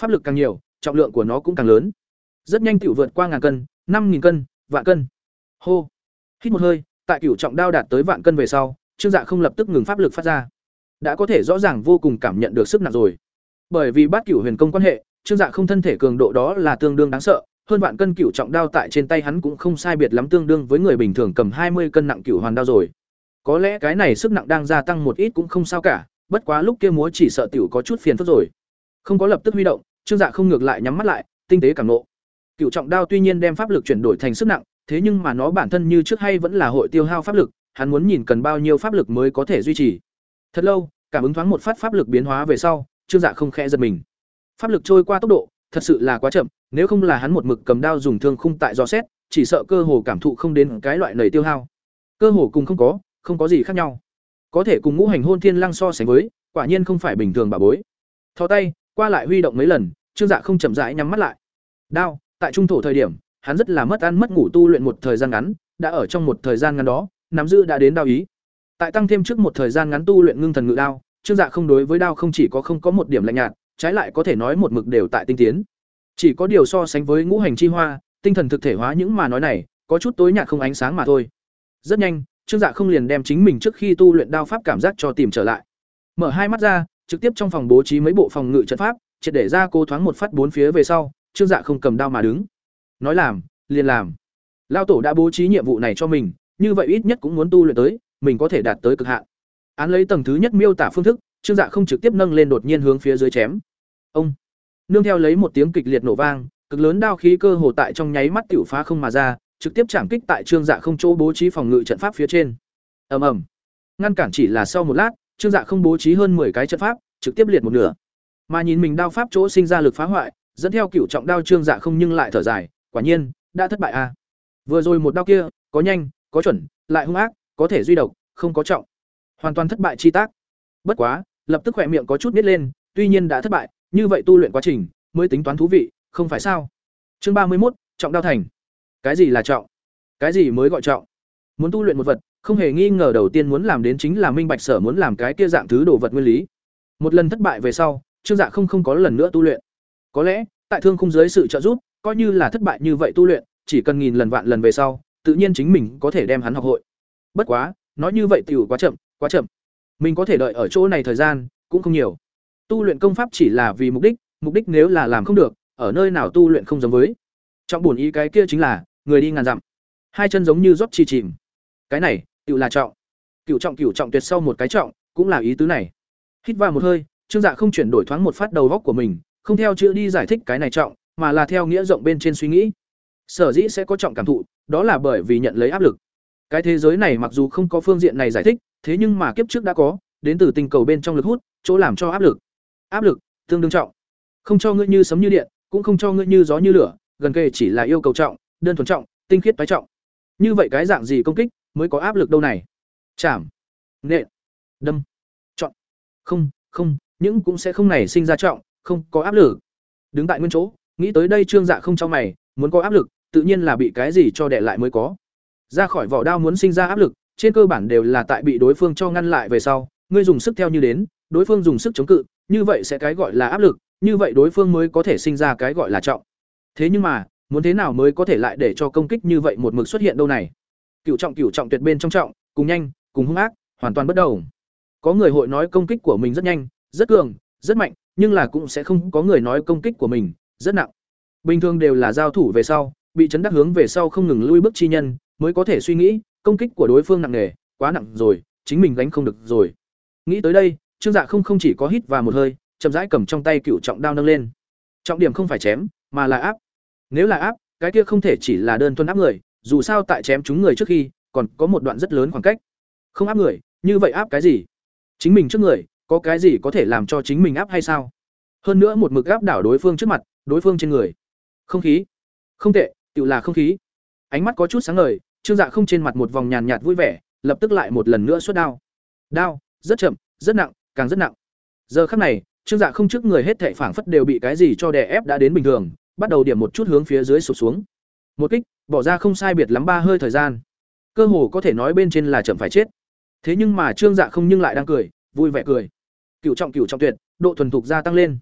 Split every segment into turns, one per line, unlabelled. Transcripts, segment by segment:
pháp lực càng nhiều, trọng lượng của nó cũng càng lớn. Rất nhanh tiểu vượt qua ngàn cân, năm nghìn cân, vạn cân. Hô. Hít một hơi, tại cửu trọng đao đạt tới vạn cân về sau, trương dạ không lập tức ngừng pháp lực phát ra. Đã có thể rõ ràng vô cùng cảm nhận được sức nặng rồi. Bởi vì bát cửu huyền công quan hệ, trương dạ không thân thể cường độ đó là tương đương đáng sợ, hơn vạn cân cửu trọng đao tại trên tay hắn cũng không sai biệt lắm tương đương với người bình thường cầm hai mươi cân nặng cửu hoàn đao rồi. Có lẽ cái này sức nặng đang gia tăng một ít cũng không sao cả, bất quá lúc kia múa chỉ sợ tiểu có chút phiền phức rồi. Không có lập tức huy động trương dạ không ngược lại nhắm mắt lại, tinh tế cảm nộ. Cửu trọng đao tuy nhiên đem pháp lực chuyển đổi thành sức nặng, thế nhưng mà nó bản thân như trước hay vẫn là hội tiêu hao pháp lực, hắn muốn nhìn cần bao nhiêu pháp lực mới có thể duy trì. Thật lâu, cảm ứng thoáng một phát pháp lực biến hóa về sau, trương dạ không khẽ giật mình. Pháp lực trôi qua tốc độ, thật sự là quá chậm, nếu không là hắn một mực cầm đao dùng thương khung tại dò xét, chỉ sợ cơ hồ cảm thụ không đến cái loại nảy tiêu hao. Cơ hồ cùng không có không có gì khác nhau. Có thể cùng ngũ hành hôn thiên lăng so sánh với, quả nhiên không phải bình thường bà bối. Thò tay qua lại huy động mấy lần, trương dạ không chậm rãi nhắm mắt lại. Đao, tại trung thổ thời điểm, hắn rất là mất ăn mất ngủ tu luyện một thời gian ngắn, đã ở trong một thời gian ngắn đó, nắm giữ đã đến đao ý. Tại tăng thêm trước một thời gian ngắn tu luyện ngưng thần ngự đao, trương dạ không đối với đao không chỉ có không có một điểm lạnh nhạt, trái lại có thể nói một mực đều tại tinh tiến. Chỉ có điều so sánh với ngũ hành chi hoa, tinh thần thực thể hóa những mà nói này, có chút tối nhạt không ánh sáng mà thôi. Rất nhanh, trương dạ không liền đem chính mình trước khi tu luyện đao pháp cảm giác cho tìm trở lại. Mở hai mắt ra trực tiếp trong phòng bố trí mấy bộ phòng ngự trận pháp, triệt để ra cô thoáng một phát bốn phía về sau, trương dạ không cầm đao mà đứng. Nói làm, liền làm. Lao tổ đã bố trí nhiệm vụ này cho mình, như vậy ít nhất cũng muốn tu luyện tới, mình có thể đạt tới cực hạn. Án lấy tầng thứ nhất miêu tả phương thức, trương dạ không trực tiếp nâng lên đột nhiên hướng phía dưới chém. Ông. Nương theo lấy một tiếng kịch liệt nổ vang, cực lớn đao khí cơ hồ tại trong nháy mắt tiểu phá không mà ra, trực tiếp chạm kích tại trương dạ không chỗ bố trí phòng ngự trận pháp phía trên. Ầm ầm. Ngăn cản chỉ là sau một lát trương dạ không bố trí hơn 10 cái trận pháp, trực tiếp liệt một nửa. Mà nhìn mình đao pháp chỗ sinh ra lực phá hoại, dẫn theo cửu trọng đao trương dạ không nhưng lại thở dài, quả nhiên, đã thất bại a à. vừa rồi một đao kia, có nhanh, có chuẩn, lại hung ác, có thể duy độc, không có trọng. Hoàn toàn thất bại chi tác. Bất quá, lập tức khỏe miệng có chút nhếch lên, tuy nhiên đã thất bại, như vậy tu luyện quá trình, mới tính toán thú vị, không phải sao. Chương ba mươi một trọng đao thành. Cái gì là trọng? Cái gì mới gọi trọng? Muốn tu luyện một vật không hề nghi ngờ đầu tiên muốn làm đến chính là minh bạch sở muốn làm cái kia dạng thứ đồ vật nguyên lý. Một lần thất bại về sau, trương dạ không không có lần nữa tu luyện. Có lẽ, tại thương khung dưới sự trợ giúp, coi như là thất bại như vậy tu luyện, chỉ cần nghìn lần vạn lần về sau, tự nhiên chính mình có thể đem hắn học hội. Bất quá, nói như vậy tiểu quá chậm quá chậm. Mình có thể đợi ở chỗ này thời gian, cũng không nhiều. Tu luyện công pháp chỉ là vì mục đích mục đích nếu là làm không được, ở nơi nào tu luyện không giống với. Trọng bổn ý cái kia chính là, người đi ngàn dặm. Hai chân giống như rót chi chìm. Cái này cựu là trọng. Cựu trọng cựu trọng tuyệt sau một cái trọng, cũng là ý tứ này. Hít vào một hơi, trương dạ không chuyển đổi thoáng một phát đầu góc của mình, không theo chữ đi giải thích cái này trọng, mà là theo nghĩa rộng bên trên suy nghĩ. Sở dĩ sẽ có trọng cảm thụ, đó là bởi vì nhận lấy áp lực. Cái thế giới này mặc dù không có phương diện này giải thích, thế nhưng mà kiếp trước đã có, đến từ tình cầu bên trong lực hút, chỗ làm cho áp lực. Áp lực, tương đương trọng. Không cho ngươi như sấm như điện, cũng không cho ngươi như gió như lửa, gần kề chỉ là yêu cầu trọng, đơn thuần trọng, tinh khiết tái trọng. Như vậy cái dạng gì công kích mới có áp lực đâu này. Chạm nện. Đâm. Chọn. Không không, những cũng sẽ không nảy sinh ra trọng, không có áp lực. Đứng tại nguyên chỗ, nghĩ tới đây trương dạ không cho mày, muốn có áp lực, tự nhiên là bị cái gì cho đẻ lại mới có. Ra khỏi vỏ đao muốn sinh ra áp lực, trên cơ bản đều là tại bị đối phương cho ngăn lại về sau, ngươi dùng sức theo như đến, đối phương dùng sức chống cự, như vậy sẽ cái gọi là áp lực, như vậy đối phương mới có thể sinh ra cái gọi là trọng. Thế nhưng mà, muốn thế nào mới có thể lại để cho công kích như vậy một mực xuất hiện đâu này? Cựu trọng cựu trọng tuyệt bên trong trọng, cùng nhanh, cùng hung ác, hoàn toàn bất đồng. Có người hội nói công kích của mình rất nhanh, rất cường, rất mạnh, nhưng là cũng sẽ không có người nói công kích của mình rất nặng. Bình thường đều là giao thủ về sau, bị chấn đắc hướng về sau không ngừng lui bước chi nhân, mới có thể suy nghĩ, công kích của đối phương nặng nề, quá nặng rồi, chính mình gánh không được rồi. Nghĩ tới đây, trương dạ không không chỉ có hít và một hơi, chậm rãi cầm trong tay cựu trọng đao nâng lên. Trọng điểm không phải chém, mà là áp. Nếu là áp, cái kia không thể chỉ là đơn thuần áp người dù sao tại chém chúng người trước khi, còn có một đoạn rất lớn khoảng cách. Không áp người, như vậy áp cái gì? Chính mình trước người, có cái gì có thể làm cho chính mình áp hay sao? Hơn nữa một mực áp đảo đối phương trước mặt, đối phương trên người. Không khí. Không tệ, tự là không khí. Ánh mắt có chút sáng ngời, trương dạ không trên mặt một vòng nhàn nhạt vui vẻ, lập tức lại một lần nữa xuất đao. Đao, rất chậm, rất nặng, càng rất nặng. Giờ khắc này, trương dạ không trước người hết thệ phảng phất đều bị cái gì cho đè ép đã đến bình thường, bắt đầu điểm một chút hướng phía dưới sụp xuống. Một kích bỏ ra không sai biệt lắm ba hơi thời gian. Cơ hồ có thể nói bên trên là chậm phải chết. Thế nhưng mà trương dạ không nhưng lại đang cười, vui vẻ cười. Cựu trọng cựu trọng tuyệt, độ thuần thục gia tăng lên.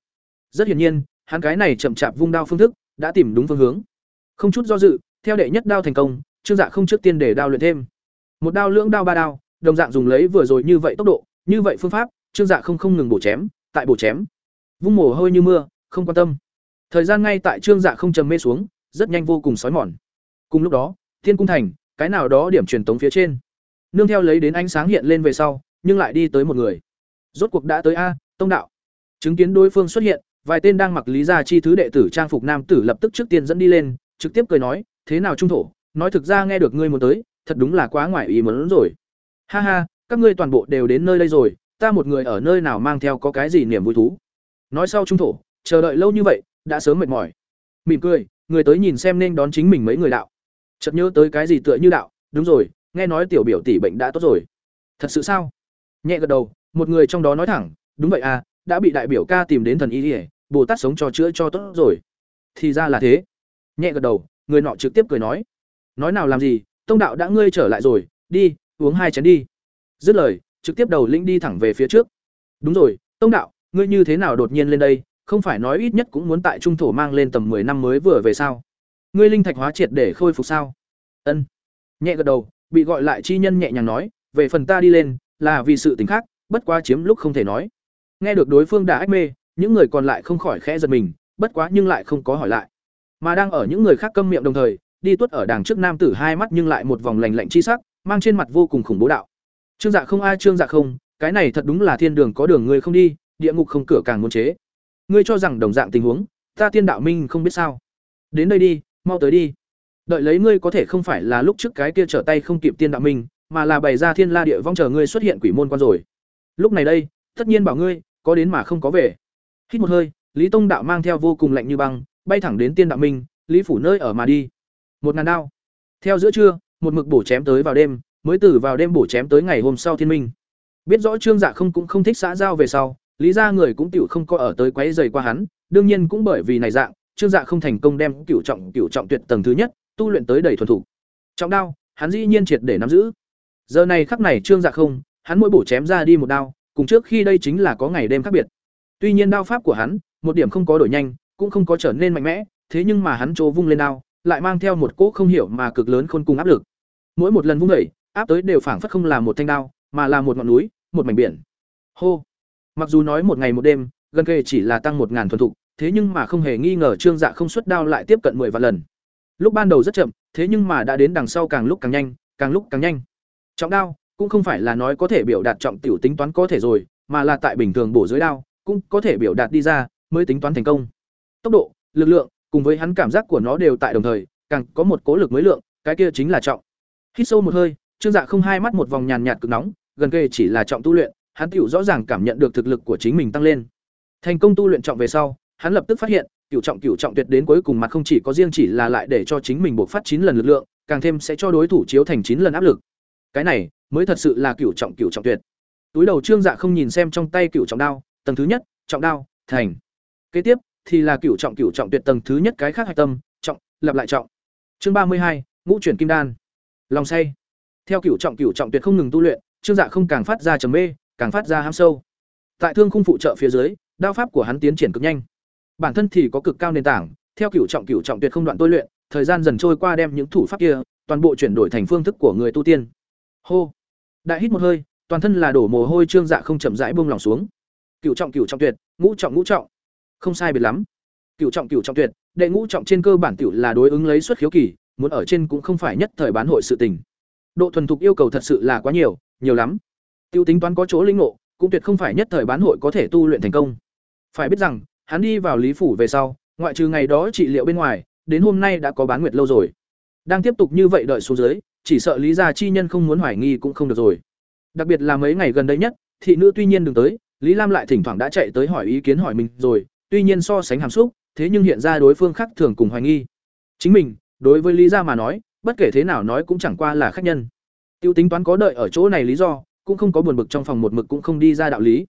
Rất hiển nhiên, hắn cái này chậm chạp vung đao phương thức, đã tìm đúng phương hướng. Không chút do dự, theo đệ nhất đao thành công, trương dạ không trước tiên để đao luyện thêm. Một đao lưỡng đao ba đao, đồng dạng dùng lấy vừa rồi như vậy tốc độ, như vậy phương pháp, trương dạ không không ngừng bổ chém, tại bổ chém. Vung mồ hôi như mưa, không quan tâm. Thời gian ngay tại trương dạ không trầm mê xuống, rất nhanh vô cùng sói mòn cùng lúc đó, thiên cung thành, cái nào đó điểm truyền tống phía trên. Nương theo lấy đến ánh sáng hiện lên về sau, nhưng lại đi tới một người. Rốt cuộc đã tới a, tông đạo. Chứng kiến đối phương xuất hiện, vài tên đang mặc lý gia chi thứ đệ tử trang phục nam tử lập tức trước tiên dẫn đi lên, trực tiếp cười nói, thế nào trung thổ? Nói thực ra nghe được ngươi muốn tới, thật đúng là quá ngoài ý muốn rồi. Ha ha, các ngươi toàn bộ đều đến nơi đây rồi, ta một người ở nơi nào mang theo có cái gì niềm vui thú? Nói sau trung thổ, chờ đợi lâu như vậy, đã sớm mệt mỏi. Mỉm cười, người tới nhìn xem nên đón chính mình mấy người đạo chợt nhớ tới cái gì tựa như đạo, đúng rồi, nghe nói tiểu biểu tỷ bệnh đã tốt rồi. Thật sự sao? Nhẹ gật đầu, một người trong đó nói thẳng, đúng vậy à đã bị đại biểu ca tìm đến thần y ỉa bồ tát sống cho chữa cho tốt rồi. Thì ra là thế. Nhẹ gật đầu, người nọ trực tiếp cười nói nói nào làm gì, tông đạo đã ngươi trở lại rồi, đi, uống hai chén đi. Dứt lời, trực tiếp đầu linh đi thẳng về phía trước. Đúng rồi, tông đạo, ngươi như thế nào đột nhiên lên đây, không phải nói ít nhất cũng muốn tại trung thổ mang lên tầm 10 năm mới vừa về sao? Ngươi linh thạch hóa triệt để khôi phục sao? Ân. Nhẹ gật đầu, bị gọi lại chi nhân nhẹ nhàng nói, về phần ta đi lên, là vì sự tình khác, bất quá chiếm lúc không thể nói. Nghe được đối phương đã ách mê, những người còn lại không khỏi khẽ giật mình, bất quá nhưng lại không có hỏi lại. Mà đang ở những người khác câm miệng đồng thời, đi tuất ở đằng trước nam tử hai mắt nhưng lại một vòng lành lạnh chi sắc, mang trên mặt vô cùng khủng bố đạo. Trương dạ không ai, trương dạ không, cái này thật đúng là thiên đường có đường ngươi không đi, địa ngục không cửa càng muốn chế. Ngươi cho rằng đồng dạng tình huống, ta tiên đạo minh không biết sao. Đến đây đi mau tới đi. Đợi lấy ngươi có thể không phải là lúc trước cái kia trở tay không kịp tiên đạo minh mà là bày ra thiên la địa vong chờ ngươi xuất hiện quỷ môn quan rồi. Lúc này đây, tất nhiên bảo ngươi, có đến mà không có về. Hít một hơi, lý tông đạo mang theo vô cùng lạnh như băng, bay thẳng đến tiên đạo minh lý phủ nơi ở mà đi. Một ngàn đao. Theo giữa trưa, một mực bổ chém tới vào đêm, mới từ vào đêm bổ chém tới ngày hôm sau thiên minh. Biết rõ trương dạ không cũng không thích xã giao về sau, lý ra người cũng tựu không có ở tới quấy dày qua hắn, đương nhiên cũng bởi vì này dạng trương dạ không thành công đem cửu trọng cửu trọng tuyệt tầng thứ nhất, tu luyện tới đầy thuần thủ trọng đao, hắn dĩ nhiên triệt để nắm giữ. Giờ này khắc này trương dạ không, hắn mỗi bổ chém ra đi một đao, cùng trước khi đây chính là có ngày đêm khác biệt. Tuy nhiên đao pháp của hắn, một điểm không có đổi nhanh, cũng không có trở nên mạnh mẽ, thế nhưng mà hắn chỗ vung lên đao, lại mang theo một cỗ không hiểu mà cực lớn khôn cùng áp lực. Mỗi một lần vung đẩy áp tới đều phảng phất không là một thanh đao, mà là một ngọn núi, một mảnh biển. Hô! Mặc dù nói một ngày một đêm, gần kề chỉ là tăng một ngàn thuần thục thế nhưng mà không hề nghi ngờ trương dạ không xuất đao lại tiếp cận mười vạn lần. Lúc ban đầu rất chậm, thế nhưng mà đã đến đằng sau càng lúc càng nhanh, càng lúc càng nhanh. Trọng đao, cũng không phải là nói có thể biểu đạt trọng tiểu tính toán có thể rồi, mà là tại bình thường bổ dưới đao, cũng có thể biểu đạt đi ra, mới tính toán thành công. Tốc độ, lực lượng, cùng với hắn cảm giác của nó đều tại đồng thời, càng có một cố lực mới lượng, cái kia chính là trọng. Hít sâu một hơi, trương dạ không hai mắt một vòng nhàn nhạt cực nóng, gần kề chỉ là trọng tu luyện, hắn tiểu rõ ràng cảm nhận được thực lực của chính mình tăng lên. Thành công tu luyện trọng về sau hắn lập tức phát hiện, cửu trọng cửu trọng tuyệt đến cuối cùng mặt không chỉ có riêng chỉ là lại để cho chính mình buộc phát chín lần lực lượng, càng thêm sẽ cho đối thủ chiếu thành chín lần áp lực. Cái này mới thật sự là cửu trọng cửu trọng tuyệt. Túi đầu trương dạ không nhìn xem trong tay cửu trọng đao, tầng thứ nhất, trọng đao, thành. Kế tiếp thì là cửu trọng cửu trọng tuyệt tầng thứ nhất cái khác hạch tâm, trọng, lặp lại trọng. Chương ba mươi hai, ngũ chuyển kim đan. Lòng say. Theo cửu trọng cửu trọng tuyệt không ngừng tu luyện, trương dạ không càng phát ra trầm mê, càng phát ra ham sâu. Tại thương khung phụ trợ phía dưới, đao pháp của hắn tiến triển cực nhanh bản thân thì có cực cao nền tảng, theo cửu trọng cửu trọng tuyệt không đoạn tôi luyện, thời gian dần trôi qua đem những thủ pháp kia, toàn bộ chuyển đổi thành phương thức của người tu tiên. Hô. Đại hít một hơi, toàn thân là đổ mồ hôi trương dạ không chậm rãi buông lòng xuống. Cửu trọng cửu trọng tuyệt, ngũ trọng ngũ trọng. Không sai biệt lắm. Cửu trọng cửu trọng tuyệt, đệ ngũ trọng trên cơ bản tiểu là đối ứng lấy xuất khiếu kỳ, muốn ở trên cũng không phải nhất thời bán hội sự tình. Độ thuần thục yêu cầu thật sự là quá nhiều nhiều lắm. Tiêu tính toán có chỗ linh ngộ, cũng tuyệt không phải nhất thời bán hội có thể tu luyện thành công. Phải biết rằng hắn đi vào lý phủ về sau, ngoại trừ ngày đó trị liệu bên ngoài, đến hôm nay đã có bán nguyệt lâu rồi. Đang tiếp tục như vậy đợi xuống dưới, chỉ sợ lý gia chi nhân không muốn hoài nghi cũng không được rồi. Đặc biệt là mấy ngày gần đây nhất, thị nữ tuy nhiên đừng tới, lý lam lại thỉnh thoảng đã chạy tới hỏi ý kiến hỏi mình rồi, tuy nhiên so sánh hàm xúc, thế nhưng hiện ra đối phương khác thường cùng hoài nghi. Chính mình, đối với lý gia mà nói, bất kể thế nào nói cũng chẳng qua là khách nhân. Tiêu tính toán có đợi ở chỗ này lý do, cũng không có buồn bực trong phòng một mực cũng không đi ra đạo lý.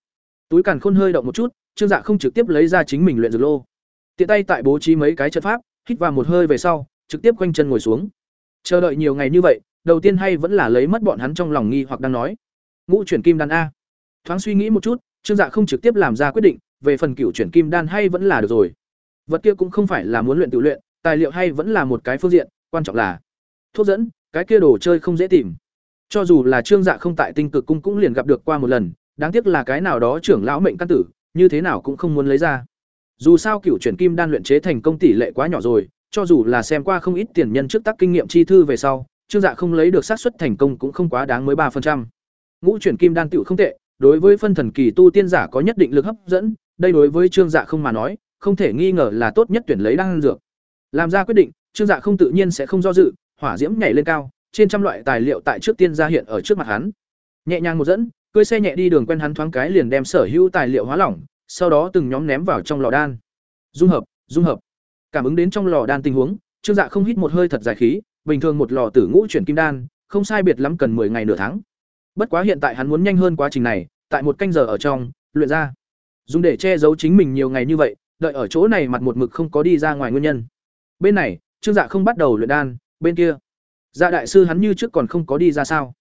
Túi càn khôn hơi động một chút trương dạ không trực tiếp lấy ra chính mình luyện dược lô. Tiện tay tại bố trí mấy cái trận pháp, hít vào một hơi về sau, trực tiếp quanh chân ngồi xuống. Chờ đợi nhiều ngày như vậy, đầu tiên hay vẫn là lấy mất bọn hắn trong lòng nghi hoặc đang nói. Ngũ chuyển kim đan a. Thoáng suy nghĩ một chút, trương dạ không trực tiếp làm ra quyết định, về phần cựu chuyển kim đan hay vẫn là được rồi. Vật kia cũng không phải là muốn luyện tự luyện, tài liệu hay vẫn là một cái phương diện, quan trọng là thuốc dẫn, cái kia đồ chơi không dễ tìm. Cho dù là trương dạ không tại tinh cực cung cũng liền gặp được qua một lần, đáng tiếc là cái nào đó trưởng lão mệnh căn tử như thế nào cũng không muốn lấy ra. Dù sao cựu chuyển kim đan luyện chế thành công tỷ lệ quá nhỏ rồi, cho dù là xem qua không ít tiền nhân trước tác kinh nghiệm chi thư về sau, trương dạ không lấy được xác suất thành công cũng không quá đáng mới ba ngũ chuyển kim đan tựu không tệ, đối với phân thần kỳ tu tiên giả có nhất định lực hấp dẫn, đây đối với trương dạ không mà nói, không thể nghi ngờ là tốt nhất tuyển lấy đan dược. Làm ra quyết định, trương dạ không tự nhiên sẽ không do dự, hỏa diễm nhảy lên cao, trên trăm loại tài liệu tại trước tiên ra hiện ở trước mặt hắn. Nhẹ nhàng một dẫn cưới xe nhẹ đi đường quen hắn thoáng cái liền đem sở hữu tài liệu hóa lỏng, sau đó từng nhóm ném vào trong lò đan. Dung hợp dung hợp. Cảm ứng đến trong lò đan tình huống, trương dạ không hít một hơi thật dài khí, bình thường một lò tử ngũ chuyển kim đan, không sai biệt lắm cần 10 ngày nửa tháng. Bất quá hiện tại hắn muốn nhanh hơn quá trình này, tại một canh giờ ở trong, luyện ra. Dùng để che giấu chính mình nhiều ngày như vậy, đợi ở chỗ này mặt một mực không có đi ra ngoài nguyên nhân. Bên này, trương dạ không bắt đầu luyện đan, bên kia. Dạ đại sư hắn như trước còn không có đi ra sao?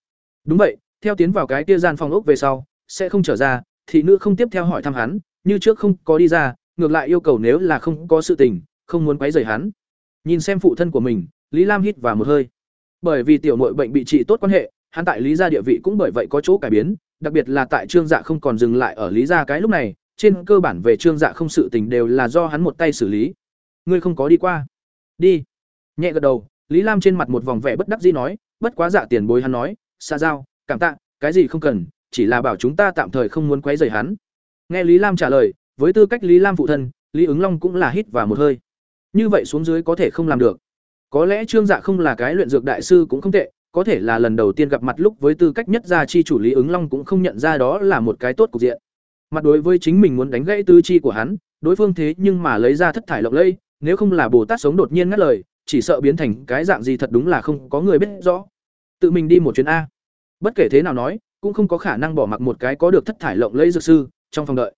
Đúng vậy theo tiến vào cái kia gian phòng ốc về sau, sẽ không trở ra, thị nữ không tiếp theo hỏi thăm hắn, như trước không có đi ra, ngược lại yêu cầu nếu là không có sự tình, không muốn quấy rầy hắn. Nhìn xem phụ thân của mình, lý lam hít vào một hơi. Bởi vì tiểu nội bệnh bị trị tốt quan hệ, hắn tại lý gia địa vị cũng bởi vậy có chỗ cải biến, đặc biệt là tại trương dạ không còn dừng lại ở lý gia cái lúc này, trên cơ bản về trương dạ không sự tình đều là do hắn một tay xử lý. Ngươi không có đi qua. Đi. Nhẹ gật đầu, lý lam trên mặt một vòng vẻ bất đắc dĩ nói, bất quá dạ tiền bối hắn nói xa giao cảm tạ, cái gì không cần, chỉ là bảo chúng ta tạm thời không muốn quấy rầy hắn. Nghe lý lam trả lời, với tư cách lý lam phụ thân, lý ứng long cũng là hít vào một hơi. Như vậy xuống dưới có thể không làm được. Có lẽ trương dạ không là cái luyện dược đại sư cũng không tệ, có thể là lần đầu tiên gặp mặt lúc với tư cách nhất gia chi chủ lý ứng long cũng không nhận ra đó là một cái tốt cục diện. Mặt đối với chính mình muốn đánh gãy tư chi của hắn, đối phương thế nhưng mà lấy ra thất thải lộng lây nếu không là bồ tát sống đột nhiên ngắt lời, chỉ sợ biến thành cái dạng gì thật đúng là không có người biết rõ. Tự mình đi một chuyến a bất kể thế nào nói, cũng không có khả năng bỏ mặc một cái có được thất thải lộng lẫy dược sư trong phòng đợi.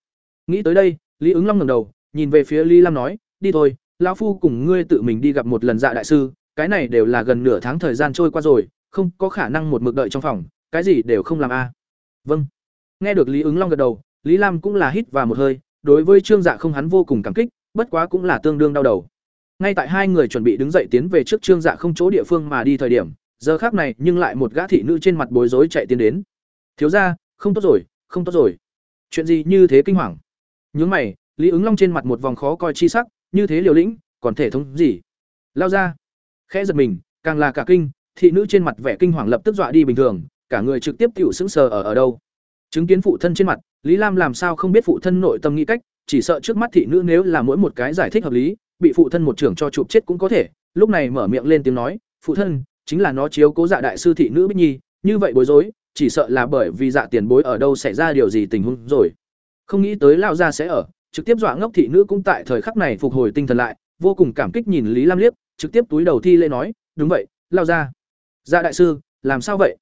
Nghĩ tới đây, lý ứng long ngẩng đầu, nhìn về phía lý lam nói, đi thôi, lão phu cùng ngươi tự mình đi gặp một lần dạ đại sư, cái này đều là gần nửa tháng thời gian trôi qua rồi, không có khả năng một mực đợi trong phòng, cái gì đều không làm a. Vâng. Nghe được lý ứng long gật đầu, lý lam cũng là hít vào một hơi, đối với trương dạ không hắn vô cùng cảm kích, bất quá cũng là tương đương đau đầu. Ngay tại hai người chuẩn bị đứng dậy tiến về trước trương dạ không chỗ địa phương mà đi thời điểm giờ khác này, nhưng lại một gã thị nữ trên mặt bối rối chạy tiến đến. Thiếu ra không tốt rồi, không tốt rồi. Chuyện gì như thế kinh hoàng? Nhướng mày, lý ứng long trên mặt một vòng khó coi chi sắc, như thế liều lĩnh, còn thể thống gì? Lao ra. Khẽ giật mình, càng là cả kinh, thị nữ trên mặt vẻ kinh hoàng lập tức dọa đi bình thường, cả người trực tiếp tiểu sững sờ ở ở đâu. Chứng kiến phụ thân trên mặt, lý lam làm sao không biết phụ thân nội tâm nghĩ cách, chỉ sợ trước mắt thị nữ nếu là mỗi một cái giải thích hợp lý, bị phụ thân một trưởng cho chụp chết cũng có thể. Lúc này mở miệng lên tiếng nói, phụ thân chính là nó chiếu cố dạ đại sư thị nữ bích nhi, như vậy bối rối, chỉ sợ là bởi vì dạ tiền bối ở đâu xảy ra điều gì tình huống rồi. Không nghĩ tới lao gia sẽ ở, trực tiếp dọa ngốc thị nữ cũng tại thời khắc này phục hồi tinh thần lại, vô cùng cảm kích nhìn lý lam liếc, trực tiếp túi đầu thi lễ nói, đúng vậy lao ra dạ đại sư, làm sao vậy?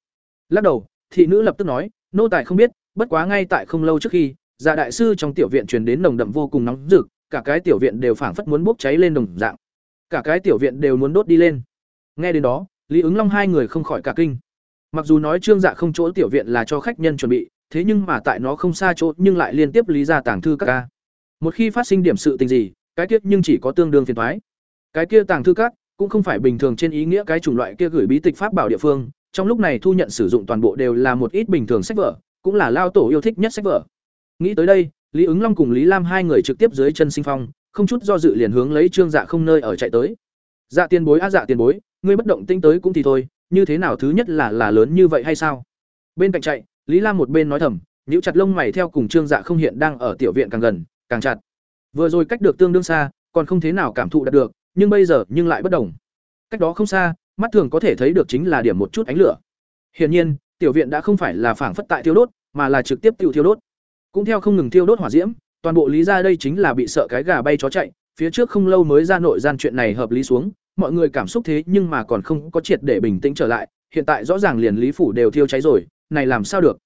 Lắc đầu, thị nữ lập tức nói, nô tài không biết, bất quá ngay tại không lâu trước khi dạ đại sư trong tiểu viện truyền đến nồng đậm vô cùng nóng rực, cả cái tiểu viện đều phảng phất muốn bốc cháy lên đồng dạng. Cả cái tiểu viện đều muốn đốt đi lên. Nghe đến đó lý ứng long hai người không khỏi cả kinh. Mặc dù nói trương dạ không chỗ tiểu viện là cho khách nhân chuẩn bị, thế nhưng mà tại nó không xa chỗ nhưng lại liên tiếp lý ra tàng thư các ca. Một khi phát sinh điểm sự tình gì, cái tiết nhưng chỉ có tương đương phiền thoái cái kia tàng thư các cũng không phải bình thường trên ý nghĩa cái chủng loại kia gửi bí tịch pháp bảo địa phương, trong lúc này thu nhận sử dụng toàn bộ đều là một ít bình thường sách vở, cũng là lao tổ yêu thích nhất sách vở. Nghĩ tới đây, lý ứng long cùng lý lam hai người trực tiếp dưới chân sinh phong, không chút do dự liền hướng lấy trương dạ không nơi ở chạy tới dạ tiền bối á dạ tiền bối, ngươi bất động tinh tới cũng thì thôi, như thế nào thứ nhất là là lớn như vậy hay sao? Bên cạnh chạy, lý lam một bên nói thầm, nhíu chặt lông mày theo cùng trương dạ không hiện đang ở tiểu viện càng gần, càng chặt. Vừa rồi cách được tương đương xa, còn không thế nào cảm thụ đạt được, nhưng bây giờ nhưng lại bất đồng. Cách đó không xa, mắt thường có thể thấy được chính là điểm một chút ánh lửa. Hiển nhiên, tiểu viện đã không phải là phảng phất tại thiêu đốt, mà là trực tiếp tiêu thiêu đốt. Cũng theo không ngừng thiêu đốt hỏa diễm, toàn bộ lý ra đây chính là bị sợ cái gà bay chó chạy, phía trước không lâu mới ra nội gian chuyện này hợp lý xuống mọi người cảm xúc thế nhưng mà còn không có triệt để bình tĩnh trở lại hiện tại rõ ràng liền lý phủ đều thiêu cháy rồi này làm sao được?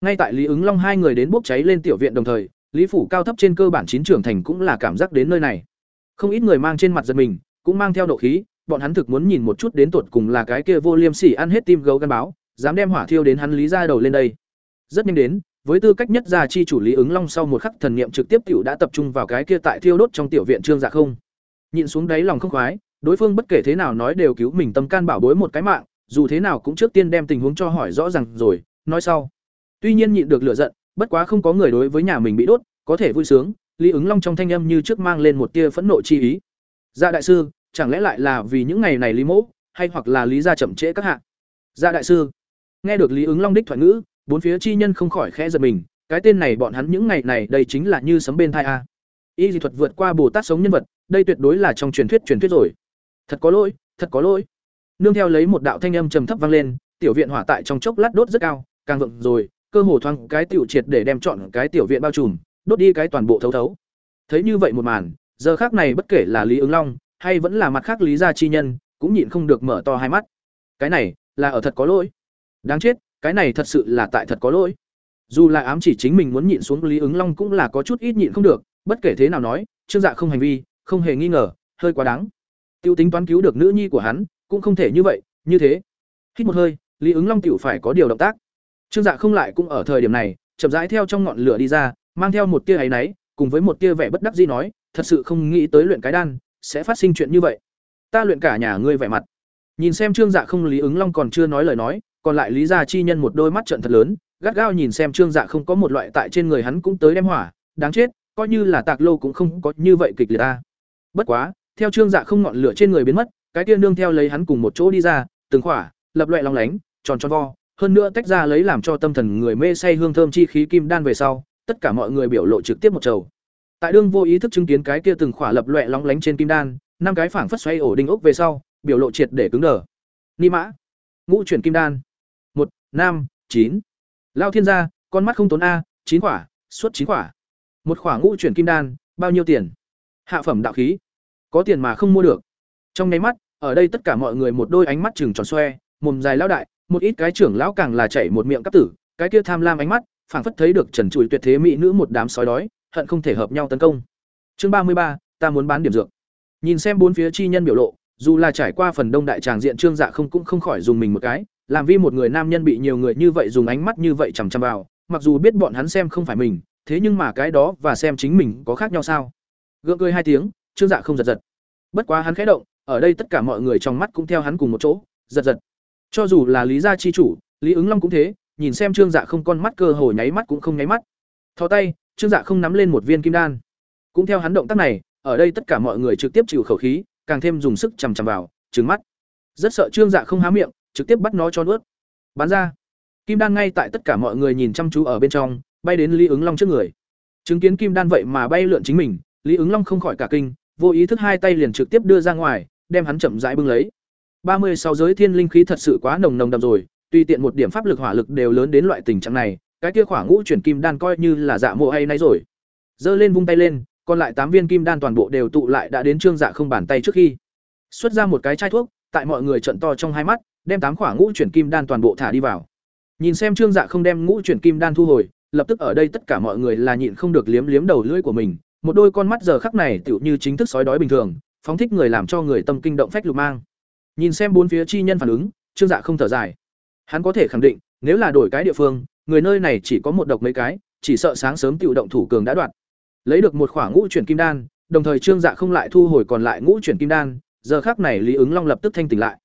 Ngay tại lý ứng long hai người đến bốc cháy lên tiểu viện đồng thời lý phủ cao thấp trên cơ bản chín trưởng thành cũng là cảm giác đến nơi này. Không ít người mang trên mặt giật mình cũng mang theo nộ khí bọn hắn thực muốn nhìn một chút đến tuột cùng là cái kia vô liêm sỉ ăn hết tim gấu gắn báo dám đem hỏa thiêu đến hắn lý ra đầu lên đây. Rất nhanh đến với tư cách nhất gia chi chủ lý ứng long sau một khắc thần niệm trực tiếp tiểu đã tập trung vào cái kia tại thiêu đốt trong tiểu viện trương dạ không. Nhìn xuống đáy lòng không khoái, đối phương bất kể thế nào nói đều cứu mình tâm can bảo bối một cái mạng, dù thế nào cũng trước tiên đem tình huống cho hỏi rõ ràng rồi, nói sau. Tuy nhiên nhịn được lựa giận, bất quá không có người đối với nhà mình bị đốt, có thể vui sướng, Lý ứng Long trong thanh âm như trước mang lên một tia phẫn nộ chi ý. Dạ đại sư, chẳng lẽ lại là vì những ngày này Lý Mỗ, hay hoặc là Lý gia chậm trễ các hạ? Dạ đại sư. Nghe được Lý ứng Long đích thoại ngữ, bốn phía chi nhân không khỏi khẽ giật mình, cái tên này bọn hắn những ngày này đây chính là như sấm bên thai a. Y dị thuật vượt qua Bồ Tát sống nhân vật, đây tuyệt đối là trong truyền thuyết truyền thuyết rồi. Thật có lỗi, thật có lỗi. Nương theo lấy một đạo thanh âm trầm thấp vang lên, tiểu viện hỏa tại trong chốc lát đốt rất cao, càng vượng rồi, cơ hồ thoáng cái tiểu triệt để đem chọn cái tiểu viện bao trùm, đốt đi cái toàn bộ thấu thấu. Thấy như vậy một màn, giờ khác này bất kể là Lý ứng Long, hay vẫn là mặt khác Lý gia chi nhân, cũng nhịn không được mở to hai mắt. Cái này, là ở thật có lỗi. Đáng chết, cái này thật sự là tại thật có lỗi. Dù là ám chỉ chính mình muốn nhịn xuống Lý ứng Long cũng là có chút ít nhịn không được, bất kể thế nào nói, Trương Dạ không hành vi, không hề nghi ngờ, hơi quá đáng. Tiêu tính toán cứu được nữ nhi của hắn, cũng không thể như vậy, như thế. Hít một hơi, Lý ứng Long tiểu phải có điều động tác. Trương Dạ không lại cũng ở thời điểm này, chậm rãi theo trong ngọn lửa đi ra, mang theo một tia ấy náy, cùng với một tia vẻ bất đắc dĩ nói, thật sự không nghĩ tới luyện cái đan sẽ phát sinh chuyện như vậy. Ta luyện cả nhà ngươi vẻ mặt. Nhìn xem Trương Dạ không Lý ứng Long còn chưa nói lời nói, còn lại Lý gia chi nhân một đôi mắt trợn thật lớn, gắt gao nhìn xem Trương Dạ không có một loại tại trên người hắn cũng tới đem hỏa, đáng chết, coi như là Tạc Lô cũng không có như vậy kịch liệt ta. Bất quá, theo Trương Dạ không ngọn lửa trên người biến mất, cái kia nương theo lấy hắn cùng một chỗ đi ra, từng khỏa, lập loè long lánh, tròn tròn vo, hơn nữa tách ra lấy làm cho tâm thần người mê say hương thơm chi khí kim đan về sau, tất cả mọi người biểu lộ trực tiếp một trầu. Tại đương vô ý thức chứng kiến cái kia từng khỏa lập loè long lánh trên kim đan, năm cái phảng phất xoay ổ đinh ốc về sau, biểu lộ triệt để cứng đờ. Ni mã, ngũ chuyển kim đan. một năm chín Lao thiên gia, con mắt không tốn a, chín quả, suốt chín quả. Một quả ngũ chuyển kim đan, bao nhiêu tiền? Hạ phẩm đạo khí. Có tiền mà không mua được. Trong nháy mắt, ở đây tất cả mọi người một đôi ánh mắt trừng tròn xoe, mồm dài lão đại, một ít cái trưởng lão càng là chảy một miệng cắp tử, cái kia tham lam ánh mắt, phảng phất thấy được trần trụi tuyệt thế mỹ nữ một đám sói đói, hận không thể hợp nhau tấn công. Chương ba mươi ba, ta muốn bán điểm dược. Nhìn xem bốn phía chi nhân biểu lộ, dù là trải qua phần đông đại tràng diện trương dạ không cũng không khỏi dùng mình một cái, làm vi một người nam nhân bị nhiều người như vậy dùng ánh mắt như vậy chằm chằm vào, mặc dù biết bọn hắn xem không phải mình, thế nhưng mà cái đó và xem chính mình có khác nhau sao? Gượng cười hai tiếng, Trương Dạ không giật giật. Bất quá hắn khẽ động, ở đây tất cả mọi người trong mắt cũng theo hắn cùng một chỗ, giật giật. Cho dù là Lý gia chi chủ, Lý ứng Long cũng thế, nhìn xem Trương Dạ không con mắt cơ hồ nháy mắt cũng không nháy mắt. Thò tay, Trương Dạ không nắm lên một viên kim đan. Cũng theo hắn động tác này, ở đây tất cả mọi người trực tiếp chịu khẩu khí, càng thêm dùng sức chằm chằm vào, trừng mắt. Rất sợ Trương Dạ không há miệng, trực tiếp bắt nó cho nuốt. Bắn ra. Kim đan ngay tại tất cả mọi người nhìn chăm chú ở bên trong, bay đến Lý ứng Long trước người. Chứng kiến kim đan vậy mà bay lượn chính mình, Lý ứng Long không khỏi cả kinh, vô ý thức hai tay liền trực tiếp đưa ra ngoài, đem hắn chậm rãi bưng lấy. Ba mươi sáu giới thiên linh khí thật sự quá nồng nồng đậm rồi, tuy tiện một điểm pháp lực hỏa lực đều lớn đến loại tình trạng này, cái kia khỏa ngũ chuyển kim đan coi như là dạ mộ hay nấy rồi. Giơ lên vung tay lên, còn lại tám viên kim đan toàn bộ đều tụ lại đã đến trương dạ không bàn tay trước khi. Xuất ra một cái chai thuốc, tại mọi người trận to trong hai mắt, đem tám khỏa ngũ chuyển kim đan toàn bộ thả đi vào. Nhìn xem Trương Dạ không đem ngũ chuyển kim đan thu hồi, lập tức ở đây tất cả mọi người là nhịn không được liếm liếm đầu lưỡi của mình, một đôi con mắt giờ khắc này tựu như chính thức sói đói bình thường, phóng thích người làm cho người tâm kinh động phách lục mang. Nhìn xem bốn phía chi nhân phản ứng, Trương Dạ không thở dài. Hắn có thể khẳng định, nếu là đổi cái địa phương, người nơi này chỉ có một độc mấy cái, chỉ sợ sáng sớm tựu động thủ cường đã đoạt. Lấy được một khỏa ngũ chuyển kim đan, đồng thời Trương Dạ không lại thu hồi còn lại ngũ chuyển kim đan, giờ khắc này Lý ứng Long lập tức thanh tỉnh lại.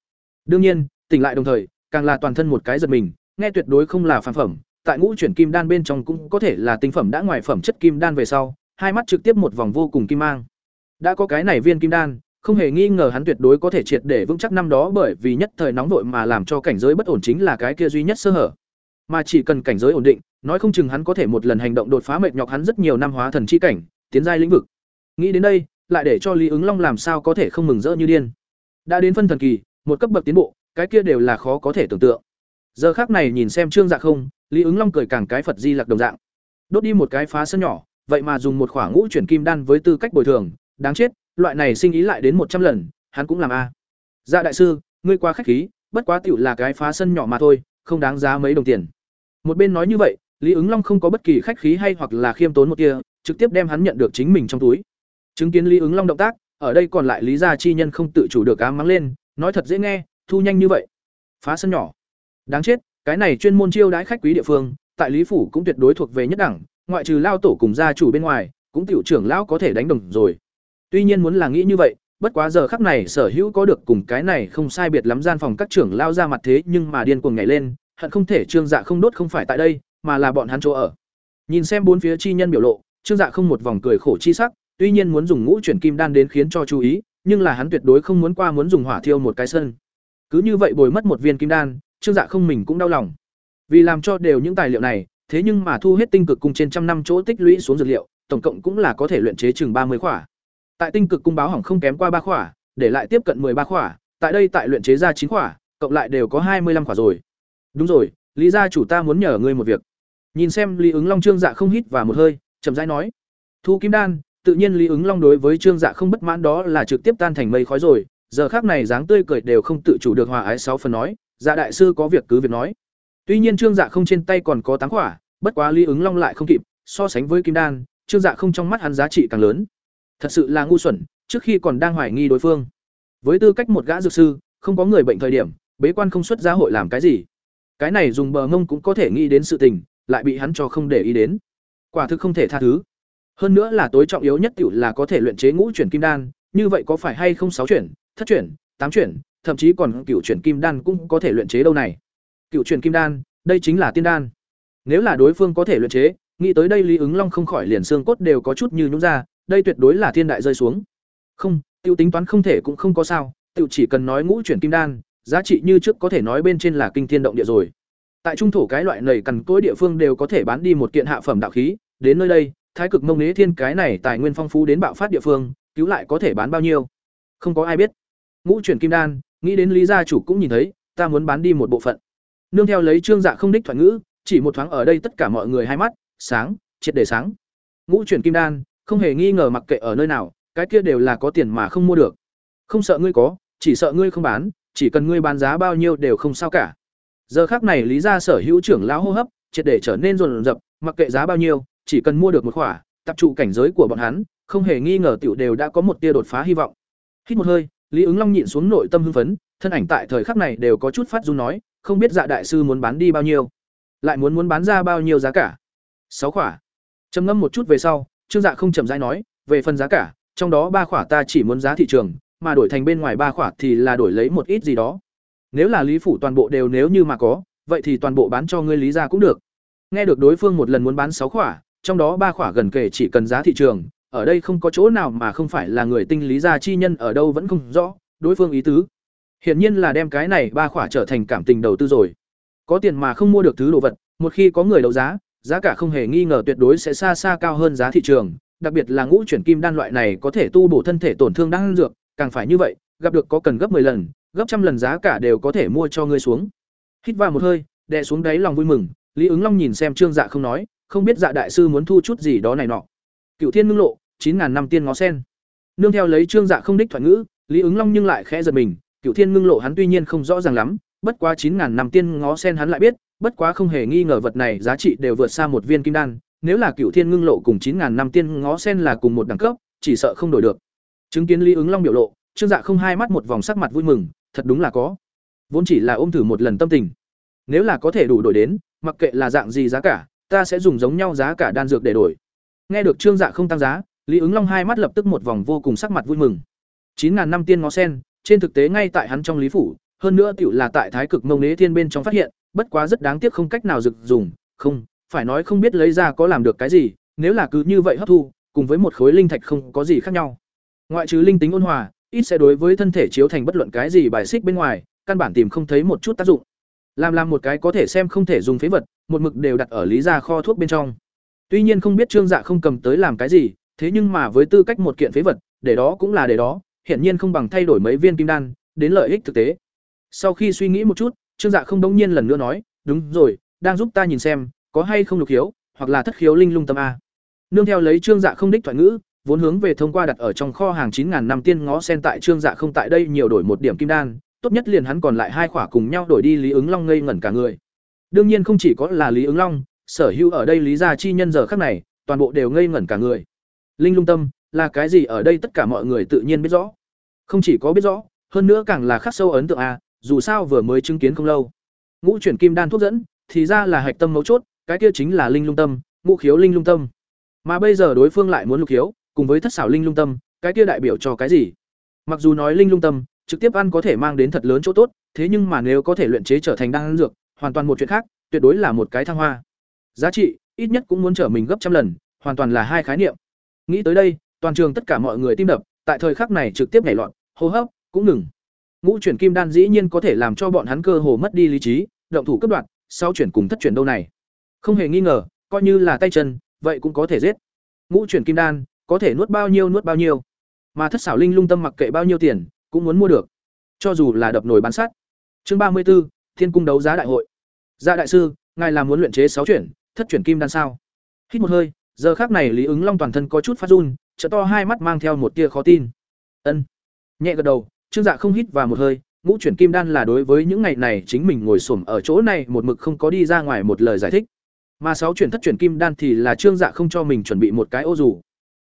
Đương nhiên, tỉnh lại đồng thời, càng là toàn thân một cái giật mình, nghe tuyệt đối không là phản phẩm, tại ngũ chuyển kim đan bên trong cũng có thể là tinh phẩm đã ngoài phẩm chất kim đan về sau, hai mắt trực tiếp một vòng vô cùng kim mang. Đã có cái này viên kim đan, không hề nghi ngờ hắn tuyệt đối có thể triệt để vững chắc năm đó bởi vì nhất thời nóng vội mà làm cho cảnh giới bất ổn chính là cái kia duy nhất sơ hở. Mà chỉ cần cảnh giới ổn định, nói không chừng hắn có thể một lần hành động đột phá mệt nhọc hắn rất nhiều năm hóa thần chi cảnh, tiến giai lĩnh vực. Nghĩ đến đây, lại để cho Lý ứng Long làm sao có thể không mừng rỡ như điên. Đã đến phân thần kỳ, một cấp bậc tiến bộ, cái kia đều là khó có thể tưởng tượng giờ khác này nhìn xem trương dạ không lý ứng long cười càng cái phật di lặc đồng dạng đốt đi một cái phá sân nhỏ vậy mà dùng một khoảng ngũ chuyển kim đan với tư cách bồi thường đáng chết loại này sinh ý lại đến một trăm lần hắn cũng làm a. Dạ đại sư ngươi qua khách khí bất quá tiểu là cái phá sân nhỏ mà thôi không đáng giá mấy đồng tiền. Một bên nói như vậy lý ứng long không có bất kỳ khách khí hay hoặc là khiêm tốn một kia trực tiếp đem hắn nhận được chính mình trong túi. Chứng kiến lý ứng long động tác ở đây còn lại lý gia chi nhân không tự chủ được ám mắng lên nói thật dễ nghe thu nhanh như vậy. Phá sân nhỏ. Đáng chết, cái này chuyên môn chiêu đãi khách quý địa phương, tại Lý phủ cũng tuyệt đối thuộc về nhất đẳng, ngoại trừ lao tổ cùng gia chủ bên ngoài, cũng tiểu trưởng lão có thể đánh đồng rồi. Tuy nhiên muốn là nghĩ như vậy, bất quá giờ khắc này sở hữu có được cùng cái này không sai biệt lắm gian phòng các trưởng lao ra mặt thế nhưng mà điên cuồng nhảy lên hận không thể trương dạ không đốt không phải tại đây mà là bọn hắn chỗ ở. Nhìn xem bốn phía chi nhân biểu lộ trương dạ không một vòng cười khổ chi sắc tuy nhiên muốn dùng ngũ chuyển kim đan đến khiến cho chú ý nhưng là hắn tuyệt đối không muốn qua muốn dùng hỏa thiêu một cái sân. Cứ như vậy bồi mất một viên kim đan trương dạ không mình cũng đau lòng. Vì làm cho đều những tài liệu này thế nhưng mà thu hết tinh cực cung trên trăm năm chỗ tích lũy xuống dược liệu, tổng cộng cũng là có thể luyện chế chừng ba mươi khỏa. Tại tinh cực cung báo hỏng không kém qua ba khỏa, để lại tiếp cận ba khỏa, tại đây tại luyện chế ra chín khỏa, cộng lại đều có hai mươi 25 khỏa rồi. Đúng rồi, lý gia chủ ta muốn nhờ ngươi một việc. Nhìn xem lý ứng long trương dạ không hít và một hơi, chậm rãi nói. Thu kim đan, tự nhiên lý ứng long đối với trương dạ không bất mãn đó là trực tiếp tan thành mây khói rồi, giờ khác này dáng tươi cười đều không tự chủ được hòa ái sáu phần nói. Dạ đại sư có việc cứ việc nói tuy nhiên trương dạ không trên tay còn có tám quả, bất quá lý ứng long lại không kịp, so sánh với kim đan, trương dạ không trong mắt hắn giá trị càng lớn. Thật sự là ngu xuẩn, trước khi còn đang hoài nghi đối phương. Với tư cách một gã dược sư, không có người bệnh thời điểm, bế quan không xuất gia hội làm cái gì. Cái này dùng bờ ngông cũng có thể nghĩ đến sự tình, lại bị hắn cho không để ý đến. Quả thực không thể tha thứ. Hơn nữa là tối trọng yếu nhất tiểu là có thể luyện chế ngũ chuyển kim đan, như vậy có phải hay không sáu chuyển, thất chuyển, tám chuyển, thậm chí còn cửu chuyển kim đan cũng có thể luyện chế đâu này cựu chuyển kim đan, đây chính là tiên đan. Nếu là đối phương có thể luyện chế, nghĩ tới đây lý ứng long không khỏi liền xương cốt đều có chút như nhúng ra, đây tuyệt đối là thiên đại rơi xuống. Không tiêu tính toán không thể cũng không có sao tiêu chỉ cần nói ngũ chuyển kim đan, giá trị như trước có thể nói bên trên là kinh thiên động địa rồi. Tại trung thổ cái loại nầy cằn cỗi địa phương đều có thể bán đi một kiện hạ phẩm đạo khí, đến nơi đây, thái cực mông nế thiên cái này tài nguyên phong phú đến bạo phát địa phương, cứu lại có thể bán bao nhiêu? Không có ai biết. Ngũ chuyển kim đan, nghĩ đến lý gia chủ cũng nhìn thấy, ta muốn bán đi một bộ phận nương theo lấy trương dạ không đích thoại ngữ, chỉ một thoáng ở đây tất cả mọi người hai mắt, sáng, triệt để sáng. Ngũ chuyển kim đan, không hề nghi ngờ mặc kệ ở nơi nào, cái kia đều là có tiền mà không mua được. Không sợ ngươi có, chỉ sợ ngươi không bán, chỉ cần ngươi bán giá bao nhiêu đều không sao cả. Giờ khác này lý gia sở hữu trưởng lão hô hấp, triệt để trở nên rồn rập, mặc kệ giá bao nhiêu, chỉ cần mua được một khỏa, tập trụ cảnh giới của bọn hắn, không hề nghi ngờ tiểu đều đã có một tia đột phá hy vọng. Hít một hơi, lý ứng long nhịn xuống nội tâm hưng phấn, thân ảnh tại thời khắc này đều có chút phát run nói không biết dạ đại sư muốn bán đi bao nhiêu, lại muốn muốn bán ra bao nhiêu giá cả. Sáu khỏa. Trầm ngâm một chút về sau, trương dạ không chậm rãi nói, về phần giá cả, trong đó ba khỏa ta chỉ muốn giá thị trường, mà đổi thành bên ngoài ba khỏa thì là đổi lấy một ít gì đó. Nếu là lý phủ toàn bộ đều nếu như mà có, vậy thì toàn bộ bán cho ngươi lý ra cũng được. Nghe được đối phương một lần muốn bán sáu khỏa, trong đó ba khỏa gần kể chỉ cần giá thị trường, ở đây không có chỗ nào mà không phải là người tinh lý gia chi nhân ở đâu vẫn không rõ, đối phương ý tứ hiển nhiên là đem cái này ba khỏa trở thành cảm tình đầu tư rồi. Có tiền mà không mua được thứ đồ vật, một khi có người đấu giá giá cả không hề nghi ngờ tuyệt đối sẽ xa xa cao hơn giá thị trường, đặc biệt là ngũ chuyển kim đan loại này có thể tu bổ thân thể tổn thương đang dược, càng phải như vậy, gặp được có cần gấp 10 lần, gấp trăm lần giá cả đều có thể mua cho ngươi xuống. Hít vào một hơi, đè xuống đáy lòng vui mừng, lý ứng long nhìn xem trương dạ không nói, không biết dạ đại sư muốn thu chút gì đó này nọ. Cựu thiên ngưng lộ, chín ngàn năm tiên ngó sen. Nương theo lấy trương dạ không đích thoại ngữ, lý ứng long nhưng lại khẽ giật mình Cửu thiên ngưng lộ hắn tuy nhiên không rõ ràng lắm, bất quá chín ngàn năm tiên ngó sen hắn lại biết, bất quá không hề nghi ngờ vật này giá trị đều vượt xa một viên kim đan, nếu là Cửu thiên ngưng lộ cùng chín ngàn năm tiên ngó sen là cùng một đẳng cấp, chỉ sợ không đổi được. Chứng kiến lý ứng long biểu lộ, trương dạ không hai mắt một vòng sắc mặt vui mừng, thật đúng là có. Vốn chỉ là ôm thử một lần tâm tình. Nếu là có thể đủ đổi đến, mặc kệ là dạng gì giá cả, ta sẽ dùng giống nhau giá cả đan dược để đổi. Nghe được trương dạ không tăng giá, lý ứng long hai mắt lập tức một vòng vô cùng sắc mặt vui mừng. Chín ngàn năm tiên ngó sen trên thực tế ngay tại hắn trong lý phủ, hơn nữa tiểu là tại thái cực mông nế thiên bên trong phát hiện, bất quá rất đáng tiếc không cách nào rực dùng, không, phải nói không biết lấy ra có làm được cái gì, nếu là cứ như vậy hấp thu, cùng với một khối linh thạch không có gì khác nhau. Ngoại trừ linh tính ôn hòa, ít sẽ đối với thân thể chiếu thành bất luận cái gì bài xích bên ngoài, căn bản tìm không thấy một chút tác dụng. Làm làm một cái có thể xem không thể dùng phế vật, một mực đều đặt ở lý gia kho thuốc bên trong. Tuy nhiên không biết trương dạ không cầm tới làm cái gì, thế nhưng mà với tư cách một kiện phế vật, để đó cũng là để đó hiển nhiên không bằng thay đổi mấy viên kim đan, đến lợi ích thực tế. Sau khi suy nghĩ một chút, trương dạ không đống nhiên lần nữa nói, đúng rồi, đang giúp ta nhìn xem, có hay không lục hiếu hoặc là thất khiếu linh lung tâm a. Nương theo lấy trương dạ không đích thoại ngữ, vốn hướng về thông qua đặt ở trong kho hàng chín ngàn năm tiên ngó sen tại trương dạ không tại đây nhiều đổi một điểm kim đan, tốt nhất liền hắn còn lại hai khỏa cùng nhau đổi đi lý ứng long ngây ngẩn cả người. Đương nhiên không chỉ có là lý ứng long, sở hữu ở đây lý gia chi nhân giờ khắc này, toàn bộ đều ngây ngẩn cả người. Linh lung tâm là cái gì ở đây tất cả mọi người tự nhiên biết rõ không chỉ có biết rõ hơn nữa càng là khắc sâu ấn tượng a dù sao vừa mới chứng kiến không lâu ngũ chuyển kim đan thuốc dẫn thì ra là hạch tâm mấu chốt cái kia chính là linh lung tâm ngũ khiếu linh lung tâm mà bây giờ đối phương lại muốn lục khiếu cùng với thất xảo linh lung tâm cái kia đại biểu cho cái gì Mặc dù nói linh lung tâm, trực tiếp ăn có thể mang đến thật lớn chỗ tốt, thế nhưng mà nếu có thể luyện chế trở thành đan dược, hoàn toàn một chuyện khác, tuyệt đối là một cái thăng hoa. Giá trị, ít nhất cũng muốn trở mình gấp trăm lần, hoàn toàn là hai khái niệm. Nghĩ tới đây, toàn trường tất cả mọi người tim đập, tại thời khắc này trực tiếp nhảy loạn, hô hấp cũng ngừng. Ngũ chuyển kim đan dĩ nhiên có thể làm cho bọn hắn cơ hồ mất đi lý trí, động thủ cấp đoạn, sau chuyển cùng thất chuyển đâu này. Không hề nghi ngờ, coi như là tay chân, vậy cũng có thể giết. Ngũ chuyển kim đan, có thể nuốt bao nhiêu nuốt bao nhiêu. Mà thất xảo linh lung tâm mặc kệ bao nhiêu tiền, cũng muốn mua được. Cho dù là đập nồi bán sắt. Chương ba mươi 34, Thiên cung đấu giá đại hội. Dạ đại sư, ngài là muốn luyện chế sáu chuyển, thất chuyển kim đan sao? Hít một hơi, giờ khắc này Lý ứng Long toàn thân có chút phát run, trợ to hai mắt mang theo một tia khó tin. Ân. Nhẹ gật đầu, Trương Dạ không hít vào một hơi, ngũ chuyển kim đan là đối với những ngày này chính mình ngồi xổm ở chỗ này một mực không có đi ra ngoài một lời giải thích. Mà sáu chuyển thất chuyển kim đan thì là Trương Dạ không cho mình chuẩn bị một cái ô dù.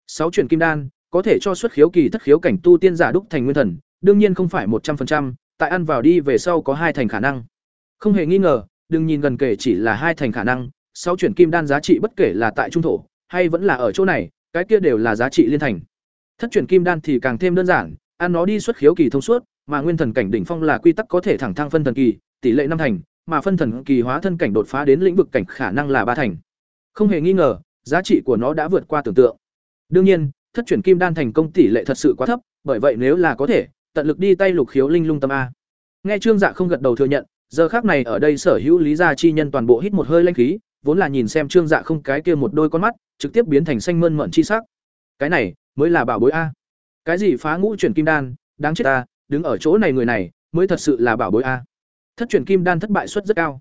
Sáu chuyển kim đan có thể cho xuất khiếu kỳ thất khiếu cảnh tu tiên giả đúc thành nguyên thần, đương nhiên không phải một trăm 100%, tại ăn vào đi về sau có hai thành khả năng. Không hề nghi ngờ, đừng nhìn gần kể chỉ là hai thành khả năng, sáu chuyển kim đan giá trị bất kể là tại trung thổ hay vẫn là ở chỗ này, cái kia đều là giá trị liên thành. Thất chuyển kim đan thì càng thêm đơn giản, ăn nó đi xuất khiếu kỳ thông suốt, mà nguyên thần cảnh đỉnh phong là quy tắc có thể thẳng thăng phân thần kỳ, tỷ lệ năm thành, mà phân thần kỳ hóa thân cảnh đột phá đến lĩnh vực cảnh khả năng là ba thành. Không hề nghi ngờ, giá trị của nó đã vượt qua tưởng tượng. Đương nhiên, thất chuyển kim đan thành công tỷ lệ thật sự quá thấp, bởi vậy nếu là có thể, tận lực đi tay lục khiếu linh lung tâm a. Nghe Trương Dạ không gật đầu thừa nhận, giờ khác này ở đây sở hữu lý gia chi nhân toàn bộ hít một hơi linh khí, vốn là nhìn xem Trương Dạ không cái kia một đôi con mắt, trực tiếp biến thành xanh mơn mận chi sắc. Cái này mới là bảo bối a. Cái gì phá ngũ chuyển kim đan, đáng chết ta, đứng ở chỗ này người này, mới thật sự là bảo bối a. Thất chuyển kim đan thất bại suất rất cao.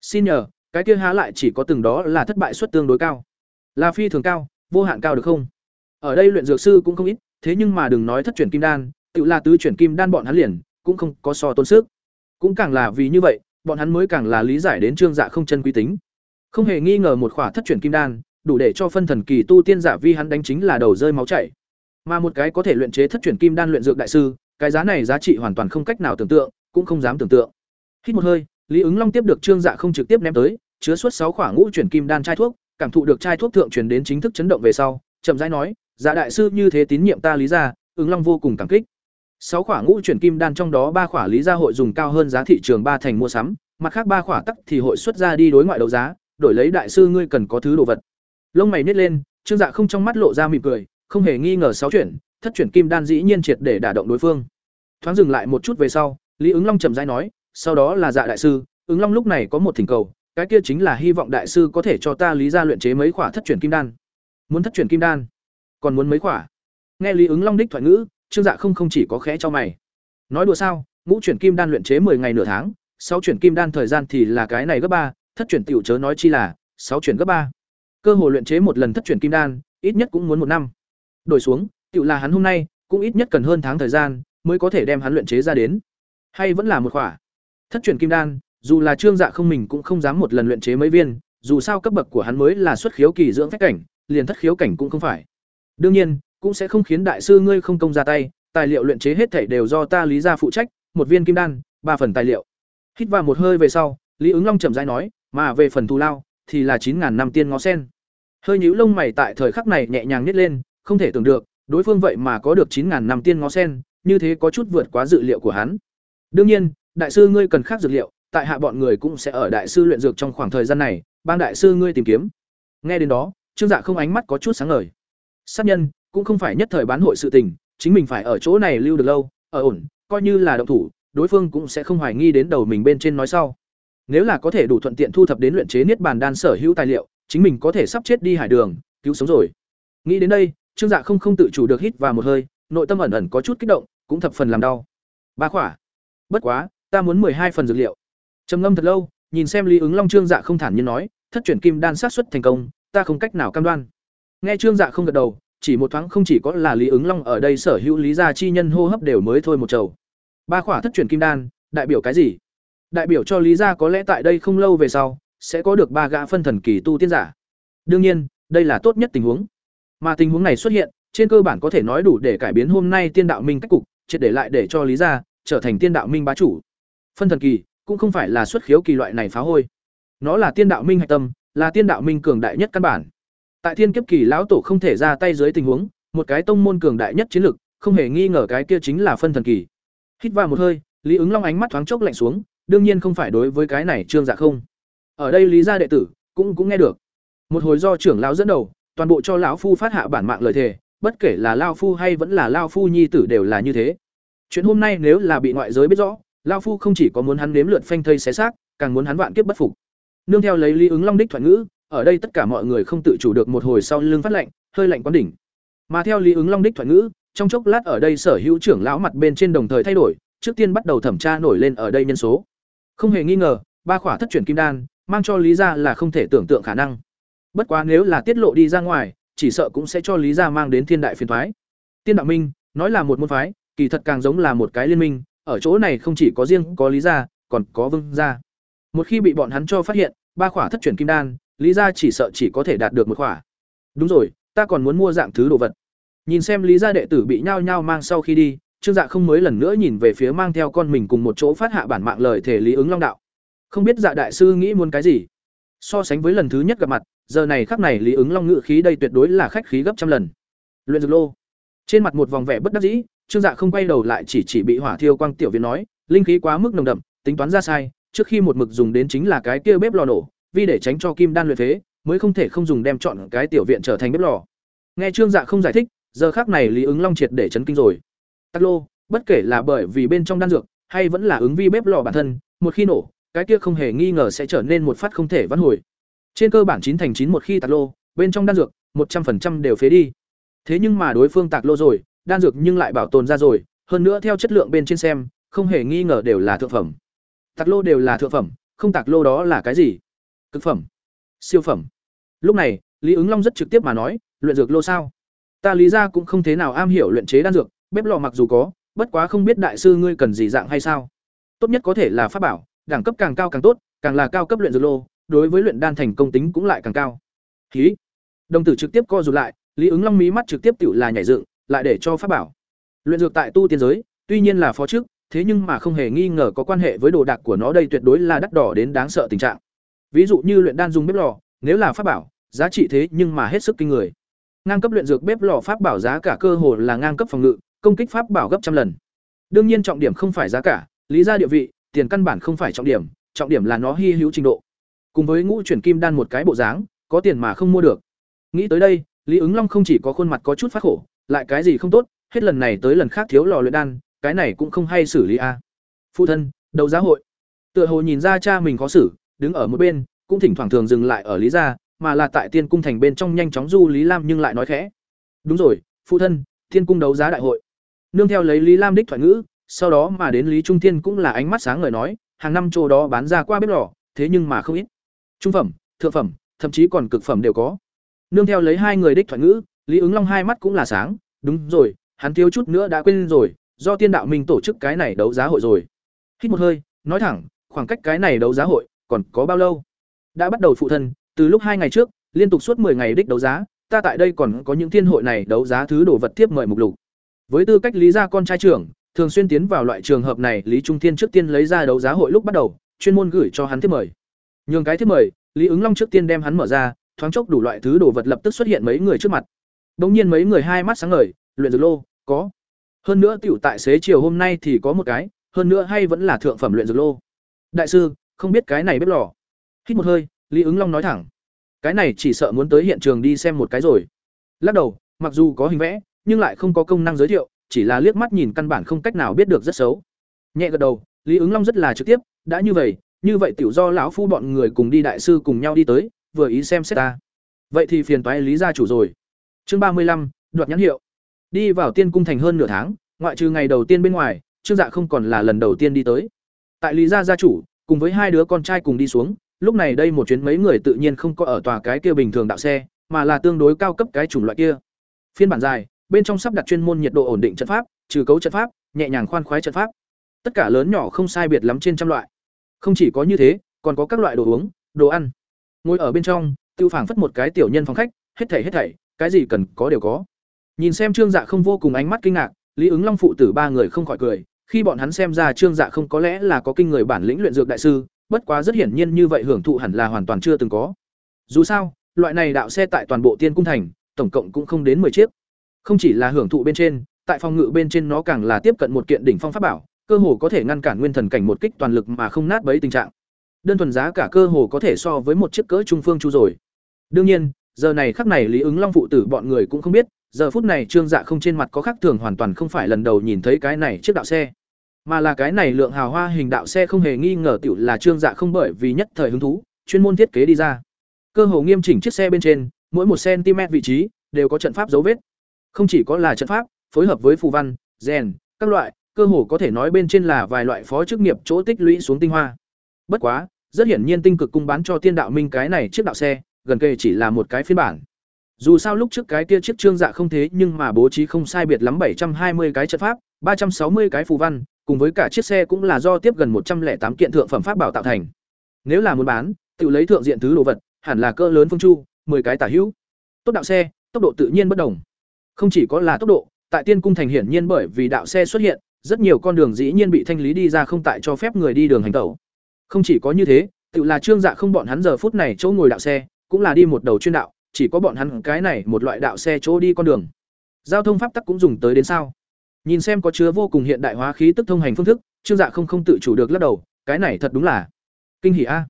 Xin nhờ, cái kia há lại chỉ có từng đó là thất bại suất tương đối cao. Là phi thường cao, vô hạn cao được không? Ở đây luyện dược sư cũng không ít, thế nhưng mà đừng nói thất chuyển kim đan, tự là tứ chuyển kim đan bọn hắn liền, cũng không có so tôn sức. Cũng càng là vì như vậy, bọn hắn mới càng là lý giải đến trương dạ không chân quý tính. Không hề nghi ngờ một khỏa thất chuyển kim đan, đủ để cho phân thần kỳ tu tiên giả vi hắn đánh chính là đầu rơi máu chảy. Mà một cái có thể luyện chế thất chuyển kim đan luyện dược đại sư, cái giá này giá trị hoàn toàn không cách nào tưởng tượng, cũng không dám tưởng tượng. Hít một hơi, Lý ứng Long tiếp được trương dạ không trực tiếp ném tới, chứa suốt sáu khỏa ngũ chuyển kim đan chai thuốc, cảm thụ được chai thuốc thượng truyền đến chính thức chấn động về sau, chậm rãi nói, "Dạ đại sư như thế tín nhiệm ta lý gia, ứng Long vô cùng cảm kích." Sáu khỏa ngũ chuyển kim đan trong đó ba khỏa lý gia hội dùng cao hơn giá thị trường ba thành mua sắm, mặt khác ba khỏa tắc thì hội xuất ra đi đối ngoại đấu giá, đổi lấy đại sư ngươi cần có thứ đồ vật. Lông mày nhếch lên, Trương Dạ không trong mắt lộ ra mỉm cười, không hề nghi ngờ sáu chuyển, thất chuyển kim đan dĩ nhiên triệt để đả động đối phương. Thoáng dừng lại một chút về sau, Lý Ứng Long chậm rãi nói, sau đó là Dạ đại sư, Ứng Long lúc này có một thỉnh cầu, cái kia chính là hy vọng đại sư có thể cho ta lý gia luyện chế mấy khỏa thất chuyển kim đan. Muốn thất chuyển kim đan, còn muốn mấy khỏa. Nghe Lý Ứng Long đích thoại ngữ, Trương Dạ không không chỉ có khẽ cho mày. Nói đùa sao, ngũ chuyển kim đan luyện chế 10 ngày nửa tháng, sáu chuyển kim đan thời gian thì là cái này gấp ba, thất chuyển tiểu chớ nói chi là sáu chuyển gấp ba. Cơ hội luyện chế một lần thất chuyển kim đan, ít nhất cũng muốn một năm. Đổi xuống, tiểu là hắn hôm nay, cũng ít nhất cần hơn tháng thời gian mới có thể đem hắn luyện chế ra đến. Hay vẫn là một khỏa. Thất chuyển kim đan, dù là Trương Dạ không mình cũng không dám một lần luyện chế mấy viên, dù sao cấp bậc của hắn mới là xuất khiếu kỳ dưỡng phách cảnh, liền thất khiếu cảnh cũng không phải. Đương nhiên, cũng sẽ không khiến đại sư ngươi không công ra tay, tài liệu luyện chế hết thảy đều do ta Lý gia phụ trách, một viên kim đan, ba phần tài liệu. Hít vào một hơi về sau, Lý Ứng Long chậm rãi nói, mà về phần thù lao thì là chín ngàn năm tiên ngó sen. Hơi nhíu lông mày tại thời khắc này nhẹ nhàng nhét lên, không thể tưởng được, đối phương vậy mà có được chín ngàn năm tiên ngó sen, như thế có chút vượt quá dự liệu của hắn. Đương nhiên, đại sư ngươi cần khác dược liệu, tại hạ bọn người cũng sẽ ở đại sư luyện dược trong khoảng thời gian này, ban đại sư ngươi tìm kiếm. Nghe đến đó, Trương Dạ không ánh mắt có chút sáng ngời. Sát nhân, cũng không phải nhất thời bán hội sự tình, chính mình phải ở chỗ này lưu được lâu, ở ổn, coi như là động thủ, đối phương cũng sẽ không hoài nghi đến đầu mình bên trên nói sau. Nếu là có thể đủ thuận tiện thu thập đến luyện chế niết bàn đan sở hữu tài liệu, chính mình có thể sắp chết đi hải đường, cứu sống rồi. Nghĩ đến đây, Trương Dạ không không tự chủ được hít vào một hơi, nội tâm ẩn ẩn có chút kích động, cũng thập phần làm đau. Ba khỏa. Bất quá, ta muốn hai phần dược liệu. Trầm ngâm thật lâu, nhìn xem Lý Ứng Long Trương Dạ không thản nhiên nói, thất chuyển kim đan sát xuất thành công, ta không cách nào cam đoan. Nghe Trương Dạ không gật đầu, chỉ một thoáng không chỉ có là Lý Ứng Long ở đây sở hữu lý gia chi nhân hô hấp đều mới thôi một chầu. Ba khỏa thất chuyển kim đan, đại biểu cái gì? Đại biểu cho lý gia có lẽ tại đây không lâu về sau sẽ có được ba gã phân thần kỳ tu tiên giả. Đương nhiên, đây là tốt nhất tình huống. Mà tình huống này xuất hiện, trên cơ bản có thể nói đủ để cải biến hôm nay tiên đạo minh cách cục, triệt để lại để cho lý gia trở thành tiên đạo minh bá chủ. Phân thần kỳ cũng không phải là xuất khiếu kỳ loại này phá hôi. Nó là tiên đạo minh hạch tâm, là tiên đạo minh cường đại nhất căn bản. Tại thiên kiếp kỳ lão tổ không thể ra tay dưới tình huống, một cái tông môn cường đại nhất chiến lực, không hề nghi ngờ cái kia chính là phân thần kỳ. Hít vào một hơi, Lý ứng Long ánh mắt thoáng chốc lạnh xuống, đương nhiên không phải đối với cái này Trương Dạ không. Ở đây Lý gia đệ tử cũng cũng nghe được. Một hồi do trưởng lão dẫn đầu, toàn bộ cho lão phu phát hạ bản mạng lời thề, bất kể là lão phu hay vẫn là lão phu nhi tử đều là như thế. Chuyện hôm nay nếu là bị ngoại giới biết rõ, lão phu không chỉ có muốn hắn nếm lượt phanh thây xé xác, càng muốn hắn vạn kiếp bất phục. Nương theo lấy Lý ứng Long đích thoại ngữ, ở đây tất cả mọi người không tự chủ được một hồi sau lưng phát lạnh, hơi lạnh quán đỉnh. Mà theo Lý ứng Long đích thoại ngữ, trong chốc lát ở đây sở hữu trưởng lão mặt bên trên đồng thời thay đổi, trước tiên bắt đầu thẩm tra nổi lên ở đây nhân số. Không hề nghi ngờ, ba khỏa thất chuyển kim đan, mang cho Lý gia là không thể tưởng tượng khả năng. Bất quá nếu là tiết lộ đi ra ngoài, chỉ sợ cũng sẽ cho Lý gia mang đến thiên đại phiền toái. Tiên đạo minh, nói là một môn phái, kỳ thật càng giống là một cái liên minh, ở chỗ này không chỉ có riêng có Lý gia, còn có Vương gia. Một khi bị bọn hắn cho phát hiện, ba khỏa thất chuyển kim đan, Lý gia chỉ sợ chỉ có thể đạt được một khỏa. Đúng rồi, ta còn muốn mua dạng thứ đồ vật. Nhìn xem Lý gia đệ tử bị nhao nhao mang sau khi đi, Trương Dạ không mới lần nữa nhìn về phía mang theo con mình cùng một chỗ phát hạ bản mạng lời thể Lý ứng Long đạo. Không biết Dạ đại sư nghĩ muốn cái gì? So sánh với lần thứ nhất gặp mặt, giờ này khắc này Lý ứng Long ngự khí đây tuyệt đối là khách khí gấp trăm lần. Luyện dược lô. Trên mặt một vòng vẻ bất đắc dĩ, Trương Dạ không quay đầu lại chỉ chỉ bị hỏa thiêu quang tiểu viện nói, linh khí quá mức nồng đậm, tính toán ra sai, trước khi một mực dùng đến chính là cái kia bếp lò nổ, vì để tránh cho kim đan luyện phế, mới không thể không dùng đem chọn cái tiểu viện trở thành bếp lò. Nghe Trương Dạ không giải thích, giờ khác này Lý ứng Long triệt để chấn kinh rồi. Tắc lô, bất kể là bởi vì bên trong đan dược, hay vẫn là ứng vi bếp lò bản thân, một khi nổ, cái kia không hề nghi ngờ sẽ trở nên một phát không thể vãn hồi. Trên cơ bản chín thành chín một khi tạc lô, bên trong đan dược, một trăm 100% đều phế đi. Thế nhưng mà đối phương tạc lô rồi, đan dược nhưng lại bảo tồn ra rồi, hơn nữa theo chất lượng bên trên xem, không hề nghi ngờ đều là thượng phẩm. Tạc lô đều là thượng phẩm, không tạc lô đó là cái gì? Cực phẩm, siêu phẩm. Lúc này, Lý ứng Long rất trực tiếp mà nói, luyện dược lô sao? Ta lý ra cũng không thế nào am hiểu luyện chế đan dược, bếp lò mặc dù có, bất quá không biết đại sư ngươi cần gì dạng hay sao? Tốt nhất có thể là pháp bảo, đẳng cấp càng cao càng tốt, càng là cao cấp luyện dược lô, đối với luyện đan thành công tính cũng lại càng cao. Khí. Đồng tử trực tiếp co rụt lại, Lý ứng Long mí mắt trực tiếp tiểu là nhảy dựng, lại để cho pháp bảo. Luyện dược tại tu tiên giới, tuy nhiên là phó trước, thế nhưng mà không hề nghi ngờ có quan hệ với đồ đạc của nó đây tuyệt đối là đắt đỏ đến đáng sợ tình trạng. Ví dụ như luyện đan dùng bếp lò, nếu là pháp bảo, giá trị thế nhưng mà hết sức kinh người. Ngang cấp luyện dược bếp lò pháp bảo giá cả cơ hồ là ngang cấp phòng ngự, công kích pháp bảo gấp trăm lần. Đương nhiên trọng điểm không phải giá cả, lý ra địa vị, tiền căn bản không phải trọng điểm, trọng điểm là nó hy hữu trình độ. Cùng với ngũ chuyển kim đan một cái bộ dáng, có tiền mà không mua được. Nghĩ tới đây, Lý ứng Long không chỉ có khuôn mặt có chút phát khổ, lại cái gì không tốt, hết lần này tới lần khác thiếu lò luyện đan, cái này cũng không hay xử lý a. Phụ thân, đầu giá hội. Tựa hồ nhìn ra cha mình khó xử, đứng ở một bên, cũng thỉnh thoảng thường dừng lại ở Lý gia, mà là tại Tiên cung thành bên trong nhanh chóng du Lý Lam nhưng lại nói khẽ. Đúng rồi, phụ thân, Tiên cung đấu giá đại hội. Nương theo lấy Lý Lam đích thoại ngữ, sau đó mà đến Lý Trung Thiên cũng là ánh mắt sáng ngời nói, hàng năm chỗ đó bán ra qua bếp lò, thế nhưng mà không ít. Trung phẩm, thượng phẩm, thậm chí còn cực phẩm đều có. Nương theo lấy hai người đích thoại ngữ, Lý Ứng Long hai mắt cũng là sáng, đúng rồi, hắn thiếu chút nữa đã quên rồi, do Tiên đạo mình tổ chức cái này đấu giá hội rồi. Hít một hơi, nói thẳng, khoảng cách cái này đấu giá hội còn có bao lâu? Đã bắt đầu phụ thân, từ lúc hai ngày trước, liên tục suốt 10 ngày đích đấu giá, ta tại đây còn có những thiên hội này đấu giá thứ đồ vật tiếp mời mục lục. Với tư cách lý gia con trai trưởng, thường xuyên tiến vào loại trường hợp này, Lý Trung Thiên trước tiên lấy ra đấu giá hội lúc bắt đầu, chuyên môn gửi cho hắn thiết mời. Nhường cái thiết mời, Lý Ứng Long trước tiên đem hắn mở ra, thoáng chốc đủ loại thứ đồ vật lập tức xuất hiện mấy người trước mặt. Đống nhiên mấy người hai mắt sáng ngời, luyện dược lô, có. Hơn nữa tiểu tại xế chiều hôm nay thì có một cái, hơn nữa hay vẫn là thượng phẩm luyện dược lô. Đại sư, không biết cái này bếp lò. Hít một hơi, Lý Ứng Long nói thẳng. Cái này chỉ sợ muốn tới hiện trường đi xem một cái rồi. Lắc đầu, mặc dù có hình vẽ, nhưng lại không có công năng giới thiệu, chỉ là liếc mắt nhìn căn bản không cách nào biết được rất xấu. Nhẹ gật đầu, Lý Ứng Long rất là trực tiếp, đã như vậy, như vậy tiểu do lão phu bọn người cùng đi đại sư cùng nhau đi tới, vừa ý xem xét ta. Vậy thì phiền toái Lý gia chủ rồi. Chương ba mươi lăm, đoạt nhãn hiệu. Đi vào Tiên cung thành hơn nửa tháng, ngoại trừ ngày đầu tiên bên ngoài, Trương Dạ không còn là lần đầu tiên đi tới. Tại Lý gia gia chủ, cùng với hai đứa con trai cùng đi xuống, lúc này đây một chuyến mấy người tự nhiên không có ở tòa cái kia bình thường đạo xe, mà là tương đối cao cấp cái chủng loại kia. Phiên bản dài, bên trong sắp đặt chuyên môn nhiệt độ ổn định trận pháp, trừ cấu trận pháp, nhẹ nhàng khoan khoái trận pháp. Tất cả lớn nhỏ không sai biệt lắm trên trăm loại. Không chỉ có như thế, còn có các loại đồ uống, đồ ăn. Ngồi ở bên trong, tiêu phảng phất một cái tiểu nhân phòng khách, hết thảy hết thảy, cái gì cần có đều có. Nhìn xem Trương Dạ không vô cùng ánh mắt kinh ngạc, Lý ứng Long phụ tử ba người không khỏi cười, khi bọn hắn xem ra Trương Dạ không có lẽ là có kinh người bản lĩnh luyện dược đại sư, bất quá rất hiển nhiên như vậy hưởng thụ hẳn là hoàn toàn chưa từng có. Dù sao, loại này đạo xe tại toàn bộ Tiên cung thành, tổng cộng cũng không đến 10 chiếc. Không chỉ là hưởng thụ bên trên, tại phòng ngự bên trên nó càng là tiếp cận một kiện đỉnh phong pháp bảo, cơ hồ có thể ngăn cản nguyên thần cảnh một kích toàn lực mà không nát bấy tình trạng. Đơn thuần giá cả cơ hồ có thể so với một chiếc cỡ trung phương chu rồi. Đương nhiên, giờ này khắc này Lý ứng Long phụ tử bọn người cũng không biết, giờ phút này Trương Dạ không trên mặt có khác thường hoàn toàn không phải lần đầu nhìn thấy cái này chiếc đạo xe, mà là cái này lượng hào hoa hình đạo xe không hề nghi ngờ tiểu là Trương Dạ không bởi vì nhất thời hứng thú, chuyên môn thiết kế đi ra. Cơ hồ nghiêm chỉnh chiếc xe bên trên, mỗi một cm vị trí đều có trận pháp dấu vết. Không chỉ có là trận pháp, phối hợp với phù văn, rèn, các loại, cơ hồ có thể nói bên trên là vài loại phó chức nghiệp chỗ tích lũy xuống tinh hoa. Bất quá, rất hiển nhiên tinh cực cung bán cho Tiên Đạo Minh cái này chiếc đạo xe, gần kề chỉ là một cái phiên bản. Dù sao lúc trước cái kia chiếc trương dạ không thế nhưng mà bố trí không sai biệt lắm bảy trăm hai mươi cái trận pháp, ba trăm sáu mươi cái phù văn, cùng với cả chiếc xe cũng là do tiếp gần một trăm lẻ tám kiện thượng phẩm pháp bảo tạo thành. Nếu là muốn bán, tự lấy thượng diện thứ đồ vật, hẳn là cỡ lớn phương chu, 10 cái tả hữu. Tốt đạo xe, tốc độ tự nhiên bất đồng. Không chỉ có là tốc độ, tại Tiên cung thành hiển nhiên bởi vì đạo xe xuất hiện, rất nhiều con đường dĩ nhiên bị thanh lý đi ra không tại cho phép người đi đường hành tẩu. Không chỉ có như thế, tự là trương dạ không bọn hắn giờ phút này chỗ ngồi đạo xe, cũng là đi một đầu chuyên đạo, chỉ có bọn hắn cái này một loại đạo xe chỗ đi con đường. Giao thông pháp tắc cũng dùng tới đến sao? Nhìn xem có chứa vô cùng hiện đại hóa khí tức thông hành phương thức, trương dạ không không tự chủ được lắc đầu, cái này thật đúng là kinh hỉ a.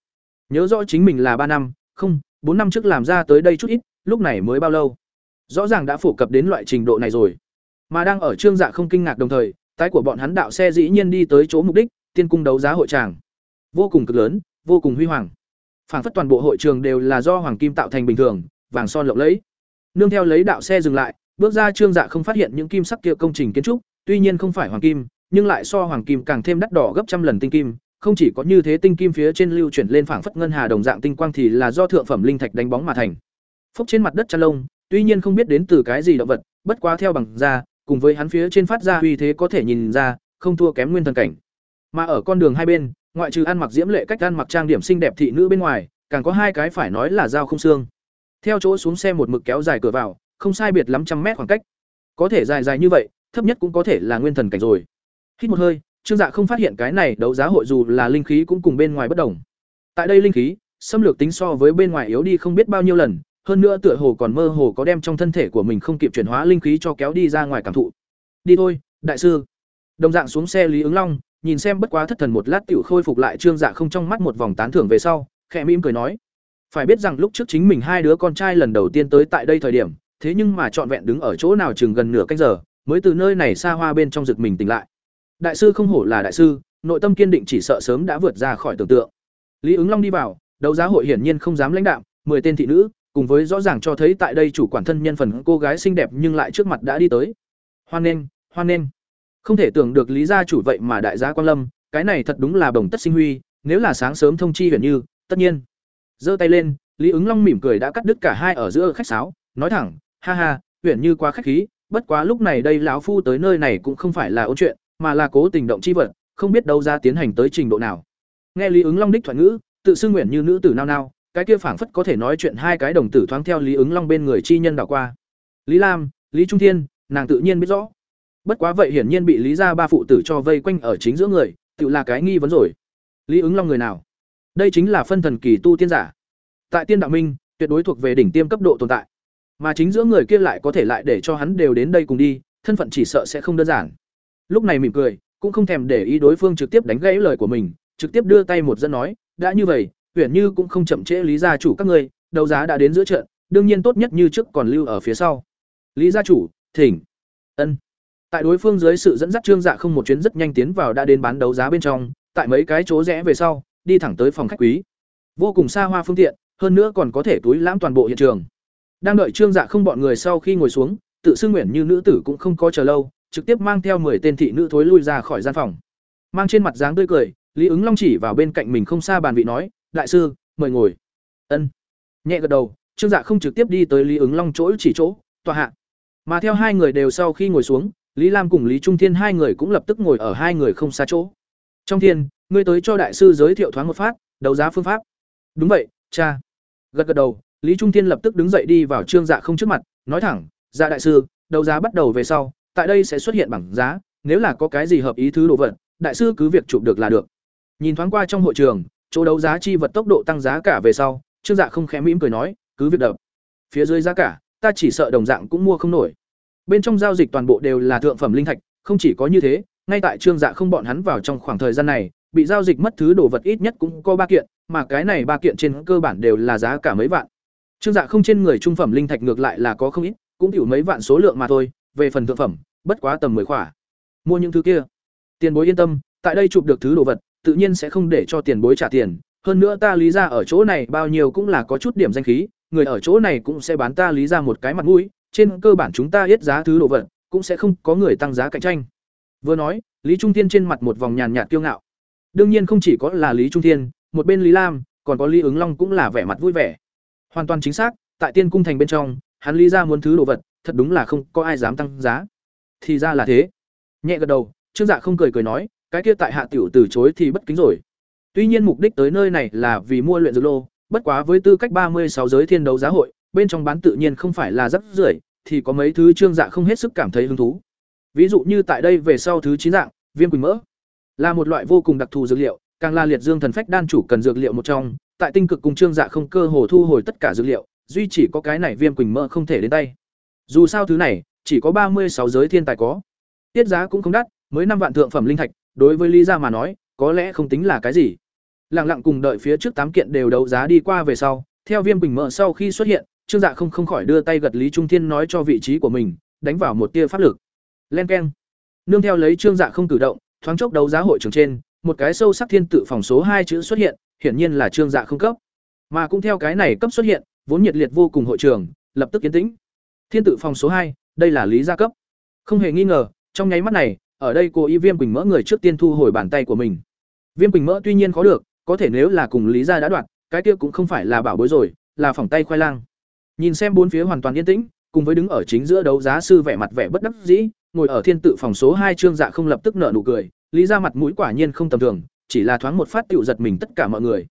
Nhớ rõ chính mình là ba năm, không, bốn năm trước làm ra tới đây chút ít, lúc này mới bao lâu? Rõ ràng đã phổ cập đến loại trình độ này rồi. Mà đang ở trương dạ không kinh ngạc đồng thời, tái của bọn hắn đạo xe dĩ nhiên đi tới chỗ mục đích, tiên cung đấu giá hội tràng. Vô cùng cực lớn, vô cùng huy hoàng. Phảng phất toàn bộ hội trường đều là do hoàng kim tạo thành bình thường, vàng son lộng lẫy. Nương theo lấy đạo xe dừng lại, bước ra trương dạ không phát hiện những kim sắc kia công trình kiến trúc, tuy nhiên không phải hoàng kim, nhưng lại so hoàng kim càng thêm đắt đỏ gấp trăm lần tinh kim, không chỉ có như thế tinh kim phía trên lưu chuyển lên phảng phất ngân hà đồng dạng tinh quang thì là do thượng phẩm linh thạch đánh bóng mà thành. Phúc trên mặt đất chăn lông, tuy nhiên không biết đến từ cái gì động vật, bất quá theo bằng da, cùng với hắn phía trên phát ra uy thế có thể nhìn ra, không thua kém nguyên thần cảnh. Mà ở con đường hai bên, ngoại trừ ăn mặc diễm lệ cách ăn mặc trang điểm xinh đẹp thị nữ bên ngoài, càng có hai cái phải nói là dao không xương. Theo chỗ xuống xe một mực kéo dài cửa vào, không sai biệt lắm trăm mét khoảng cách. Có thể dài dài như vậy, thấp nhất cũng có thể là nguyên thần cảnh rồi. Hít một hơi, Trương Dạ không phát hiện cái này đấu giá hội dù là linh khí cũng cùng bên ngoài bất đồng. Tại đây linh khí, xâm lược tính so với bên ngoài yếu đi không biết bao nhiêu lần, hơn nữa tựa hồ còn mơ hồ có đem trong thân thể của mình không kịp chuyển hóa linh khí cho kéo đi ra ngoài cảm thụ. Đi thôi, đại sư. Đồng dạng xuống xe Lý ứng Long, nhìn xem bất quá thất thần một lát tiểu khôi phục lại Trương Dạ không trong mắt một vòng tán thưởng về sau, khẽ mỉm cười nói: "Phải biết rằng lúc trước chính mình hai đứa con trai lần đầu tiên tới tại đây thời điểm, thế nhưng mà trọn vẹn đứng ở chỗ nào chừng gần nửa canh giờ, mới từ nơi này xa hoa bên trong rực mình tỉnh lại. Đại sư không hổ là đại sư, nội tâm kiên định chỉ sợ sớm đã vượt ra khỏi tưởng tượng. Lý ứng Long đi vào, đấu giá hội hiển nhiên không dám lãnh đạm, mười tên thị nữ, cùng với rõ ràng cho thấy tại đây chủ quản thân nhân phần cô gái xinh đẹp nhưng lại trước mặt đã đi tới. Hoan nghênh, hoan nghênh. Không thể tưởng được lý gia chủ vậy mà đại gia Quan Lâm, cái này thật đúng là bồng tất sinh huy, nếu là sáng sớm thông chi huyền như, tất nhiên. Giơ tay lên, Lý ứng Long mỉm cười đã cắt đứt cả hai ở giữa khách sáo, nói thẳng, ha ha, huyền như quá khách khí, bất quá lúc này đây lão phu tới nơi này cũng không phải là ôn chuyện, mà là cố tình động chi vật, không biết đâu ra tiến hành tới trình độ nào. Nghe Lý ứng Long đích thoại ngữ, tự xưng nguyện như nữ tử nao nao, cái kia phảng phất có thể nói chuyện hai cái đồng tử thoáng theo Lý ứng Long bên người chi nhân đảo qua. Lý Lam, Lý Trung Thiên, nàng tự nhiên biết rõ. Bất quá vậy hiển nhiên bị Lý gia ba phụ tử cho vây quanh ở chính giữa người, tự là cái nghi vấn rồi. Lý ứng Long người nào? Đây chính là phân thần kỳ tu tiên giả. Tại Tiên Đạo Minh, tuyệt đối thuộc về đỉnh tiêm cấp độ tồn tại. Mà chính giữa người kia lại có thể lại để cho hắn đều đến đây cùng đi, thân phận chỉ sợ sẽ không đơn giản lúc này mỉm cười cũng không thèm để ý đối phương trực tiếp đánh gãy lời của mình trực tiếp đưa tay một dẫn nói đã như vậy huyền như cũng không chậm trễ lý gia chủ các ngươi đấu giá đã đến giữa trận đương nhiên tốt nhất như trước còn lưu ở phía sau. Lý gia chủ thỉnh. Ân. Tại đối phương dưới sự dẫn dắt trương dạ không một chuyến rất nhanh tiến vào đã đến bán đấu giá bên trong tại mấy cái chỗ rẽ về sau đi thẳng tới phòng khách quý. Vô cùng xa hoa phương tiện hơn nữa còn có thể túi lãm toàn bộ hiện trường. Đang đợi trương dạ không bọn người sau khi ngồi xuống tự xưng nguyện như nữ tử cũng không có chờ lâu trực tiếp mang theo 10 tên thị nữ thối lui ra khỏi gian phòng. Mang trên mặt dáng tươi cười, Lý ứng Long chỉ vào bên cạnh mình không xa bàn vị nói, "Đại sư, mời ngồi." Ân. Nhẹ gật đầu, Trương Dạ không trực tiếp đi tới Lý ứng Long chỗ chỉ chỗ, tòa hạ. Mà theo hai người đều sau khi ngồi xuống, Lý Lam cùng Lý Trung Thiên hai người cũng lập tức ngồi ở hai người không xa chỗ. Trong thiên, ngươi tới cho đại sư giới thiệu thoáng một phát, đấu giá phương pháp. Đúng vậy, cha. Gật gật đầu, Lý Trung Thiên lập tức đứng dậy đi vào Trương Dạ không trước mặt, nói thẳng, "Dạ đại sư, đấu giá bắt đầu về sau, tại đây sẽ xuất hiện bảng giá nếu là có cái gì hợp ý thứ đồ vật đại sư cứ việc chụp được là được nhìn thoáng qua trong hội trường chỗ đấu giá chi vật tốc độ tăng giá cả về sau trương dạ không khẽ mỉm cười nói cứ việc đập phía dưới giá cả ta chỉ sợ đồng dạng cũng mua không nổi bên trong giao dịch toàn bộ đều là thượng phẩm linh thạch, không chỉ có như thế, ngay tại Trương Dạ không bọn hắn vào trong khoảng thời gian này, bị giao dịch mất thứ đồ vật ít nhất cũng có ba kiện, mà cái này ba kiện trên cơ bản đều là giá cả mấy vạn. Trương Dạ không trên người trung phẩm linh thạch ngược lại là có không ít, cũng tiểu mấy vạn số lượng mà thôi, về phần thượng phẩm, bất quá tầm 10 khỏa. Mua những thứ kia. Tiền bối yên tâm, tại đây chụp được thứ đồ vật, tự nhiên sẽ không để cho tiền bối trả tiền, hơn nữa ta lý ra ở chỗ này bao nhiêu cũng là có chút điểm danh khí, người ở chỗ này cũng sẽ bán ta lý ra một cái mặt mũi, trên cơ bản chúng ta yết giá thứ đồ vật, cũng sẽ không có người tăng giá cạnh tranh. Vừa nói, Lý Trung Thiên trên mặt một vòng nhàn nhạt kiêu ngạo. Đương nhiên không chỉ có là Lý Trung Thiên, một bên Lý Lam, còn có Lý Ứng Long cũng là vẻ mặt vui vẻ. Hoàn toàn chính xác, tại Tiên cung thành bên trong, hắn lý ra muốn thứ đồ vật, thật đúng là không có ai dám tăng giá. Thì ra là thế. Nhẹ gật đầu, Trương Dạ không cười cười nói, cái kia tại hạ tiểu từ chối thì bất kính rồi. Tuy nhiên mục đích tới nơi này là vì mua luyện dược lô, bất quá với tư cách ba mươi sáu giới thiên đấu giá hội, bên trong bán tự nhiên không phải là rất rưởi, thì có mấy thứ Trương Dạ không hết sức cảm thấy hứng thú. Ví dụ như tại đây về sau thứ chín dạng, viêm quỳnh mỡ, là một loại vô cùng đặc thù dược liệu, càng là liệt dương thần phách đan chủ cần dược liệu một trong, tại tinh cực cùng Trương Dạ không cơ hồ thu hồi tất cả dược liệu, duy chỉ có cái này viêm quỳnh mỡ không thể đến tay. Dù sao thứ này, chỉ có ba mươi sáu giới thiên tài có. Tiết giá cũng không đắt, mới năm vạn thượng phẩm linh thạch, đối với Lý gia mà nói, có lẽ không tính là cái gì. Lặng lặng cùng đợi phía trước tám kiện đều đấu giá đi qua về sau, theo Viêm Bình Mỡ sau khi xuất hiện, Trương Dạ không không khỏi đưa tay gật Lý Trung Thiên nói cho vị trí của mình, đánh vào một tia pháp lực. Len keng. Nương theo lấy Trương Dạ không cử động, thoáng chốc đấu giá hội trường trên, một cái sâu sắc thiên tự phòng số hai chữ xuất hiện, hiển nhiên là Trương Dạ không cấp. Mà cũng theo cái này cấp xuất hiện, vốn nhiệt liệt vô cùng hội trường, lập tức yên tĩnh. Thiên tự phòng số hai, đây là Lý gia cấp. Không hề nghi ngờ, trong nháy mắt này, ở đây cô y Viêm Quỳnh Mỡ người trước tiên thu hồi bàn tay của mình. Viêm Quỳnh Mỡ tuy nhiên khó được, có thể nếu là cùng Lý gia đã đoạt, cái kia cũng không phải là bảo bối rồi, là phòng tay khoai lang. Nhìn xem bốn phía hoàn toàn yên tĩnh, cùng với đứng ở chính giữa đấu giá sư vẻ mặt vẻ bất đắc dĩ, ngồi ở thiên tự phòng số hai trương dạ không lập tức nở nụ cười, Lý gia mặt mũi quả nhiên không tầm thường, chỉ là thoáng một phát tiểu giật mình tất cả mọi người.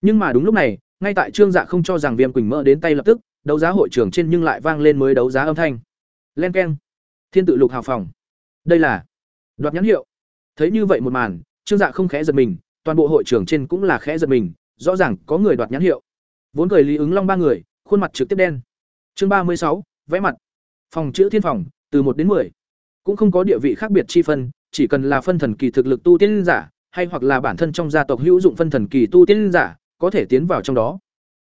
Nhưng mà đúng lúc này, ngay tại trương dạ không cho rằng Viêm Quỳnh Mỡ đến tay lập tức, đấu giá hội trường trên nhưng lại vang lên mới đấu giá âm thanh. Len keng. Thiên tự lục hào phòng. Đây là đoạt nhãn hiệu. Thấy như vậy một màn, trương dạ không khẽ giật mình, toàn bộ hội trưởng trên cũng là khẽ giật mình, rõ ràng có người đoạt nhãn hiệu. Vốn cười Lý ứng long ba người, khuôn mặt trực tiếp đen. Chương ba mươi sáu, vẽ mặt. Phòng chữ thiên phòng, từ một đến 10. Cũng không có địa vị khác biệt chi phân, chỉ cần là phân thần kỳ thực lực tu tiên giả, hay hoặc là bản thân trong gia tộc hữu dụng phân thần kỳ tu tiên giả, có thể tiến vào trong đó.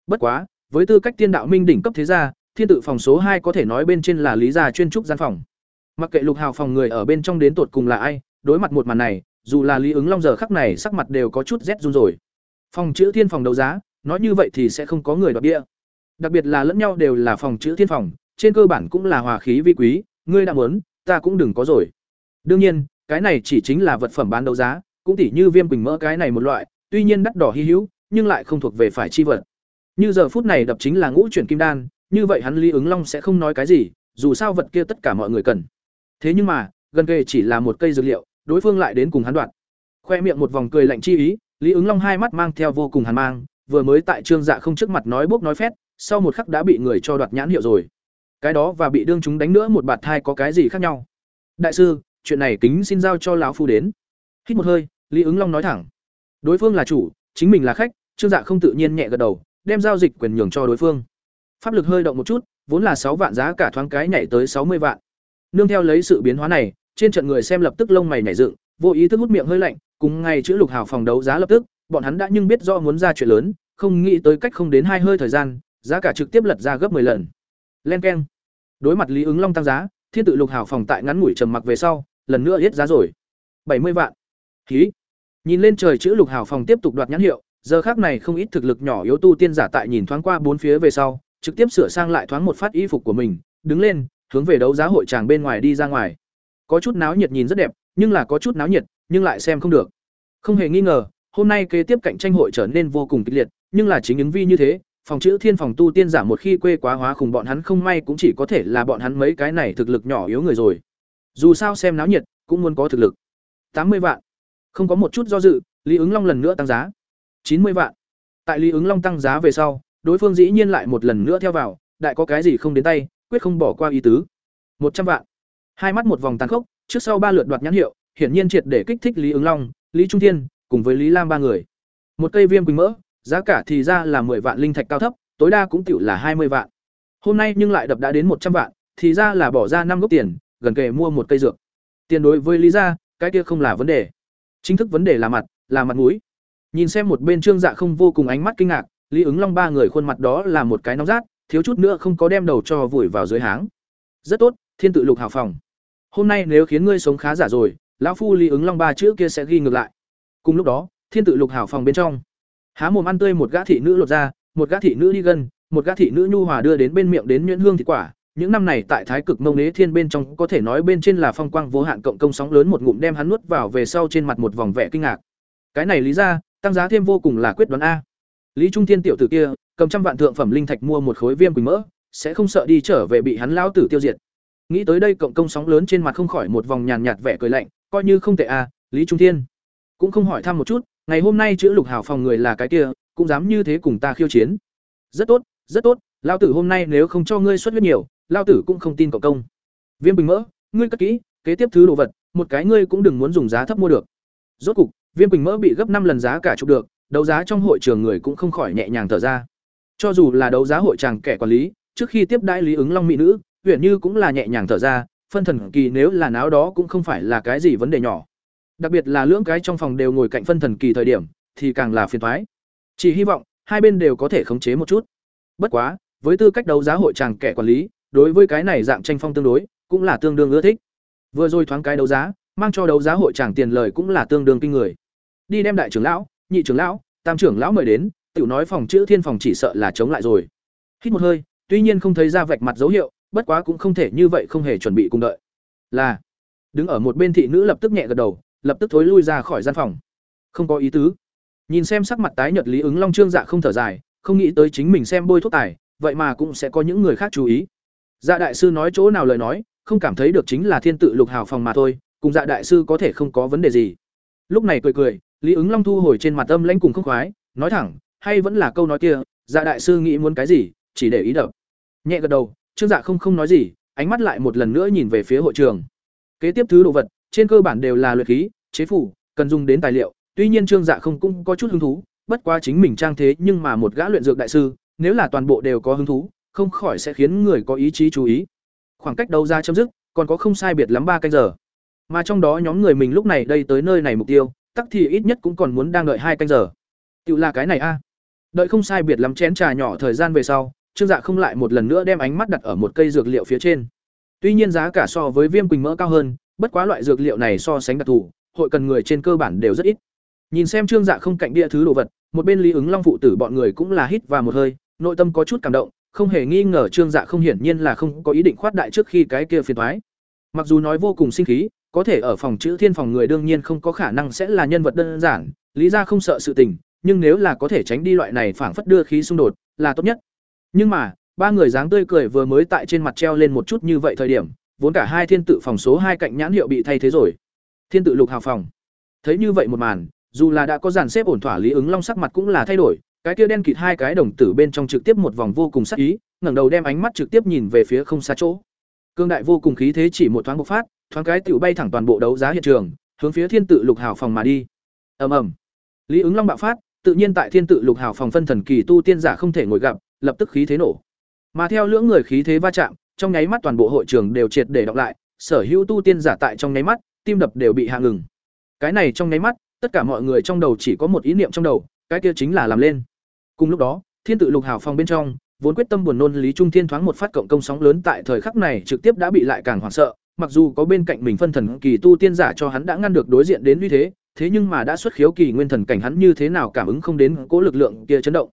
Bất quá, với tư cách tiên đạo minh đỉnh cấp thế gia, thiên tự phòng số hai có thể nói bên trên là lý gia chuyên trúc gian phòng. Mặc kệ Lục Hào phòng người ở bên trong đến tột cùng là ai, đối mặt một màn này, dù là Lý ứng Long giờ khắc này sắc mặt đều có chút rét run rồi. Phòng chữ thiên phòng đấu giá, nói như vậy thì sẽ không có người đoạt bia. Đặc biệt là lẫn nhau đều là phòng chữ thiên phòng, trên cơ bản cũng là hòa khí vi quý, ngươi đã muốn, ta cũng đừng có rồi. Đương nhiên, cái này chỉ chính là vật phẩm bán đấu giá, cũng tỉ như viêm quỳnh mỡ cái này một loại, tuy nhiên đắt đỏ hy hữu, nhưng lại không thuộc về phải chi vật. Như giờ phút này đập chính là ngũ chuyển kim đan, như vậy hắn Lý ứng Long sẽ không nói cái gì, dù sao vật kia tất cả mọi người cần. Thế nhưng mà, gần kề chỉ là một cây dược liệu, đối phương lại đến cùng hắn đoạn. Khoe miệng một vòng cười lạnh chi ý, Lý ứng Long hai mắt mang theo vô cùng hàn mang, vừa mới tại Trương Dạ không trước mặt nói bốc nói phét, sau một khắc đã bị người cho đoạt nhãn hiệu rồi. Cái đó và bị đương chúng đánh nữa một bạt thai có cái gì khác nhau? Đại sư, chuyện này kính xin giao cho lão phu đến. Hít một hơi, Lý ứng Long nói thẳng. Đối phương là chủ, chính mình là khách, Trương Dạ không tự nhiên nhẹ gật đầu, đem giao dịch quyền nhường cho đối phương. Pháp lực hơi động một chút, vốn là sáu vạn giá cả thoáng cái nhảy tới sáu mươi vạn. Nương theo lấy sự biến hóa này, trên trận người xem lập tức lông mày nhảy dựng, vô ý thức hút miệng hơi lạnh, cùng ngay chữ lục hào phòng đấu giá lập tức, bọn hắn đã nhưng biết rõ muốn ra chuyện lớn, không nghĩ tới cách không đến hai hơi thời gian, giá cả trực tiếp lật ra gấp 10 lần. Len keng. Đối mặt Lý ứng Long tăng giá, thiên tự lục hào phòng tại ngắn ngủi trầm mặc về sau, lần nữa hết giá rồi. 70 vạn. Khí. Nhìn lên trời chữ lục hào phòng tiếp tục đoạt nhãn hiệu, giờ khác này không ít thực lực nhỏ yếu tu tiên giả tại nhìn thoáng qua bốn phía về sau, trực tiếp sửa sang lại thoáng một phát y phục của mình, đứng lên, hướng về đấu giá hội tràng bên ngoài đi ra ngoài. Có chút náo nhiệt nhìn rất đẹp, nhưng là có chút náo nhiệt, nhưng lại xem không được. Không hề nghi ngờ, hôm nay kế tiếp cạnh tranh hội trở nên vô cùng kịch liệt, nhưng là chính ứng vi như thế, phòng chữ thiên phòng tu tiên giả một khi quê quá hóa khủng bọn hắn không may cũng chỉ có thể là bọn hắn mấy cái này thực lực nhỏ yếu người rồi. Dù sao xem náo nhiệt, cũng muốn có thực lực. tám mươi vạn. Không có một chút do dự, Lý ứng Long lần nữa tăng giá. chín mươi vạn. Tại Lý ứng Long tăng giá về sau, đối phương dĩ nhiên lại một lần nữa theo vào, đại có cái gì không đến tay, quyết không bỏ qua ý tứ. một trăm vạn. Hai mắt một vòng tàn khốc, trước sau ba lượt đoạt nhãn hiệu, hiển nhiên triệt để kích thích Lý Ứng Long, Lý Trung Thiên, cùng với Lý Lam ba người. Một cây viêm quỳnh mỡ, giá cả thì ra là 10 vạn linh thạch cao thấp, tối đa cũng tiểu là 20 vạn. Hôm nay nhưng lại đập đã đến 100 vạn, thì ra là bỏ ra năm gốc tiền, gần kề mua một cây dược. Tiền đối với Lý gia, cái kia không là vấn đề. Chính thức vấn đề là mặt, là mặt mũi. Nhìn xem một bên Trương Dạ không vô cùng ánh mắt kinh ngạc, Lý ứng Long ba người khuôn mặt đó là một cái nóng rát, thiếu chút nữa không có đem đầu cho vùi vào dưới háng. Rất tốt, Thiên tự lục hào phòng. Hôm nay nếu khiến ngươi sống khá giả rồi, lão phu Lý ứng Long ba chữ kia sẽ ghi ngược lại. Cùng lúc đó, Thiên tự lục hào phòng bên trong, há mồm ăn tươi một gã thị nữ lột ra, một gã thị nữ đi gần, một gã thị nữ nhu hòa đưa đến bên miệng đến nhuyễn hương thịt quả, những năm này tại thái cực mông nế thiên bên trong có thể nói bên trên là phong quang vô hạn cộng công sóng lớn một ngụm đem hắn nuốt vào về sau trên mặt một vòng vẻ kinh ngạc cái này lý ra tăng giá thêm vô cùng là quyết đoán a lý trung thiên tiểu tử kia cầm trăm vạn thượng phẩm linh thạch mua một khối viêm quỳnh mỡ, sẽ không sợ đi trở về bị hắn lao tử tiêu diệt. Nghĩ tới đây cộng công sóng lớn trên mặt không khỏi một vòng nhàn nhạt vẻ cười lạnh, coi như không tệ à lý trung thiên. Cũng không hỏi thăm một chút, ngày hôm nay chữ lục hào phòng người là cái kia, cũng dám như thế cùng ta khiêu chiến. Rất tốt rất tốt lao tử hôm nay nếu không cho ngươi xuất huyết nhiều lao tử cũng không tin cộng công. Viêm bình mỡ, ngươi cất kỹ, kế tiếp thứ đồ vật, một cái ngươi cũng đừng muốn dùng giá thấp mua được. Rốt cục, viêm bình mỡ bị gấp năm lần giá cả chụp được, đấu giá trong hội trường người cũng không khỏi nhẹ nhàng thở ra cho dù là đấu giá hội chàng kẻ quản lý, trước khi tiếp đãi lý ứng long mỹ nữ, huyện như cũng là nhẹ nhàng thở ra, phân thần kỳ nếu là náo đó cũng không phải là cái gì vấn đề nhỏ. Đặc biệt là lưỡng cái trong phòng đều ngồi cạnh phân thần kỳ thời điểm, thì càng là phiền thoái chỉ hy vọng, hai bên đều có thể khống chế một chút. Bất quá, với tư cách đấu giá hội chàng kẻ quản lý, đối với cái này dạng tranh phong tương đối, cũng là tương đương ưa thích. Vừa rồi thoáng cái đấu giá, mang cho đấu giá hội chàng tiền lời cũng là tương đương kinh người. Đi đem đại trưởng lão, nhị trưởng lão, tam trưởng lão mời đến tiểu nói phòng chữ thiên phòng chỉ sợ là chống lại rồi. Hít một hơi, tuy nhiên không thấy ra vạch mặt dấu hiệu, bất quá cũng không thể như vậy không hề chuẩn bị cùng đợi. Là, đứng ở một bên thị nữ lập tức nhẹ gật đầu, lập tức thối lui ra khỏi gian phòng. Không có ý tứ. Nhìn xem sắc mặt tái nhợt lý ứng long trương dạ không thở dài, không nghĩ tới chính mình xem bôi thuốc tài, vậy mà cũng sẽ có những người khác chú ý. Dạ đại sư nói chỗ nào lời nói, không cảm thấy được chính là thiên tự lục hào phòng mà thôi, cùng dạ đại sư có thể không có vấn đề gì. Lúc này cười cười, lý ứng long thu hồi trên mặt âm lãnh cùng không khoái, nói thẳng hay vẫn là câu nói kia dạ đại sư nghĩ muốn cái gì, chỉ để ý đập. Nhẹ gật đầu, trương dạ không không nói gì, ánh mắt lại một lần nữa nhìn về phía hội trường. Kế tiếp thứ đồ vật, trên cơ bản đều là luyện khí, chế phủ, cần dùng đến tài liệu, tuy nhiên trương dạ không cũng có chút hứng thú, bất quá chính mình trang thế nhưng mà một gã luyện dược đại sư, nếu là toàn bộ đều có hứng thú, không khỏi sẽ khiến người có ý chí chú ý. Khoảng cách đấu ra chấm dứt, còn có không sai biệt lắm ba canh giờ. Mà trong đó nhóm người mình lúc này đây tới nơi này mục tiêu, tắc thì ít nhất cũng còn muốn đang đợi hai canh giờ. Tự là cái này a đợi không sai biệt lắm chén trà nhỏ thời gian về sau, trương dạ không lại một lần nữa đem ánh mắt đặt ở một cây dược liệu phía trên. Tuy nhiên giá cả so với viêm quỳnh mỡ cao hơn, bất quá loại dược liệu này so sánh đặc thù, hội cần người trên cơ bản đều rất ít. Nhìn xem trương dạ không cạnh địa thứ đồ vật, một bên lý ứng long phụ tử bọn người cũng là hít vào một hơi, nội tâm có chút cảm động, không hề nghi ngờ trương dạ không hiển nhiên là không có ý định khoát đại trước khi cái kia phiền thoái mặc dù nói vô cùng sinh khí, có thể ở phòng chữ thiên phòng người đương nhiên không có khả năng sẽ là nhân vật đơn giản, lý ra không sợ sự tình nhưng nếu là có thể tránh đi loại này phảng phất đưa khí xung đột, là tốt nhất. Nhưng mà, ba người dáng tươi cười vừa mới tại trên mặt treo lên một chút như vậy thời điểm, vốn cả hai thiên tự phòng số hai cạnh nhãn hiệu bị thay thế rồi. Thiên tự lục hào phòng. Thấy như vậy một màn, dù là đã có dàn xếp ổn thỏa lý ứng long sắc mặt cũng là thay đổi, cái kia đen kịt hai cái đồng tử bên trong trực tiếp một vòng vô cùng sắc ý, ngẩng đầu đem ánh mắt trực tiếp nhìn về phía không xa chỗ. Cương đại vô cùng khí thế chỉ một thoáng bộc phát, thoáng cái tựu bay thẳng toàn bộ đấu giá hiện trường, hướng phía thiên tự lục hào phòng mà đi. Ầm ầm. Lý ứng long bạo phát tự nhiên tại thiên tự lục hào phòng phân thần kỳ tu tiên giả không thể ngồi gặp lập tức khí thế nổ. Mà theo lưỡng người khí thế va chạm trong nháy mắt toàn bộ hội trường đều triệt để đọc lại sở hữu tu tiên giả tại trong nháy mắt tim đập đều bị hạ ngừng. Cái này trong nháy mắt tất cả mọi người trong đầu chỉ có một ý niệm trong đầu cái kia chính là làm lên. Cùng lúc đó, Thiên tự lục hào phòng bên trong, vốn quyết tâm buồn nôn Lý Trung Thiên thoáng một phát cộng công sóng lớn tại thời khắc này trực tiếp đã bị lại càng hoảng sợ, mặc dù có bên cạnh mình phân thần kỳ tu tiên giả cho hắn đã ngăn được đối diện đến như thế, thế nhưng mà đã xuất khiếu kỳ nguyên thần cảnh hắn như thế nào cảm ứng không đến cố lực lượng kia chấn động.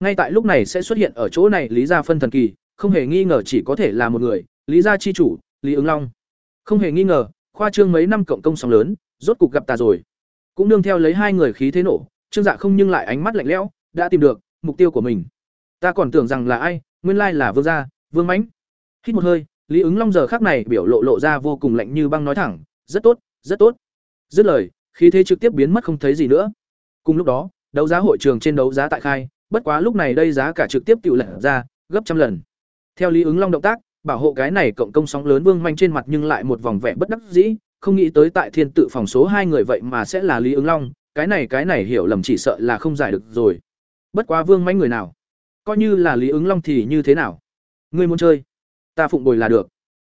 Ngay tại lúc này sẽ xuất hiện ở chỗ này Lý gia phân thần kỳ, không hề nghi ngờ chỉ có thể là một người, Lý gia chi chủ, Lý ứng long. Không hề nghi ngờ, khoa trương mấy năm cộng công sóng lớn, rốt cục gặp ta rồi. Cũng nương theo lấy hai người khí thế nổ, Trương Dạ không nhưng lại ánh mắt lạnh lẽo, đã tìm được mục tiêu của mình ta còn tưởng rằng là ai nguyên lai là vương gia vương mãnh hít một hơi lý ứng long giờ khắc này biểu lộ lộ ra vô cùng lạnh như băng nói thẳng rất tốt rất tốt dứt lời khí thế trực tiếp biến mất không thấy gì nữa. Cùng lúc đó đấu giá hội trường trên đấu giá tại khai bất quá lúc này đây giá cả trực tiếp tự lẻ ra gấp trăm lần. Theo lý ứng long động tác bảo hộ cái này cộng công sóng lớn vương manh trên mặt nhưng lại một vòng vẻ bất đắc dĩ không nghĩ tới tại thiên tự phòng số hai người vậy mà sẽ là lý ứng long cái này cái này hiểu lầm chỉ sợ là không giải được rồi. Bất quá vương Manh người nào? Coi như là lý ứng long thì như thế nào? Ngươi muốn chơi ta phụng bồi là được.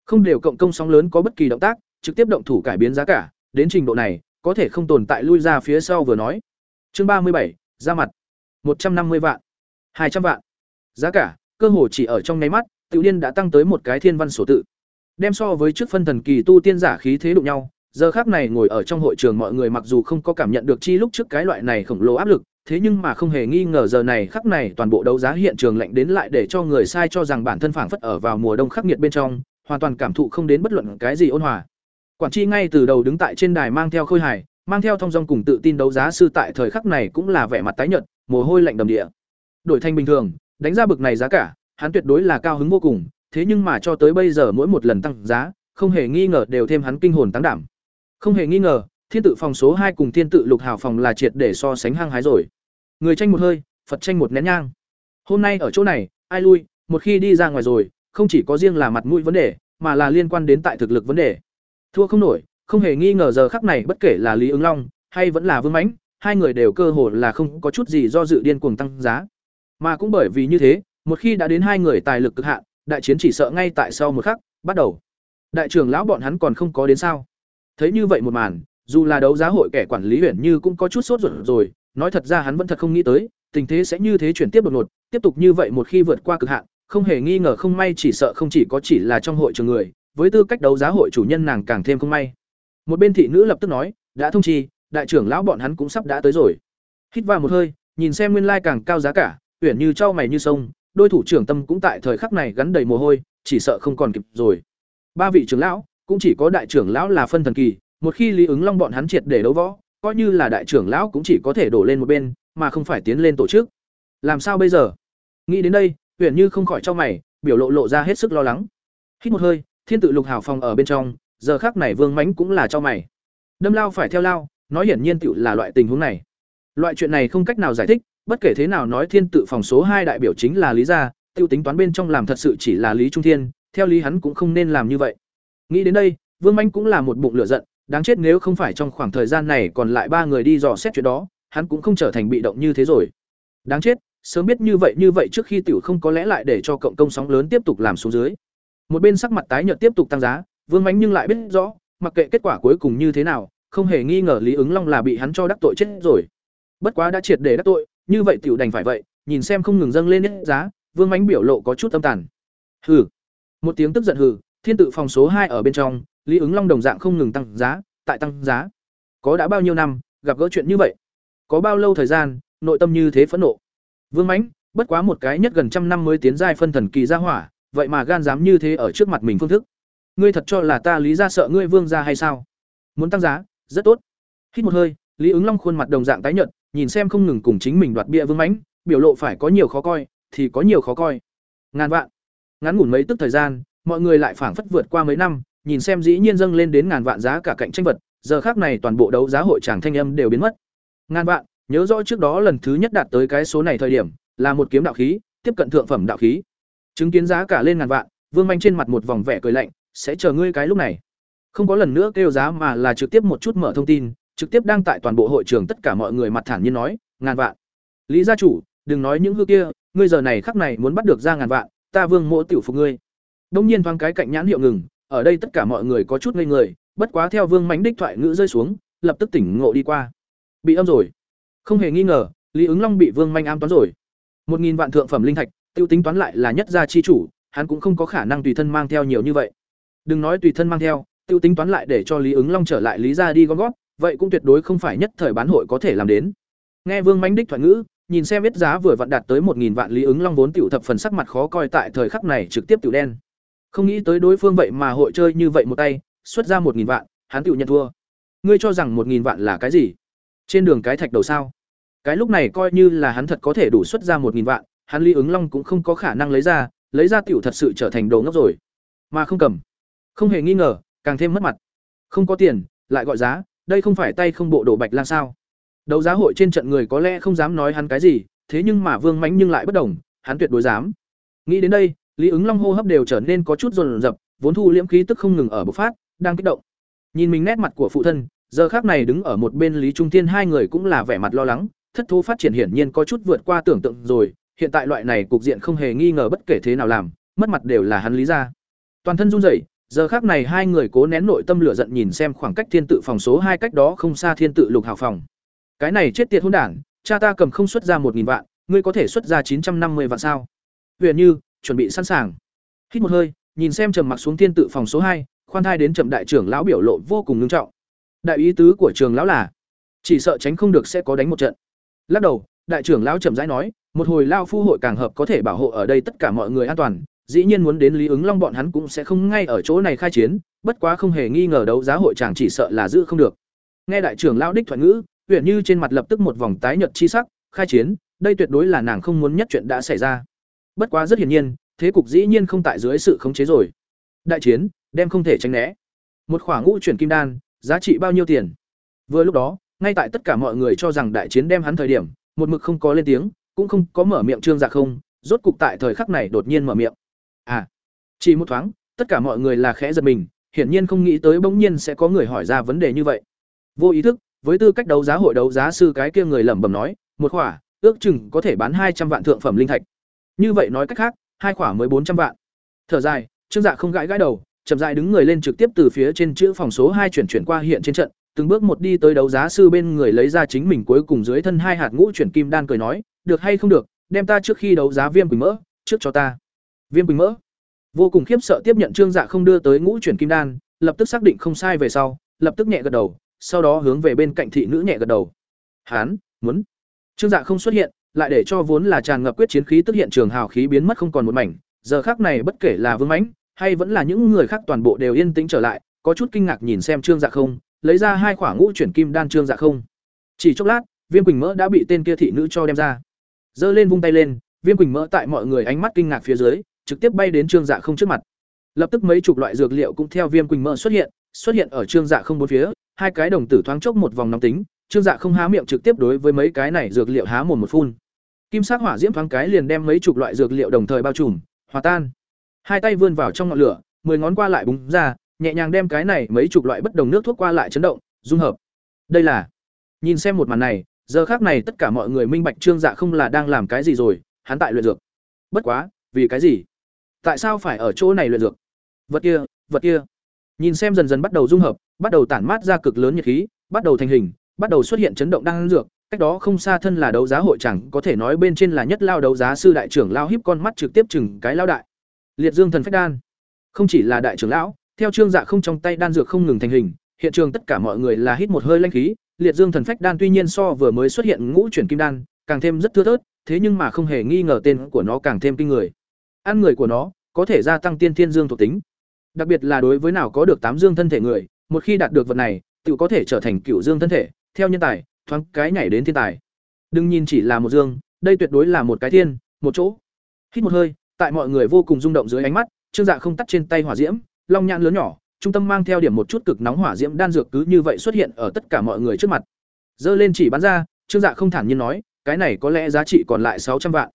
Không đều cộng công sóng lớn có bất kỳ động tác, trực tiếp động thủ cải biến giá cả, đến trình độ này, có thể không tồn tại lui ra phía sau vừa nói. Chương ba mươi bảy ra mặt. một trăm năm mươi vạn, hai trăm vạn. Giá cả, cơ hồ chỉ ở trong nháy mắt, Tiểu Điên đã tăng tới một cái thiên văn sổ tự. Đem so với trước phân thần kỳ tu tiên giả khí thế đụng nhau, giờ khác này ngồi ở trong hội trường mọi người mặc dù không có cảm nhận được chi lúc trước cái loại này khổng lồ áp lực, thế nhưng mà không hề nghi ngờ giờ này khắc này toàn bộ đấu giá hiện trường lạnh đến lại để cho người sai cho rằng bản thân phảng phất ở vào mùa đông khắc nghiệt bên trong, hoàn toàn cảm thụ không đến bất luận cái gì ôn hòa. Quản tri ngay từ đầu đứng tại trên đài mang theo khôi hài, mang theo thông dong cùng tự tin đấu giá sư tại thời khắc này cũng là vẻ mặt tái nhợt, mồ hôi lạnh đầm địa. Đổi thành bình thường, đánh ra bực này giá cả, hắn tuyệt đối là cao hứng vô cùng, thế nhưng mà cho tới bây giờ mỗi một lần tăng giá, không hề nghi ngờ đều thêm hắn kinh hồn tăng đảm. Không hề nghi ngờ, thiên tự phòng số hai cùng thiên tự lục hào phòng là triệt để so sánh hăng hái rồi. Người tranh một hơi, Phật tranh một nén nhang. Hôm nay ở chỗ này, ai lui, một khi đi ra ngoài rồi, không chỉ có riêng là mặt mũi vấn đề, mà là liên quan đến tại thực lực vấn đề. Thua không nổi, không hề nghi ngờ giờ khắc này bất kể là Lý Ứng Long hay vẫn là Vương Mãnh, hai người đều cơ hồ là không có chút gì do dự điên cuồng tăng giá. Mà cũng bởi vì như thế, một khi đã đến hai người tài lực cực hạn, đại chiến chỉ sợ ngay tại sau một khắc, bắt đầu. Đại trưởng lão bọn hắn còn không có đến sao? Thấy như vậy một màn, dù là đấu giá hội kẻ quản lý huyện như cũng có chút sốt ruột rồi, nói thật ra hắn vẫn thật không nghĩ tới, tình thế sẽ như thế chuyển tiếp đột ngột, tiếp tục như vậy một khi vượt qua cực hạn, không hề nghi ngờ không may chỉ sợ không chỉ có chỉ là trong hội trường người, với tư cách đấu giá hội chủ nhân nàng càng thêm không may. Một bên thị nữ lập tức nói, đã thông chi, đại trưởng lão bọn hắn cũng sắp đã tới rồi. Hít vào một hơi, nhìn xem nguyên lai càng cao giá cả, uyển như trao mày như sông, đôi thủ trưởng tâm cũng tại thời khắc này gắn đầy mồ hôi, chỉ sợ không còn kịp rồi. Ba vị trưởng lão, cũng chỉ có đại trưởng lão là phân thần kỳ, một khi Lý ứng Long bọn hắn triệt để đấu võ, coi như là đại trưởng lão cũng chỉ có thể đổ lên một bên, mà không phải tiến lên tổ chức. Làm sao bây giờ? Nghĩ đến đây, uyển Như không khỏi cho mày, biểu lộ lộ ra hết sức lo lắng. Hít một hơi, Thiên tự lục hào phòng ở bên trong, giờ khắc này Vương Mánh cũng là cho mày. Đâm lao phải theo lao, nói hiển nhiên tựu là loại tình huống này. Loại chuyện này không cách nào giải thích, bất kể thế nào nói Thiên tự phòng số hai đại biểu chính là Lý gia, tiêu tính toán bên trong làm thật sự chỉ là Lý Trung Thiên, theo lý hắn cũng không nên làm như vậy. Nghĩ đến đây, Vương Mánh cũng là một bụng lửa giận, đáng chết nếu không phải trong khoảng thời gian này còn lại ba người đi dò xét chuyện đó, hắn cũng không trở thành bị động như thế rồi. Đáng chết, sớm biết như vậy như vậy trước khi tiểu không có lẽ lại để cho cộng công sóng lớn tiếp tục làm xuống dưới. Một bên sắc mặt tái nhợt tiếp tục tăng giá, Vương Mánh nhưng lại biết rõ, mặc kệ kết quả cuối cùng như thế nào, không hề nghi ngờ Lý Ứng Long là bị hắn cho đắc tội chết rồi. Bất quá đã triệt để đắc tội, như vậy tiểu đành phải vậy, nhìn xem không ngừng dâng lên hết giá, Vương Mánh biểu lộ có chút âm tàn. Hừ. Một tiếng tức giận hừ, thiên tự phòng số hai ở bên trong, Lý ứng Long đồng dạng không ngừng tăng giá, tại tăng giá. Có đã bao nhiêu năm, gặp gỡ chuyện như vậy? Có bao lâu thời gian, nội tâm như thế phẫn nộ? Vương Mãnh, bất quá một cái nhất gần trăm năm mới tiến giai phân thần kỳ ra hỏa, vậy mà gan dám như thế ở trước mặt mình phương thức. Ngươi thật cho là ta Lý gia sợ ngươi Vương gia hay sao? Muốn tăng giá, rất tốt. Hít một hơi, Lý ứng Long khuôn mặt đồng dạng tái nhợt, nhìn xem không ngừng cùng chính mình đoạt bia Vương Mãnh, biểu lộ phải có nhiều khó coi, thì có nhiều khó coi. Ngàn vạn. Ngắn ngủn mấy tức thời gian, mọi người lại phảng phất vượt qua mấy năm, nhìn xem dĩ nhiên dâng lên đến ngàn vạn giá cả cạnh tranh vật, giờ khác này toàn bộ đấu giá hội tràng thanh âm đều biến mất. Ngàn vạn, nhớ rõ trước đó lần thứ nhất đạt tới cái số này thời điểm, là một kiếm đạo khí, tiếp cận thượng phẩm đạo khí. Chứng kiến giá cả lên ngàn vạn, Vương Manh trên mặt một vòng vẻ cười lạnh, sẽ chờ ngươi cái lúc này. Không có lần nữa kêu giá mà là trực tiếp một chút mở thông tin, trực tiếp đăng tại toàn bộ hội trường tất cả mọi người mặt thản nhiên nói, ngàn vạn. Lý gia chủ, đừng nói những hư kia, ngươi giờ này khắc này muốn bắt được ra ngàn vạn, ta Vương Mộ tiểu phục ngươi. Đông nhiên thoáng cái cạnh nhãn hiệu ngừng, ở đây tất cả mọi người có chút ngây người, bất quá theo Vương Mánh đích thoại ngữ rơi xuống, lập tức tỉnh ngộ đi qua. Bị âm rồi. Không hề nghi ngờ, Lý Ứng Long bị Vương Manh ám toán rồi. Một nghìn vạn thượng phẩm linh thạch, tiêu tính toán lại là nhất gia chi chủ, hắn cũng không có khả năng tùy thân mang theo nhiều như vậy. Đừng nói tùy thân mang theo, tiêu tính toán lại để cho Lý Ứng Long trở lại Lý gia đi gom góp, vậy cũng tuyệt đối không phải nhất thời bán hội có thể làm đến. Nghe Vương Mánh đích thoại ngữ, nhìn xem biết giá vừa vặn đạt tới một nghìn vạn Lý Ứng Long vốn tiểu thập phần sắc mặt khó coi tại thời khắc này trực tiếp tiểu đen. Không nghĩ tới đối phương vậy mà hội chơi như vậy một tay, xuất ra một nghìn vạn, hắn tiểu nhận thua. Ngươi cho rằng một nghìn vạn là cái gì? Trên đường cái thạch đầu sao? Cái lúc này coi như là hắn thật có thể đủ xuất ra một nghìn vạn, hắn ly ứng long cũng không có khả năng lấy ra, lấy ra tiểu thật sự trở thành đồ ngốc rồi. Mà không cầm. Không hề nghi ngờ, càng thêm mất mặt. Không có tiền, lại gọi giá, đây không phải tay không bộ đồ bạch lang sao? Đấu giá hội trên trận người có lẽ không dám nói hắn cái gì, thế nhưng mà Vương Mãnh nhưng lại bất đồng, hắn tuyệt đối dám. Nghĩ đến đây, Lý ứng Long hô hấp đều trở nên có chút rồn rập, vốn thu liễm khí tức không ngừng ở bộc phát, đang kích động. Nhìn mình nét mặt của phụ thân, giờ khác này đứng ở một bên Lý Trung Tiên hai người cũng là vẻ mặt lo lắng, thất thố phát triển hiển nhiên có chút vượt qua tưởng tượng rồi, hiện tại loại này cục diện không hề nghi ngờ bất kể thế nào làm, mất mặt đều là hắn lý ra. Toàn thân run rẩy, giờ khác này hai người cố nén nội tâm lửa giận nhìn xem khoảng cách thiên tự phòng số hai cách đó không xa thiên tự lục hào phòng. Cái này chết tiệt hôn đản cha ta cầm không xuất ra một nghìn vạn ngươi có thể xuất ra chín trăm năm mươi vạn sao? Huyền như chuẩn bị sẵn sàng. Hít một hơi nhìn xem trầm mặc xuống thiên tự phòng số hai khoan thai đến trầm đại trưởng lão biểu lộ vô cùng ngưng trọng. Đại ý tứ của trường lão là chỉ sợ tránh không được sẽ có đánh một trận. Lắc đầu đại trưởng lão chậm rãi nói, một hồi lao phu hội càng hợp có thể bảo hộ ở đây tất cả mọi người an toàn. Dĩ nhiên muốn đến lý ứng long bọn hắn cũng sẽ không ngay ở chỗ này khai chiến, bất quá không hề nghi ngờ đấu giá hội chàng chỉ sợ là giữ không được. Nghe đại trưởng lão đích thoại ngữ, huyện như trên mặt lập tức một vòng tái nhợt chi sắc, khai chiến, đây tuyệt đối là nàng không muốn nhất chuyện đã xảy ra. Bất quá rất hiển nhiên, thế cục dĩ nhiên không tại dưới sự khống chế rồi. Đại chiến, đem không thể tránh né. Một khoảng ngũ chuyển kim đan, giá trị bao nhiêu tiền? Vừa lúc đó, ngay tại tất cả mọi người cho rằng đại chiến đem hắn thời điểm một mực không có lên tiếng, cũng không có mở miệng trương dạ không, rốt cục tại thời khắc này đột nhiên mở miệng. À chỉ một thoáng, tất cả mọi người là khẽ giật mình, hiển nhiên không nghĩ tới bỗng nhiên sẽ có người hỏi ra vấn đề như vậy. Vô ý thức, với tư cách đấu giá hội đấu giá sư cái kia người lẩm bẩm nói, một khỏa, ước chừng có thể bán hai trăm vạn thượng phẩm linh thạch. Như vậy nói cách khác, hai khỏa mới bốn trăm vạn. Thở dài, trương dạ không gãi gãi đầu, chậm dại đứng người lên trực tiếp từ phía trên chữ phòng số hai chuyển chuyển qua hiện trên trận từng bước một đi tới đấu giá sư bên người lấy ra chính mình cuối cùng dưới thân hai hạt ngũ chuyển kim đan cười nói, được hay không được, đem ta trước khi đấu giá viêm quỳnh mỡ, trước cho ta. Viêm quỳnh mỡ, vô cùng khiếp sợ tiếp nhận trương dạ không đưa tới ngũ chuyển kim đan, lập tức xác định không sai về sau, lập tức nhẹ gật đầu, sau đó hướng về bên cạnh thị nữ nhẹ gật đầu. Hán, muốn. Trương dạ không xuất hiện, lại để cho vốn là tràn ngập quyết chiến khí tức hiện trường hào khí biến mất không còn một mảnh, giờ khác này bất kể là vương mãnh, hay vẫn là những người khác toàn bộ đều yên tĩnh trở lại, có chút kinh ngạc nhìn xem trương dạ không lấy ra hai khoảng ngũ chuyển kim đan trương dạ không. Chỉ chốc lát, viêm quỳnh mỡ đã bị tên kia thị nữ cho đem ra. Giơ lên vung tay lên, viêm quỳnh mỡ tại mọi người ánh mắt kinh ngạc phía dưới, trực tiếp bay đến trương dạ không trước mặt. Lập tức mấy chục loại dược liệu cũng theo viêm quỳnh mỡ xuất hiện xuất hiện ở trương dạ không bốn phía, hai cái đồng tử thoáng chốc một vòng nóng tính, trương dạ không há miệng trực tiếp đối với mấy cái này dược liệu há mồm một phun. Kim sắc hỏa diễm thoáng cái liền đem mấy chục loại dược liệu đồng thời bao trùm, hòa tan. Hai tay vươn vào trong ngọn lửa, mười ngón qua lại búng ra nhẹ nhàng đem cái này mấy chục loại bất đồng nước thuốc qua lại chấn động, dung hợp. Đây là, nhìn xem một màn này, giờ khác này tất cả mọi người minh bạch trương dạ không là đang làm cái gì rồi, hắn tại luyện dược. Bất quá, vì cái gì? Tại sao phải ở chỗ này luyện dược? Vật kia vật kia. Nhìn xem dần dần bắt đầu dung hợp, bắt đầu tản mát ra cực lớn nhiệt khí, bắt đầu thành hình, bắt đầu xuất hiện chấn động đang dược, cách đó không xa thân là đấu giá hội chẳng có thể nói bên trên là nhất lao đấu giá sư đại trưởng lao híp con mắt trực tiếp chừng cái lao đại. Liệt dương thần phách đan. Không chỉ là đại trưởng lão theo trương dạ không trong tay đan dược không ngừng thành hình, hiện trường tất cả mọi người là hít một hơi lanh khí, liệt dương thần phách đan tuy nhiên so vừa mới xuất hiện ngũ chuyển kim đan, càng thêm rất thưa thớt, thế nhưng mà không hề nghi ngờ tên của nó càng thêm kinh người. Ăn người của nó, có thể gia tăng tiên thiên dương thuộc tính. Đặc biệt là đối với nào có được tám dương thân thể người, một khi đạt được vật này, tự có thể trở thành cựu dương thân thể, theo nhân tài, thoáng cái nhảy đến thiên tài. Đừng nhìn chỉ là một dương, đây tuyệt đối là một cái thiên, một chỗ. Hít một hơi, tại mọi người vô cùng rung động dưới ánh mắt, trương dạ không tắt trên tay hỏa diễm long nhãn lớn nhỏ, trung tâm mang theo điểm một chút cực nóng hỏa diễm đan dược cứ như vậy xuất hiện ở tất cả mọi người trước mặt. Dơ lên chỉ bắn ra, trương dạ không thản nhiên nói, cái này có lẽ giá trị còn lại sáu trăm vạn.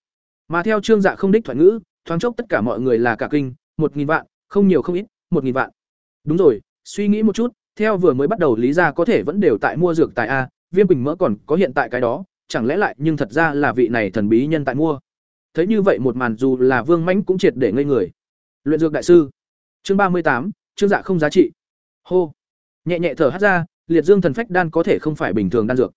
Mà theo trương dạ không đích thoại ngữ, thoáng chốc tất cả mọi người là cả kinh, một nghìn vạn, không nhiều không ít, một nghìn vạn. Đúng rồi, suy nghĩ một chút, theo vừa mới bắt đầu lý ra có thể vẫn đều tại mua dược tại a, viêm bình mỡ còn có hiện tại cái đó, chẳng lẽ lại nhưng thật ra là vị này thần bí nhân tại mua? Thấy như vậy một màn dù là vương mãnh cũng triệt để ngây người. Luyện dược đại sư chương ba mươi tám chương dạ không giá trị. Hô. Nhẹ nhẹ thở hát ra, liệt dương thần phách đan có thể không phải bình thường đan dược.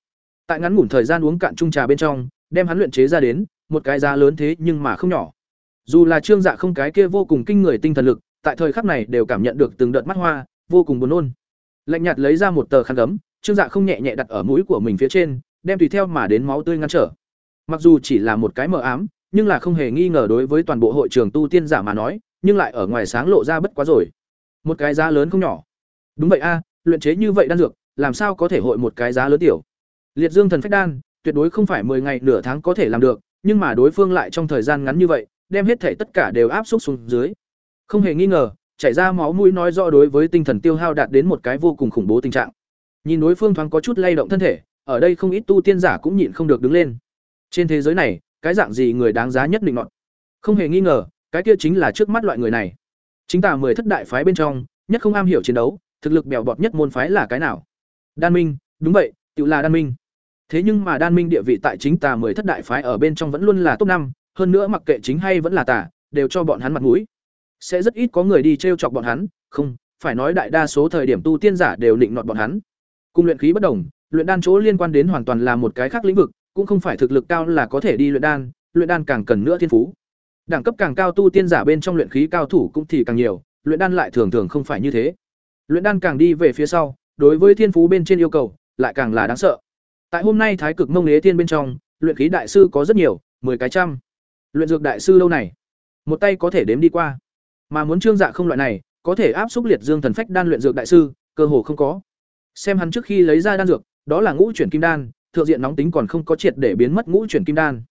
Tại ngắn ngủn thời gian uống cạn chung trà bên trong, đem hắn luyện chế ra đến, một cái giá lớn thế nhưng mà không nhỏ. Dù là trương dạ không cái kia vô cùng kinh người tinh thần lực, tại thời khắc này đều cảm nhận được từng đợt mắt hoa, vô cùng buồn nôn. Lạnh nhạt lấy ra một tờ khăn gấm, trương dạ không nhẹ nhẹ đặt ở mũi của mình phía trên, đem tùy theo mà đến máu tươi ngăn trở. Mặc dù chỉ là một cái mờ ám, nhưng là không hề nghi ngờ đối với toàn bộ hội trường tu tiên giả mà nói nhưng lại ở ngoài sáng lộ ra bất quá rồi. Một cái giá lớn không nhỏ. Đúng vậy a, luyện chế như vậy đan dược, làm sao có thể hội một cái giá lớn tiểu? Liệt dương thần phách đan, tuyệt đối không phải 10 ngày nửa tháng có thể làm được, nhưng mà đối phương lại trong thời gian ngắn như vậy, đem hết thể tất cả đều áp xúc xuống dưới. Không hề nghi ngờ, chảy ra máu mũi nói rõ đối với tinh thần tiêu hao đạt đến một cái vô cùng khủng bố tình trạng. Nhìn đối phương thoáng có chút lay động thân thể, ở đây không ít tu tiên giả cũng nhịn không được đứng lên. Trên thế giới này, cái dạng gì người đáng giá nhất định nọt không hề nghi ngờ cái kia chính là trước mắt loại người này chính tả mười thất đại phái bên trong nhất không am hiểu chiến đấu thực lực bèo bọt nhất môn phái là cái nào đan minh đúng vậy tự là đan minh thế nhưng mà đan minh địa vị tại chính tà mười thất đại phái ở bên trong vẫn luôn là top năm hơn nữa mặc kệ chính hay vẫn là tà đều cho bọn hắn mặt mũi sẽ rất ít có người đi t r e o chọc bọn hắn Không, phải nói đại đa số thời điểm tu tiên giả đều định nọt bọn hắn. Cùng luyện khí bất đồng, luyện đan chỗ liên quan đến hoàn toàn là một cái khác lĩnh vực, cũng không phải thực lực cao là có thể đi luyện đan, luyện đan càng cần nữa thiên phú. Đẳng cấp càng cao tu tiên giả bên trong luyện khí cao thủ cũng thì càng nhiều, luyện đan lại thường thường không phải như thế. Luyện đan càng đi về phía sau, đối với thiên phú bên trên yêu cầu, lại càng là đáng sợ. Tại hôm nay Thái Cực Mông Lế Tiên bên trong, luyện khí đại sư có rất nhiều, 10 cái trăm. Luyện dược đại sư lâu này, một tay có thể đếm đi qua. Mà muốn trương dạ không loại này, có thể áp xúc liệt dương thần phách đan luyện dược đại sư, cơ hồ không có. Xem hắn trước khi lấy ra đan dược, đó là ngũ chuyển kim đan, thượng diện nóng tính còn không có triệt để biến mất ngũ chuyển kim đan.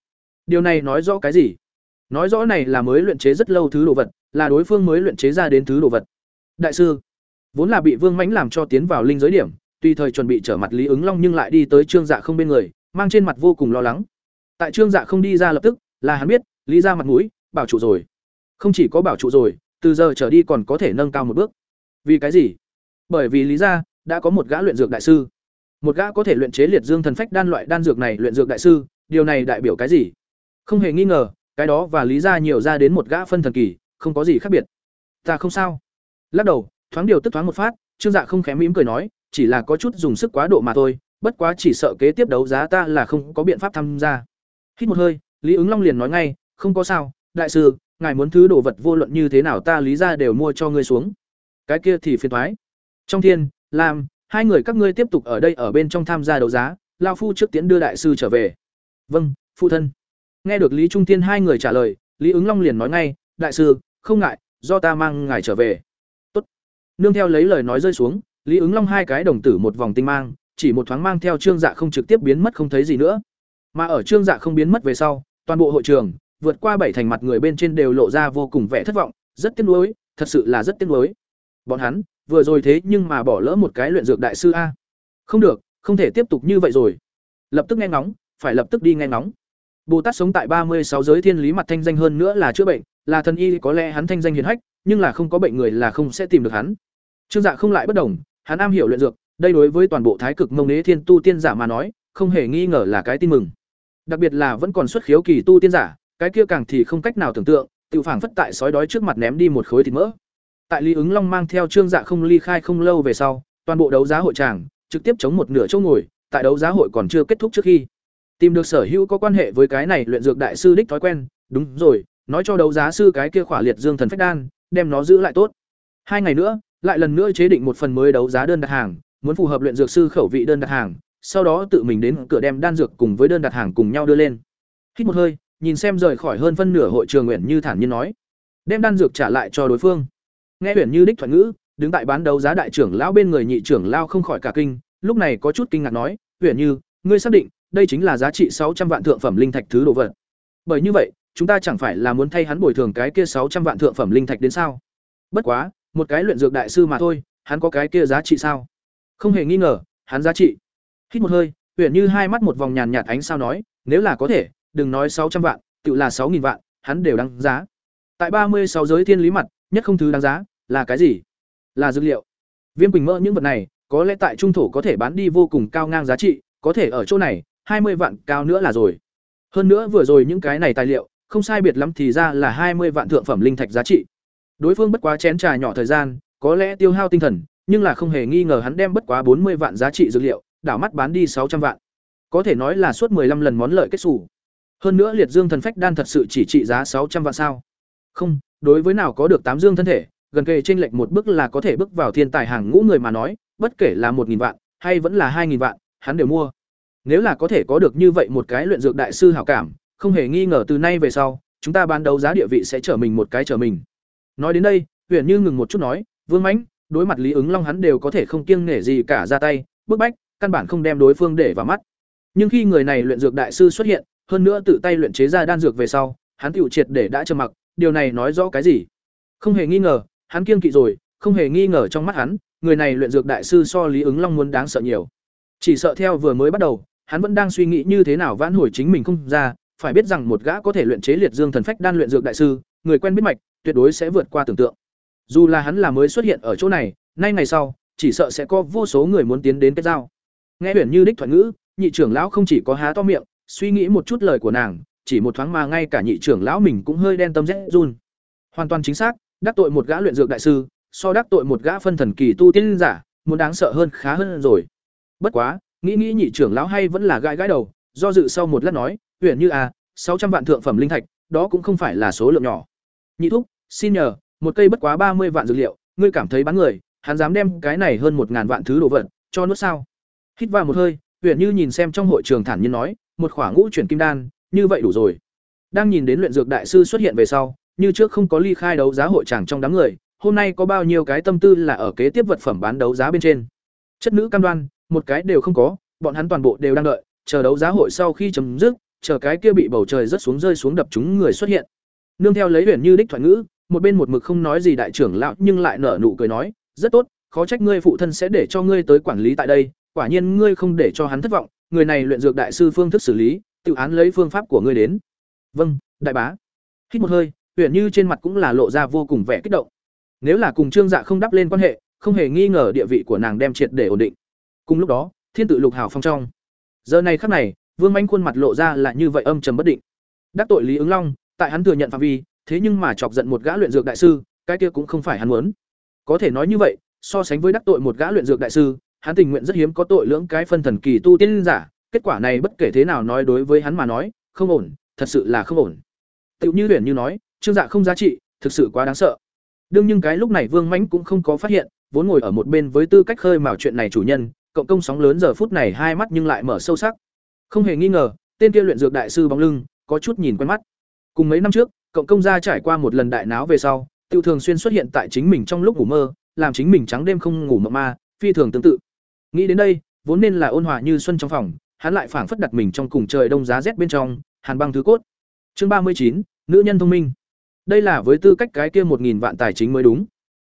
Điều này nói rõ cái gì? Nói rõ này là mới luyện chế rất lâu thứ đồ vật, là đối phương mới luyện chế ra đến thứ đồ vật. Đại sư, vốn là bị Vương Mãnh làm cho tiến vào linh giới điểm, tuy thời chuẩn bị trở mặt Lý ứng Long nhưng lại đi tới Trương Dạ không bên người, mang trên mặt vô cùng lo lắng. Tại Trương Dạ không đi ra lập tức, là hắn biết, Lý ra mặt mũi, bảo trụ rồi. Không chỉ có bảo trụ rồi, từ giờ trở đi còn có thể nâng cao một bước. Vì cái gì? Bởi vì Lý gia đã có một gã luyện dược đại sư. Một gã có thể luyện chế liệt dương thần phách đan loại đan dược này luyện dược đại sư, điều này đại biểu cái gì? Không hề nghi ngờ, cái đó và Lý gia nhiều ra đến một gã phân thần kỳ, không có gì khác biệt. Ta không sao. Lắc đầu, thoáng điều tức thoáng một phát, Trương Dạ không khém mỉm cười nói, chỉ là có chút dùng sức quá độ mà thôi, bất quá chỉ sợ kế tiếp đấu giá ta là không có biện pháp tham gia. Hít một hơi, Lý ứng Long liền nói ngay, không có sao, đại sư, ngài muốn thứ đồ vật vô luận như thế nào ta lý ra đều mua cho ngươi xuống. Cái kia thì phiền thoái Trong thiên, làm, hai người các ngươi tiếp tục ở đây ở bên trong tham gia đấu giá, lão phu trước tiến đưa đại sư trở về. Vâng, phụ thân. Nghe được Lý Trung Thiên hai người trả lời, Lý ứng Long liền nói ngay, đại sư, không ngại, do ta mang ngài trở về. Tốt. Nương theo lấy lời nói rơi xuống, Lý ứng Long hai cái đồng tử một vòng tinh mang, chỉ một thoáng mang theo trương dạ không trực tiếp biến mất không thấy gì nữa. Mà ở trương dạ không biến mất về sau, toàn bộ hội trường, vượt qua bảy thành mặt người bên trên đều lộ ra vô cùng vẻ thất vọng, rất tiếc nuối, thật sự là rất tiếc nuối. Bọn hắn, vừa rồi thế nhưng mà bỏ lỡ một cái luyện dược đại sư a. Không được, không thể tiếp tục như vậy rồi. Lập tức nghe ngóng, phải lập tức đi nghe ngóng. Bồ Tát sống tại ba mươi sáu giới thiên lý mặt thanh danh hơn nữa là chữa bệnh, là thần y có lẽ hắn thanh danh hiển hách, nhưng là không có bệnh người là không sẽ tìm được hắn. Trương Dạ không lại bất đồng, hắn am hiểu luyện dược, đây đối với toàn bộ thái cực mông đế thiên tu tiên giả mà nói, không hề nghi ngờ là cái tin mừng. Đặc biệt là vẫn còn xuất khiếu kỳ tu tiên giả, cái kia càng thì không cách nào tưởng tượng, tiểu phảng phất tại sói đói trước mặt ném đi một khối thịt mỡ. Tại Lý ứng Long mang theo Trương Dạ không ly khai không lâu về sau, toàn bộ đấu giá hội tràng trực tiếp chống một nửa chỗ ngồi, tại đấu giá hội còn chưa kết thúc trước khi. Tìm được sở hữu có quan hệ với cái này luyện dược đại sư đích thói quen, đúng rồi, nói cho đấu giá sư cái kia khỏa liệt dương thần phách đan, đem nó giữ lại tốt. Hai ngày nữa, lại lần nữa chế định một phần mới đấu giá đơn đặt hàng, muốn phù hợp luyện dược sư khẩu vị đơn đặt hàng, sau đó tự mình đến cửa đem đan dược cùng với đơn đặt hàng cùng nhau đưa lên. Hít một hơi, nhìn xem rời khỏi hơn phân nửa hội trường nguyện như thản nhiên nói, đem đan dược trả lại cho đối phương. Nghe Uyển Như đích thuận ngữ, đứng tại bán đấu giá đại trưởng lão bên người nhị trưởng lao không khỏi cả kinh, lúc này có chút kinh ngạc nói, "Uyển Như, ngươi xác định, đây chính là giá trị sáu trăm vạn thượng phẩm linh thạch thứ đồ vật. Bởi như vậy, chúng ta chẳng phải là muốn thay hắn bồi thường cái kia sáu trăm vạn thượng phẩm linh thạch đến sao? Bất quá, một cái luyện dược đại sư mà thôi, hắn có cái kia giá trị sao? Không hề nghi ngờ, hắn giá trị. Hít một hơi, Uyển Như hai mắt một vòng nhàn nhạt ánh sao nói, nếu là có thể, đừng nói sáu trăm vạn, tự là sáu nghìn vạn, hắn đều đáng giá. Tại ba mươi sáu giới thiên lý mặt, nhất không thứ đáng giá, là cái gì? Là dược liệu. Viêm Quỳnh mỡ những vật này, có lẽ tại trung thổ có thể bán đi vô cùng cao ngang giá trị, có thể ở chỗ này, hai mươi vạn cao nữa là rồi. Hơn nữa vừa rồi những cái này tài liệu, không sai biệt lắm thì ra là hai mươi vạn thượng phẩm linh thạch giá trị. Đối phương bất quá chén trà nhỏ thời gian, có lẽ tiêu hao tinh thần, nhưng là không hề nghi ngờ hắn đem bất quá bốn mươi vạn giá trị dược liệu, đảo mắt bán đi sáu trăm vạn. Có thể nói là suốt 15 lần món lợi kết sủ. Hơn nữa liệt dương thần phách đan thật sự chỉ trị giá sáu trăm vạn sao? Không, đối với nào có được tám dương thân thể, gần kề trên lệch một bước là có thể bước vào thiên tài hàng ngũ người mà nói, bất kể là một nghìn vạn hay vẫn là hai nghìn vạn, hắn đều mua. Nếu là có thể có được như vậy một cái luyện dược đại sư hảo cảm, không hề nghi ngờ từ nay về sau, chúng ta bán đấu giá địa vị sẽ trở mình một cái trở mình. Nói đến đây, Huyền Như ngừng một chút nói, Vương Mãnh, đối mặt Lý ứng Long hắn đều có thể không kiêng nể gì cả ra tay, bức bách, căn bản không đem đối phương để vào mắt. Nhưng khi người này luyện dược đại sư xuất hiện, hơn nữa tự tay luyện chế ra đan dược về sau, hắn tiểu triệt để đã trầm mặc, điều này nói rõ cái gì? Không hề nghi ngờ, hắn kiêng kỵ rồi, không hề nghi ngờ trong mắt hắn, người này luyện dược đại sư so Lý ứng Long muốn đáng sợ nhiều. Chỉ sợ theo vừa mới bắt đầu, hắn vẫn đang suy nghĩ như thế nào vãn hồi chính mình không ra, phải biết rằng một gã có thể luyện chế liệt dương thần phách đan luyện dược đại sư, người quen biết mạch, tuyệt đối sẽ vượt qua tưởng tượng. Dù là hắn là mới xuất hiện ở chỗ này, nay ngày sau, chỉ sợ sẽ có vô số người muốn tiến đến kết giao. Nghe Huyền Như đích thuận ngữ, nhị trưởng lão không chỉ có há to miệng, suy nghĩ một chút lời của nàng, chỉ một thoáng mà ngay cả nhị trưởng lão mình cũng hơi đen tâm rét run. Hoàn toàn chính xác, đắc tội một gã luyện dược đại sư, so đắc tội một gã phân thần kỳ tu tiên giả muốn đáng sợ hơn khá hơn rồi bất quá nghĩ nghĩ nhị trưởng lão hay vẫn là gãi gãi đầu do dự sau một lát nói huyện như a, sáu trăm vạn thượng phẩm linh thạch đó cũng không phải là số lượng nhỏ. Nhị thúc xin nhờ một cây bất quá ba mươi vạn dược liệu ngươi cảm thấy bán người hắn dám đem cái này hơn một ngàn vạn thứ đồ vật cho nuốt sao? Hít vào một hơi huyện như nhìn xem trong hội trường thản nhiên nói một khỏa ngũ chuyển kim đan như vậy đủ rồi. Đang nhìn đến luyện dược đại sư xuất hiện về sau như trước không có ly khai đấu giá hội tràng trong đám người hôm nay có bao nhiêu cái tâm tư là ở kế tiếp vật phẩm bán đấu giá bên trên. Chất nữ cam đoan một cái đều không có, bọn hắn toàn bộ đều đang đợi, chờ đấu giá hội sau khi chấm dứt, chờ cái kia bị bầu trời rất xuống rơi xuống đập chúng người xuất hiện. Nương theo lấy huyền như đích thoại ngữ, một bên một mực không nói gì đại trưởng lão nhưng lại nở nụ cười nói, rất tốt, khó trách ngươi phụ thân sẽ để cho ngươi tới quản lý tại đây, quả nhiên ngươi không để cho hắn thất vọng, người này luyện dược đại sư phương thức xử lý, tự án lấy phương pháp của ngươi đến. Vâng đại bá. Hít một hơi, huyền như trên mặt cũng là lộ ra vô cùng vẻ kích động. Nếu là cùng trương dạ không đắp lên quan hệ, không hề nghi ngờ địa vị của nàng đem triệt để ổn định cùng lúc đó, thiên tự lục hào phong trong. Giờ này khắc này, vương manh khuôn mặt lộ ra là như vậy âm trầm bất định. Đắc tội lý ứng long, tại hắn thừa nhận phạm vi, thế nhưng mà chọc giận một gã luyện dược đại sư, cái kia cũng không phải hắn muốn. Có thể nói như vậy, so sánh với đắc tội một gã luyện dược đại sư, hắn tình nguyện rất hiếm có tội lưỡng cái phân thần kỳ tu tiên giả, kết quả này bất kể thế nào nói đối với hắn mà nói, không ổn, thật sự là không ổn. Tựu như huyền như nói, trương dạ không giá trị, thực sự quá đáng sợ. Đương nhưng cái lúc này vương mãnh cũng không có phát hiện, vốn ngồi ở một bên với tư cách khơi mào chuyện này chủ nhân cộng công sóng lớn giờ phút này hai mắt nhưng lại mở sâu sắc. Không hề nghi ngờ, tên kia luyện dược đại sư bóng lưng, có chút nhìn quen mắt. Cùng mấy năm trước, cộng công gia trải qua một lần đại náo về sau, tiêu thường xuyên xuất hiện tại chính mình trong lúc ngủ mơ, làm chính mình trắng đêm không ngủ mộng ma, phi thường tương tự. Nghĩ đến đây, vốn nên là ôn hòa như xuân trong phòng, hắn lại phảng phất đặt mình trong cùng trời đông giá rét bên trong, hàn băng thứ cốt. Chương ba mươi chín, nữ nhân thông minh. Đây là với tư cách cái kia một nghìn vạn tài chính mới đúng.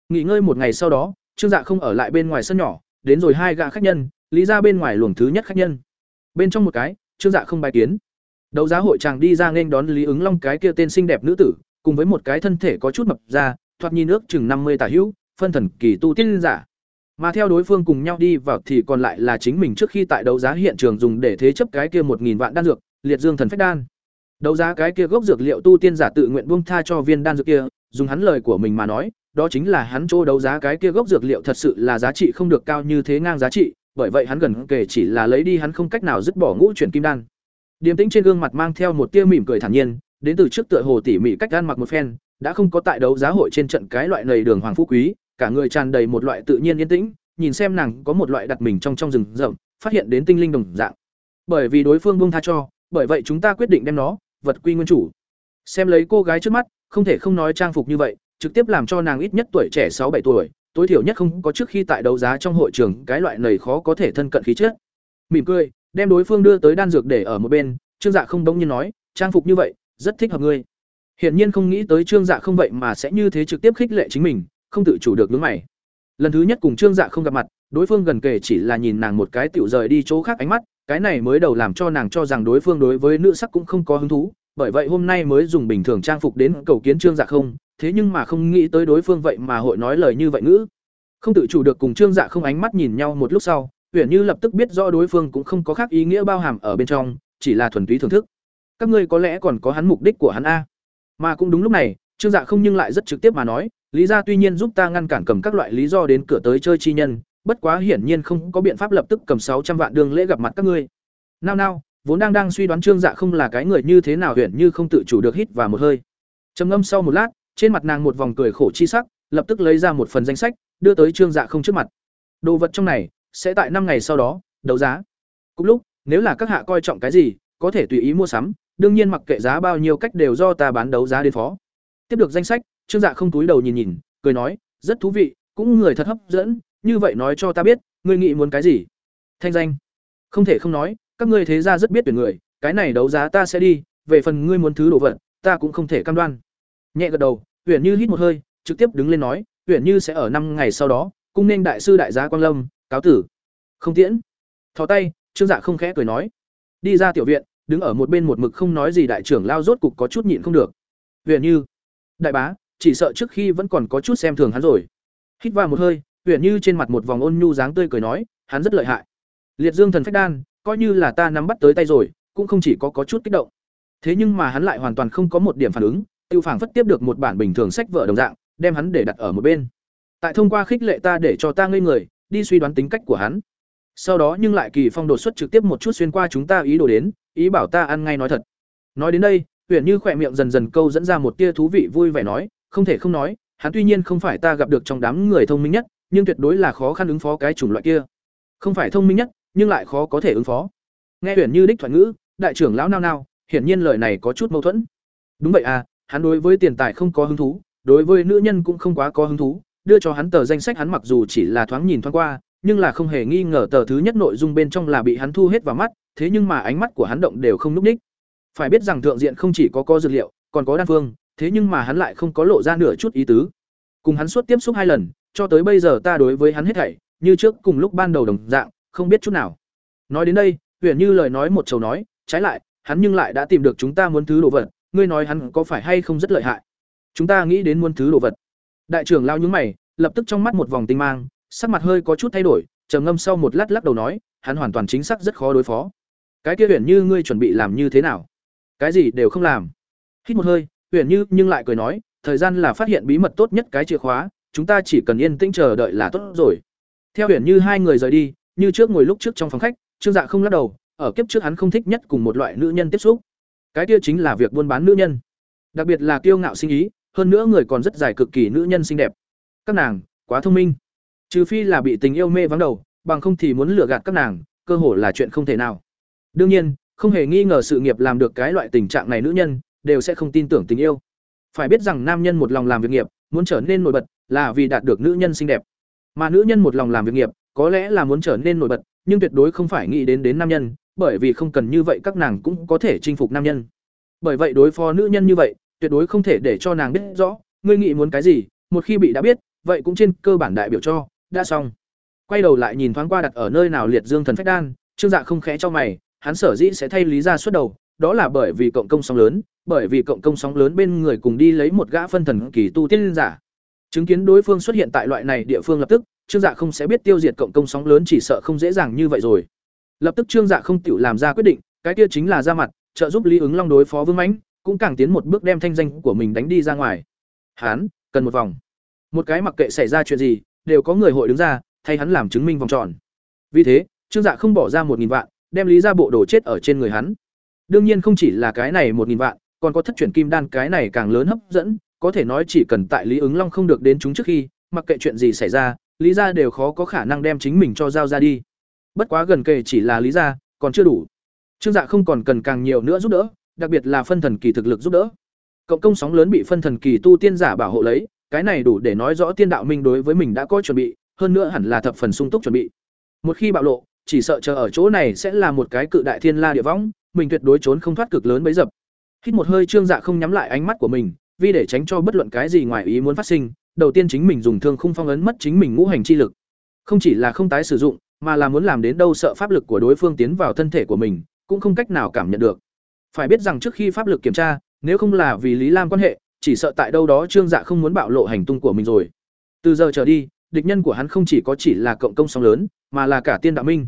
Nghỉ ngơi một ngày sau đó, trương dạ không ở lại bên ngoài sân nhỏ đến rồi hai gã khách nhân, lý ra bên ngoài luồng thứ nhất khách nhân. Bên trong một cái, trương dạ không bài kiến. Đấu giá hội chàng đi ra nên đón lý ứng long cái kia tên xinh đẹp nữ tử, cùng với một cái thân thể có chút mập ra, thoạt nhìn nước chừng năm mươi tả hữu, phân thần kỳ tu tiên giả. Mà theo đối phương cùng nhau đi vào thì còn lại là chính mình trước khi tại đấu giá hiện trường dùng để thế chấp cái kia một nghìn vạn đan dược, liệt dương thần phách đan. Đấu giá cái kia gốc dược liệu tu tiên giả tự nguyện buông tha cho viên đan dược kia dùng hắn lời của mình mà nói, đó chính là hắn chỗ đấu giá cái kia gốc dược liệu thật sự là giá trị không được cao như thế ngang giá trị, bởi vậy hắn gần kể chỉ là lấy đi hắn không cách nào dứt bỏ ngũ chuyển kim đan. Điềm tĩnh trên gương mặt mang theo một tia mỉm cười thản nhiên, đến từ trước tựa hồ tỉ mỉ cách ăn mặc một phen, đã không có tại đấu giá hội trên trận cái loại nầy đường hoàng phú quý, cả người tràn đầy một loại tự nhiên yên tĩnh, nhìn xem nàng có một loại đặt mình trong trong rừng rậm, phát hiện đến tinh linh đồng dạng. Bởi vì đối phương buông tha cho, bởi vậy chúng ta quyết định đem nó, vật quy nguyên chủ. Xem lấy cô gái trước mắt không thể không nói trang phục như vậy, trực tiếp làm cho nàng ít nhất tuổi trẻ sáu bảy tuổi, tối thiểu nhất không có trước khi tại đấu giá trong hội trường, cái loại này khó có thể thân cận khí chất. Mỉm cười, đem đối phương đưa tới đan dược để ở một bên, trương dạ không đông nhiên nói, trang phục như vậy, rất thích hợp ngươi. Hiển nhiên không nghĩ tới trương dạ không vậy mà sẽ như thế trực tiếp khích lệ chính mình, không tự chủ được đứng mày. Lần thứ nhất cùng trương dạ không gặp mặt, đối phương gần kề chỉ là nhìn nàng một cái tiểu rời đi chỗ khác ánh mắt, cái này mới đầu làm cho nàng cho rằng đối phương đối với nữ sắc cũng không có hứng thú bởi vậy hôm nay mới dùng bình thường trang phục đến cầu kiến trương dạ không, thế nhưng mà không nghĩ tới đối phương vậy mà hội nói lời như vậy ngữ. Không tự chủ được cùng trương dạ không ánh mắt nhìn nhau một lúc sau, uyển như lập tức biết rõ đối phương cũng không có khác ý nghĩa bao hàm ở bên trong, chỉ là thuần túy thưởng thức. Các ngươi có lẽ còn có hắn mục đích của hắn a. Mà cũng đúng lúc này, trương dạ không nhưng lại rất trực tiếp mà nói, lý ra tuy nhiên giúp ta ngăn cản cầm các loại lý do đến cửa tới chơi chi nhân, bất quá hiển nhiên không có biện pháp lập tức cầm sáu trăm vạn đường lễ gặp mặt các ngươi. Nao nao vốn đang đang suy đoán trương dạ không là cái người như thế nào huyện như không tự chủ được hít và một hơi. Trầm ngâm sau một lát, trên mặt nàng một vòng cười khổ chi sắc, lập tức lấy ra một phần danh sách, đưa tới trương dạ không trước mặt. Đồ vật trong này, sẽ tại năm ngày sau đó, đấu giá. Cùng lúc, nếu là các hạ coi trọng cái gì, có thể tùy ý mua sắm, đương nhiên mặc kệ giá bao nhiêu cách đều do ta bán đấu giá đến phó. Tiếp được danh sách, trương dạ không túi đầu nhìn nhìn, cười nói, rất thú vị, cũng người thật hấp dẫn, như vậy nói cho ta biết, ngươi nghĩ muốn cái gì? Thanh danh. Không thể không nói các ngươi thế ra rất biết tuyển người, cái này đấu giá ta sẽ đi, về phần ngươi muốn thứ đồ vật, ta cũng không thể cam đoan. Nhẹ gật đầu huyền như hít một hơi, trực tiếp đứng lên nói huyền như sẽ ở năm ngày sau đó, cung nên đại sư đại giá quang lâm, cáo tử. Không tiễn. Thò tay, trương dạ không khẽ cười nói. Đi ra tiểu viện, đứng ở một bên một mực không nói gì đại trưởng lao rốt cục có chút nhịn không được. Huyền như. Đại bá, chỉ sợ trước khi vẫn còn có chút xem thường hắn rồi. Hít vào một hơi huyền như trên mặt một vòng ôn nhu dáng tươi cười nói, hắn rất lợi hại. Liệt dương thần phách đan coi như là ta nắm bắt tới tay rồi, cũng không chỉ có có chút kích động. Thế nhưng mà hắn lại hoàn toàn không có một điểm phản ứng, tiêu phảng phất tiếp được một bản bình thường sách vở đồng dạng, đem hắn để đặt ở một bên. Tại thông qua khích lệ ta để cho ta ngây người, đi suy đoán tính cách của hắn. Sau đó nhưng lại kỳ phong đột xuất trực tiếp một chút xuyên qua chúng ta ý đồ đến, ý bảo ta ăn ngay nói thật. Nói đến đây, huyền như khỏe miệng dần dần câu dẫn ra một tia thú vị vui vẻ nói, không thể không nói, hắn tuy nhiên không phải ta gặp được trong đám người thông minh nhất, nhưng tuyệt đối là khó khăn ứng phó cái chủng loại kia. Không phải thông minh nhất nhưng lại khó có thể ứng phó. Nghe huyền như đích thoại ngữ, đại trưởng lão nao nao, hiển nhiên lời này có chút mâu thuẫn. Đúng vậy à hắn đối với tiền tài không có hứng thú, đối với nữ nhân cũng không quá có hứng thú, đưa cho hắn tờ danh sách hắn mặc dù chỉ là thoáng nhìn thoáng qua, nhưng là không hề nghi ngờ tờ thứ nhất nội dung bên trong là bị hắn thu hết vào mắt, thế nhưng mà ánh mắt của hắn động đều không núp ních. Phải biết rằng thượng diện không chỉ có có dược liệu, còn có đan phương, thế nhưng mà hắn lại không có lộ ra nửa chút ý tứ. Cùng hắn suốt tiếp xúc hai lần, cho tới bây giờ ta đối với hắn hết thảy, như trước cùng lúc ban đầu đồng dạng không biết chút nào. Nói đến đây, huyền như lời nói một chầu nói, trái lại, hắn nhưng lại đã tìm được chúng ta muốn thứ đồ vật, ngươi nói hắn có phải hay không rất lợi hại? Chúng ta nghĩ đến muốn thứ đồ vật. Đại trưởng lao nhúng mày, lập tức trong mắt một vòng tinh mang, sắc mặt hơi có chút thay đổi, trầm ngâm sau một lát lắc đầu nói, hắn hoàn toàn chính xác rất khó đối phó. Cái kia huyền như ngươi chuẩn bị làm như thế nào? Cái gì đều không làm. Hít một hơi, huyền như nhưng lại cười nói, thời gian là phát hiện bí mật tốt nhất cái chìa khóa, chúng ta chỉ cần yên tĩnh chờ đợi là tốt rồi. Theo huyền như hai người rời đi như trước ngồi lúc trước trong phòng khách, trương dạ không lắc đầu, ở kiếp trước hắn không thích nhất cùng một loại nữ nhân tiếp xúc. Cái kia chính là việc buôn bán nữ nhân. Đặc biệt là kiêu ngạo sinh ý, hơn nữa người còn rất dài cực kỳ nữ nhân xinh đẹp. Các nàng, quá thông minh. Trừ phi là bị tình yêu mê vắng đầu, bằng không thì muốn lừa gạt các nàng, cơ hồ là chuyện không thể nào. Đương nhiên, không hề nghi ngờ sự nghiệp làm được cái loại tình trạng này nữ nhân, đều sẽ không tin tưởng tình yêu. Phải biết rằng nam nhân một lòng làm việc nghiệp, muốn trở nên nổi bật là vì đạt được nữ nhân xinh đẹp. Mà nữ nhân một lòng làm việc nghiệp có lẽ là muốn trở nên nổi bật, nhưng tuyệt đối không phải nghĩ đến đến nam nhân, bởi vì không cần như vậy các nàng cũng có thể chinh phục nam nhân. Bởi vậy đối phó nữ nhân như vậy, tuyệt đối không thể để cho nàng biết rõ, ngươi nghĩ muốn cái gì, một khi bị đã biết, vậy cũng trên cơ bản đại biểu cho, đã xong. Quay đầu lại nhìn thoáng qua đặt ở nơi nào liệt dương thần phách đan, trương dạ không khẽ cho mày, hắn sở dĩ sẽ thay lý ra xuất đầu, đó là bởi vì cộng công sóng lớn, bởi vì cộng công sóng lớn bên người cùng đi lấy một gã phân thần kỳ tu tiên giả. Chứng kiến đối phương xuất hiện tại loại này địa phương lập tức trương dạ không sẽ biết tiêu diệt cộng công sóng lớn chỉ sợ không dễ dàng như vậy rồi. Lập tức trương dạ không tự làm ra quyết định, cái kia chính là ra mặt, trợ giúp lý ứng long đối phó vương mãnh, cũng càng tiến một bước đem thanh danh của mình đánh đi ra ngoài. Hán cần một vòng. Một cái mặc kệ xảy ra chuyện gì, đều có người hội đứng ra, thay hắn làm chứng minh vòng tròn. Vì thế, trương dạ không bỏ ra một nghìn vạn, đem lý ra bộ đồ chết ở trên người hắn. Đương nhiên không chỉ là cái này một nghìn vạn, còn có thất chuyển kim đan cái này càng lớn hấp dẫn, có thể nói chỉ cần tại lý ứng long không được đến chúng trước khi, mặc kệ chuyện gì xảy ra lý ra đều khó có khả năng đem chính mình cho giao ra đi. Bất quá gần kề chỉ là lý ra còn chưa đủ. Trương dạ không còn cần càng nhiều nữa giúp đỡ, đặc biệt là phân thần kỳ thực lực giúp đỡ. Cộng công sóng lớn bị phân thần kỳ tu tiên giả bảo hộ lấy, cái này đủ để nói rõ tiên đạo minh đối với mình đã có chuẩn bị, hơn nữa hẳn là thập phần sung túc chuẩn bị. Một khi bạo lộ, chỉ sợ chờ ở chỗ này sẽ là một cái cự đại thiên la địa võng, mình tuyệt đối trốn không thoát cực lớn bấy dập. Hít một hơi trương dạ không nhắm lại ánh mắt của mình, vì để tránh cho bất luận cái gì ngoài ý muốn phát sinh đầu tiên chính mình dùng thương khung phong ấn mất chính mình ngũ hành chi lực. Không chỉ là không tái sử dụng, mà là muốn làm đến đâu sợ pháp lực của đối phương tiến vào thân thể của mình, cũng không cách nào cảm nhận được. Phải biết rằng trước khi pháp lực kiểm tra, nếu không là vì lý lam quan hệ, chỉ sợ tại đâu đó trương dạ không muốn bạo lộ hành tung của mình rồi. Từ giờ trở đi, địch nhân của hắn không chỉ có chỉ là cộng công sóng lớn, mà là cả tiên đạo minh.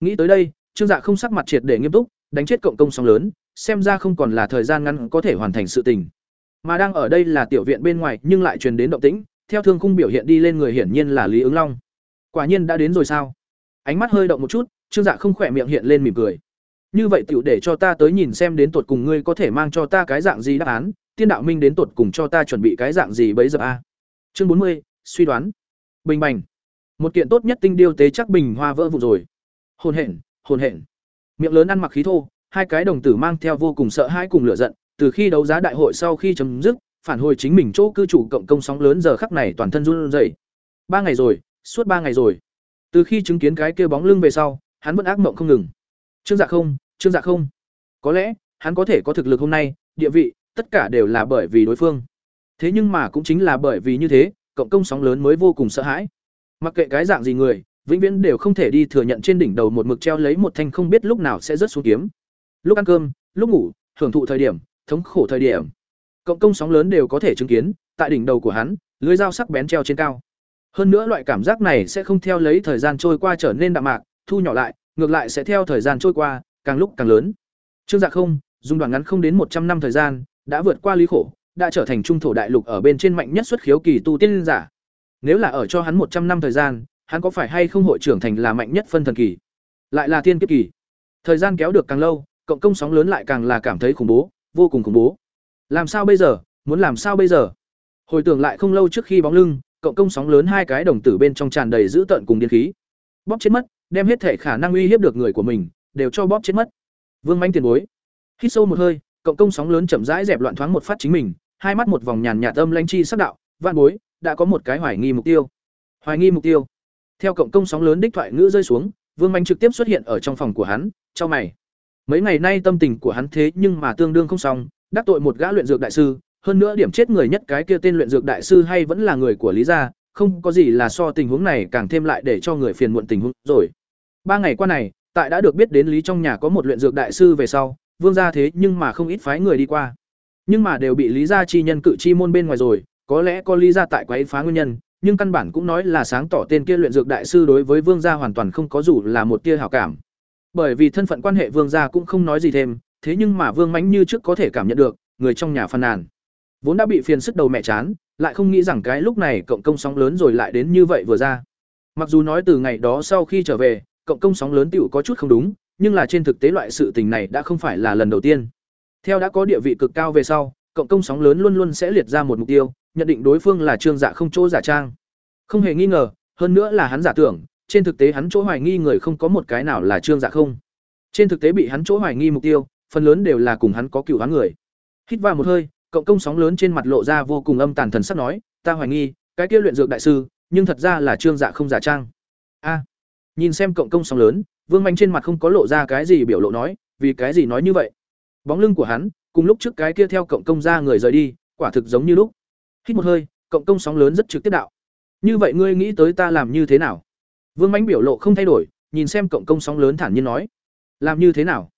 Nghĩ tới đây, trương dạ không sắc mặt triệt để nghiêm túc, đánh chết cộng công sóng lớn, xem ra không còn là thời gian ngắn có thể hoàn thành sự tình mà đang ở đây là tiểu viện bên ngoài nhưng lại truyền đến động tĩnh, theo thương khung biểu hiện đi lên người hiển nhiên là lý ứng long. Quả nhiên đã đến rồi sao? Ánh mắt hơi động một chút, trương dạ không khỏe miệng hiện lên mỉm cười. Như vậy tựu để cho ta tới nhìn xem đến tột cùng ngươi có thể mang cho ta cái dạng gì đáp án, tiên đạo minh đến tột cùng cho ta chuẩn bị cái dạng gì bấy giờ a? Chương bốn mươi, suy đoán. Bình bành. Một kiện tốt nhất tinh điêu tế chắc bình hoa vỡ vụ rồi. Hồn hển hồn hển. Miệng lớn ăn mặc khí thô, hai cái đồng tử mang theo vô cùng sợ hãi cùng lửa giận từ khi đấu giá đại hội sau khi chấm dứt, phản hồi chính mình chỗ cư chủ cộng công sóng lớn giờ khắc này toàn thân run rẩy. Ba ngày rồi, suốt ba ngày rồi. Từ khi chứng kiến cái kia bóng lưng về sau, hắn vẫn ác mộng không ngừng. Trương dạ không, trương dạ không. Có lẽ, hắn có thể có thực lực hôm nay, địa vị, tất cả đều là bởi vì đối phương. Thế nhưng mà cũng chính là bởi vì như thế, cộng công sóng lớn mới vô cùng sợ hãi. Mặc kệ cái dạng gì người, vĩnh viễn đều không thể đi thừa nhận trên đỉnh đầu một mực treo lấy một thanh không biết lúc nào sẽ rớt xuống kiếm. Lúc ăn cơm, lúc ngủ, hưởng thụ thời điểm thống khổ thời điểm. Cộng công sóng lớn đều có thể chứng kiến tại đỉnh đầu của hắn lưới dao sắc bén treo trên cao. Hơn nữa loại cảm giác này sẽ không theo lấy thời gian trôi qua trở nên đạm mạc thu nhỏ lại ngược lại sẽ theo thời gian trôi qua càng lúc càng lớn. Trương dạ không dùng đoạn ngắn không đến một trăm năm thời gian đã vượt qua lý khổ đã trở thành trung thổ đại lục ở bên trên mạnh nhất xuất khiếu kỳ tu tiên giả. Nếu là ở cho hắn một trăm năm thời gian, hắn có phải hay không hội trưởng thành là mạnh nhất phân thần kỳ, lại là thiên kiếp kỳ. Thời gian kéo được càng lâu, cộng công sóng lớn lại càng là cảm thấy khủng bố, vô cùng khủng bố. Làm sao bây giờ? Muốn làm sao bây giờ? Hồi tưởng lại không lâu trước khi bóng lưng, cộng công sóng lớn hai cái đồng tử bên trong tràn đầy dữ tợn cùng điên khí. Bóp chết mất, đem hết thể khả năng uy hiếp được người của mình, đều cho bóp chết mất. Vương Manh tiền bối. Hít sâu một hơi, cộng công sóng lớn chậm rãi dẹp loạn thoáng một phát chính mình, hai mắt một vòng nhàn nhạt âm lãnh chi sắc đạo, vạn bối, đã có một cái hoài nghi mục tiêu. Hoài nghi mục tiêu. Theo cộng công sóng lớn đích thoại ngữ rơi xuống, Vương Manh trực tiếp xuất hiện ở trong phòng của hắn, cho mày. Mấy ngày nay tâm tình của hắn thế nhưng mà tương đương không xong, đắc tội một gã luyện dược đại sư, hơn nữa điểm chết người nhất cái kia tên luyện dược đại sư hay vẫn là người của Lý gia, không có gì là so tình huống này càng thêm lại để cho người phiền muộn tình huống rồi. Ba ngày qua này, tại đã được biết đến Lý trong nhà có một luyện dược đại sư về sau, Vương gia thế nhưng mà không ít phái người đi qua. Nhưng mà đều bị Lý gia chi nhân cự chi môn bên ngoài rồi, có lẽ có Lý gia tại quấy phá nguyên nhân, nhưng căn bản cũng nói là sáng tỏ tên kia luyện dược đại sư đối với Vương gia hoàn toàn không có dù là một tia hảo cảm. Bởi vì thân phận quan hệ Vương gia cũng không nói gì thêm, thế nhưng mà Vương Mãnh như trước có thể cảm nhận được, người trong nhà phàn nàn. Vốn đã bị phiền sức đầu mẹ chán, lại không nghĩ rằng cái lúc này cộng công sóng lớn rồi lại đến như vậy vừa ra. Mặc dù nói từ ngày đó sau khi trở về, cộng công sóng lớn tiểu có chút không đúng, nhưng là trên thực tế loại sự tình này đã không phải là lần đầu tiên. Theo đã có địa vị cực cao về sau, cộng công sóng lớn luôn luôn sẽ liệt ra một mục tiêu, nhận định đối phương là trương dạ không chỗ giả trang. Không hề nghi ngờ, hơn nữa là hắn giả tưởng, trên thực tế hắn chỗ hoài nghi người không có một cái nào là trương dạ không. Trên thực tế bị hắn chỗ hoài nghi mục tiêu, phần lớn đều là cùng hắn có cựu hắn người. Hít vào một hơi, cộng công sóng lớn trên mặt lộ ra vô cùng âm tàn thần sắc nói, ta hoài nghi, cái kia luyện dược đại sư, nhưng thật ra là trương dạ không giả trang. A. nhìn xem cộng công sóng lớn, Vương Mạnh trên mặt không có lộ ra cái gì biểu lộ nói, vì cái gì nói như vậy? Bóng lưng của hắn, cùng lúc trước cái kia theo cộng công ra người rời đi, quả thực giống như lúc. Hít một hơi, cộng công sóng lớn rất trực tiếp đạo. Như vậy ngươi nghĩ tới ta làm như thế nào? Vương Mạnh biểu lộ không thay đổi, nhìn xem cộng công sóng lớn thản nhiên nói, làm như thế nào?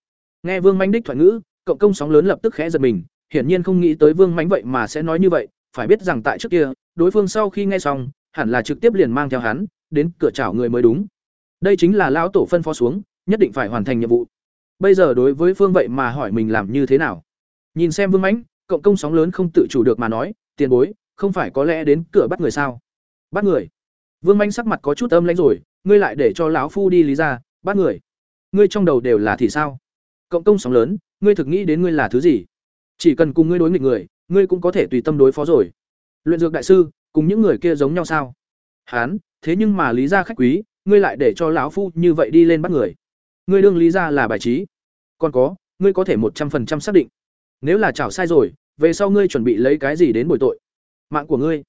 Nghe Vương Mạnh đích thoại ngữ, cộng công sóng lớn lập tức khẽ giật mình, hiển nhiên không nghĩ tới Vương Mạnh vậy mà sẽ nói như vậy, phải biết rằng tại trước kia, đối phương sau khi nghe xong, hẳn là trực tiếp liền mang theo hắn đến cửa chảo người mới đúng. Đây chính là lão tổ phân phó xuống, nhất định phải hoàn thành nhiệm vụ. Bây giờ đối với Phương vậy mà hỏi mình làm như thế nào? Nhìn xem Vương Mánh, cộng công sóng lớn không tự chủ được mà nói, tiền bối, không phải có lẽ đến cửa bắt người sao? Bắt người? Vương Mạnh sắc mặt có chút âm lãnh rồi, ngươi lại để cho lão phu đi lý ra, bắt người? Ngươi trong đầu đều là thì sao? Cộng công sóng lớn, ngươi thực nghĩ đến ngươi là thứ gì? Chỉ cần cùng ngươi đối nghịch người, ngươi cũng có thể tùy tâm đối phó rồi. Luyện dược đại sư, cùng những người kia giống nhau sao? Hán, thế nhưng mà lý gia khách quý, ngươi lại để cho lão phu như vậy đi lên bắt người. Ngươi đương lý gia là bài trí. Còn có, ngươi có thể một trăm phần trăm xác định. Nếu là chảo sai rồi, về sau ngươi chuẩn bị lấy cái gì đến bồi tội? Mạng của ngươi.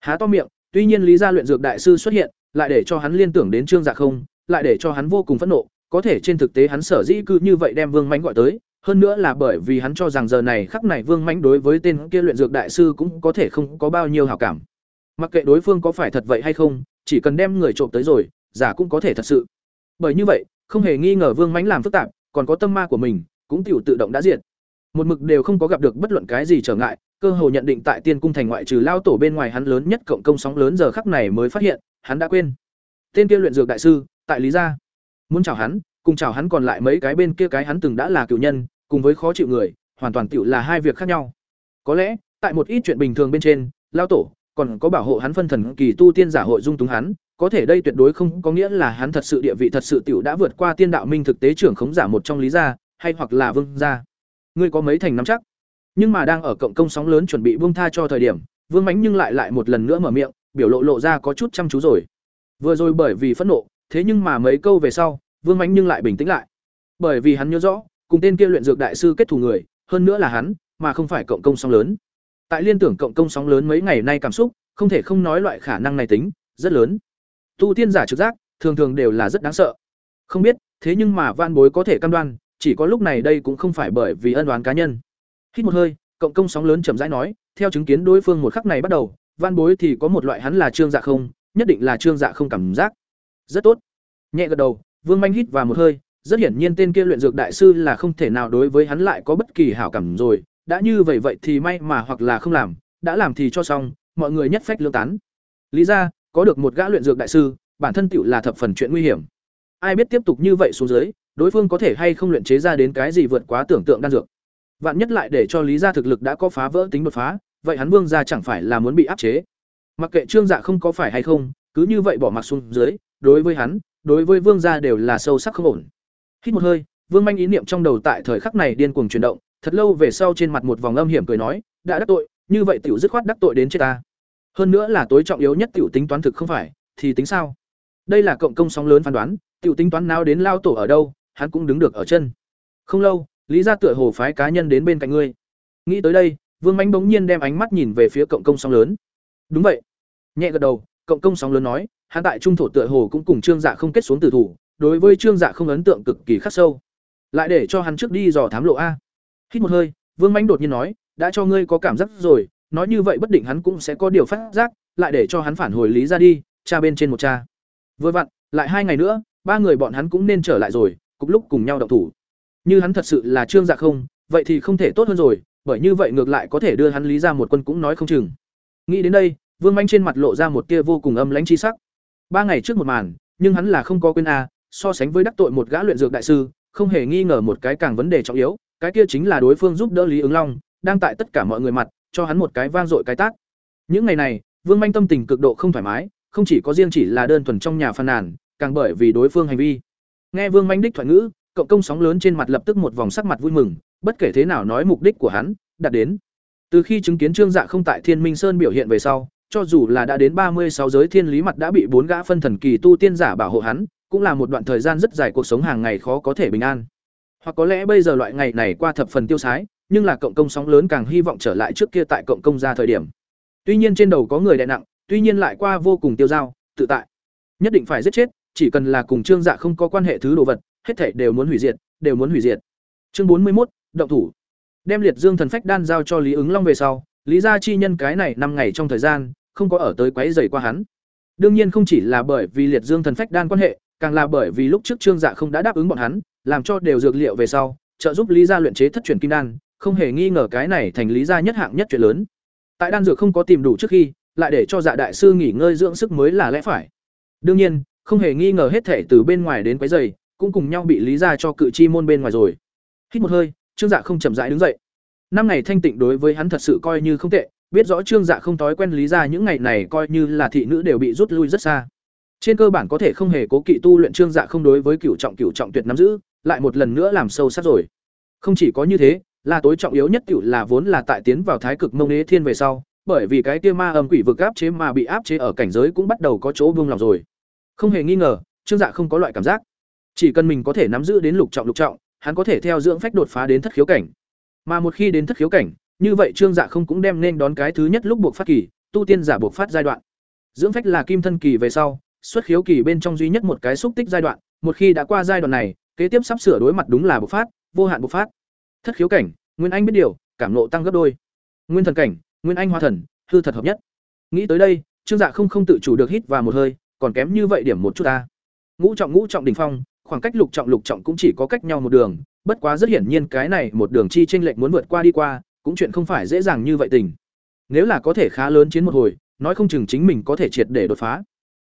Há to miệng, tuy nhiên lý gia luyện dược đại sư xuất hiện, lại để cho hắn liên tưởng đến Trương Dạ không, lại để cho hắn vô cùng phẫn nộ, có thể trên thực tế hắn sở dĩ cứ như vậy đem Vương Mãnh gọi tới, hơn nữa là bởi vì hắn cho rằng giờ này khắc này Vương Mãnh đối với tên kia luyện dược đại sư cũng có thể không có bao nhiêu hảo cảm. Mặc kệ đối phương có phải thật vậy hay không, chỉ cần đem người trộm tới rồi, giả cũng có thể thật sự. Bởi như vậy, không hề nghi ngờ Vương Mãnh làm phức tạp, còn có tâm ma của mình, cũng tiểu tự động đã diệt. Một mực đều không có gặp được bất luận cái gì trở ngại, cơ hồ nhận định tại Tiên cung thành ngoại trừ lao tổ bên ngoài hắn lớn nhất cộng công sóng lớn giờ khắc này mới phát hiện, hắn đã quên. Tên kia luyện dược đại sư, tại Lý gia. Muốn chào hắn, cùng chào hắn còn lại mấy cái bên kia cái hắn từng đã là cựu nhân, cùng với khó chịu người, hoàn toàn tựu là hai việc khác nhau. Có lẽ, tại một ít chuyện bình thường bên trên, lao tổ còn có bảo hộ hắn phân thần kỳ tu tiên giả hội dung túng hắn, có thể đây tuyệt đối không có nghĩa là hắn thật sự địa vị thật sự tiểu đã vượt qua tiên đạo minh thực tế trưởng khống giả một trong lý gia, hay hoặc là vương gia. Ngươi có mấy thành nắm chắc? Nhưng mà đang ở cộng công sóng lớn chuẩn bị buông tha cho thời điểm, Vương Mánh nhưng lại lại một lần nữa mở miệng, biểu lộ lộ ra có chút chăm chú rồi. Vừa rồi bởi vì phẫn nộ, thế nhưng mà mấy câu về sau, Vương Mánh nhưng lại bình tĩnh lại. Bởi vì hắn nhớ rõ, cùng tên kia luyện dược đại sư kết thù người, hơn nữa là hắn, mà không phải cộng công sóng lớn. Tại liên tưởng cộng công sóng lớn mấy ngày nay cảm xúc, không thể không nói loại khả năng này tính rất lớn. Tu tiên giả trực giác, thường thường đều là rất đáng sợ. Không biết, thế nhưng mà Van Bối có thể cam đoan, chỉ có lúc này đây cũng không phải bởi vì ân oán cá nhân. Hít một hơi, cộng công sóng lớn chậm rãi nói, theo chứng kiến đối phương một khắc này bắt đầu, Van Bối thì có một loại hắn là trương dạ không, nhất định là trương dạ không cảm giác. Rất tốt. Nhẹ gật đầu, Vương Manh hít vào một hơi, rất hiển nhiên tên kia luyện dược đại sư là không thể nào đối với hắn lại có bất kỳ hảo cảm rồi, đã như vậy vậy thì may mà hoặc là không làm, đã làm thì cho xong, mọi người nhất phách lương tán. Lý ra, có được một gã luyện dược đại sư, bản thân tựu là thập phần chuyện nguy hiểm. Ai biết tiếp tục như vậy xuống dưới, đối phương có thể hay không luyện chế ra đến cái gì vượt quá tưởng tượng đan dược. Vạn nhất lại để cho Lý gia thực lực đã có phá vỡ tính đột phá, vậy hắn Vương gia chẳng phải là muốn bị áp chế. mặc kệ trương dạ không có phải hay không cứ như vậy bỏ mặc xuống dưới đối với hắn đối với vương gia đều là sâu sắc không ổn. Hít một hơi vương manh ý niệm trong đầu tại thời khắc này điên cuồng chuyển động thật lâu về sau trên mặt một vòng âm hiểm cười nói đã đắc tội như vậy tiểu dứt khoát đắc tội đến chết ta. Hơn nữa là tối trọng yếu nhất tiểu tính toán thực không phải thì tính sao? Đây là cộng công sóng lớn phán đoán tiểu tính toán nào đến lao tổ ở đâu hắn cũng đứng được ở chân. Không lâu lý gia tựa hồ phái cá nhân đến bên cạnh ngươi. Nghĩ tới đây, vương mánh bỗng nhiên đem ánh mắt nhìn về phía cộng công sóng lớn. Đúng vậy. Nhẹ gật đầu, cộng công sóng lớn nói, hắn tại trung thổ tựa hồ cũng cùng trương dạ không kết xuống tử thủ, đối với trương dạ không ấn tượng cực kỳ khắc sâu. Lại để cho hắn trước đi dò thám lộ a. Hít một hơi, vương mánh đột nhiên nói, đã cho ngươi có cảm giác rồi, nói như vậy bất định hắn cũng sẽ có điều phát giác, lại để cho hắn phản hồi lý ra đi, cha bên trên một cha. Vừa vặn, lại hai ngày nữa, ba người bọn hắn cũng nên trở lại rồi Cục lúc cùng nhau động thủ như hắn thật sự là trương dạ không, vậy thì không thể tốt hơn rồi, bởi như vậy ngược lại có thể đưa hắn lý ra một quân cũng nói không chừng. Nghĩ đến đây, vương manh trên mặt lộ ra một tia vô cùng âm lãnh chi sắc. Ba ngày trước một màn, nhưng hắn là không có quên a, so sánh với đắc tội một gã luyện dược đại sư, không hề nghi ngờ một cái càng vấn đề trọng yếu, cái kia chính là đối phương giúp đỡ lý ứng long, đang tại tất cả mọi người mặt, cho hắn một cái vang dội cái tác những ngày này, vương manh tâm tình cực độ không thoải mái, không chỉ có riêng chỉ là đơn thuần trong nhà phàn nàn, càng bởi vì đối phương hành vi. Nghe vương manh đích thoại ngữ cộng công sóng lớn trên mặt lập tức một vòng sắc mặt vui mừng, bất kể thế nào nói mục đích của hắn đạt đến. Từ khi chứng kiến trương dạ không tại thiên minh sơn biểu hiện về sau, cho dù là đã đến ba mươi sáu giới thiên lý mặt đã bị bốn gã phân thần kỳ tu tiên giả bảo hộ hắn, cũng là một đoạn thời gian rất dài cuộc sống hàng ngày khó có thể bình an. Hoặc có lẽ bây giờ loại ngày này qua thập phần tiêu sái, nhưng là cộng công sóng lớn càng hy vọng trở lại trước kia tại cộng công ra thời điểm. Tuy nhiên trên đầu có người đè nặng, tuy nhiên lại qua vô cùng tiêu dao, tự tại. Nhất định phải giết chết, chỉ cần là cùng trương dạ không có quan hệ thứ đồ vật hết thảy đều muốn hủy diệt, đều muốn hủy diệt. Chương bốn mươi một động thủ. Đem liệt dương thần phách đan giao cho lý ứng long về sau, lý gia chi nhân cái này năm ngày trong thời gian, không có ở tới quấy rầy qua hắn. Đương nhiên không chỉ là bởi vì liệt dương thần phách đan quan hệ, càng là bởi vì lúc trước trương dạ không đã đáp ứng bọn hắn, làm cho đều dược liệu về sau, trợ giúp lý gia luyện chế thất truyền kim đan, không hề nghi ngờ cái này thành lý gia nhất hạng nhất chuyện lớn. Tại đan dược không có tìm đủ trước khi, lại để cho dạ đại sư nghỉ ngơi dưỡng sức mới là lẽ phải. Đương nhiên, không hề nghi ngờ hết thể từ bên ngoài đến quấy rầy cũng cùng nhau bị lý gia cho cự chi môn bên ngoài rồi. Hít một hơi, trương dạ không chậm rãi đứng dậy. Năm ngày thanh tịnh đối với hắn thật sự coi như không tệ, biết rõ trương dạ không thói quen lý gia những ngày này coi như là thị nữ đều bị rút lui rất xa. Trên cơ bản có thể không hề cố kỵ tu luyện trương dạ không đối với cửu trọng cửu trọng tuyệt nắm giữ, lại một lần nữa làm sâu sắc rồi. Không chỉ có như thế, là tối trọng yếu nhất cựu là vốn là tại tiến vào thái cực mông đế thiên về sau, bởi vì cái kia ma âm quỷ vực áp chế mà bị áp chế ở cảnh giới cũng bắt đầu có chỗ buông lòng rồi. Không hề nghi ngờ, trương dạ không có loại cảm giác chỉ cần mình có thể nắm giữ đến lục trọng lục trọng, hắn có thể theo dưỡng phách đột phá đến thất khiếu cảnh. Mà một khi đến thất khiếu cảnh, như vậy trương dạ không cũng đem nên đón cái thứ nhất lúc buộc phát kỳ, tu tiên giả buộc phát giai đoạn. Dưỡng phách là kim thân kỳ về sau, xuất khiếu kỳ bên trong duy nhất một cái xúc tích giai đoạn. Một khi đã qua giai đoạn này, kế tiếp sắp sửa đối mặt đúng là bộc phát, vô hạn bộc phát. Thất khiếu cảnh, nguyên anh biết điều, cảm nộ tăng gấp đôi. Nguyên thần cảnh, nguyên anh hoa thần, hư thật hợp nhất. Nghĩ tới đây, trương dạ không không tự chủ được hít vào một hơi, còn kém như vậy điểm một chút ta. Ngũ trọng ngũ trọng đỉnh phong khoảng cách lục trọng lục trọng cũng chỉ có cách nhau một đường, bất quá rất hiển nhiên cái này một đường chi tranh lệch muốn vượt qua đi qua, cũng chuyện không phải dễ dàng như vậy tình. Nếu là có thể khá lớn chiến một hồi, nói không chừng chính mình có thể triệt để đột phá.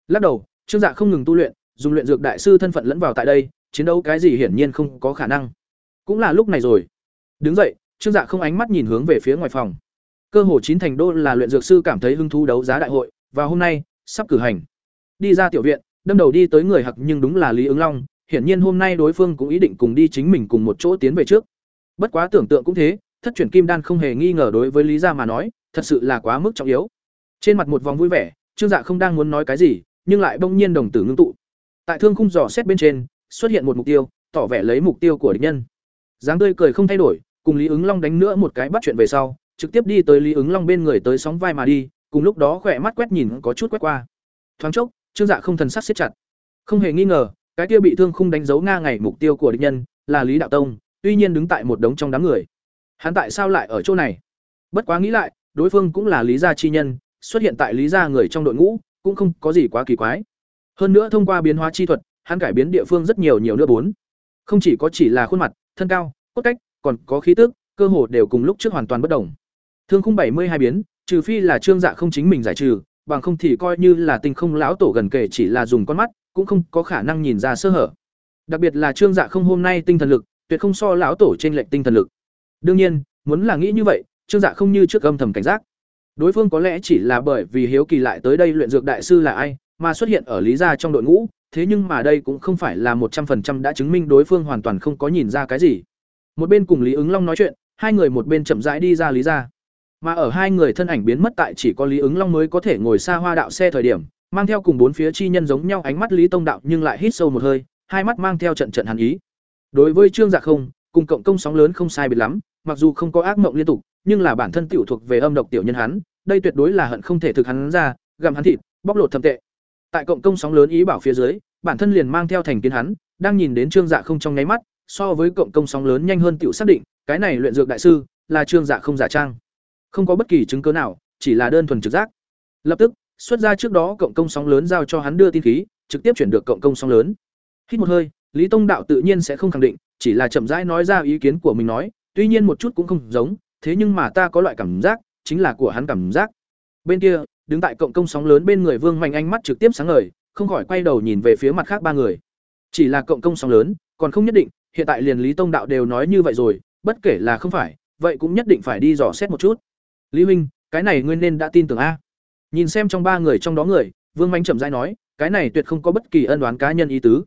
Lắc đầu, trương dạ không ngừng tu luyện, dùng luyện dược đại sư thân phận lẫn vào tại đây, chiến đấu cái gì hiển nhiên không có khả năng. Cũng là lúc này rồi. Đứng dậy, trương dạ không ánh mắt nhìn hướng về phía ngoài phòng. Cơ hồ chín thành đô là luyện dược sư cảm thấy hứng thú đấu giá đại hội, và hôm nay, sắp cử hành. Đi ra tiểu viện, đâm đầu đi tới người hặc nhưng đúng là lý ứng long hiển nhiên hôm nay đối phương cũng ý định cùng đi chính mình cùng một chỗ tiến về trước. Bất quá tưởng tượng cũng thế, thất truyền kim đan không hề nghi ngờ đối với lý gia mà nói, thật sự là quá mức trọng yếu. Trên mặt một vòng vui vẻ, trương dạ không đang muốn nói cái gì, nhưng lại bỗng nhiên đồng tử ngưng tụ. Tại thương khung dò xét bên trên, xuất hiện một mục tiêu, tỏ vẻ lấy mục tiêu của địch nhân. Dáng tươi cười không thay đổi, cùng lý ứng long đánh nữa một cái bắt chuyện về sau, trực tiếp đi tới lý ứng long bên người tới sóng vai mà đi, cùng lúc đó khỏe mắt quét nhìn có chút quét qua. Thoáng chốc, trương dạ không thần sắc siết chặt. Không hề nghi ngờ cái kia bị thương khung đánh dấu nga ngày mục tiêu của địch nhân là lý đạo tông, tuy nhiên đứng tại một đống trong đám người. Hắn tại sao lại ở chỗ này? Bất quá nghĩ lại, đối phương cũng là lý gia chi nhân, xuất hiện tại lý gia người trong đội ngũ cũng không có gì quá kỳ quái. Hơn nữa thông qua biến hóa chi thuật, hắn cải biến địa phương rất nhiều nhiều nữa bốn. Không chỉ có chỉ là khuôn mặt, thân cao, cốt cách, còn có khí tức, cơ hồ đều cùng lúc trước hoàn toàn bất đồng. Thương khung bảy mươi hai biến, trừ phi là trương dạ không chính mình giải trừ, bằng không thì coi như là tinh không lão tổ gần kể chỉ là dùng con mắt cũng không có khả năng nhìn ra sơ hở. Đặc biệt là trương dạ không hôm nay tinh thần lực, tuyệt không so lão tổ trên lệnh tinh thần lực. Đương nhiên, muốn là nghĩ như vậy, trương dạ không như trước âm thầm cảnh giác. Đối phương có lẽ chỉ là bởi vì hiếu kỳ lại tới đây luyện dược đại sư là ai, mà xuất hiện ở lý gia trong đội ngũ, thế nhưng mà đây cũng không phải là một trăm phần trăm đã chứng minh đối phương hoàn toàn không có nhìn ra cái gì. Một bên cùng lý ứng long nói chuyện, hai người một bên chậm rãi đi ra lý gia. Mà ở hai người thân ảnh biến mất tại chỉ có lý ứng long mới có thể ngồi xa hoa đạo xe thời điểm mang theo cùng bốn phía chi nhân giống nhau ánh mắt lý tông đạo nhưng lại hít sâu một hơi, hai mắt mang theo trận trận hàn ý. Đối với trương dạ không, cùng cộng công sóng lớn không sai biệt lắm, mặc dù không có ác mộng liên tục, nhưng là bản thân tiểu thuộc về âm độc tiểu nhân hắn, đây tuyệt đối là hận không thể thực hắn ra, gặm hắn thịt, bóc lột thâm tệ. Tại cộng công sóng lớn ý bảo phía dưới, bản thân liền mang theo thành kiến hắn, đang nhìn đến trương dạ không trong nháy mắt, so với cộng công sóng lớn nhanh hơn tiểu xác định, cái này luyện dược đại sư, là trương dạ không giả trang. Không có bất kỳ chứng cứ nào, chỉ là đơn thuần trực giác. Lập tức xuất ra trước đó cộng công sóng lớn giao cho hắn đưa tin khí, trực tiếp chuyển được cộng công sóng lớn. Hít một hơi, lý tông đạo tự nhiên sẽ không khẳng định, chỉ là chậm rãi nói ra ý kiến của mình nói, tuy nhiên một chút cũng không giống, thế nhưng mà ta có loại cảm giác, chính là của hắn cảm giác. Bên kia, đứng tại cộng công sóng lớn bên người vương mạnh ánh mắt trực tiếp sáng ngời, không khỏi quay đầu nhìn về phía mặt khác ba người. Chỉ là cộng công sóng lớn, còn không nhất định, hiện tại liền lý tông đạo đều nói như vậy rồi, bất kể là không phải, vậy cũng nhất định phải đi dò xét một chút. Lý huynh, cái này ngươi nên đã tin tưởng a nhìn xem trong ba người trong đó người, vương manh chậm rãi nói, cái này tuyệt không có bất kỳ ân đoán cá nhân ý tứ.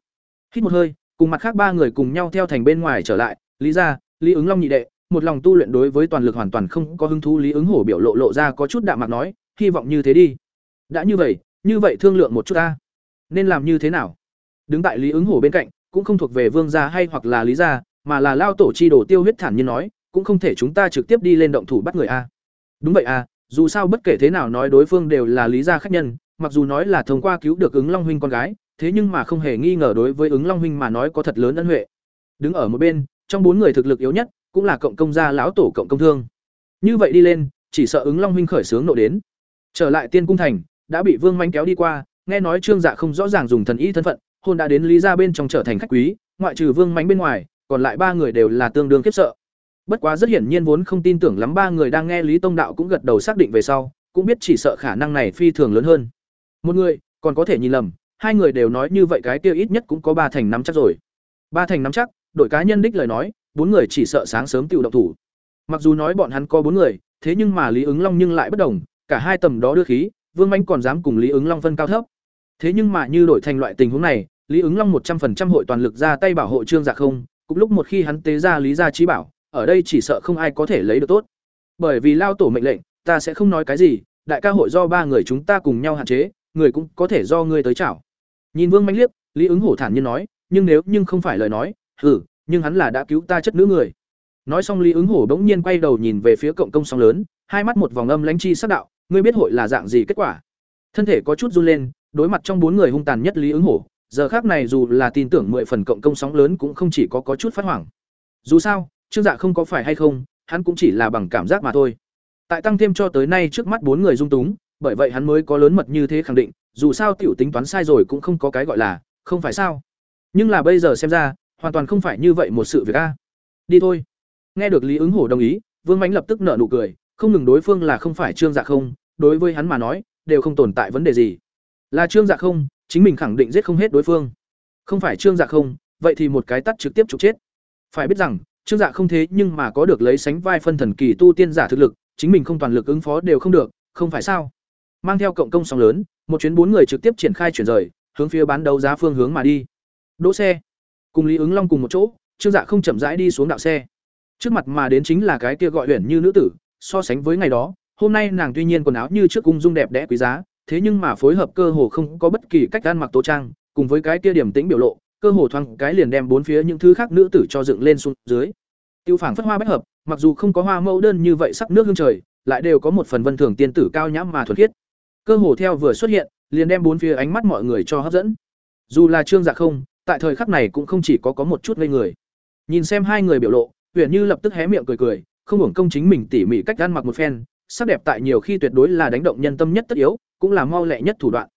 Hít một hơi, cùng mặt khác ba người cùng nhau theo thành bên ngoài trở lại, lý ra lý ứng long nhị đệ, một lòng tu luyện đối với toàn lực hoàn toàn không có hứng thú, lý ứng hổ biểu lộ lộ ra có chút đạm mặt nói, hy vọng như thế đi. Đã như vậy như vậy thương lượng một chút ta. Nên làm như thế nào? Đứng tại lý ứng hổ bên cạnh, cũng không thuộc về vương gia hay hoặc là lý gia, mà là lao tổ chi đồ tiêu huyết thản nhiên nói, cũng không thể chúng ta trực tiếp đi lên động thủ bắt người a. Đúng vậy a dù sao bất kể thế nào nói đối phương đều là lý gia khách nhân, mặc dù nói là thông qua cứu được ứng long huynh con gái, thế nhưng mà không hề nghi ngờ đối với ứng long huynh mà nói có thật lớn ân huệ. Đứng ở một bên, trong bốn người thực lực yếu nhất, cũng là cộng công gia lão tổ cộng công thương. Như vậy đi lên, chỉ sợ ứng long huynh khởi sướng nộ đến. Trở lại tiên cung thành, đã bị vương manh kéo đi qua, nghe nói trương dạ không rõ ràng dùng thần ý thân phận, hôn đã đến lý ra bên trong trở thành khách quý, ngoại trừ vương mánh bên ngoài, còn lại ba người đều là tương đương khiếp sợ bất quá rất hiển nhiên vốn không tin tưởng lắm ba người đang nghe lý tông đạo cũng gật đầu xác định về sau, cũng biết chỉ sợ khả năng này phi thường lớn hơn. Một người, còn có thể nhìn lầm, hai người đều nói như vậy cái kia ít nhất cũng có ba thành nắm chắc rồi. Ba thành nắm chắc, đội cá nhân đích lời nói, bốn người chỉ sợ sáng sớm tiêu động thủ. Mặc dù nói bọn hắn có bốn người, thế nhưng mà lý ứng long nhưng lại bất đồng, cả hai tầm đó đưa khí, vương Mạnh còn dám cùng lý ứng long phân cao thấp. Thế nhưng mà như đổi thành loại tình huống này, lý ứng long một trăm phần trăm hội toàn lực ra tay bảo hộ trương dạ không cũng lúc một khi hắn tế ra lý gia trí bảo ở đây chỉ sợ không ai có thể lấy được tốt. Bởi vì lao tổ mệnh lệnh, ta sẽ không nói cái gì, đại ca hội do ba người chúng ta cùng nhau hạn chế, người cũng có thể do ngươi tới chảo. Nhìn vương manh liếc lý ứng hổ thản nhiên nói, nhưng nếu nhưng không phải lời nói, hừ, nhưng hắn là đã cứu ta chất nữ người. Nói xong lý ứng hổ bỗng nhiên quay đầu nhìn về phía cộng công sóng lớn, hai mắt một vòng âm lãnh chi sắc đạo, ngươi biết hội là dạng gì kết quả. Thân thể có chút run lên, đối mặt trong bốn người hung tàn nhất lý ứng hổ, giờ khác này dù là tin tưởng mười phần cộng công sóng lớn cũng không chỉ có có chút phát hoảng. Dù sao trương dạ không có phải hay không, hắn cũng chỉ là bằng cảm giác mà thôi. Tại tăng thêm cho tới nay trước mắt bốn người dung túng, bởi vậy hắn mới có lớn mật như thế khẳng định, dù sao tiểu tính toán sai rồi cũng không có cái gọi là, không phải sao? Nhưng là bây giờ xem ra, hoàn toàn không phải như vậy một sự việc a. Đi thôi. Nghe được lý ứng hổ đồng ý, vương mánh lập tức nở nụ cười, không ngừng đối phương là không phải trương dạ không, đối với hắn mà nói, đều không tồn tại vấn đề gì. Là trương dạ không, chính mình khẳng định giết không hết đối phương. Không phải trương dạ không, vậy thì một cái tắt trực tiếp trục chết. Phải biết rằng trương dạ không thế nhưng mà có được lấy sánh vai phân thần kỳ tu tiên giả thực lực, chính mình không toàn lực ứng phó đều không được, không phải sao? Mang theo cộng công sóng lớn, một chuyến bốn người trực tiếp triển khai chuyển rời, hướng phía bán đấu giá phương hướng mà đi. Đỗ xe. Cùng lý ứng long cùng một chỗ, trương dạ không chậm rãi đi xuống đạo xe. Trước mặt mà đến chính là cái kia gọi luyện như nữ tử, so sánh với ngày đó, hôm nay nàng tuy nhiên quần áo như trước cung dung đẹp đẽ quý giá, thế nhưng mà phối hợp cơ hồ không có bất kỳ cách ăn mặc tố trang, cùng với cái kia điểm tĩnh biểu lộ cơ hồ thoáng cái liền đem bốn phía những thứ khác nữ tử cho dựng lên xuống dưới. Tiêu phảng phất hoa bách hợp, mặc dù không có hoa mẫu đơn như vậy sắc nước hương trời, lại đều có một phần vân thường tiên tử cao nhãm mà thuần khiết. Cơ hồ theo vừa xuất hiện, liền đem bốn phía ánh mắt mọi người cho hấp dẫn. Dù là trương dạ không, tại thời khắc này cũng không chỉ có có một chút ngây người. Nhìn xem hai người biểu lộ, huyền như lập tức hé miệng cười cười, không hưởng công chính mình tỉ mỉ cách ăn mặc một phen, sắc đẹp tại nhiều khi tuyệt đối là đánh động nhân tâm nhất tất yếu, cũng là mau lẹ nhất thủ đoạn.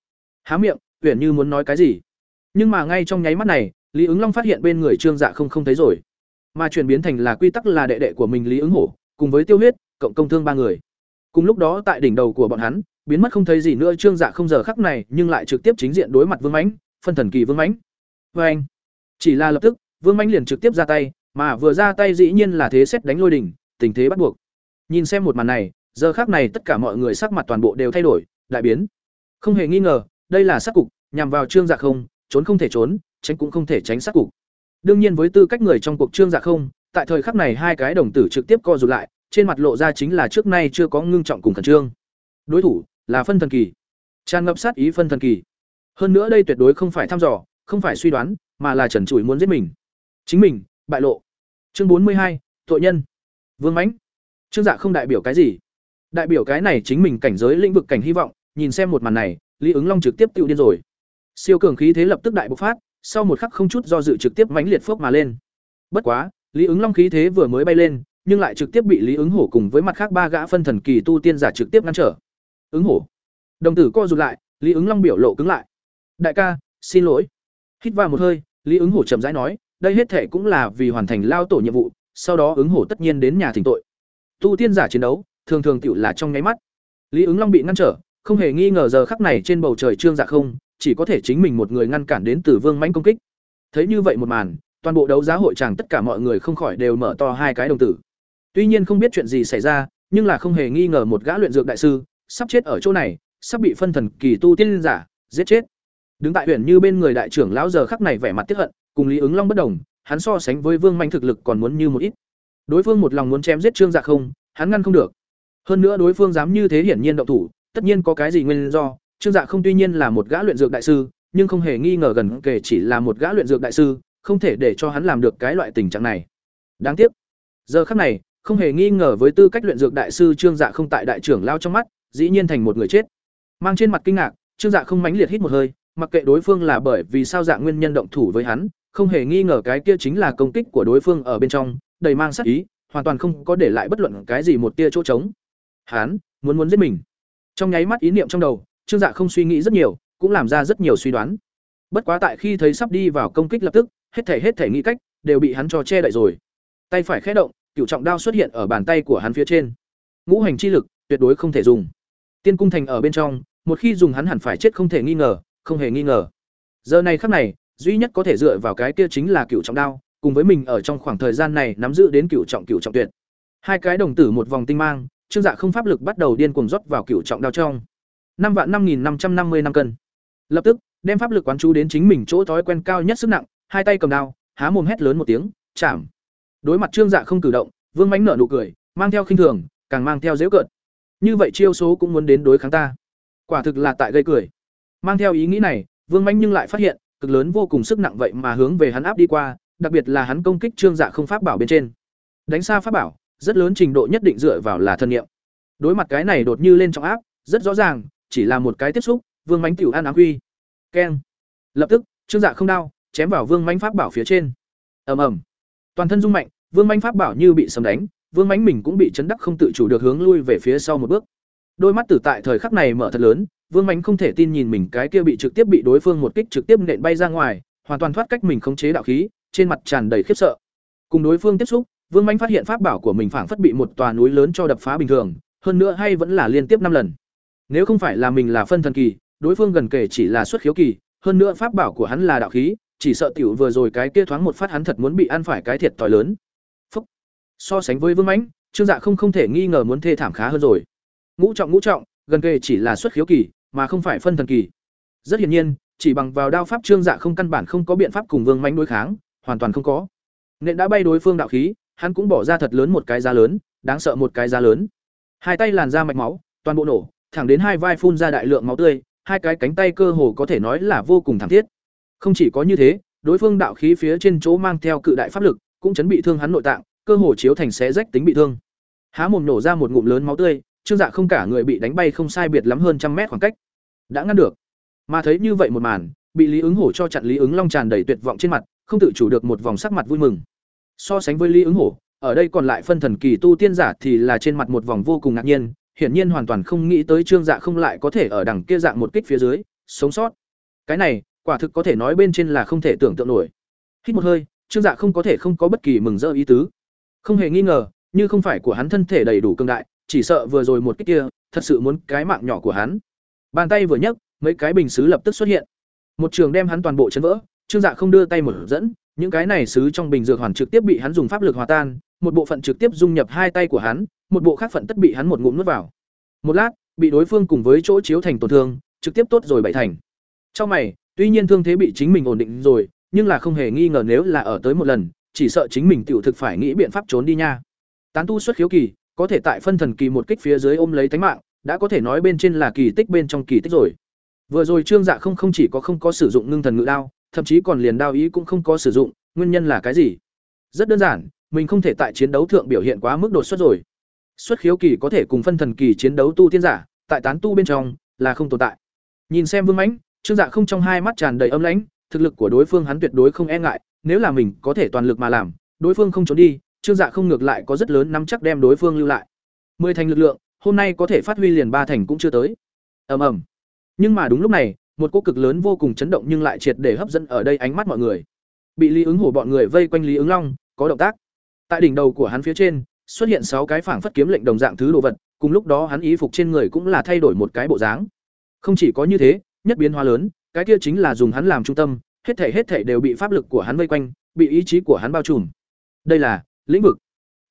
Há miệng, huyền như muốn nói cái gì? Nhưng mà ngay trong nháy mắt này, lý ứng long phát hiện bên người trương dạ không không thấy rồi. Mà chuyển biến thành là quy tắc là đệ đệ của mình lý ứng hổ, cùng với tiêu huyết, cộng công thương ba người. Cùng lúc đó tại đỉnh đầu của bọn hắn, biến mất không thấy gì nữa trương dạ không giờ khắc này, nhưng lại trực tiếp chính diện đối mặt vương mãnh, phân thần kỳ vương mãnh. Vê anh, chỉ là lập tức, vương mãnh liền trực tiếp ra tay, mà vừa ra tay dĩ nhiên là thế xét đánh lôi đỉnh, tình thế bắt buộc. Nhìn xem một màn này, giờ khác này tất cả mọi người sắc mặt toàn bộ đều thay đổi, đại biến. Không hề nghi ngờ, đây là sắc cục, nhằm vào trương dạ không trốn không thể trốn, tránh cũng không thể tránh sát cục. Đương nhiên với tư cách người trong cuộc trương dạ không, tại thời khắc này hai cái đồng tử trực tiếp co rụt lại, trên mặt lộ ra chính là trước nay chưa có ngưng trọng cùng khẩn trương. Đối thủ là phân thần kỳ. Tràn ngập sát ý phân thần kỳ. Hơn nữa đây tuyệt đối không phải thăm dò, không phải suy đoán, mà là trần trụi muốn giết mình. Chính mình, bại lộ. Chương bốn mươi hai, tội nhân. Vương mãnh. Trương dạ không đại biểu cái gì. Đại biểu cái này chính mình cảnh giới lĩnh vực cảnh hy vọng, nhìn xem một màn này, lý ứng long trực tiếp tự điên rồi siêu cường khí thế lập tức đại bộc phát, sau một khắc không chút do dự trực tiếp mãnh liệt phước mà lên. Bất quá, lý ứng long khí thế vừa mới bay lên, nhưng lại trực tiếp bị lý ứng hổ cùng với mặt khác ba gã phân thần kỳ tu tiên giả trực tiếp ngăn trở. Ứng hổ. Đồng tử co rụt lại, lý ứng long biểu lộ cứng lại. Đại ca, xin lỗi. Hít vào một hơi, lý ứng hổ chậm rãi nói, đây hết thể cũng là vì hoàn thành lao tổ nhiệm vụ, sau đó ứng hổ tất nhiên đến nhà thỉnh tội. Tu tiên giả chiến đấu, thường thường tiểu là trong nháy mắt. Lý ứng long bị ngăn trở, không hề nghi ngờ giờ khắc này trên bầu trời trương dạ không chỉ có thể chính mình một người ngăn cản đến từ vương mãnh công kích. Thấy như vậy một màn, toàn bộ đấu giá hội chàng tất cả mọi người không khỏi đều mở to hai cái đồng tử. Tuy nhiên không biết chuyện gì xảy ra, nhưng là không hề nghi ngờ một gã luyện dược đại sư, sắp chết ở chỗ này, sắp bị phân thần kỳ tu tiên giả, giết chết. Đứng tại huyện như bên người đại trưởng lão giờ khắc này vẻ mặt tiếp hận, cùng lý ứng long bất đồng, hắn so sánh với vương manh thực lực còn muốn như một ít. Đối phương một lòng muốn chém giết trương dạ không, hắn ngăn không được. Hơn nữa đối phương dám như thế hiển nhiên động thủ, tất nhiên có cái gì nguyên do trương dạ không tuy nhiên là một gã luyện dược đại sư, nhưng không hề nghi ngờ gần kể chỉ là một gã luyện dược đại sư, không thể để cho hắn làm được cái loại tình trạng này. Đáng tiếc. Giờ khắc này, không hề nghi ngờ với tư cách luyện dược đại sư trương dạ không tại đại trưởng lao trong mắt, dĩ nhiên thành một người chết. Mang trên mặt kinh ngạc, trương dạ không mãnh liệt hít một hơi, mặc kệ đối phương là bởi vì sao dạng nguyên nhân động thủ với hắn, không hề nghi ngờ cái kia chính là công kích của đối phương ở bên trong, đầy mang sát ý, hoàn toàn không có để lại bất luận cái gì một tia chỗ trống. Hắn muốn muốn giết mình. Trong nháy mắt ý niệm trong đầu trương dạ không suy nghĩ rất nhiều, cũng làm ra rất nhiều suy đoán. Bất quá tại khi thấy sắp đi vào công kích lập tức, hết thể hết thể nghĩ cách, đều bị hắn cho che đậy rồi. Tay phải khẽ động cửu trọng đao xuất hiện ở bàn tay của hắn phía trên. Ngũ hành chi lực, tuyệt đối không thể dùng. Tiên cung thành ở bên trong, một khi dùng hắn hẳn phải chết không thể nghi ngờ, không hề nghi ngờ. Giờ này khắc này, duy nhất có thể dựa vào cái kia chính là cửu trọng đao, cùng với mình ở trong khoảng thời gian này nắm giữ đến cửu trọng cửu trọng tuyệt. Hai cái đồng tử một vòng tinh mang, trương dạ không pháp lực bắt đầu điên cuồng rót vào cửu trọng đao trong năm vạn năm nghìn năm trăm năm mươi năm cân. Lập tức, đem pháp lực quán chú đến chính mình chỗ thói quen cao nhất sức nặng, hai tay cầm đao, há mồm hét lớn một tiếng, chạm. Đối mặt trương dạ không cử động, vương mánh nở nụ cười, mang theo khinh thường, càng mang theo dễu cợt. Như vậy chiêu số cũng muốn đến đối kháng ta. Quả thực là tại gây cười. Mang theo ý nghĩ này, vương mánh nhưng lại phát hiện, cực lớn vô cùng sức nặng vậy mà hướng về hắn áp đi qua, đặc biệt là hắn công kích trương dạ không pháp bảo bên trên. Đánh xa pháp bảo, rất lớn trình độ nhất định dựa vào là thân nhiệm đối mặt cái này đột như lên trọng áp, rất rõ ràng chỉ là một cái tiếp xúc, vương mánh tiểu an áng huy. Keng. Lập tức, trương dạ không đau, chém vào vương mánh pháp bảo phía trên. Ầm ầm. Toàn thân rung mạnh, vương mánh pháp bảo như bị sấm đánh, vương mánh mình cũng bị chấn đắc không tự chủ được hướng lui về phía sau một bước. Đôi mắt tử tại thời khắc này mở thật lớn, vương mánh không thể tin nhìn mình cái kia bị trực tiếp bị đối phương một kích trực tiếp nện bay ra ngoài, hoàn toàn thoát cách mình khống chế đạo khí, trên mặt tràn đầy khiếp sợ. Cùng đối phương tiếp xúc, vương mánh phát hiện pháp bảo của mình phảng phất bị một tòa núi lớn cho đập phá bình thường, hơn nữa hay vẫn là liên tiếp năm lần nếu không phải là mình là phân thần kỳ, đối phương gần kể chỉ là xuất khiếu kỳ, hơn nữa pháp bảo của hắn là đạo khí, chỉ sợ tiểu vừa rồi cái kia thoáng một phát hắn thật muốn bị ăn phải cái thiệt thòi lớn. Phúc. so sánh với vương mãnh, trương dạ không không thể nghi ngờ muốn thê thảm khá hơn rồi. Ngũ trọng ngũ trọng, gần kề chỉ là xuất khiếu kỳ, mà không phải phân thần kỳ. Rất hiển nhiên, chỉ bằng vào đao pháp trương dạ không căn bản không có biện pháp cùng vương mãnh đối kháng, hoàn toàn không có. Nên đã bay đối phương đạo khí, hắn cũng bỏ ra thật lớn một cái giá lớn, đáng sợ một cái giá lớn. Hai tay làn ra mạch máu, toàn bộ nổ thẳng đến hai vai phun ra đại lượng máu tươi, hai cái cánh tay cơ hồ có thể nói là vô cùng thảm thiết. Không chỉ có như thế, đối phương đạo khí phía trên chỗ mang theo cự đại pháp lực, cũng chấn bị thương hắn nội tạng, cơ hồ chiếu thành xé rách tính bị thương. Há mồm nổ ra một ngụm lớn máu tươi, trương dạ không cả người bị đánh bay không sai biệt lắm hơn trăm mét khoảng cách. Đã ngăn được. Mà thấy như vậy một màn, bị lý ứng hổ cho chặn lý ứng long tràn đầy tuyệt vọng trên mặt, không tự chủ được một vòng sắc mặt vui mừng. So sánh với lý ứng hổ, ở đây còn lại phân thần kỳ tu tiên giả thì là trên mặt một vòng vô cùng ngạc nhiên hiển nhiên hoàn toàn không nghĩ tới trương dạ không lại có thể ở đằng kia dạng một kích phía dưới, sống sót. Cái này, quả thực có thể nói bên trên là không thể tưởng tượng nổi. Hít một hơi, trương dạ không có thể không có bất kỳ mừng rỡ ý tứ. Không hề nghi ngờ, như không phải của hắn thân thể đầy đủ cương đại, chỉ sợ vừa rồi một kích kia, thật sự muốn cái mạng nhỏ của hắn. Bàn tay vừa nhấc, mấy cái bình xứ lập tức xuất hiện. Một trường đem hắn toàn bộ chấn vỡ, trương dạ không đưa tay một dẫn, những cái này xứ trong bình dược hoàn trực tiếp bị hắn dùng pháp lực hòa tan một bộ phận trực tiếp dung nhập hai tay của hắn, một bộ khác phận tất bị hắn một ngụm nuốt vào. Một lát, bị đối phương cùng với chỗ chiếu thành tổn thương, trực tiếp tốt rồi bảy thành. Trong mày, tuy nhiên thương thế bị chính mình ổn định rồi, nhưng là không hề nghi ngờ nếu là ở tới một lần, chỉ sợ chính mình tiểu thực phải nghĩ biện pháp trốn đi nha. Tán tu xuất khiếu kỳ, có thể tại phân thần kỳ một kích phía dưới ôm lấy tánh mạng, đã có thể nói bên trên là kỳ tích bên trong kỳ tích rồi. Vừa rồi Trương Dạ không không chỉ có không có sử dụng ngưng thần ngự đao, thậm chí còn liền đao ý cũng không có sử dụng, nguyên nhân là cái gì? Rất đơn giản, mình không thể tại chiến đấu thượng biểu hiện quá mức đột xuất rồi. Xuất khiếu kỳ có thể cùng phân thần kỳ chiến đấu tu tiên giả, tại tán tu bên trong là không tồn tại. Nhìn xem Vương Mãnh, Trương Dạ không trong hai mắt tràn đầy âm lãnh, thực lực của đối phương hắn tuyệt đối không e ngại, nếu là mình có thể toàn lực mà làm, đối phương không trốn đi, Trương Dạ không ngược lại có rất lớn nắm chắc đem đối phương lưu lại. Mười thành lực lượng, hôm nay có thể phát huy liền ba thành cũng chưa tới. Ầm ầm. Nhưng mà đúng lúc này, một cú cực lớn vô cùng chấn động nhưng lại triệt để hấp dẫn ở đây ánh mắt mọi người. Bị Lý ứng hổ bọn người vây quanh Lý ứng long, có động tác. Tại đỉnh đầu của hắn phía trên, xuất hiện sáu cái phảng phất kiếm lệnh đồng dạng thứ đồ vật, cùng lúc đó hắn ý phục trên người cũng là thay đổi một cái bộ dáng. Không chỉ có như thế, nhất biến hóa lớn, cái kia chính là dùng hắn làm trung tâm, hết thảy hết thảy đều bị pháp lực của hắn vây quanh, bị ý chí của hắn bao trùm. Đây là lĩnh vực.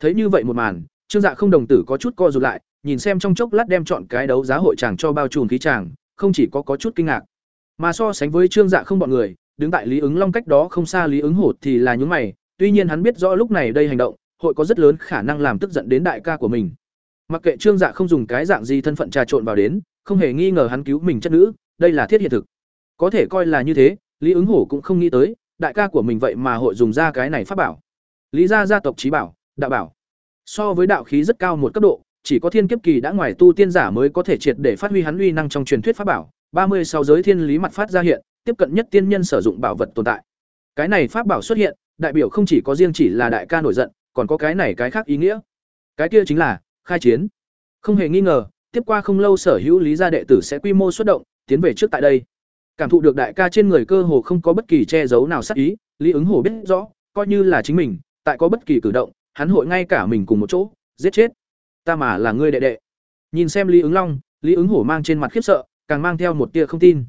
Thấy như vậy một màn, Trương Dạ không đồng tử có chút co rụt lại, nhìn xem trong chốc lát đem chọn cái đấu giá hội chàng cho bao trùm khí chàng, không chỉ có có chút kinh ngạc, mà so sánh với Trương Dạ không bọn người, đứng tại Lý ứng Long cách đó không xa Lý ứng Hổ thì là những mày, tuy nhiên hắn biết rõ lúc này đây hành động, hội có rất lớn khả năng làm tức giận đến đại ca của mình. Mặc kệ Trương Dạ không dùng cái dạng gì thân phận trà trộn vào đến, không hề nghi ngờ hắn cứu mình chất nữ, đây là thiết hiện thực. Có thể coi là như thế, Lý ứng Hổ cũng không nghĩ tới, đại ca của mình vậy mà hội dùng ra cái này pháp bảo. Lý gia gia tộc trí bảo, đạo bảo. So với đạo khí rất cao một cấp độ, chỉ có thiên kiếp kỳ đã ngoài tu tiên giả mới có thể triệt để phát huy hắn uy năng trong truyền thuyết pháp bảo. ba mươi sáu giới thiên lý mặt phát ra hiện, tiếp cận nhất tiên nhân sử dụng bảo vật tồn tại. Cái này pháp bảo xuất hiện, đại biểu không chỉ có riêng chỉ là đại ca nổi giận, còn có cái này cái khác ý nghĩa. Cái kia chính là khai chiến. Không hề nghi ngờ, tiếp qua không lâu sở hữu lý gia đệ tử sẽ quy mô xuất động, tiến về trước tại đây. Cảm thụ được đại ca trên người cơ hồ không có bất kỳ che giấu nào sát ý, Lý ứng hồ biết rõ, coi như là chính mình, tại có bất kỳ cử động, hắn hội ngay cả mình cùng một chỗ, giết chết. Ta mà là ngươi đệ đệ. Nhìn xem Lý ứng Long, Lý ứng hổ mang trên mặt khiếp sợ, càng mang theo một tia không tin.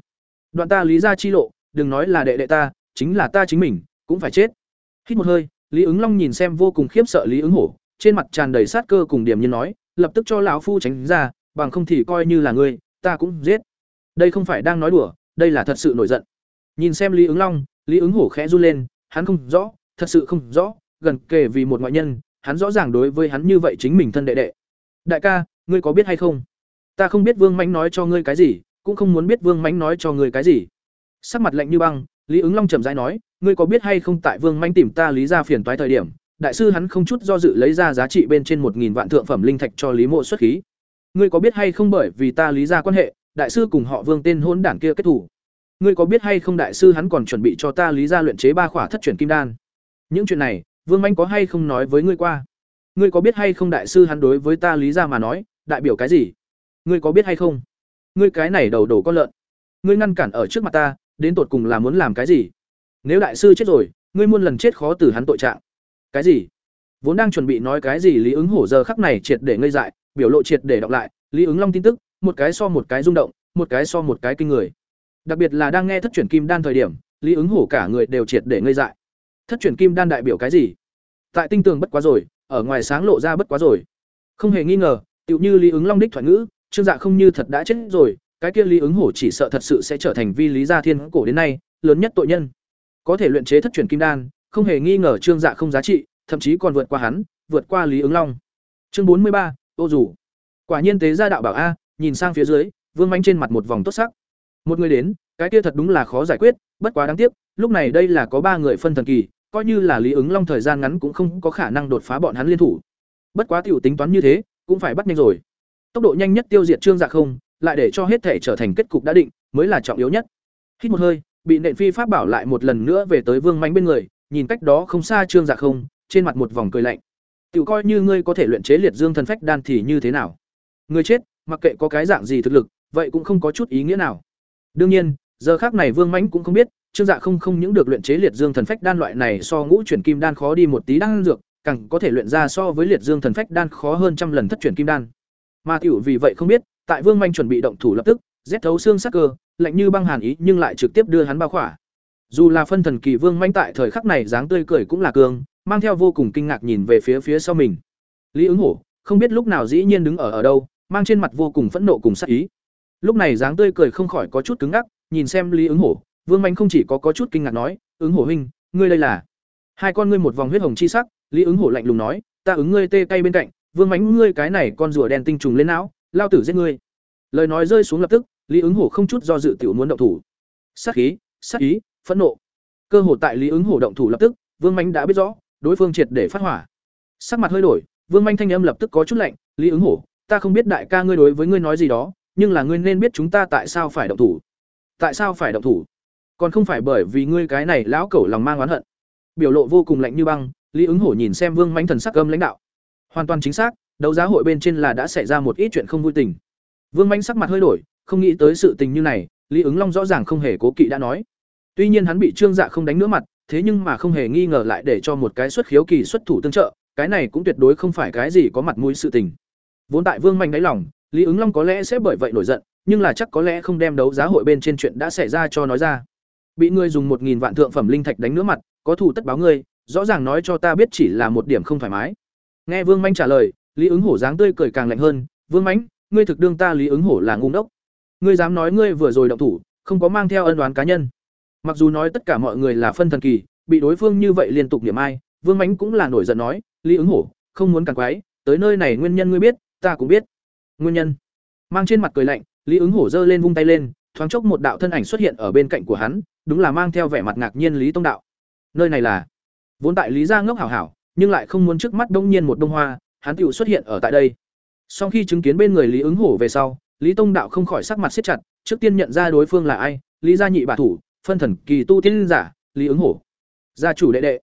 Đoạn ta lý gia chi lộ, đừng nói là đệ đệ ta, chính là ta chính mình, cũng phải chết. Hít một hơi, Lý ứng Long nhìn xem vô cùng khiếp sợ Lý ứng hổ, trên mặt tràn đầy sát cơ cùng điểm nhiên nói, lập tức cho lão phu tránh ra, bằng không thì coi như là ngươi, ta cũng giết. Đây không phải đang nói đùa, đây là thật sự nổi giận. Nhìn xem Lý ứng Long, Lý ứng hổ khẽ run lên, hắn không rõ, thật sự không rõ, gần kể vì một ngoại nhân, hắn rõ ràng đối với hắn như vậy chính mình thân đệ đệ. Đại ca, ngươi có biết hay không? Ta không biết Vương Mãnh nói cho ngươi cái gì, cũng không muốn biết Vương Mãnh nói cho ngươi cái gì. Sắc mặt lạnh như băng, Lý ứng Long chậm rãi nói, ngươi có biết hay không tại Vương Mạnh tìm ta lý ra phiền toái thời điểm, đại sư hắn không chút do dự lấy ra giá trị bên trên một nghìn vạn thượng phẩm linh thạch cho Lý Mộ xuất khí. Ngươi có biết hay không bởi vì ta lý ra quan hệ, đại sư cùng họ Vương tên hôn đảng kia kết thủ. Ngươi có biết hay không đại sư hắn còn chuẩn bị cho ta lý ra luyện chế ba khỏa thất truyền kim đan. Những chuyện này, Vương Manh có hay không nói với ngươi qua? Ngươi có biết hay không đại sư hắn đối với ta lý ra mà nói, đại biểu cái gì? Ngươi có biết hay không? Ngươi cái này đầu đổ con lợn. Ngươi ngăn cản ở trước mặt ta, đến tột cùng là muốn làm cái gì? Nếu đại sư chết rồi, ngươi muôn lần chết khó từ hắn tội trạng. Cái gì? Vốn đang chuẩn bị nói cái gì Lý ứng hổ giờ khắc này triệt để ngây dại, biểu lộ triệt để đọc lại, Lý ứng long tin tức, một cái so một cái rung động, một cái so một cái kinh người. Đặc biệt là đang nghe thất chuyển kim đan thời điểm, Lý ứng hổ cả người đều triệt để ngây dại. Thất chuyển kim đan đại biểu cái gì? Tại tinh tường bất quá rồi, ở ngoài sáng lộ ra bất quá rồi. Không hề nghi ngờ, tựu như Lý ứng long đích thoại ngữ, Trương Dạ không như thật đã chết rồi, cái kia Lý ứng hổ chỉ sợ thật sự sẽ trở thành vi lý gia thiên cổ đến nay lớn nhất tội nhân. Có thể luyện chế thất truyền kim đan, không hề nghi ngờ Trương Dạ không giá trị, thậm chí còn vượt qua hắn, vượt qua Lý ứng long. Chương bốn mươi ba, ô dù. Quả nhiên tế gia đạo bảo a, nhìn sang phía dưới, Vương manh trên mặt một vòng tốt sắc. Một người đến, cái kia thật đúng là khó giải quyết, bất quá đáng tiếc, lúc này đây là có ba người phân thần kỳ, coi như là Lý ứng Long thời gian ngắn cũng không có khả năng đột phá bọn hắn liên thủ. Bất quá tiểu tính toán như thế, cũng phải bắt nhanh rồi. Tốc độ nhanh nhất tiêu diệt Trương Dạ không, lại để cho hết thể trở thành kết cục đã định, mới là trọng yếu nhất. Hít một hơi, bị nện phi pháp bảo lại một lần nữa về tới Vương Mãnh bên người, nhìn cách đó không xa Trương Dạ không, trên mặt một vòng cười lạnh. Tiểu coi như ngươi có thể luyện chế liệt dương thần phách đan thì như thế nào? Ngươi chết, mặc kệ có cái dạng gì thực lực, vậy cũng không có chút ý nghĩa nào. Đương nhiên, giờ khác này Vương Mãnh cũng không biết, Trương Dạ không không những được luyện chế liệt dương thần phách đan loại này so ngũ chuyển kim đan khó đi một tí đan dược, càng có thể luyện ra so với liệt dương thần phách đan khó hơn trăm lần thất chuyển kim đan. Mà tiểu vì vậy không biết, tại Vương Manh chuẩn bị động thủ lập tức, rét thấu xương sắc cơ, lạnh như băng hàn ý nhưng lại trực tiếp đưa hắn bao khỏa. Dù là phân thần kỳ Vương Manh tại thời khắc này dáng tươi cười cũng là cường, mang theo vô cùng kinh ngạc nhìn về phía phía sau mình. Lý ứng hổ, không biết lúc nào dĩ nhiên đứng ở ở đâu, mang trên mặt vô cùng phẫn nộ cùng sắc ý. Lúc này dáng tươi cười không khỏi có chút cứng ngắc, nhìn xem Lý ứng hổ, Vương manh không chỉ có có chút kinh ngạc nói, "Ứng hổ huynh, ngươi đây là?" Hai con ngươi một vòng huyết hồng chi sắc, Lý ứng hổ lạnh lùng nói, "Ta ứng ngươi tê cay bên cạnh, Vương mánh ngươi cái này con rùa đen tinh trùng lên não, lao tử giết ngươi." Lời nói rơi xuống lập tức, Lý ứng hổ không chút do dự tiểu muốn động thủ. Sát khí, sát ý, phẫn nộ. Cơ hội tại Lý ứng hổ động thủ lập tức, Vương Mạnh đã biết rõ, đối phương triệt để phát hỏa. Sắc mặt hơi đổi, Vương Mạnh thanh âm lập tức có chút lạnh, "Lý ứng hổ, ta không biết đại ca ngươi đối với ngươi nói gì đó, nhưng là ngươi nên biết chúng ta tại sao phải động thủ." "Tại sao phải động thủ?" Còn không phải bởi vì ngươi cái này lão cẩu lòng mang oán hận. Biểu lộ vô cùng lạnh như băng, Lý ứng hổ nhìn xem Vương Mạnh thần sắc âm lãnh đạo. Hoàn toàn chính xác, đấu giá hội bên trên là đã xảy ra một ít chuyện không vui tình. Vương Mạnh sắc mặt hơi đổi, không nghĩ tới sự tình như này, Lý ứng Long rõ ràng không hề cố kỵ đã nói. Tuy nhiên hắn bị Trương Dạ không đánh nữa mặt, thế nhưng mà không hề nghi ngờ lại để cho một cái xuất khiếu kỳ xuất thủ tương trợ, cái này cũng tuyệt đối không phải cái gì có mặt mũi sự tình. Vốn tại Vương Mạnh đáy lòng, Lý ứng Long có lẽ sẽ bởi vậy nổi giận, nhưng là chắc có lẽ không đem đấu giá hội bên trên chuyện đã xảy ra cho nói ra. Bị ngươi dùng một nghìn vạn thượng phẩm linh thạch đánh nữa mặt, có thủ tất báo ngươi, rõ ràng nói cho ta biết chỉ là một điểm không thoải mái. Nghe Vương Mạnh trả lời, Lý ứng hổ dáng tươi cười càng lạnh hơn, "Vương Mạnh, ngươi thực đương ta Lý ứng hổ là ngu ngốc? Ngươi dám nói ngươi vừa rồi động thủ, không có mang theo ân oán cá nhân?" Mặc dù nói tất cả mọi người là phân thần kỳ, bị đối phương như vậy liên tục niệm ai, Vương Mánh cũng là nổi giận nói, Lý ứng hổ, không muốn càng quái, tới nơi này nguyên nhân ngươi biết, ta cũng biết. Nguyên nhân. Mang trên mặt cười lạnh, Lý ứng hổ giơ lên vung tay lên, thoáng chốc một đạo thân ảnh xuất hiện ở bên cạnh của hắn, đúng là mang theo vẻ mặt ngạc nhiên Lý Tông đạo. Nơi này là vốn tại Lý gia ngốc hảo hảo, nhưng lại không muốn trước mắt đông nhiên một đông hoa, hắn tiểu xuất hiện ở tại đây. Sau khi chứng kiến bên người Lý ứng hổ về sau, Lý Tông đạo không khỏi sắc mặt siết chặt, trước tiên nhận ra đối phương là ai, Lý gia nhị bà thủ, phân thần kỳ tu tiên giả, Lý ứng hổ. Gia chủ đệ đệ.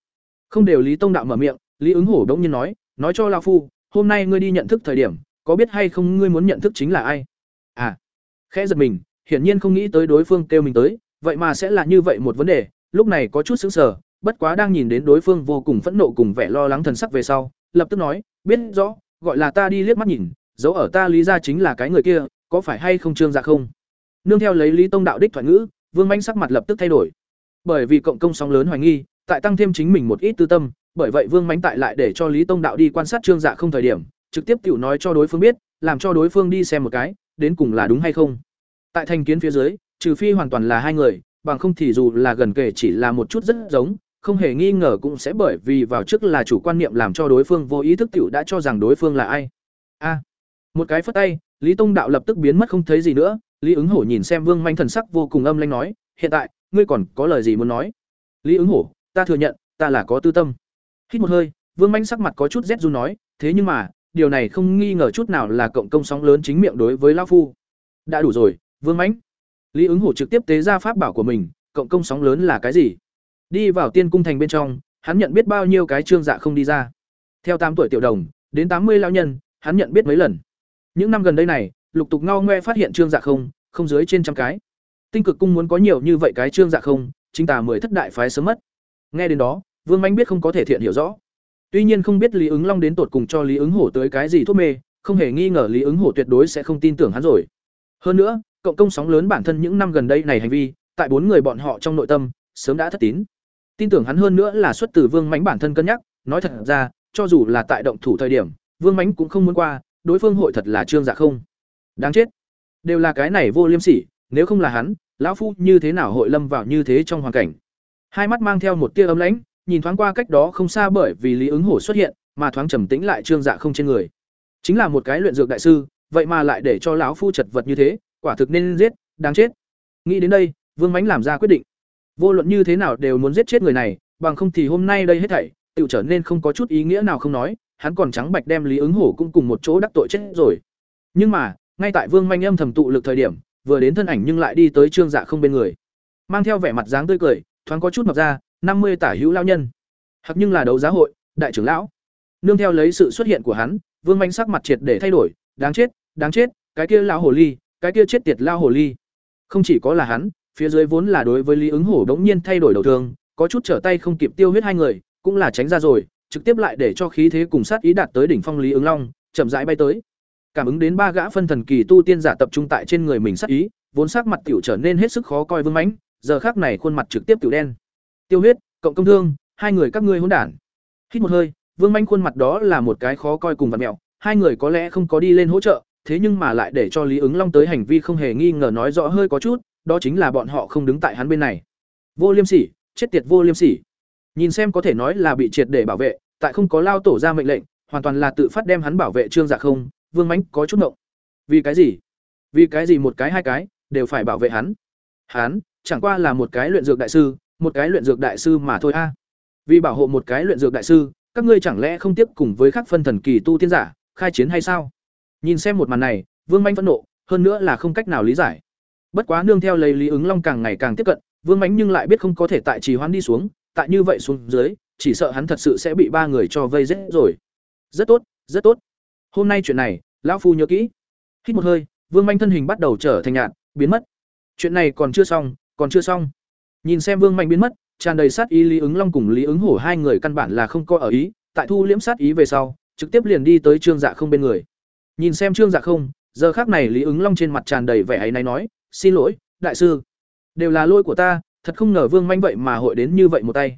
Không đều Lý Tông đạo mở miệng, Lý ứng hổ đống nhiên nói, nói cho lão phu, hôm nay ngươi đi nhận thức thời điểm, có biết hay không ngươi muốn nhận thức chính là ai? À. Khẽ giật mình, hiển nhiên không nghĩ tới đối phương kêu mình tới, vậy mà sẽ là như vậy một vấn đề, lúc này có chút sững sờ, bất quá đang nhìn đến đối phương vô cùng phẫn nộ cùng vẻ lo lắng thần sắc về sau, lập tức nói, biết rõ, gọi là ta đi liếc mắt nhìn, dấu ở ta lý ra chính là cái người kia, có phải hay không trương dạ không? Nương theo lấy Lý Tông đạo đích thoại ngữ, Vương manh sắc mặt lập tức thay đổi. Bởi vì cộng công sóng lớn hoài nghi, tại tăng thêm chính mình một ít tư tâm, bởi vậy Vương mánh tại lại để cho Lý Tông đạo đi quan sát Trương Dạ không thời điểm, trực tiếp tiểu nói cho đối phương biết, làm cho đối phương đi xem một cái, đến cùng là đúng hay không. Tại thành kiến phía dưới, trừ phi hoàn toàn là hai người, bằng không thì dù là gần kề chỉ là một chút rất giống, không hề nghi ngờ cũng sẽ bởi vì vào trước là chủ quan niệm làm cho đối phương vô ý thức tiểu đã cho rằng đối phương là ai. A. một cái phất tay, Lý Tông đạo lập tức biến mất không thấy gì nữa, Lý ứng hổ nhìn xem Vương Manh thần sắc vô cùng âm lãnh nói, "Hiện tại, ngươi còn có lời gì muốn nói?" Lý ứng hổ, "Ta thừa nhận, ta là có tư tâm." Hít một hơi, Vương Manh sắc mặt có chút rét run nói, "Thế nhưng mà, điều này không nghi ngờ chút nào là cộng công sóng lớn chính miệng đối với lão phu." "Đã đủ rồi, Vương Manh." Lý ứng hổ trực tiếp tế ra pháp bảo của mình, cộng công sóng lớn là cái gì? Đi vào tiên cung thành bên trong, hắn nhận biết bao nhiêu cái trương dạ không đi ra. Theo tám tuổi tiểu đồng, đến tám mươi lão nhân, hắn nhận biết mấy lần. Những năm gần đây này, lục tục ngao ngoe phát hiện trương dạ không, không dưới trên trăm cái. Tinh cực cung muốn có nhiều như vậy cái trương dạ không, chính tà mười thất đại phái sớm mất. Nghe đến đó, Vương Mạnh biết không có thể thiện hiểu rõ. Tuy nhiên không biết Lý ứng Long đến tột cùng cho Lý ứng hổ tới cái gì thuốc mê, không hề nghi ngờ Lý ứng hổ tuyệt đối sẽ không tin tưởng hắn rồi. Hơn nữa, cộng công sóng lớn bản thân những năm gần đây này hành vi, tại bốn người bọn họ trong nội tâm, sớm đã thất tín. Tin tưởng hắn hơn nữa là xuất từ Vương Mãnh bản thân cân nhắc, nói thật ra, cho dù là tại động thủ thời điểm, Vương Mãnh cũng không muốn qua, đối phương hội thật là trương dạ không. Đáng chết. Đều là cái này vô liêm sỉ nếu không là hắn lão phu như thế nào hội lâm vào như thế trong hoàn cảnh? Hai mắt mang theo một tia ấm lãnh nhìn thoáng qua cách đó không xa bởi vì lý ứng hổ xuất hiện mà thoáng trầm tĩnh lại trương dạ không trên người. Chính là một cái luyện dược đại sư vậy mà lại để cho lão phu chật vật như thế quả thực nên giết đáng chết. Nghĩ đến đây vương mánh làm ra quyết định vô luận như thế nào đều muốn giết chết người này, bằng không thì hôm nay đây hết thảy tự trở nên không có chút ý nghĩa nào không nói, hắn còn trắng bạch đem lý ứng hổ cũng cùng một chỗ đắc tội chết rồi. Nhưng mà, ngay tại vương manh âm thầm tụ lực thời điểm, vừa đến thân ảnh nhưng lại đi tới trương dạ không bên người. Mang theo vẻ mặt dáng tươi cười, thoáng có chút mập ra, năm mươi tả hữu lao nhân. Hoặc nhưng là đấu giá hội, đại trưởng lão. Nương theo lấy sự xuất hiện của hắn, vương manh sắc mặt triệt để thay đổi, đáng chết đáng chết, cái kia lao hồ ly, cái kia chết tiệt lao hồ ly. Không chỉ có là hắn phía dưới vốn là đối với lý ứng hổ đống nhiên thay đổi đầu thường có chút trở tay không kịp tiêu huyết hai người cũng là tránh ra rồi trực tiếp lại để cho khí thế cùng sát ý đạt tới đỉnh phong lý ứng long chậm rãi bay tới. Cảm ứng đến ba gã phân thần kỳ tu tiên giả tập trung tại trên người mình sát ý vốn sắc mặt tiểu trở nên hết sức khó coi vương mãnh giờ khác này khuôn mặt trực tiếp tiểu đen. Tiêu huyết cộng công thương hai người các ngươi hỗn đản. Hít một hơi, Vương mãnh khuôn mặt đó là một cái khó coi cùng vặn mẹo, hai người có lẽ không có đi lên hỗ trợ, thế nhưng mà lại để cho Lý ứng Long tới hành vi không hề nghi ngờ nói rõ hơi có chút, đó chính là bọn họ không đứng tại hắn bên này. Vô Liêm Sỉ, chết tiệt vô liêm sỉ. Nhìn xem có thể nói là bị triệt để bảo vệ, tại không có lao tổ ra mệnh lệnh, hoàn toàn là tự phát đem hắn bảo vệ Trương Dạ không, Vương Mánh có chút ngộng. Vì cái gì? Vì cái gì một cái hai cái đều phải bảo vệ hắn? Hắn chẳng qua là một cái luyện dược đại sư, một cái luyện dược đại sư mà thôi a. Vì bảo hộ một cái luyện dược đại sư, các ngươi chẳng lẽ không tiếp cùng với các phân thần kỳ tu tiên giả, khai chiến hay sao? Nhìn xem một màn này, Vương Manh phẫn nộ, hơn nữa là không cách nào lý giải. Bất quá nương theo lấy Lý ứng Long càng ngày càng tiếp cận, Vương Mánh nhưng lại biết không có thể tại trì hoãn đi xuống, tại như vậy xuống dưới, chỉ sợ hắn thật sự sẽ bị ba người cho vây giết rồi. Rất tốt, rất tốt. Hôm nay chuyện này, lão phu nhớ kỹ. Hít một hơi, Vương Mánh thân hình bắt đầu trở thành nhạt, biến mất. Chuyện này còn chưa xong, còn chưa xong. Nhìn xem Vương Mánh biến mất, tràn đầy sát ý Lý ứng Long cùng Lý ứng Hổ hai người căn bản là không có ở ý, tại thu liễm sát ý về sau, trực tiếp liền đi tới Trương Dạ không bên người. Nhìn xem Trương Dạ không, giờ khắc này Lý ứng Long trên mặt tràn đầy vẻ ấy náy nói, "Xin lỗi, đại sư, đều là lỗi của ta, thật không ngờ Vương Manh vậy mà hội đến như vậy một tay."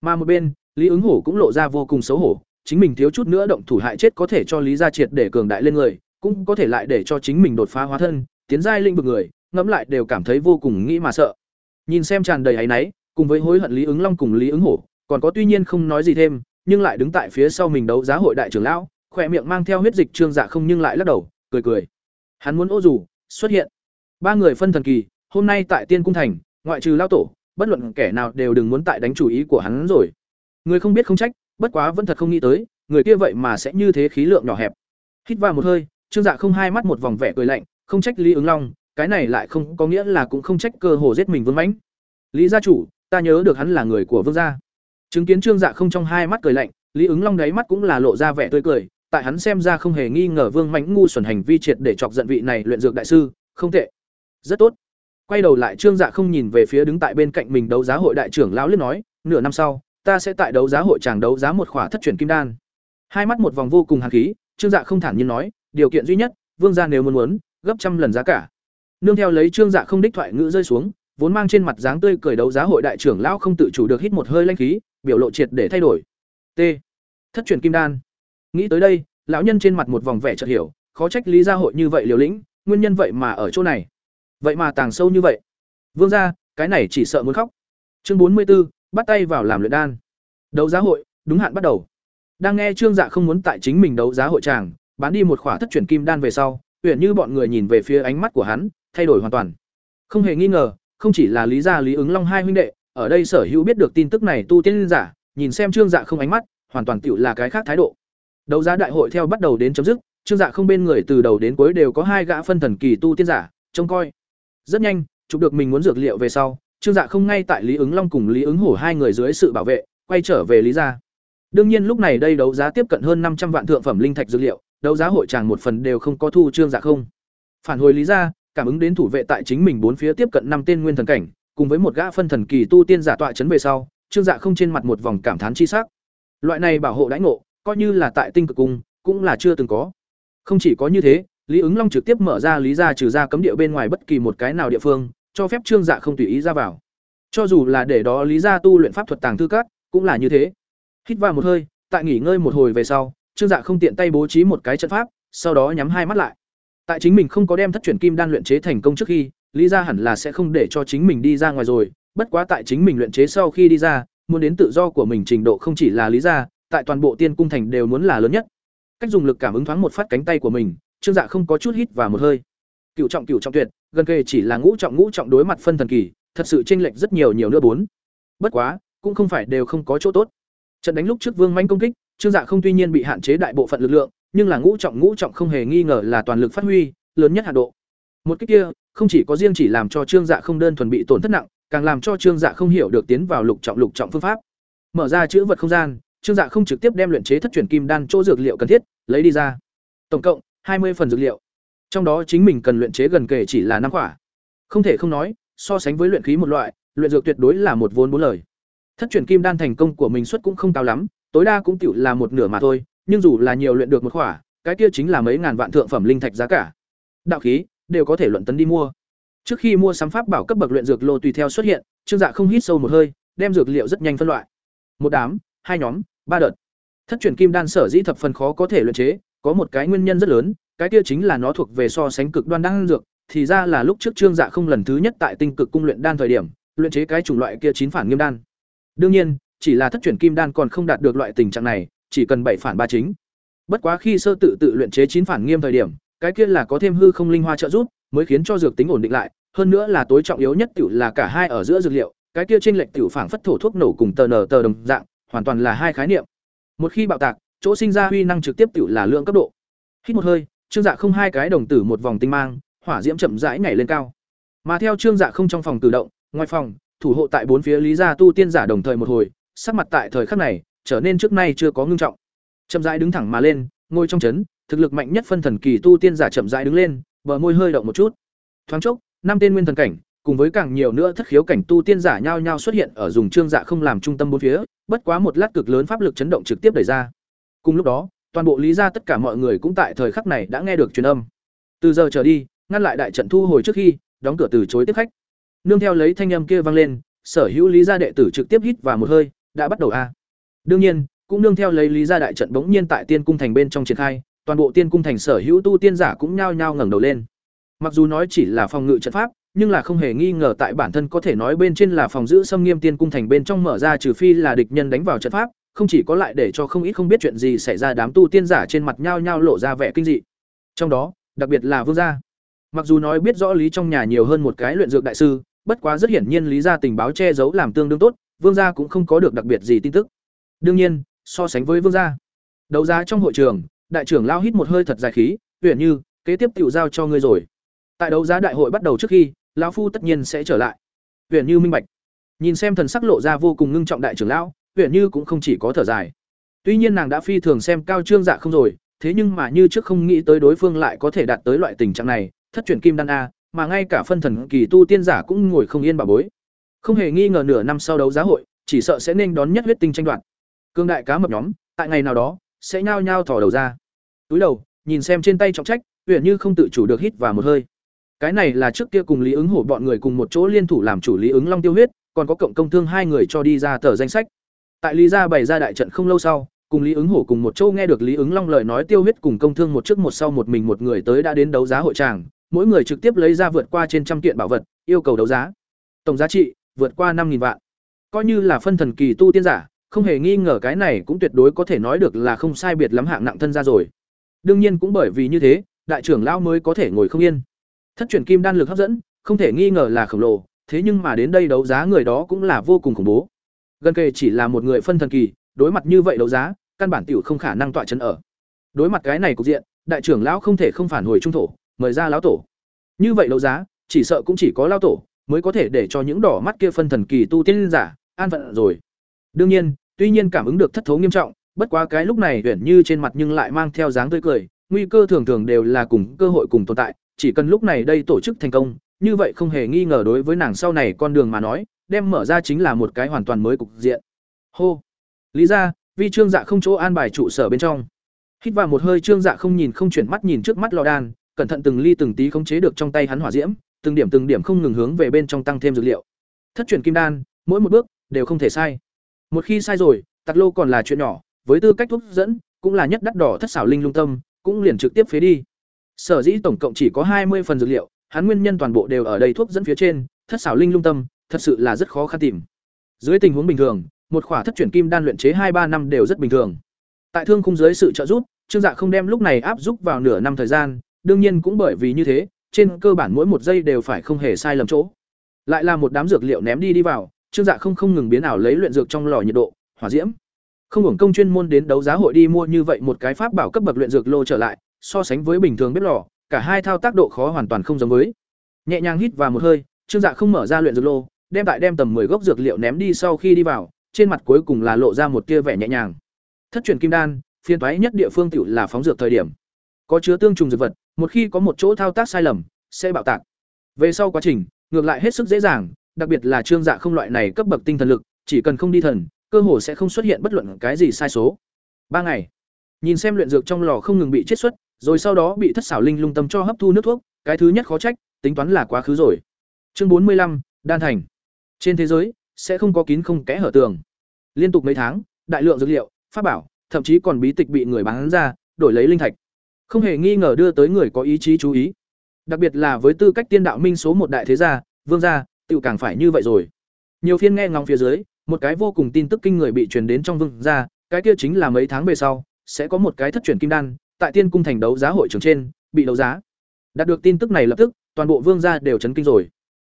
Mà một bên, Lý ứng Hổ cũng lộ ra vô cùng xấu hổ, chính mình thiếu chút nữa động thủ hại chết có thể cho Lý gia triệt để cường đại lên người, cũng có thể lại để cho chính mình đột phá hóa thân, tiến giai linh vực người, ngẫm lại đều cảm thấy vô cùng nghĩ mà sợ. Nhìn xem tràn đầy áy náy, cùng với hối hận Lý ứng Long cùng Lý ứng Hổ, còn có tuy nhiên không nói gì thêm, nhưng lại đứng tại phía sau mình đấu giá hội đại trưởng lão, khỏe miệng mang theo huyết dịch trương dạ không nhưng lại lắc đầu, cười cười. Hắn muốn ô dù xuất hiện. Ba người phân thần kỳ, hôm nay tại Tiên cung thành, ngoại trừ lao tổ, bất luận kẻ nào đều đừng muốn tại đánh chủ ý của hắn rồi. Người không biết không trách, bất quá vẫn thật không nghĩ tới, người kia vậy mà sẽ như thế khí lượng nhỏ hẹp. Hít vào một hơi, Trương Dạ không hai mắt một vòng vẻ cười lạnh, không trách Lý ứng Long, cái này lại không có nghĩa là cũng không trách cơ hồ giết mình Vương Mãnh. Lý gia chủ, ta nhớ được hắn là người của Vương gia. Chứng kiến Trương Dạ không trong hai mắt cười lạnh, Lý ứng Long đáy mắt cũng là lộ ra vẻ tươi cười, tại hắn xem ra không hề nghi ngờ Vương Mãnh ngu xuẩn hành vi triệt để chọc giận vị này luyện dược đại sư, không tệ. Rất tốt. Quay đầu lại Trương Dạ không nhìn về phía đứng tại bên cạnh mình đấu giá hội đại trưởng lão liếc nói, nửa năm sau, ta sẽ tại đấu giá hội chàng đấu giá một khỏa thất truyền kim đan. Hai mắt một vòng vô cùng hàn khí, Trương Dạ không thản nhiên nói, điều kiện duy nhất, Vương gia nếu muốn muốn, gấp trăm lần giá cả. Nương theo lấy Trương Dạ không đích thoại ngữ rơi xuống, vốn mang trên mặt dáng tươi cười đấu giá hội đại trưởng lão không tự chủ được hít một hơi lanh khí, biểu lộ triệt để thay đổi. T. Thất truyền kim đan. Nghĩ tới đây, lão nhân trên mặt một vòng vẻ chợt hiểu, khó trách lý gia hội như vậy liều lĩnh, nguyên nhân vậy mà ở chỗ này. Vậy mà tàng sâu như vậy. Vương gia, cái này chỉ sợ muốn khóc. Chương bốn mươi 44, bắt tay vào làm luyện đan. Đấu giá hội, đúng hạn bắt đầu. Đang nghe Trương Dạ không muốn tại chính mình đấu giá hội tràng, bán đi một khỏa thất chuyển kim đan về sau, uyển như bọn người nhìn về phía ánh mắt của hắn, thay đổi hoàn toàn. Không hề nghi ngờ, không chỉ là Lý gia Lý ứng Long hai huynh đệ, ở đây sở hữu biết được tin tức này tu tiên giả, nhìn xem Trương Dạ không ánh mắt, hoàn toàn tựu là cái khác thái độ. Đấu giá đại hội theo bắt đầu đến chấm dứt, Trương Dạ không bên người từ đầu đến cuối đều có hai gã phân thần kỳ tu tiên giả, trông coi. Rất nhanh, chụp được mình muốn dược liệu về sau, Trương Dạ không ngay tại Lý ứng Long cùng Lý ứng Hổ hai người dưới sự bảo vệ, quay trở về Lý gia. Đương nhiên lúc này đây đấu giá tiếp cận hơn năm trăm vạn thượng phẩm linh thạch dược liệu, đấu giá hội tràng một phần đều không có thu Trương Dạ không. Phản hồi Lý gia, cảm ứng đến thủ vệ tại chính mình bốn phía tiếp cận năm tên nguyên thần cảnh, cùng với một gã phân thần kỳ tu tiên giả tọa chấn về sau, Trương Dạ không trên mặt một vòng cảm thán chi sắc. Loại này bảo hộ đãi ngộ, coi như là tại Tinh Cực Cung, cũng là chưa từng có. Không chỉ có như thế, Lý ứng Long trực tiếp mở ra lý gia trừ ra cấm địa bên ngoài bất kỳ một cái nào địa phương, cho phép Trương Dạ không tùy ý ra vào. Cho dù là để đó lý gia tu luyện pháp thuật tàng thư cát, cũng là như thế. Hít vào một hơi, tại nghỉ ngơi một hồi về sau, Trương Dạ không tiện tay bố trí một cái trận pháp, sau đó nhắm hai mắt lại. Tại chính mình không có đem thất chuyển kim đan luyện chế thành công trước khi, Lý gia hẳn là sẽ không để cho chính mình đi ra ngoài rồi, bất quá tại chính mình luyện chế sau khi đi ra, muốn đến tự do của mình trình độ không chỉ là Lý gia, tại toàn bộ Tiên cung thành đều muốn là lớn nhất. Cách dùng lực cảm ứng thoáng một phát cánh tay của mình, Trương Dạ không có chút hít vào một hơi. Cựu trọng cựu trọng tuyệt, gần kề chỉ là ngũ trọng ngũ trọng đối mặt phân thần kỳ, thật sự chênh lệch rất nhiều nhiều nữa bốn. Bất quá, cũng không phải đều không có chỗ tốt. Trận đánh lúc trước Vương Manh công kích, Trương Dạ không tuy nhiên bị hạn chế đại bộ phận lực lượng, nhưng là ngũ trọng ngũ trọng không hề nghi ngờ là toàn lực phát huy, lớn nhất hạn độ. Một kích kia, không chỉ có riêng chỉ làm cho Trương Dạ không đơn thuần bị tổn thất nặng, càng làm cho Trương Dạ không hiểu được tiến vào lục trọng lục trọng phương pháp. Mở ra chữ vật không gian, Trương Dạ không trực tiếp đem luyện chế thất truyền kim đan chỗ dược liệu cần thiết, lấy đi ra. Tổng cộng hai mươi phần dược liệu. Trong đó chính mình cần luyện chế gần kể chỉ là năm quả. Không thể không nói, so sánh với luyện khí một loại, luyện dược tuyệt đối là một vốn bốn lời. Thất truyền kim đan thành công của mình suất cũng không cao lắm, tối đa cũng tiểu là một nửa mà thôi, nhưng dù là nhiều luyện được một khỏa, cái kia chính là mấy ngàn vạn thượng phẩm linh thạch giá cả. Đạo khí đều có thể luận tấn đi mua. Trước khi mua sắm pháp bảo cấp bậc luyện dược lô tùy theo xuất hiện, Trương Dạ không hít sâu một hơi, đem dược liệu rất nhanh phân loại. Một đám, hai nhóm, ba đợt. Thất truyền kim đan sở dĩ thập phần khó có thể luyện chế, có một cái nguyên nhân rất lớn, cái kia chính là nó thuộc về so sánh cực đoan đan dược, thì ra là lúc trước Trương Dạ không lần thứ nhất tại Tinh Cực cung luyện đan thời điểm, luyện chế cái chủng loại kia chín phản nghiêm đan. Đương nhiên, chỉ là thất truyền kim đan còn không đạt được loại tình trạng này, chỉ cần bảy phản ba chính. Bất quá khi sơ tự tự luyện chế chín phản nghiêm thời điểm, cái kia là có thêm hư không linh hoa trợ giúp, mới khiến cho dược tính ổn định lại, hơn nữa là tối trọng yếu nhất tiểu là cả hai ở giữa dược liệu, cái kia trên lệch tiểu phản phất thổ thuốc nổ cùng tờ nở tờ đồng dạng, hoàn toàn là hai khái niệm. Một khi bạo tạc, chỗ sinh ra huy năng trực tiếp tự là lượng cấp độ. Hít một hơi, Trương Dạ không hai cái đồng tử một vòng tinh mang, hỏa diễm chậm rãi nhảy lên cao. Mà theo Trương Dạ không trong phòng tự động, ngoài phòng, thủ hộ tại bốn phía lý gia tu tiên giả đồng thời một hồi, sắc mặt tại thời khắc này trở nên trước nay chưa có ngưng trọng. Chậm rãi đứng thẳng mà lên, ngồi trong chấn, thực lực mạnh nhất phân thần kỳ tu tiên giả chậm rãi đứng lên, bờ môi hơi động một chút. Thoáng chốc, năm tên nguyên thần cảnh, cùng với càng nhiều nữa thất khiếu cảnh tu tiên giả nhao nhao xuất hiện ở dùng trương dạ không làm trung tâm bốn phía, bất quá một lát cực lớn pháp lực chấn động trực tiếp đẩy ra. Cùng lúc đó, toàn bộ lý gia tất cả mọi người cũng tại thời khắc này đã nghe được truyền âm. Từ giờ trở đi, ngăn lại đại trận thu hồi trước khi, đóng cửa từ chối tiếp khách. Nương theo lấy thanh âm kia vang lên, sở hữu lý gia đệ tử trực tiếp hít vào một hơi, đã bắt đầu a. Đương nhiên, cũng nương theo lấy lý gia đại trận bỗng nhiên tại tiên cung thành bên trong triển khai, toàn bộ tiên cung thành sở hữu tu tiên giả cũng nhao nhao ngẩng đầu lên. Mặc dù nói chỉ là phòng ngự trận pháp, nhưng là không hề nghi ngờ tại bản thân có thể nói bên trên là phòng giữ xâm nghiêm tiên cung thành bên trong mở ra trừ phi là địch nhân đánh vào trận pháp, không chỉ có lại để cho không ít không biết chuyện gì xảy ra đám tu tiên giả trên mặt nhao nhao lộ ra vẻ kinh dị. Trong đó, đặc biệt là Vương gia. Mặc dù nói biết rõ lý trong nhà nhiều hơn một cái luyện dược đại sư, bất quá rất hiển nhiên lý gia tình báo che giấu làm tương đương tốt, Vương gia cũng không có được đặc biệt gì tin tức. Đương nhiên, so sánh với Vương gia, đấu giá trong hội trường, đại trưởng lao hít một hơi thật dài khí, "Uyển như, kế tiếp tiểu giao cho ngươi rồi. Tại đấu giá đại hội bắt đầu trước khi, lão phu tất nhiên sẽ trở lại. Uyển như minh bạch. Nhìn xem thần sắc lộ ra vô cùng ngưng trọng đại trưởng lão, huyện Như cũng không chỉ có thở dài. Tuy nhiên nàng đã phi thường xem cao Trương Dạ không rồi, thế nhưng mà như trước không nghĩ tới đối phương lại có thể đạt tới loại tình trạng này, thất truyền kim đan a, mà ngay cả phân thần kỳ tu tiên giả cũng ngồi không yên bà bối. Không hề nghi ngờ nửa năm sau đấu giá hội, chỉ sợ sẽ nên đón nhất huyết tinh tranh đoạt. Cương đại cá mập nhóm, tại ngày nào đó, sẽ nhao nhao thò đầu ra. Túi đầu, nhìn xem trên tay trọng trách, huyện Như không tự chủ được hít vào một hơi. Cái này là trước kia cùng Lý ứng hổ bọn người cùng một chỗ liên thủ làm chủ Lý ứng Long tiêu huyết, còn có cộng công thương hai người cho đi ra tờ danh sách. Tại Lý gia bày ra đại trận không lâu sau, cùng Lý ứng hổ cùng một chỗ nghe được Lý ứng Long lời nói tiêu huyết cùng công thương một trước một sau một mình một người tới đã đến đấu giá hội tràng, mỗi người trực tiếp lấy ra vượt qua trên trăm kiện bảo vật, yêu cầu đấu giá. Tổng giá trị vượt qua năm nghìn vạn. Coi như là phân thần kỳ tu tiên giả, không hề nghi ngờ cái này cũng tuyệt đối có thể nói được là không sai biệt lắm hạng nặng thân ra rồi. Đương nhiên cũng bởi vì như thế, đại trưởng lão mới có thể ngồi không yên. Thất truyền kim đan lực hấp dẫn, không thể nghi ngờ là khổng lồ, thế nhưng mà đến đây đấu giá người đó cũng là vô cùng khủng bố. Gần kề chỉ là một người phân thần kỳ, đối mặt như vậy đấu giá, căn bản tiểu không khả năng tọa chân ở. Đối mặt cái này cục diện, đại trưởng lão không thể không phản hồi trung thổ, mời ra lão tổ. Như vậy đấu giá, chỉ sợ cũng chỉ có lão tổ mới có thể để cho những đỏ mắt kia phân thần kỳ tu tiên giả an phận rồi. Đương nhiên, tuy nhiên cảm ứng được thất thố nghiêm trọng, bất quá cái lúc này huyền như trên mặt nhưng lại mang theo dáng tươi cười, nguy cơ thường thường đều là cùng cơ hội cùng tồn tại, chỉ cần lúc này đây tổ chức thành công, như vậy không hề nghi ngờ đối với nàng sau này con đường mà nói, đem mở ra chính là một cái hoàn toàn mới cục diện. Hô. Lý ra, vi trương dạ không chỗ an bài trụ sở bên trong. Hít vào một hơi trương dạ không nhìn không chuyển mắt nhìn trước mắt lò đan, cẩn thận từng ly từng tí khống chế được trong tay hắn hỏa diễm, từng điểm từng điểm không ngừng hướng về bên trong tăng thêm dược liệu. Thất truyền kim đan, mỗi một bước đều không thể sai. Một khi sai rồi, tặc lô còn là chuyện nhỏ, với tư cách thuốc dẫn, cũng là nhất đắt đỏ thất xảo linh lung tâm, cũng liền trực tiếp phế đi. Sở dĩ tổng cộng chỉ có hai mươi phần dược liệu, hắn nguyên nhân toàn bộ đều ở đây thuốc dẫn phía trên, thất xảo linh lung tâm, thật sự là rất khó khăn tìm. Dưới tình huống bình thường, một khỏa thất chuyển kim đan luyện chế hai ba năm đều rất bình thường. Tại thương khung dưới sự trợ giúp, Trương Dạ không đem lúc này áp giúp vào nửa năm thời gian, đương nhiên cũng bởi vì như thế, trên cơ bản mỗi một giây đều phải không hề sai lầm chỗ. Lại là một đám dược liệu ném đi đi vào, Trương Dạ không không ngừng biến ảo lấy luyện dược trong lò nhiệt độ, hỏa diễm. Không hưởng công chuyên môn đến đấu giá hội đi mua như vậy một cái pháp bảo cấp bậc luyện dược lô trở lại, so sánh với bình thường bếp lò, cả hai thao tác độ khó hoàn toàn không giống với. Nhẹ nhàng hít vào một hơi, Trương Dạ không mở ra luyện dược lô, đem tại đem tầm 10 gốc dược liệu ném đi sau khi đi vào, trên mặt cuối cùng là lộ ra một tia vẻ nhẹ nhàng. Thất truyền kim đan, phiên toái nhất địa phương tiểu là phóng dược thời điểm. Có chứa tương trùng dược vật, một khi có một chỗ thao tác sai lầm, sẽ bạo tạc. Về sau quá trình, ngược lại hết sức dễ dàng, đặc biệt là trương dạ không loại này cấp bậc tinh thần lực, chỉ cần không đi thần, cơ hồ sẽ không xuất hiện bất luận cái gì sai số. Ba ngày. Nhìn xem luyện dược trong lò không ngừng bị chết xuất, rồi sau đó bị thất xảo linh lung tâm cho hấp thu nước thuốc, cái thứ nhất khó trách, tính toán là quá khứ rồi. Chương bốn mươi lăm đan thành. Trên thế giới sẽ không có kín không kẽ hở tường. Liên tục mấy tháng, đại lượng dược liệu, pháp bảo, thậm chí còn bí tịch bị người bán ra, đổi lấy linh thạch. Không hề nghi ngờ đưa tới người có ý chí chú ý. Đặc biệt là với tư cách tiên đạo minh số một đại thế gia, vương gia, tự càng phải như vậy rồi. Nhiều phiên nghe ngóng phía dưới, một cái vô cùng tin tức kinh người bị truyền đến trong vương gia, cái kia chính là mấy tháng về sau, sẽ có một cái thất truyền kim đan, tại Tiên cung thành đấu giá hội trường trên, bị đấu giá. Đạt được tin tức này lập tức, toàn bộ vương gia đều chấn kinh rồi.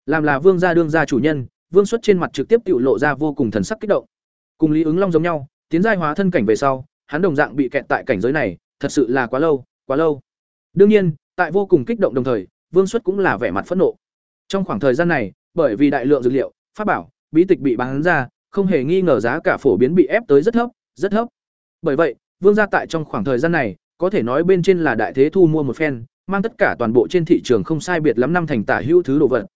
Làm là vương gia đương gia chủ nhân, Vương xuất trên mặt trực tiếp tự lộ ra vô cùng thần sắc kích động. Cùng Lý ứng long giống nhau, tiến giai hóa thân cảnh về sau, hắn đồng dạng bị kẹt tại cảnh giới này, thật sự là quá lâu, quá lâu. Đương nhiên, tại vô cùng kích động đồng thời, Vương xuất cũng là vẻ mặt phẫn nộ. Trong khoảng thời gian này, bởi vì đại lượng dược liệu, pháp bảo, bí tịch bị bán ra, không hề nghi ngờ giá cả phổ biến bị ép tới rất thấp, rất thấp. Bởi vậy, Vương gia tại trong khoảng thời gian này, có thể nói bên trên là đại thế thu mua một phen, mang tất cả toàn bộ trên thị trường không sai biệt lắm năm thành tả hữu thứ đồ vật.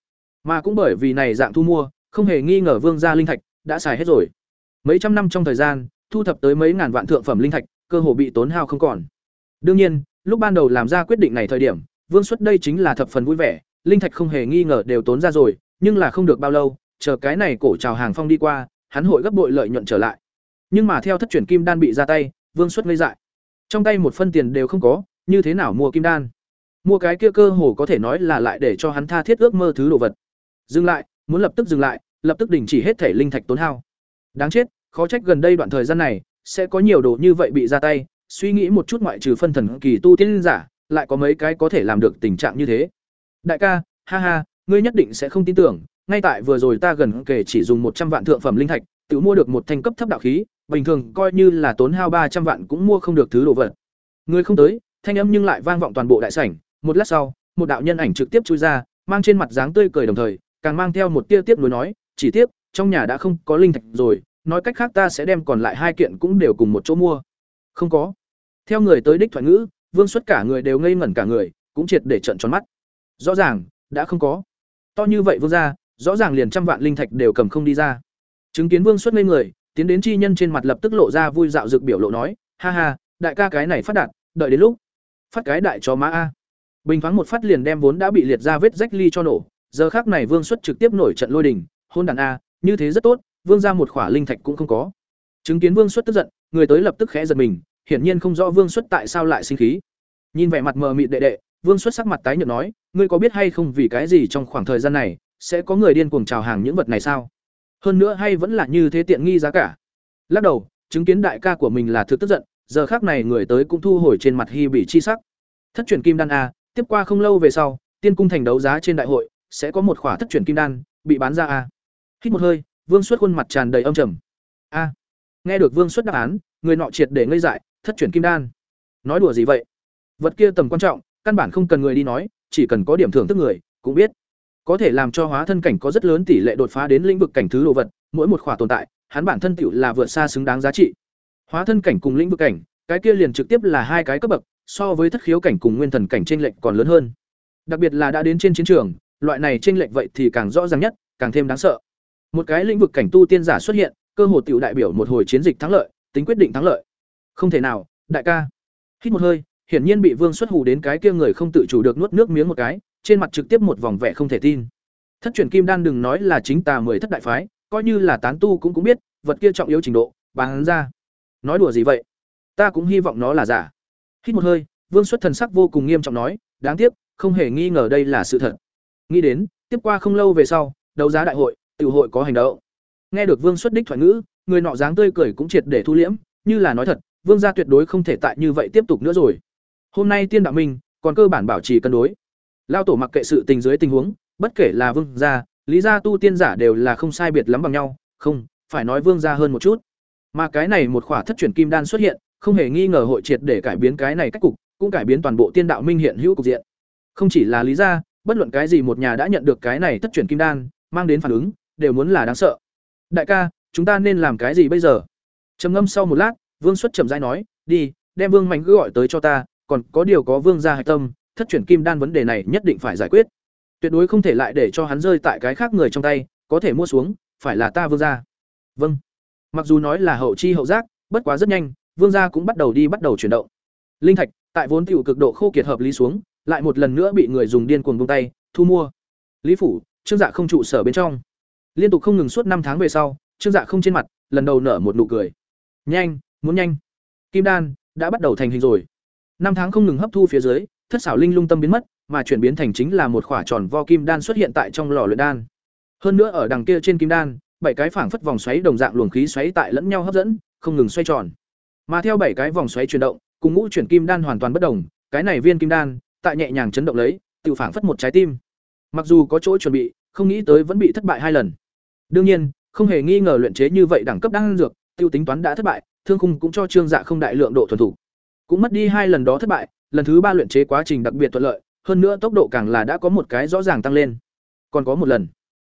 Mà cũng bởi vì này dạng thu mua, không hề nghi ngờ Vương gia linh thạch đã xài hết rồi. Mấy trăm năm trong thời gian, thu thập tới mấy ngàn vạn thượng phẩm linh thạch, cơ hồ bị tốn hao không còn. Đương nhiên, lúc ban đầu làm ra quyết định này thời điểm, Vương xuất đây chính là thập phần vui vẻ, linh thạch không hề nghi ngờ đều tốn ra rồi, nhưng là không được bao lâu, chờ cái này cổ chào hàng phong đi qua, hắn hội gấp bội lợi nhuận trở lại. Nhưng mà theo thất chuyển kim đan bị ra tay, Vương xuất ngây dại. Trong tay một phân tiền đều không có, như thế nào mua kim đan? Mua cái kia cơ hồ có thể nói là lại để cho hắn tha thiết ước mơ thứ đồ vật. Dừng lại, muốn lập tức dừng lại, lập tức đình chỉ hết thể linh thạch tốn hao. Đáng chết, khó trách gần đây đoạn thời gian này sẽ có nhiều đồ như vậy bị ra tay, suy nghĩ một chút ngoại trừ phân thần kỳ tu tiên giả, lại có mấy cái có thể làm được tình trạng như thế. Đại ca, ha ha, ngươi nhất định sẽ không tin tưởng, ngay tại vừa rồi ta gần kể chỉ dùng một trăm vạn thượng phẩm linh thạch, tự mua được một thanh cấp thấp đạo khí, bình thường coi như là tốn hao ba trăm vạn cũng mua không được thứ đồ vật. người không tới, thanh âm nhưng lại vang vọng toàn bộ đại sảnh, một lát sau, một đạo nhân ảnh trực tiếp chui ra, mang trên mặt dáng tươi cười đồng thời, càng mang theo một tia tiếc nuối nói, chỉ tiếc, trong nhà đã không có linh thạch rồi, nói cách khác ta sẽ đem còn lại hai kiện cũng đều cùng một chỗ mua. Không có. Theo người tới đích thoại ngữ, Vương xuất cả người đều ngây ngẩn cả người, cũng triệt để trận tròn mắt. Rõ ràng, đã không có. To như vậy Vương gia, rõ ràng liền trăm vạn linh thạch đều cầm không đi ra. Chứng kiến Vương xuất ngây người, tiến đến chi nhân trên mặt lập tức lộ ra vui dạo dược biểu lộ nói, ha ha, đại ca cái này phát đạt, đợi đến lúc phát cái đại cho má a. Bình thoáng một phát liền đem vốn đã bị liệt ra vết rách ly cho nổ, giờ khác này Vương xuất trực tiếp nổi trận lôi đình, hôn đàn a, như thế rất tốt, Vương ra một khỏa linh thạch cũng không có. Chứng kiến Vương xuất tức giận, người tới lập tức khẽ giật mình, hiển nhiên không rõ Vương xuất tại sao lại sinh khí. Nhìn vẻ mặt mờ mịt đệ đệ, Vương xuất sắc mặt tái nhợt nói, ngươi có biết hay không vì cái gì trong khoảng thời gian này sẽ có người điên cuồng chào hàng những vật này sao? Hơn nữa hay vẫn là như thế tiện nghi giá cả. Lắc đầu, chứng kiến đại ca của mình là thực tức giận, giờ khác này người tới cũng thu hồi trên mặt hy bị chi sắc. Thất truyền kim đan a, tiếp qua không lâu về sau, tiên cung thành đấu giá trên đại hội sẽ có một khỏa thất truyền kim đan bị bán ra a. Hít một hơi, Vương Xuất khuôn mặt tràn đầy âm trầm. A. nghe được Vương Xuất đáp án, người nọ triệt để ngây dại, thất truyền kim đan. Nói đùa gì vậy? Vật kia tầm quan trọng, căn bản không cần người đi nói, chỉ cần có điểm thưởng thức người, cũng biết. Có thể làm cho hóa thân cảnh có rất lớn tỷ lệ đột phá đến lĩnh vực cảnh thứ đồ vật, mỗi một khỏa tồn tại, hắn bản thân tựu là vượt xa xứng đáng giá trị. Hóa thân cảnh cùng lĩnh vực cảnh, cái kia liền trực tiếp là hai cái cấp bậc, so với thất khiếu cảnh cùng nguyên thần cảnh chênh lệch còn lớn hơn. Đặc biệt là đã đến trên chiến trường, loại này chênh lệch vậy thì càng rõ ràng nhất, càng thêm đáng sợ. Một cái lĩnh vực cảnh tu tiên giả xuất hiện, cơ hồ tựu đại biểu một hồi chiến dịch thắng lợi, tính quyết định thắng lợi. Không thể nào, đại ca. Hít một hơi, hiển nhiên bị Vương xuất hù đến cái kia người không tự chủ được nuốt nước miếng một cái, trên mặt trực tiếp một vòng vẻ không thể tin. Thất truyền kim đan đừng nói là chính tà mười thất đại phái, coi như là tán tu cũng cũng biết, vật kia trọng yếu trình độ, bán ra. Nói đùa gì vậy? Ta cũng hy vọng nó là giả. Hít một hơi, Vương xuất thần sắc vô cùng nghiêm trọng nói, đáng tiếc, không hề nghi ngờ đây là sự thật. Nghĩ đến, tiếp qua không lâu về sau, đấu giá đại hội, tiểu hội có hành động. Nghe được Vương xuất đích thoại ngữ, người nọ dáng tươi cười cũng triệt để thu liễm, như là nói thật, Vương gia tuyệt đối không thể tại như vậy tiếp tục nữa rồi. Hôm nay Tiên Đạo Minh còn cơ bản bảo trì cân đối. Lao tổ mặc kệ sự tình dưới tình huống, bất kể là Vương gia, Lý gia tu tiên giả đều là không sai biệt lắm bằng nhau, không, phải nói Vương gia hơn một chút. Mà cái này một khỏa thất truyền kim đan xuất hiện, không hề nghi ngờ hội triệt để cải biến cái này cách cục, cũng cải biến toàn bộ Tiên Đạo Minh hiện hữu cục diện. Không chỉ là Lý gia, bất luận cái gì một nhà đã nhận được cái này thất truyền kim đan, mang đến phản ứng, đều muốn là đáng sợ. Đại ca, chúng ta nên làm cái gì bây giờ? Trầm ngâm sau một lát, Vương xuất chậm rãi nói, "Đi, đem Vương Mạnh cứ gọi tới cho ta, còn có điều có Vương gia hạch tâm, thất chuyển kim đan vấn đề này nhất định phải giải quyết. Tuyệt đối không thể lại để cho hắn rơi tại cái khác người trong tay, có thể mua xuống, phải là ta Vương gia." Vâng. Mặc dù nói là hậu chi hậu giác, bất quá rất nhanh, Vương gia cũng bắt đầu đi bắt đầu chuyển động. Linh thạch, tại vốn tiểu cực độ khô kiệt hợp lý xuống, lại một lần nữa bị người dùng điên cuồng buông tay, thu mua. Lý phủ, Trương Dạ không trụ sở bên trong. Liên tục không ngừng suốt năm tháng về sau, Trương Dạ không trên mặt lần đầu nở một nụ cười. Nhanh, muốn nhanh. Kim đan đã bắt đầu thành hình rồi. Năm tháng không ngừng hấp thu phía dưới, thất xảo linh lung tâm biến mất, mà chuyển biến thành chính là một quả tròn vo kim đan xuất hiện tại trong lò luyện đan. Hơn nữa ở đằng kia trên kim đan, bảy cái phảng phất vòng xoáy đồng dạng luồng khí xoáy tại lẫn nhau hấp dẫn, không ngừng xoay tròn. Mà theo bảy cái vòng xoáy chuyển động, cùng ngũ chuyển kim đan hoàn toàn bất đồng, cái này viên kim đan, tại nhẹ nhàng chấn động lấy, tự phảng phất một trái tim. Mặc dù có chỗ chuẩn bị, không nghĩ tới vẫn bị thất bại hai lần. Đương nhiên, không hề nghi ngờ luyện chế như vậy đẳng cấp đan dược, tiêu tính toán đã thất bại, thương khung cũng cho Trương Dạ không đại lượng độ thuần thủ. Cũng mất đi hai lần đó thất bại, lần thứ ba luyện chế quá trình đặc biệt thuận lợi, hơn nữa tốc độ càng là đã có một cái rõ ràng tăng lên. Còn có một lần,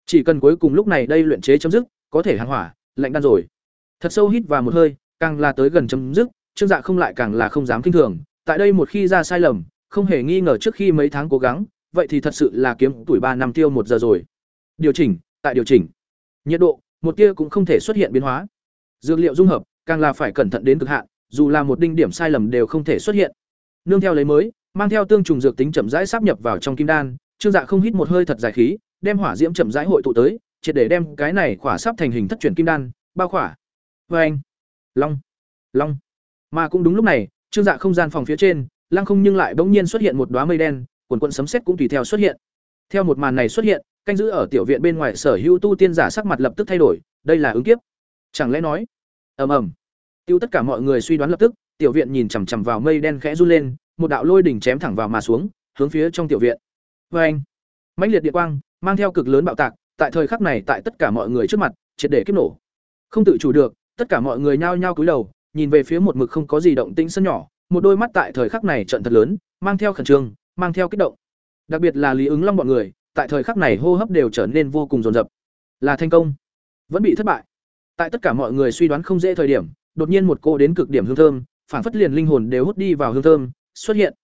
chỉ cần cuối cùng lúc này đây luyện chế chấm dứt, có thể hàng hỏa, lạnh đan rồi. Thật sâu hít vào một hơi, càng là tới gần chấm dứt, Trương Dạ không lại càng là không dám kinh thường, tại đây một khi ra sai lầm, không hề nghi ngờ trước khi mấy tháng cố gắng, vậy thì thật sự là kiếm tuổi ba năm tiêu một giờ rồi. Điều chỉnh, tại điều chỉnh. Nhiệt độ, một tia cũng không thể xuất hiện biến hóa. Dược liệu dung hợp, càng là phải cẩn thận đến cực hạn, dù là một đinh điểm sai lầm đều không thể xuất hiện. Nương theo lấy mới, mang theo tương trùng dược tính chậm rãi sáp nhập vào trong kim đan, Trương Dạ không hít một hơi thật dài khí, đem hỏa diễm chậm rãi hội tụ tới, triệt để đem cái này khỏa sắp thành hình thất chuyển kim đan, bao khỏa. Oeng, long, long. Mà cũng đúng lúc này, Trương Dạ không gian phòng phía trên, lăng không nhưng lại bỗng nhiên xuất hiện một đóa mây đen, quần quần sấm sét cũng tùy theo xuất hiện. Theo một màn này xuất hiện, canh giữ ở tiểu viện bên ngoài sở hữu tu tiên giả sắc mặt lập tức thay đổi, đây là ứng kiếp. Chẳng lẽ nói? Ầm ầm. Tiêu tất cả mọi người suy đoán lập tức, tiểu viện nhìn chằm chằm vào mây đen khẽ run lên, một đạo lôi đỉnh chém thẳng vào mà xuống, hướng phía trong tiểu viện. Oeng. Mãnh liệt điện quang, mang theo cực lớn bạo tạc, tại thời khắc này tại tất cả mọi người trước mặt, triệt để kiếp nổ. Không tự chủ được, tất cả mọi người nhao nhao cúi đầu, nhìn về phía một mực không có gì động tĩnh sân nhỏ, một đôi mắt tại thời khắc này trận thật lớn, mang theo khẩn trương, mang theo kích động. Đặc biệt là Lý ứng Long bọn người, tại thời khắc này hô hấp đều trở nên vô cùng dồn dập. Là thành công, vẫn bị thất bại. Tại tất cả mọi người suy đoán không dễ thời điểm, đột nhiên một cô đến cực điểm hương thơm, phản phất liền linh hồn đều hút đi vào hương thơm, xuất hiện.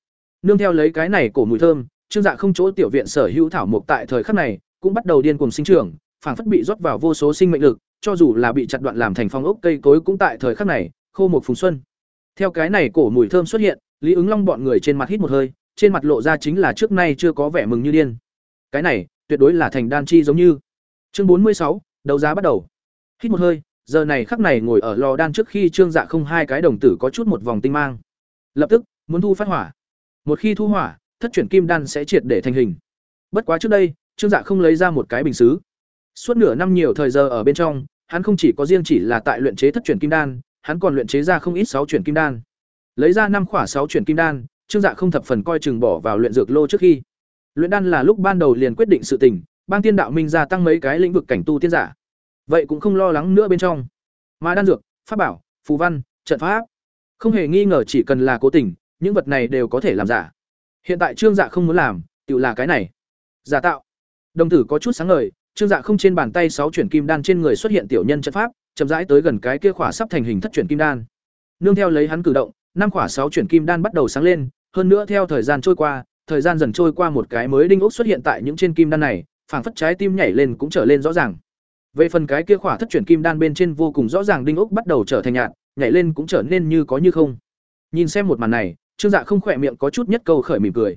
Nương theo lấy cái này cổ mùi thơm, Trương Dạ không chỗ tiểu viện sở hữu thảo mộc tại thời khắc này, cũng bắt đầu điên cuồng sinh trưởng, phản phất bị rót vào vô số sinh mệnh lực, cho dù là bị chặt đoạn làm thành phong ốc cây cối cũng tại thời khắc này, khô một phùng xuân. Theo cái này cổ mùi thơm xuất hiện, Lý ứng Long bọn người trên mặt hít một hơi, trên mặt lộ ra chính là trước nay chưa có vẻ mừng như điên. Cái này, tuyệt đối là thành đan chi giống như. Chương bốn mươi sáu, đấu giá bắt đầu. Hít một hơi, giờ này khắc này ngồi ở lò đan trước khi Trương Dạ không hai cái đồng tử có chút một vòng tinh mang. Lập tức, muốn thu phát hỏa. Một khi thu hỏa, thất chuyển kim đan sẽ triệt để thành hình. Bất quá trước đây, Trương Dạ không lấy ra một cái bình sứ. Suốt nửa năm nhiều thời giờ ở bên trong, hắn không chỉ có riêng chỉ là tại luyện chế thất chuyển kim đan, hắn còn luyện chế ra không ít sáu chuyển kim đan. Lấy ra năm khỏa sáu chuyển kim đan, Trương Dạ không thập phần coi chừng bỏ vào luyện dược lô trước khi. Luyện đan là lúc ban đầu liền quyết định sự tình, bang tiên đạo minh gia tăng mấy cái lĩnh vực cảnh tu tiên giả. Vậy cũng không lo lắng nữa bên trong. Mà đan dược, pháp bảo, phù văn, trận pháp, không hề nghi ngờ chỉ cần là cố tình, những vật này đều có thể làm giả. Hiện tại Trương Dạ không muốn làm, tự là cái này. Giả tạo. Đồng tử có chút sáng ngời, Trương Dạ không trên bàn tay sáu chuyển kim đan trên người xuất hiện tiểu nhân trận pháp, chậm rãi tới gần cái kia khỏa sắp thành hình thất chuyển kim đan. Nương theo lấy hắn cử động, năm khỏa sáu chuyển kim đan bắt đầu sáng lên, hơn nữa theo thời gian trôi qua, thời gian dần trôi qua một cái mới đinh ốc xuất hiện tại những trên kim đan này, phảng phất trái tim nhảy lên cũng trở lên rõ ràng. Về phần cái kia khỏa thất chuyển kim đan bên trên vô cùng rõ ràng đinh ốc bắt đầu trở thành nhạt, nhảy lên cũng trở nên như có như không. Nhìn xem một màn này, Trương Dạ không khỏe miệng có chút nhất câu khởi mỉm cười.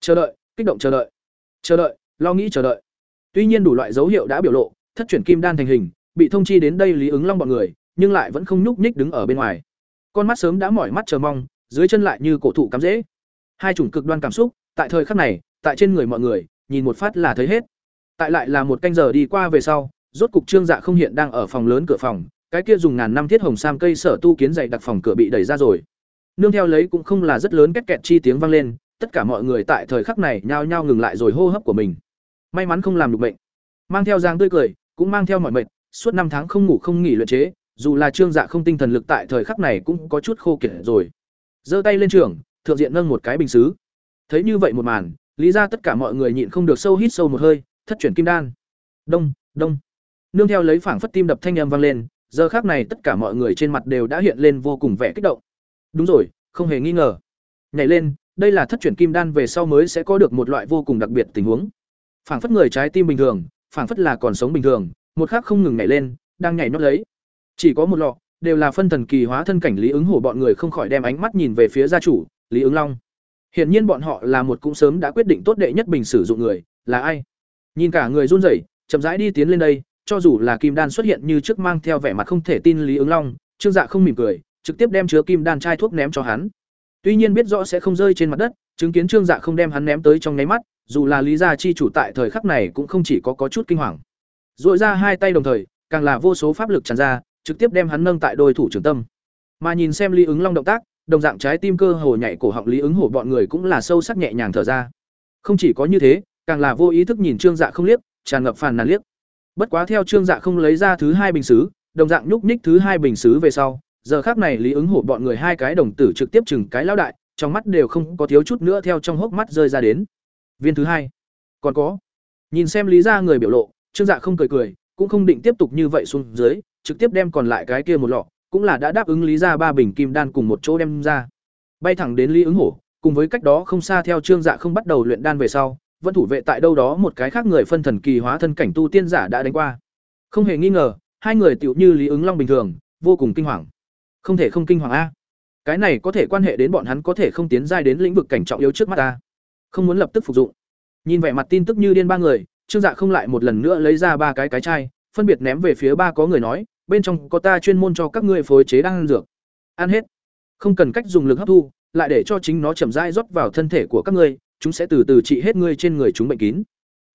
Chờ đợi, kích động chờ đợi. Chờ đợi, lo nghĩ chờ đợi. Tuy nhiên đủ loại dấu hiệu đã biểu lộ, thất chuyển kim đan thành hình, bị thông chi đến đây Lý ứng Long bọn người, nhưng lại vẫn không nhúc nhích đứng ở bên ngoài. Con mắt sớm đã mỏi mắt chờ mong, dưới chân lại như cổ thụ cắm rễ. Hai chủng cực đoan cảm xúc, tại thời khắc này, tại trên người mọi người, nhìn một phát là thấy hết. Tại lại là một canh giờ đi qua về sau, rốt cục Trương Dạ không hiện đang ở phòng lớn cửa phòng, cái kia dùng ngàn năm thiết hồng sam cây sở tu kiến dày đặc phòng cửa bị đẩy ra rồi. Nương theo lấy cũng không là rất lớn két kẹt chi tiếng vang lên, tất cả mọi người tại thời khắc này nhao nhao ngừng lại rồi hô hấp của mình. May mắn không làm được bệnh. Mang theo giang tươi cười, cũng mang theo mọi mệt, suốt năm tháng không ngủ không nghỉ luyện chế, dù là Trương Dạ không tinh thần lực tại thời khắc này cũng có chút khô kiệt rồi. Giơ tay lên trường, thượng diện nâng một cái bình sứ. Thấy như vậy một màn, lý ra tất cả mọi người nhịn không được sâu hít sâu một hơi, thất chuyển kim đan. Đông, đông. Nương theo lấy phảng phất tim đập thanh âm vang lên, giờ khắc này tất cả mọi người trên mặt đều đã hiện lên vô cùng vẻ kích động. Đúng rồi, không hề nghi ngờ. Nhảy lên, đây là thất chuyển kim đan về sau mới sẽ có được một loại vô cùng đặc biệt tình huống. Phảng phất người trái tim bình thường, phảng phất là còn sống bình thường, một khắc không ngừng nhảy lên, đang nhảy nhót lấy. Chỉ có một lọ, đều là phân thần kỳ hóa thân cảnh Lý ứng hổ bọn người không khỏi đem ánh mắt nhìn về phía gia chủ, Lý ứng Long. Hiển nhiên bọn họ là một cũng sớm đã quyết định tốt đệ nhất bình sử dụng người, là ai? Nhìn cả người run rẩy, chậm rãi đi tiến lên đây, cho dù là Kim Đan xuất hiện như trước mang theo vẻ mặt không thể tin Lý ứng Long, Trương Dạ không mỉm cười, trực tiếp đem chứa kim đan chai thuốc ném cho hắn. Tuy nhiên biết rõ sẽ không rơi trên mặt đất, chứng kiến Trương Dạ không đem hắn ném tới trong nháy mắt, dù là Lý gia chi chủ tại thời khắc này cũng không chỉ có có chút kinh hoàng. dội ra hai tay đồng thời, càng là vô số pháp lực tràn ra, trực tiếp đem hắn nâng tại đôi thủ trưởng tâm. Mà nhìn xem Lý ứng long động tác, đồng dạng trái tim cơ hồ nhảy cổ họng Lý ứng hổ bọn người cũng là sâu sắc nhẹ nhàng thở ra. Không chỉ có như thế, càng là vô ý thức nhìn Trương Dạ không liếc, tràn ngập phàn nàn liếc. Bất quá theo Trương Dạ không lấy ra thứ hai bình sứ, đồng dạng nhúc nhích thứ hai bình sứ về sau, giờ khác này Lý ứng hổ bọn người hai cái đồng tử trực tiếp chừng cái lão đại, trong mắt đều không có thiếu chút nữa theo trong hốc mắt rơi ra đến. Viên thứ hai, còn có. Nhìn xem Lý gia người biểu lộ, Trương Dạ không cười cười, cũng không định tiếp tục như vậy xuống dưới, trực tiếp đem còn lại cái kia một lọ, cũng là đã đáp ứng Lý gia ba bình kim đan cùng một chỗ đem ra. Bay thẳng đến Lý ứng hổ, cùng với cách đó không xa theo Trương Dạ không bắt đầu luyện đan về sau, vẫn thủ vệ tại đâu đó một cái khác người phân thần kỳ hóa thân cảnh tu tiên giả đã đánh qua. Không hề nghi ngờ, hai người tiểu như Lý ứng long bình thường, vô cùng kinh hoàng. Không thể không kinh hoàng a. Cái này có thể quan hệ đến bọn hắn có thể không tiến giai đến lĩnh vực cảnh trọng yếu trước mắt ta. Không muốn lập tức phục dụng. Nhìn vẻ mặt tin tức như điên ba người, Trương Dạ không lại một lần nữa lấy ra ba cái cái chai, phân biệt ném về phía ba có người nói, bên trong có ta chuyên môn cho các ngươi phối chế đang ăn dược. Ăn hết. Không cần cách dùng lực hấp thu, lại để cho chính nó chậm rãi rót vào thân thể của các ngươi, chúng sẽ từ từ trị hết ngươi trên người chúng bệnh kín.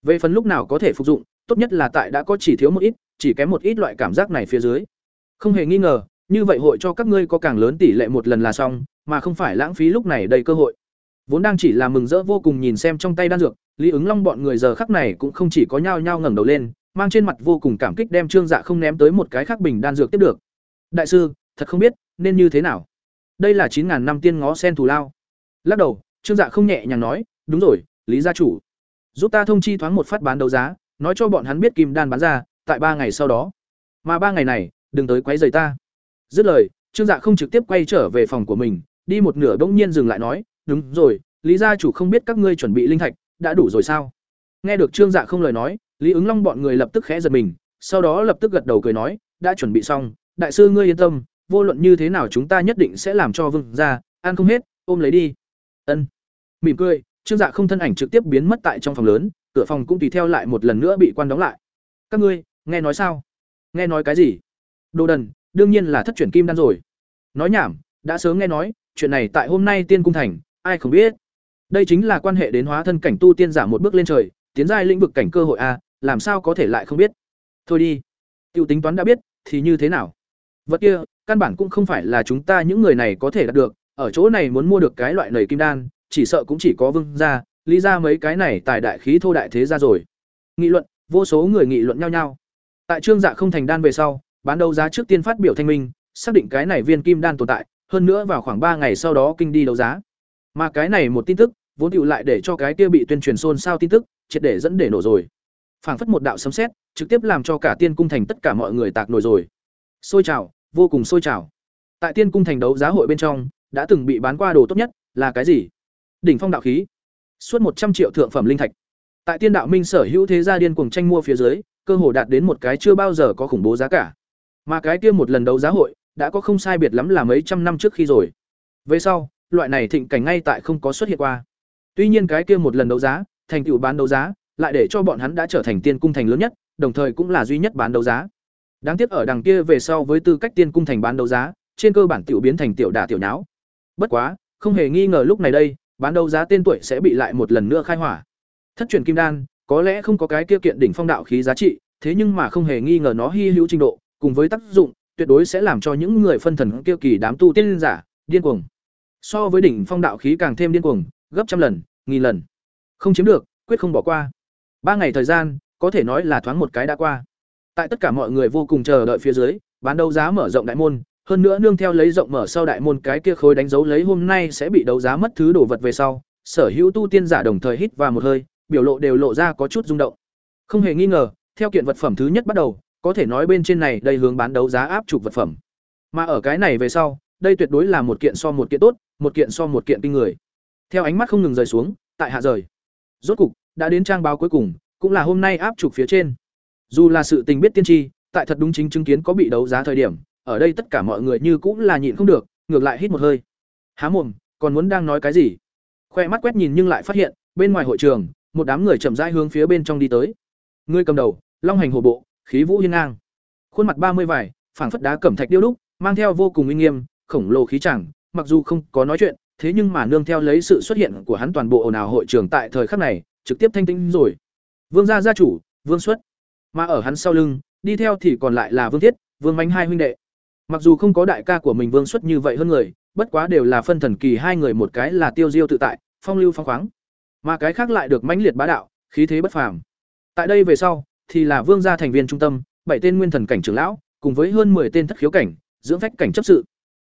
Về phần lúc nào có thể phục dụng, tốt nhất là tại đã có chỉ thiếu một ít, chỉ kém một ít loại cảm giác này phía dưới. Không hề nghi ngờ, như vậy hội cho các ngươi có càng lớn tỷ lệ một lần là xong, mà không phải lãng phí lúc này đầy cơ hội. Vốn đang chỉ là mừng rỡ vô cùng nhìn xem trong tay đan dược, Lý ứng Long bọn người giờ khắc này cũng không chỉ có nhao nhao ngẩng đầu lên, mang trên mặt vô cùng cảm kích đem Trương Dạ không ném tới một cái khác bình đan dược tiếp được. Đại sư, thật không biết nên như thế nào. Đây là chín ngàn năm tiên ngó sen thù lao. Lắc đầu, Trương Dạ không nhẹ nhàng nói, đúng rồi, Lý gia chủ, giúp ta thông chi thoáng một phát bán đấu giá, nói cho bọn hắn biết kim đan bán ra, tại ba ngày sau đó. Mà ba ngày này, đừng tới quấy rầy ta. Dứt lời, Trương Dạ không trực tiếp quay trở về phòng của mình, đi một nửa bỗng nhiên dừng lại nói, "Đúng rồi, Lý gia chủ không biết các ngươi chuẩn bị linh thạch, đã đủ rồi sao?" Nghe được Trương Dạ không lời nói, Lý ứng Long bọn người lập tức khẽ giật mình, sau đó lập tức gật đầu cười nói, "Đã chuẩn bị xong, đại sư ngươi yên tâm, vô luận như thế nào chúng ta nhất định sẽ làm cho vương gia ăn không hết, ôm lấy đi." Ân. Mỉm cười, Trương Dạ không thân ảnh trực tiếp biến mất tại trong phòng lớn, cửa phòng cũng tùy theo lại một lần nữa bị quan đóng lại. "Các ngươi, nghe nói sao?" "Nghe nói cái gì?" "Đồ đần, đương nhiên là thất chuyển kim đan rồi nói nhảm đã sớm nghe nói chuyện này tại hôm nay tiên cung thành ai không biết đây chính là quan hệ đến hóa thân cảnh tu tiên giả một bước lên trời tiến giai lĩnh vực cảnh cơ hội a làm sao có thể lại không biết thôi đi tiêu tính toán đã biết thì như thế nào vật kia căn bản cũng không phải là chúng ta những người này có thể đạt được ở chỗ này muốn mua được cái loại nảy kim đan chỉ sợ cũng chỉ có vương gia, lý ra mấy cái này tài đại khí thô đại thế ra rồi. Nghị luận, vô số người nghị luận nhau nhau. Tại trương dạ không thành đan về sau, bán đấu giá trước tiên phát biểu thanh minh, xác định cái này viên kim đan tồn tại, hơn nữa vào khoảng ba ngày sau đó kinh đi đấu giá. Mà cái này một tin tức, vốn tựu lại để cho cái kia bị tuyên truyền xôn xao tin tức, triệt để dẫn để nổ rồi. Phảng phất một đạo sấm sét, trực tiếp làm cho cả tiên cung thành tất cả mọi người tạc nổi rồi. Sôi trào, vô cùng sôi trào. Tại tiên cung thành đấu giá hội bên trong, đã từng bị bán qua đồ tốt nhất là cái gì? Đỉnh phong đạo khí suốt một trăm triệu thượng phẩm linh thạch tại tiên đạo minh sở hữu thế gia điên cuồng tranh mua phía dưới cơ hồ đạt đến một cái chưa bao giờ có khủng bố giá cả mà cái kia một lần đấu giá hội, đã có không sai biệt lắm là mấy trăm năm trước khi rồi. Về sau, loại này thịnh cảnh ngay tại không có xuất hiện qua. Tuy nhiên cái kia một lần đấu giá, thành tựu bán đấu giá, lại để cho bọn hắn đã trở thành tiên cung thành lớn nhất, đồng thời cũng là duy nhất bán đấu giá. Đáng tiếc ở đằng kia về sau với tư cách tiên cung thành bán đấu giá, trên cơ bản tiểu biến thành tiểu đả tiểu nháo. Bất quá, không hề nghi ngờ lúc này đây, bán đấu giá tên tuổi sẽ bị lại một lần nữa khai hỏa. Thất truyền kim đan, có lẽ không có cái kia kiện đỉnh phong đạo khí giá trị, thế nhưng mà không hề nghi ngờ nó hy hữu trình độ, cùng với tác dụng, tuyệt đối sẽ làm cho những người phân thần kia kỳ đám tu tiên giả điên cuồng. So với đỉnh phong đạo khí càng thêm điên cuồng, gấp trăm lần, nghìn lần. Không chiếm được, quyết không bỏ qua. Ba ngày thời gian, có thể nói là thoáng một cái đã qua. Tại tất cả mọi người vô cùng chờ đợi phía dưới, bán đấu giá mở rộng đại môn, hơn nữa nương theo lấy rộng mở sau đại môn cái kia khối đánh dấu lấy hôm nay sẽ bị đấu giá mất thứ đồ vật về sau, sở hữu tu tiên giả đồng thời hít vào một hơi, biểu lộ đều lộ ra có chút rung động. Không hề nghi ngờ, theo kiện vật phẩm thứ nhất bắt đầu, có thể nói bên trên này đây hướng bán đấu giá áp trục vật phẩm. Mà ở cái này về sau, đây tuyệt đối là một kiện so một kiện tốt, một kiện so một kiện kinh người. Theo ánh mắt không ngừng rời xuống, tại hạ rời. Rốt cục, đã đến trang báo cuối cùng, cũng là hôm nay áp trục phía trên. Dù là sự tình biết tiên tri, tại thật đúng chính chứng kiến có bị đấu giá thời điểm, ở đây tất cả mọi người như cũng là nhịn không được, ngược lại hít một hơi. Há mồm, còn muốn đang nói cái gì? Khoe mắt quét nhìn nhưng lại phát hiện, bên ngoài hội trường, một đám người chậm rãi hướng phía bên trong đi tới. Người cầm đầu, Long Hành Hổ Bộ, khí vũ hiên ngang khuôn mặt ba mươi vải phảng phất đá cẩm thạch điêu đúc mang theo vô cùng uy nghiêm khổng lồ khí chẳng, mặc dù không có nói chuyện, thế nhưng mà nương theo lấy sự xuất hiện của hắn toàn bộ ồn ào hội trường tại thời khắc này, trực tiếp thanh tĩnh rồi. Vương gia gia chủ, Vương Xuất, mà ở hắn sau lưng, đi theo thì còn lại là Vương Thiết, Vương Mạnh hai huynh đệ. Mặc dù không có đại ca của mình Vương Xuất như vậy hơn người, bất quá đều là phân thần kỳ hai người một cái là tiêu diêu tự tại, phong lưu phong khoáng, mà cái khác lại được mãnh liệt bá đạo, khí thế bất phàm. Tại đây về sau, thì là Vương gia thành viên trung tâm, bảy tên nguyên thần cảnh trưởng lão, cùng với hơn 10 tên thất khiếu cảnh, dưỡng phách cảnh chấp sự.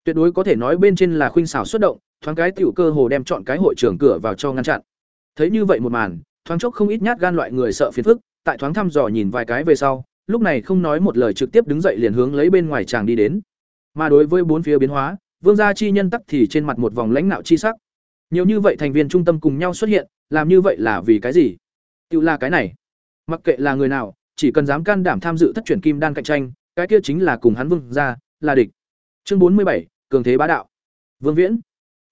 Tuyệt đối có thể nói bên trên là khuynh xảo xuất động, thoáng cái tiểu cơ hồ đem chọn cái hội trưởng cửa vào cho ngăn chặn. Thấy như vậy một màn, thoáng chốc không ít nhát gan loại người sợ phiền phức, tại thoáng thăm dò nhìn vài cái về sau, lúc này không nói một lời trực tiếp đứng dậy liền hướng lấy bên ngoài chàng đi đến. Mà đối với bốn phía biến hóa, Vương gia chi nhân tắc thì trên mặt một vòng lãnh nạo chi sắc. Nhiều như vậy thành viên trung tâm cùng nhau xuất hiện, làm như vậy là vì cái gì? tự là cái này. Mặc kệ là người nào, chỉ cần dám can đảm tham dự thất truyền kim đan cạnh tranh, cái kia chính là cùng hắn Vương gia là địch. Chương bốn mươi bảy cường thế bá đạo. Vương Viễn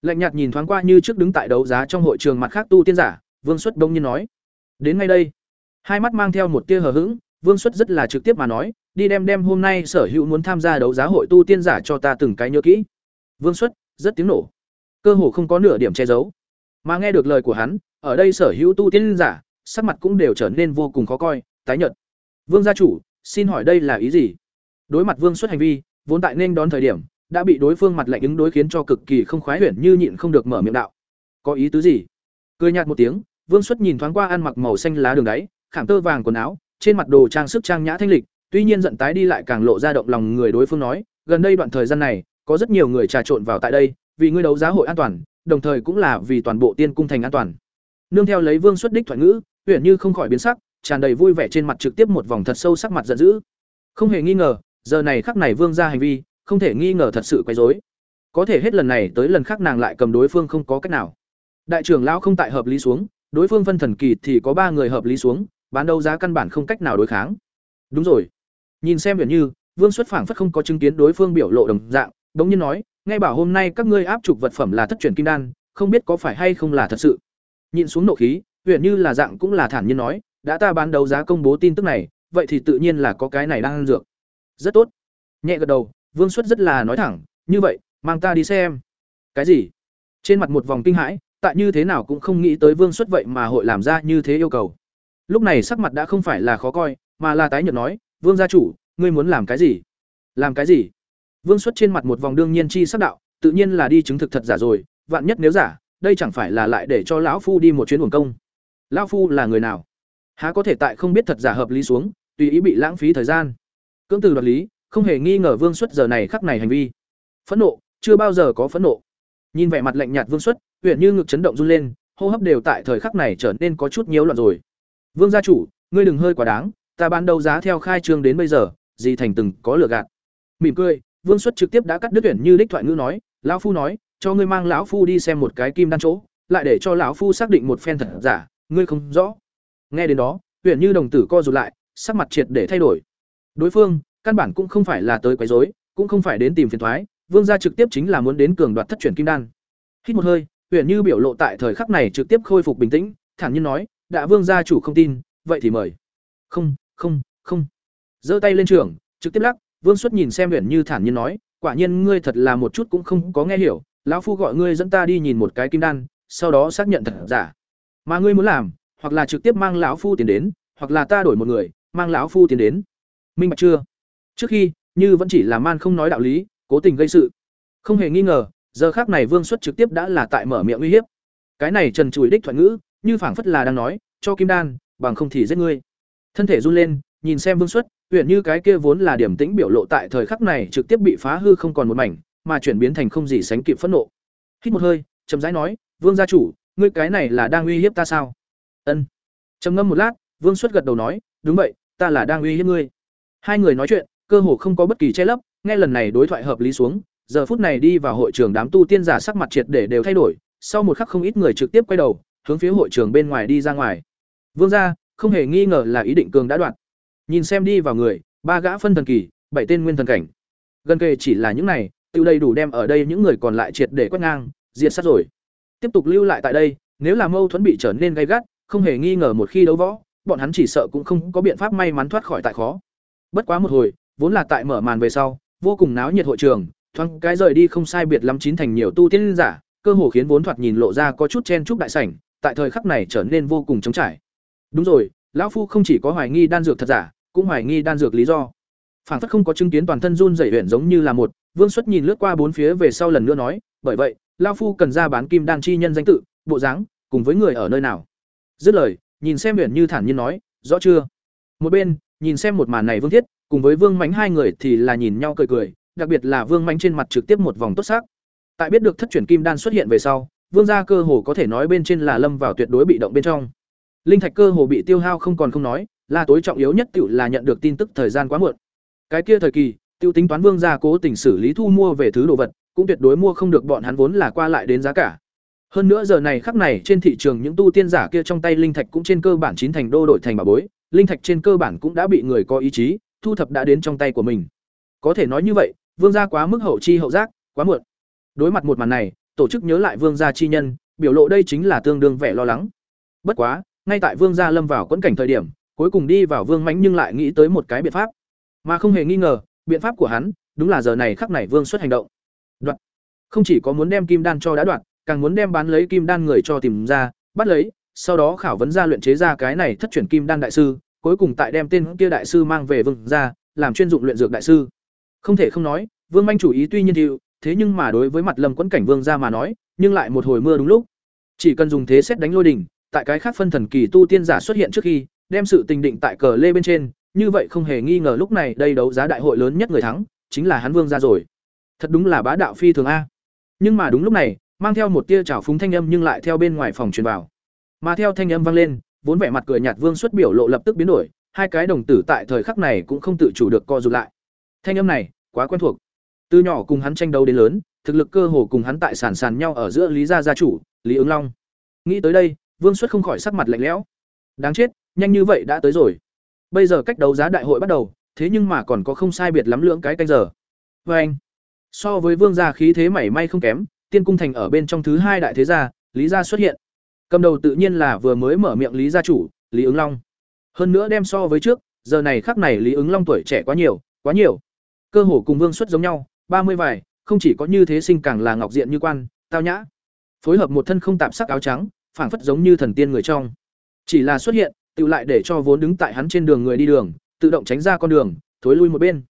lạnh nhạt nhìn thoáng qua như trước đứng tại đấu giá trong hội trường mặt khác tu tiên giả, Vương Xuất đông nhiên nói: "Đến ngay đây." Hai mắt mang theo một tia hờ hững, Vương Xuất rất là trực tiếp mà nói: "Đi đem đem hôm nay sở hữu muốn tham gia đấu giá hội tu tiên giả cho ta từng cái nhớ kỹ." Vương Xuất rất tiếng nổ, cơ hồ không có nửa điểm che giấu. Mà nghe được lời của hắn, ở đây sở hữu tu tiên giả, sắc mặt cũng đều trở nên vô cùng khó coi, tái nhợt. "Vương gia chủ, xin hỏi đây là ý gì?" Đối mặt Vương Xuất hành vi, vốn tại nên đón thời điểm, đã bị đối phương mặt lạnh ứng đối khiến cho cực kỳ không khoái huyền như nhịn không được mở miệng đạo. Có ý tứ gì? Cười nhạt một tiếng, Vương Xuất nhìn thoáng qua ăn mặc màu xanh lá đường đáy, khảm tơ vàng quần áo, trên mặt đồ trang sức trang nhã thanh lịch, tuy nhiên giận tái đi lại càng lộ ra động lòng người đối phương nói, gần đây đoạn thời gian này, có rất nhiều người trà trộn vào tại đây, vì ngươi đấu giá hội an toàn, đồng thời cũng là vì toàn bộ tiên cung thành an toàn. Nương theo lấy Vương Xuất đích thoại ngữ, huyền như không khỏi biến sắc, tràn đầy vui vẻ trên mặt trực tiếp một vòng thật sâu sắc mặt giận dữ. Không hề nghi ngờ, giờ này khắc này Vương ra hành vi, không thể nghi ngờ thật sự quấy rối. Có thể hết lần này tới lần khác nàng lại cầm đối phương không có cách nào. Đại trưởng lão không tại hợp lý xuống, đối phương phân thần kỳ thì có ba người hợp lý xuống, bán đấu giá căn bản không cách nào đối kháng. Đúng rồi. Nhìn xem biển như, Vương xuất phảng phất không có chứng kiến đối phương biểu lộ đồng dạng, đống nhiên nói, ngay bảo hôm nay các ngươi áp trục vật phẩm là thất truyền kim đan, không biết có phải hay không là thật sự. Nhìn xuống nộ khí, huyền như là dạng cũng là thản nhiên nói, đã ta bán đấu giá công bố tin tức này, vậy thì tự nhiên là có cái này đang ăn dược. Rất tốt. Nhẹ gật đầu, Vương Xuất rất là nói thẳng, "Như vậy, mang ta đi xem." "Cái gì?" Trên mặt một vòng kinh hãi, tại như thế nào cũng không nghĩ tới Vương Xuất vậy mà hội làm ra như thế yêu cầu. Lúc này sắc mặt đã không phải là khó coi, mà là tái nhợt nói, "Vương gia chủ, ngươi muốn làm cái gì?" "Làm cái gì?" Vương Xuất trên mặt một vòng đương nhiên chi sắc đạo, tự nhiên là đi chứng thực thật giả rồi, vạn nhất nếu giả, đây chẳng phải là lại để cho lão phu đi một chuyến uổng công. Lão phu là người nào? Há có thể tại không biết thật giả hợp lý xuống, tùy ý bị lãng phí thời gian. Cưỡng từ đoạt lý, không hề nghi ngờ Vương Xuất giờ này khắc này hành vi. Phẫn nộ, chưa bao giờ có phẫn nộ. Nhìn vẻ mặt lạnh nhạt Vương Xuất, huyện như ngực chấn động run lên, hô hấp đều tại thời khắc này trở nên có chút nhiễu loạn rồi. Vương gia chủ, ngươi đừng hơi quá đáng, ta bán đấu giá theo khai trương đến bây giờ, gì thành từng có lừa gạt. Mỉm cười, Vương Xuất trực tiếp đã cắt đứt tuyển như đích thoại ngữ nói, lão phu nói, cho ngươi mang lão phu đi xem một cái kim đan chỗ, lại để cho lão phu xác định một phen thật giả, ngươi không rõ. Nghe đến đó, tuyển như đồng tử co rụt lại, sắc mặt triệt để thay đổi. Đối phương, căn bản cũng không phải là tới quấy rối, cũng không phải đến tìm phiền thoái Vương gia trực tiếp chính là muốn đến cường đoạt thất truyền kim đan. Hít một hơi, tuyển Như biểu lộ tại thời khắc này trực tiếp khôi phục bình tĩnh, thản nhiên nói, "Đã Vương gia chủ không tin, vậy thì mời." "Không, không, không." Giơ tay lên trường, trực tiếp lắc, Vương Xuất nhìn xem Huyền Như thản nhiên nói, "Quả nhiên ngươi thật là một chút cũng không có nghe hiểu, lão phu gọi ngươi dẫn ta đi nhìn một cái kim đan, sau đó xác nhận thật giả. Mà ngươi muốn làm, hoặc là trực tiếp mang lão phu tiền đến, hoặc là ta đổi một người, mang lão phu tiền đến." Minh bạch chưa? Trước khi, như vẫn chỉ là man không nói đạo lý, cố tình gây sự. Không hề nghi ngờ, giờ khác này Vương Xuất trực tiếp đã là tại mở miệng uy hiếp. Cái này Trần Chùi đích thoại ngữ, như phảng phất là đang nói, cho Kim Đan, bằng không thì giết ngươi. Thân thể run lên, nhìn xem Vương Xuất, huyện như cái kia vốn là điểm tĩnh biểu lộ tại thời khắc này trực tiếp bị phá hư không còn một mảnh, mà chuyển biến thành không gì sánh kịp phẫn nộ. Hít một hơi, chậm rãi nói, "Vương gia chủ, ngươi cái này là đang uy hiếp ta sao?" Ân. Trầm ngâm một lát, Vương Xuất gật đầu nói, "Đúng vậy, ta là đang uy hiếp ngươi." Hai người nói chuyện, cơ hồ không có bất kỳ che lấp, nghe lần này đối thoại hợp lý xuống, giờ phút này đi vào hội trường đám tu tiên giả sắc mặt triệt để đều thay đổi, sau một khắc không ít người trực tiếp quay đầu, hướng phía hội trường bên ngoài đi ra ngoài. Vương gia, không hề nghi ngờ là ý định cường đã đoạn. Nhìn xem đi vào người, ba gã phân thần kỳ, bảy tên nguyên thần cảnh. Gần kề chỉ là những này, tiêu đầy đủ đem ở đây những người còn lại triệt để quét ngang, diệt sát rồi. Tiếp tục lưu lại tại đây, nếu là mâu thuẫn bị trở nên gay gắt, không hề nghi ngờ một khi đấu võ, bọn hắn chỉ sợ cũng không có biện pháp may mắn thoát khỏi tại khó. Bất quá một hồi, vốn là tại mở màn về sau, vô cùng náo nhiệt hội trường, thoáng cái rời đi không sai biệt lắm chín thành nhiều tu tiên giả, cơ hồ khiến vốn thoạt nhìn lộ ra có chút chen chúc đại sảnh, tại thời khắc này trở nên vô cùng trống trải. Đúng rồi, lão phu không chỉ có hoài nghi đan dược thật giả, cũng hoài nghi đan dược lý do. Phản phất không có chứng kiến toàn thân run rẩy huyền giống như là một, Vương Xuất nhìn lướt qua bốn phía về sau lần nữa nói, bởi vậy, lão phu cần ra bán kim đan chi nhân danh tự, bộ dáng, cùng với người ở nơi nào. Dứt lời, nhìn xem huyền như thản nhiên nói, rõ chưa? Một bên, nhìn xem một màn này Vương Thiết, cùng với Vương Mánh hai người thì là nhìn nhau cười cười, đặc biệt là Vương Mánh trên mặt trực tiếp một vòng tốt sắc. Tại biết được thất chuyển kim đan xuất hiện về sau, Vương gia cơ hồ có thể nói bên trên là lâm vào tuyệt đối bị động bên trong. Linh thạch cơ hồ bị tiêu hao không còn không nói, là tối trọng yếu nhất tiểu là nhận được tin tức thời gian quá muộn. Cái kia thời kỳ, tiêu tính toán Vương gia cố tình xử lý thu mua về thứ đồ vật, cũng tuyệt đối mua không được bọn hắn vốn là qua lại đến giá cả. Hơn nữa giờ này khắc này trên thị trường những tu tiên giả kia trong tay linh thạch cũng trên cơ bản chín thành đô đổi thành bà bối, linh thạch trên cơ bản cũng đã bị người có ý chí, thu thập đã đến trong tay của mình. Có thể nói như vậy, Vương gia quá mức hậu chi hậu giác, quá muộn. Đối mặt một màn này, tổ chức nhớ lại Vương gia chi nhân, biểu lộ đây chính là tương đương vẻ lo lắng. Bất quá, ngay tại Vương gia lâm vào quẫn cảnh thời điểm, cuối cùng đi vào Vương Mãnh nhưng lại nghĩ tới một cái biện pháp. Mà không hề nghi ngờ, biện pháp của hắn, đúng là giờ này khắc này Vương xuất hành động. Đoạn. Không chỉ có muốn đem kim đan cho đã đoạn, càng muốn đem bán lấy kim đan người cho tìm ra, bắt lấy, sau đó khảo vấn ra luyện chế ra cái này thất chuyển kim đan đại sư, cuối cùng tại đem tên kia đại sư mang về Vương gia, làm chuyên dụng luyện dược đại sư. Không thể không nói, Vương Manh chủ ý tuy nhiên thiệu, thế nhưng mà đối với mặt Lâm Quẫn cảnh Vương gia mà nói, nhưng lại một hồi mưa đúng lúc. Chỉ cần dùng thế xét đánh lôi đỉnh, tại cái khác phân thần kỳ tu tiên giả xuất hiện trước khi, đem sự tình định tại cờ lê bên trên, như vậy không hề nghi ngờ lúc này đây đấu giá đại hội lớn nhất người thắng, chính là hắn Vương gia rồi. Thật đúng là bá đạo phi thường a. Nhưng mà đúng lúc này, mang theo một tia trào phúng thanh âm nhưng lại theo bên ngoài phòng truyền vào. Mà theo thanh âm vang lên, vốn vẻ mặt cười nhạt Vương xuất biểu lộ lập tức biến đổi, hai cái đồng tử tại thời khắc này cũng không tự chủ được co rụt lại. Thanh âm này, quá quen thuộc. Từ nhỏ cùng hắn tranh đấu đến lớn, thực lực cơ hồ cùng hắn tại sàn sàn nhau ở giữa Lý gia gia chủ, Lý Ứng Long. Nghĩ tới đây, Vương Xuất không khỏi sắc mặt lạnh lẽo. Đáng chết, nhanh như vậy đã tới rồi. Bây giờ cách đấu giá đại hội bắt đầu, thế nhưng mà còn có không sai biệt lắm lượng cái canh giờ. Và anh, so với Vương gia khí thế mảy may không kém, Tiên cung thành ở bên trong thứ hai đại thế gia, Lý gia xuất hiện. Cầm đầu tự nhiên là vừa mới mở miệng Lý gia chủ, Lý Ứng Long. Hơn nữa đem so với trước, giờ này khắc này Lý Ứng Long tuổi trẻ quá nhiều, quá nhiều. Cơ hồ cùng Vương Xuất giống nhau, ba mươi vài, không chỉ có như thế sinh càng là ngọc diện như quan, tao nhã. Phối hợp một thân không tạp sắc áo trắng, phảng phất giống như thần tiên người trong. Chỉ là xuất hiện, tự lại để cho vốn đứng tại hắn trên đường người đi đường, tự động tránh ra con đường, thối lui một bên.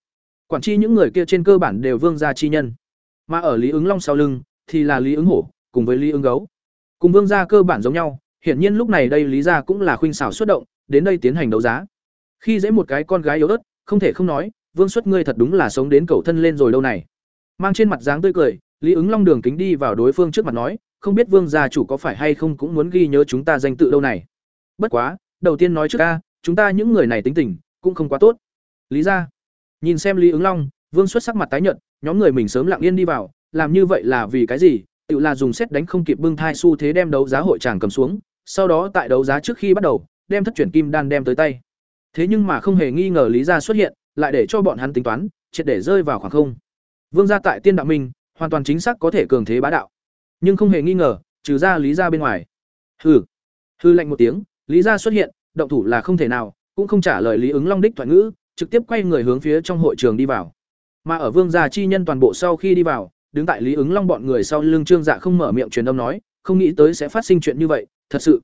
Quản chi những người kia trên cơ bản đều vương gia chi nhân. Mà ở Lý ứng Long sau lưng thì là Lý ứng Hổ, cùng với Lý ứng Gấu. Cùng vương gia cơ bản giống nhau, hiển nhiên lúc này đây Lý gia cũng là khuynh xảo xuất động, đến đây tiến hành đấu giá. Khi dễ một cái con gái yếu ớt, không thể không nói, Vương xuất ngươi thật đúng là sống đến cầu thân lên rồi đâu này. Mang trên mặt dáng tươi cười, Lý ứng Long đường kính đi vào đối phương trước mặt nói, không biết Vương gia chủ có phải hay không cũng muốn ghi nhớ chúng ta danh tự đâu này. Bất quá, đầu tiên nói trước a, chúng ta những người này tính tình cũng không quá tốt. Lý gia. Nhìn xem Lý ứng Long, Vương xuất sắc mặt tái nhợt, nhóm người mình sớm lặng yên đi vào, làm như vậy là vì cái gì? Tự là dùng xét đánh không kịp bưng thai xu thế đem đấu giá hội tràng cầm xuống, sau đó tại đấu giá trước khi bắt đầu, đem thất chuyển kim đan đem tới tay. Thế nhưng mà không hề nghi ngờ Lý gia xuất hiện, lại để cho bọn hắn tính toán, triệt để rơi vào khoảng không. Vương gia tại Tiên Đạo Minh, hoàn toàn chính xác có thể cường thế bá đạo. Nhưng không hề nghi ngờ, trừ ra Lý gia bên ngoài. Hừ. hừ lạnh một tiếng, Lý gia xuất hiện, động thủ là không thể nào, cũng không trả lời Lý ứng Long đích thoại ngữ, trực tiếp quay người hướng phía trong hội trường đi vào. Mà ở Vương gia chi nhân toàn bộ sau khi đi vào, đứng tại Lý ứng Long bọn người sau lưng Trương Dạ không mở miệng truyền âm nói, không nghĩ tới sẽ phát sinh chuyện như vậy, thật sự.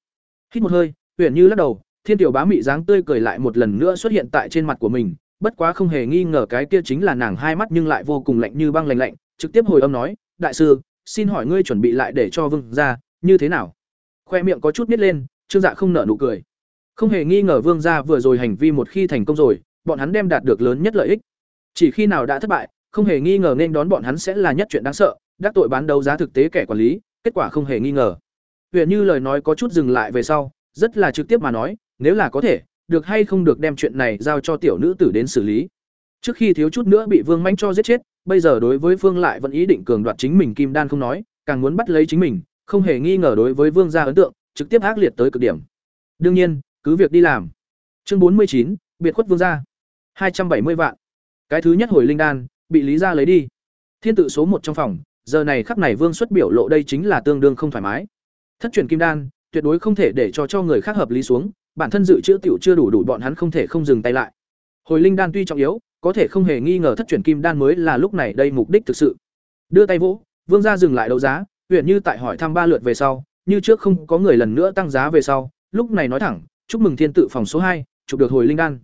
Hít một hơi, Huyền Như lắc đầu, Thiên tiểu bá mị dáng tươi cười lại một lần nữa xuất hiện tại trên mặt của mình, bất quá không hề nghi ngờ cái kia chính là nàng hai mắt nhưng lại vô cùng lạnh như băng lạnh lạnh, trực tiếp hồi âm nói, "Đại sư, xin hỏi ngươi chuẩn bị lại để cho Vương gia như thế nào?" Khoe miệng có chút nít lên, Trương Dạ không nở nụ cười. Không hề nghi ngờ Vương gia vừa rồi hành vi một khi thành công rồi, bọn hắn đem đạt được lớn nhất lợi ích. Chỉ khi nào đã thất bại, không hề nghi ngờ nên đón bọn hắn sẽ là nhất chuyện đáng sợ, đắc tội bán đấu giá thực tế kẻ quản lý, kết quả không hề nghi ngờ. Huyền Như lời nói có chút dừng lại về sau, rất là trực tiếp mà nói, nếu là có thể, được hay không được đem chuyện này giao cho tiểu nữ tử đến xử lý. Trước khi thiếu chút nữa bị Vương Manh cho giết chết, bây giờ đối với Phương lại vẫn ý định cường đoạt chính mình kim đan không nói, càng muốn bắt lấy chính mình, không hề nghi ngờ đối với Vương gia ấn tượng, trực tiếp ác liệt tới cực điểm. Đương nhiên, cứ việc đi làm. Chương bốn mươi chín biệt khuất Vương gia. hai trăm bảy mươi vạn. Cái thứ nhất hồi linh đan, bị Lý gia lấy đi. Thiên tự số một trong phòng, giờ này khắc này Vương xuất biểu lộ đây chính là tương đương không thoải mái. Thất truyền kim đan, tuyệt đối không thể để cho cho người khác hợp lý xuống, bản thân dự trữ tiểu chưa đủ đủ bọn hắn không thể không dừng tay lại. Hồi linh đan tuy trọng yếu, có thể không hề nghi ngờ thất truyền kim đan mới là lúc này đây mục đích thực sự. Đưa tay vỗ, Vương gia dừng lại đấu giá, huyện như tại hỏi thăm ba lượt về sau, như trước không có người lần nữa tăng giá về sau, lúc này nói thẳng, chúc mừng thiên tự phòng số hai, chụp được hồi linh đan.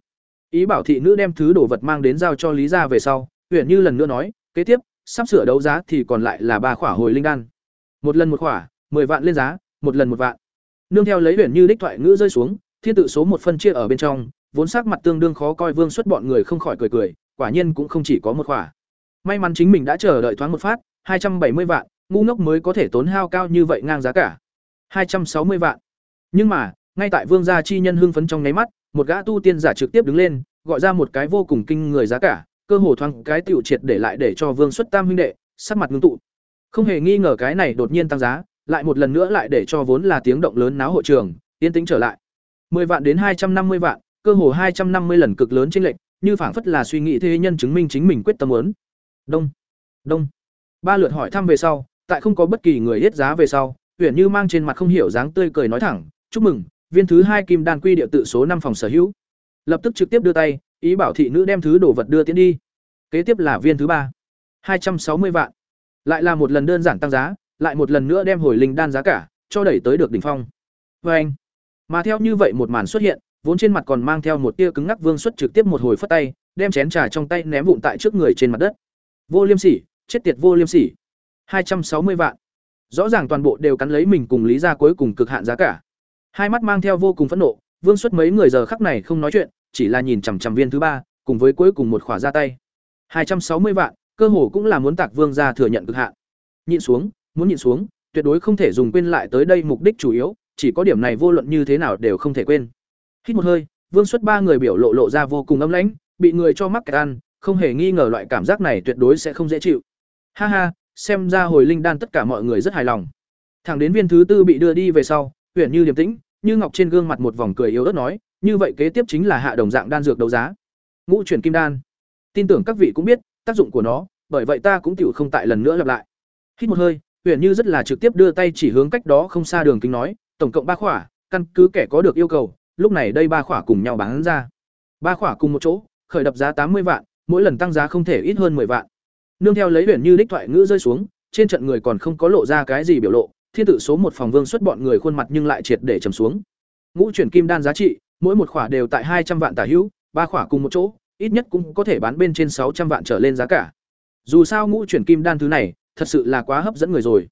Ý bảo thị nữ đem thứ đồ vật mang đến giao cho Lý gia về sau, huyện như lần nữa nói, kế tiếp, sắp sửa đấu giá thì còn lại là ba khỏa hồi linh đan. Một lần một khỏa, 10 vạn lên giá, một lần một vạn. Nương theo lấy huyện như đích thoại ngữ rơi xuống, thiên tự số một phân chia ở bên trong, vốn sắc mặt tương đương khó coi Vương xuất bọn người không khỏi cười cười, quả nhiên cũng không chỉ có một khỏa. May mắn chính mình đã chờ đợi thoáng một phát, hai trăm bảy mươi vạn, ngu ngốc mới có thể tốn hao cao như vậy ngang giá cả. hai trăm sáu mươi vạn. Nhưng mà, ngay tại Vương gia chi nhân hưng phấn trong nháy mắt, một gã tu tiên giả trực tiếp đứng lên, gọi ra một cái vô cùng kinh người giá cả, cơ hồ thoáng cái tiểu triệt để lại để cho Vương xuất tam huynh đệ, sắc mặt ngưng tụ. Không hề nghi ngờ cái này đột nhiên tăng giá, lại một lần nữa lại để cho vốn là tiếng động lớn náo hội trường, yên tĩnh trở lại. 10 vạn đến 250 vạn, cơ hồ 250 lần cực lớn chênh lệch, như phảng phất là suy nghĩ thế nhân chứng minh chính mình quyết tâm muốn. Đông, đông. Ba lượt hỏi thăm về sau, tại không có bất kỳ người yết giá về sau, Huyền Như mang trên mặt không hiểu dáng tươi cười nói thẳng, "Chúc mừng, viên thứ hai kim đan quy địa tự số năm phòng sở hữu." Lập tức trực tiếp đưa tay, ý bảo thị nữ đem thứ đồ vật đưa tiến đi. Kế tiếp là viên thứ ba, 260 vạn. Lại là một lần đơn giản tăng giá, lại một lần nữa đem hồi linh đan giá cả cho đẩy tới được đỉnh phong. Và anh, mà theo như vậy một màn xuất hiện, vốn trên mặt còn mang theo một tia cứng ngắc Vương xuất trực tiếp một hồi phất tay, đem chén trà trong tay ném vụn tại trước người trên mặt đất. Vô Liêm Sỉ, chết tiệt Vô Liêm Sỉ. hai trăm sáu mươi vạn. Rõ ràng toàn bộ đều cắn lấy mình cùng lý ra cuối cùng cực hạn giá cả. Hai mắt mang theo vô cùng phẫn nộ, Vương xuất mấy người giờ khắc này không nói chuyện, chỉ là nhìn chằm chằm viên thứ ba, cùng với cuối cùng một khỏa ra tay. hai trăm sáu mươi vạn, cơ hồ cũng là muốn Tạc Vương gia thừa nhận cực hạn. Nhịn xuống, muốn nhịn xuống, tuyệt đối không thể dùng quên lại tới đây mục đích chủ yếu, chỉ có điểm này vô luận như thế nào đều không thể quên. Hít một hơi, Vương xuất ba người biểu lộ lộ ra vô cùng ấm lãnh, bị người cho mắc kẹt ăn, không hề nghi ngờ loại cảm giác này tuyệt đối sẽ không dễ chịu. Ha ha, xem ra hồi linh đan tất cả mọi người rất hài lòng. Thẳng đến viên thứ tư bị đưa đi về sau, huyền như điềm tĩnh, như ngọc trên gương mặt một vòng cười yếu ớt nói, như vậy kế tiếp chính là hạ đồng dạng đan dược đấu giá. Ngũ chuyển kim đan. Tin tưởng các vị cũng biết tác dụng của nó, bởi vậy ta cũng tiểu không tại lần nữa lặp lại. Hít một hơi, huyền như rất là trực tiếp đưa tay chỉ hướng cách đó không xa đường kính nói, tổng cộng ba khỏa, căn cứ kẻ có được yêu cầu, lúc này đây ba khỏa cùng nhau bán ra. Ba khỏa cùng một chỗ, khởi đập giá tám mươi vạn, mỗi lần tăng giá không thể ít hơn 10 vạn. Nương theo lấy huyền như đích thoại ngữ rơi xuống, trên trận người còn không có lộ ra cái gì biểu lộ, thiên tử số một phòng vương xuất bọn người khuôn mặt nhưng lại triệt để trầm xuống. Ngũ chuyển kim đan giá trị, mỗi một khỏa đều tại hai trăm vạn tả hữu, ba khỏa cùng một chỗ, ít nhất cũng có thể bán bên trên sáu trăm vạn trở lên giá cả. Dù sao ngũ chuyển kim đan thứ này, thật sự là quá hấp dẫn người rồi.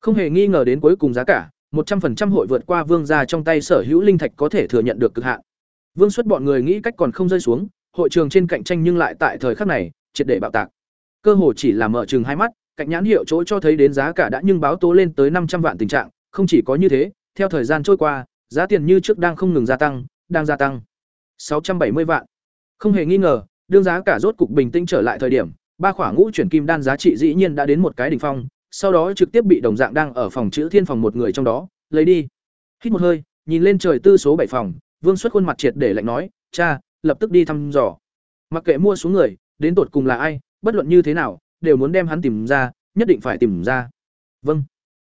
Không hề nghi ngờ đến cuối cùng giá cả, một trăm 100% hội vượt qua vương gia trong tay sở hữu linh thạch có thể thừa nhận được cực hạn. Vương xuất bọn người nghĩ cách còn không rơi xuống, hội trường trên cạnh tranh nhưng lại tại thời khắc này triệt để bạo tạc. Cơ hồ chỉ là mở trường hai mắt, cạnh nhãn hiệu chỗ cho thấy đến giá cả đã nhưng báo tố lên tới năm trăm vạn tình trạng, không chỉ có như thế, theo thời gian trôi qua, giá tiền như trước đang không ngừng gia tăng, đang gia tăng. sáu trăm bảy mươi vạn. Không hề nghi ngờ, đương giá cả rốt cục bình tĩnh trở lại thời điểm, ba khỏa ngũ chuyển kim đan giá trị dĩ nhiên đã đến một cái đỉnh phong, sau đó trực tiếp bị đồng dạng đang ở phòng chữ thiên phòng một người trong đó, lấy đi. Hít một hơi, nhìn lên trời tư số bảy phòng, Vương xuất khuôn mặt triệt để lạnh nói, "Cha, lập tức đi thăm dò. Mặc kệ mua xuống người, đến tột cùng là ai, bất luận như thế nào, đều muốn đem hắn tìm ra, nhất định phải tìm ra. Vâng.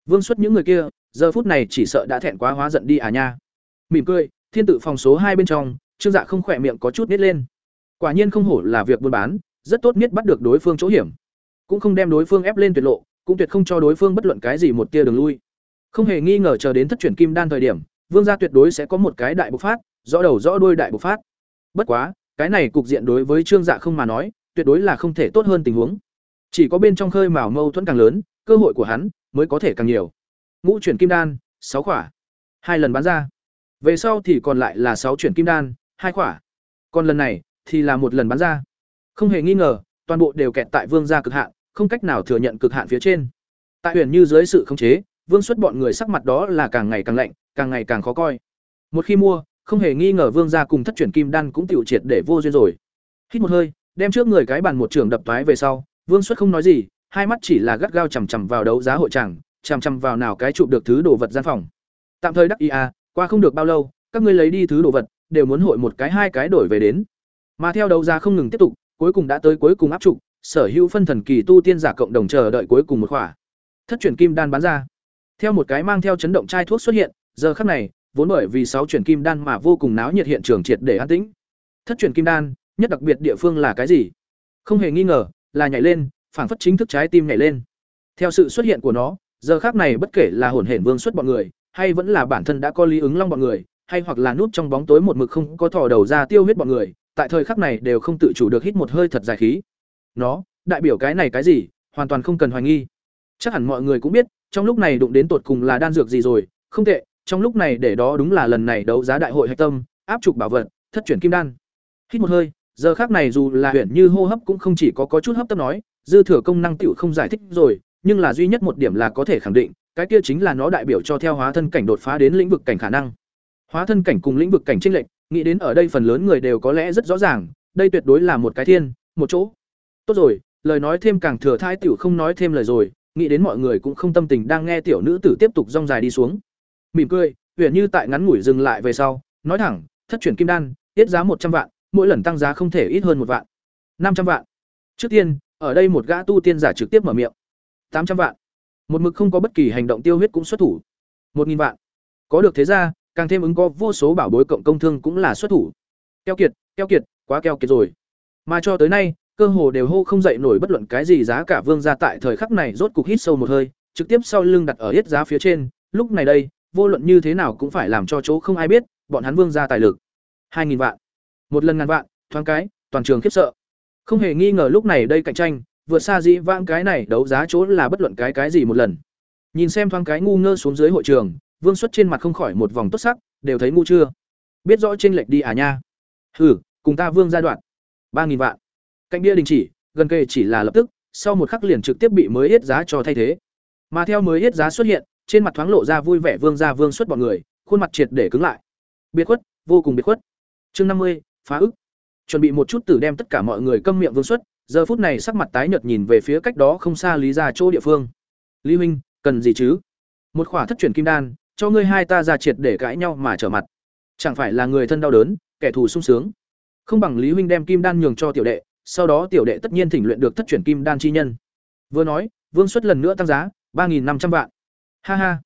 Vương xuất những người kia, giờ phút này chỉ sợ đã thẹn quá hóa giận đi à nha. Mỉm cười, thiên tự phòng số hai bên trong, Trương Dạ không khỏe miệng có chút nít lên. Quả nhiên không hổ là việc buôn bán, rất tốt nhất bắt được đối phương chỗ hiểm. Cũng không đem đối phương ép lên tuyệt lộ, cũng tuyệt không cho đối phương bất luận cái gì một tia đường lui. Không hề nghi ngờ chờ đến thất chuyển kim đan thời điểm, Vương gia tuyệt đối sẽ có một cái đại bộc phát, rõ đầu rõ đuôi đại bộc phát. Bất quá, cái này cục diện đối với Trương Dạ không mà nói, tuyệt đối là không thể tốt hơn tình huống. Chỉ có bên trong khơi mào mâu thuẫn càng lớn, cơ hội của hắn mới có thể càng nhiều. Ngũ chuyển kim đan, sáu khỏa. Hai lần bán ra. Về sau thì còn lại là sáu chuyển kim đan, hai khỏa. Còn lần này thì là một lần bán ra. Không hề nghi ngờ, toàn bộ đều kẹt tại vương gia cực hạn, không cách nào thừa nhận cực hạn phía trên. Tại huyền như dưới sự khống chế, vương xuất bọn người sắc mặt đó là càng ngày càng lạnh, càng ngày càng khó coi. Một khi mua, không hề nghi ngờ vương gia cùng thất chuyển kim đan cũng tiểu triệt để vô duyên rồi hít một hơi đem trước người cái bàn một trường đập toái về sau vương xuất không nói gì hai mắt chỉ là gắt gao chằm chằm vào đấu giá hội tràng chằm chằm vào nào cái chụp được thứ đồ vật gian phòng tạm thời đắc ý à qua không được bao lâu các ngươi lấy đi thứ đồ vật đều muốn hội một cái hai cái đổi về đến mà theo đấu giá không ngừng tiếp tục cuối cùng đã tới cuối cùng áp trục sở hữu phân thần kỳ tu tiên giả cộng đồng chờ đợi cuối cùng một khỏa thất chuyển kim đan bán ra theo một cái mang theo chấn động chai thuốc xuất hiện giờ khắc này vốn bởi vì sáu chuyển kim đan mà vô cùng náo nhiệt hiện trường triệt để an tĩnh. Thất chuyển kim đan, nhất đặc biệt địa phương là cái gì? Không hề nghi ngờ, là nhảy lên, phảng phất chính thức trái tim nhảy lên. Theo sự xuất hiện của nó, giờ khác này bất kể là hồn hển vương xuất bọn người, hay vẫn là bản thân đã có lý ứng long bọn người, hay hoặc là núp trong bóng tối một mực không có thò đầu ra tiêu huyết bọn người, tại thời khắc này đều không tự chủ được hít một hơi thật dài khí. Nó, đại biểu cái này cái gì, hoàn toàn không cần hoài nghi. Chắc hẳn mọi người cũng biết, trong lúc này đụng đến tột cùng là đan dược gì rồi, không tệ, trong lúc này để đó đúng là lần này đấu giá đại hội hạch tâm, áp trục bảo vật, thất chuyển kim đan. Hít một hơi, giờ khác này dù là huyện như hô hấp cũng không chỉ có có chút hấp tấp nói, dư thừa công năng tiểu không giải thích rồi, nhưng là duy nhất một điểm là có thể khẳng định, cái kia chính là nó đại biểu cho theo hóa thân cảnh đột phá đến lĩnh vực cảnh khả năng. Hóa thân cảnh cùng lĩnh vực cảnh tranh lệch, nghĩ đến ở đây phần lớn người đều có lẽ rất rõ ràng, đây tuyệt đối là một cái thiên, một chỗ. Tốt rồi, lời nói thêm càng thừa thai tiểu không nói thêm lời rồi, nghĩ đến mọi người cũng không tâm tình đang nghe tiểu nữ tử tiếp tục rong dài đi xuống. Mỉm cười, huyện như tại ngắn ngủi dừng lại về sau, nói thẳng, thất chuyển kim đan, tiết giá một trăm vạn, mỗi lần tăng giá không thể ít hơn một vạn. năm trăm vạn. Trước tiên, ở đây một gã tu tiên giả trực tiếp mở miệng. tám trăm vạn. Một mực không có bất kỳ hành động tiêu huyết cũng xuất thủ. một nghìn vạn. Có được thế ra, càng thêm ứng có vô số bảo bối cộng công thương cũng là xuất thủ. Keo kiệt, keo kiệt, quá keo kiệt rồi. Mà cho tới nay, cơ hồ đều hô không dậy nổi bất luận cái gì giá cả vương gia tại thời khắc này rốt cục hít sâu một hơi, trực tiếp sau lưng đặt ở hết giá phía trên, lúc này đây, vô luận như thế nào cũng phải làm cho chỗ không ai biết, bọn hắn vương gia tài lực. hai nghìn vạn. Một lần ngàn vạn, thoáng cái, toàn trường khiếp sợ. Không hề nghi ngờ lúc này đây cạnh tranh, vượt xa dĩ vãng cái này đấu giá chỗ là bất luận cái cái gì một lần. Nhìn xem thoáng cái ngu ngơ xuống dưới hội trường, Vương xuất trên mặt không khỏi một vòng tốt sắc, đều thấy ngu chưa? Biết rõ trên lệch đi à nha. Hừ, cùng ta Vương gia đoạn. ba nghìn vạn. Cạnh bia đình chỉ, gần kề chỉ là lập tức, sau một khắc liền trực tiếp bị mới hết giá cho thay thế. Mà theo mới hết giá xuất hiện, trên mặt thoáng lộ ra vui vẻ Vương gia Vương xuất bọn người, khuôn mặt triệt để cứng lại. Biệt khuất, vô cùng biệt khuất. Chương năm mươi, phá ức. Chuẩn bị một chút tử đem tất cả mọi người câm miệng Vương xuất, giờ phút này sắc mặt tái nhợt nhìn về phía cách đó không xa Lý gia chỗ địa phương. Lý huynh, cần gì chứ? Một khỏa thất truyền kim đan, cho ngươi hai ta ra triệt để cãi nhau mà trở mặt. Chẳng phải là người thân đau đớn, kẻ thù sung sướng. Không bằng Lý huynh đem kim đan nhường cho tiểu đệ, sau đó tiểu đệ tất nhiên thỉnh luyện được thất chuyển kim đan chi nhân. Vừa nói, Vương xuất lần nữa tăng giá, ba nghìn năm trăm vạn. Ha ha.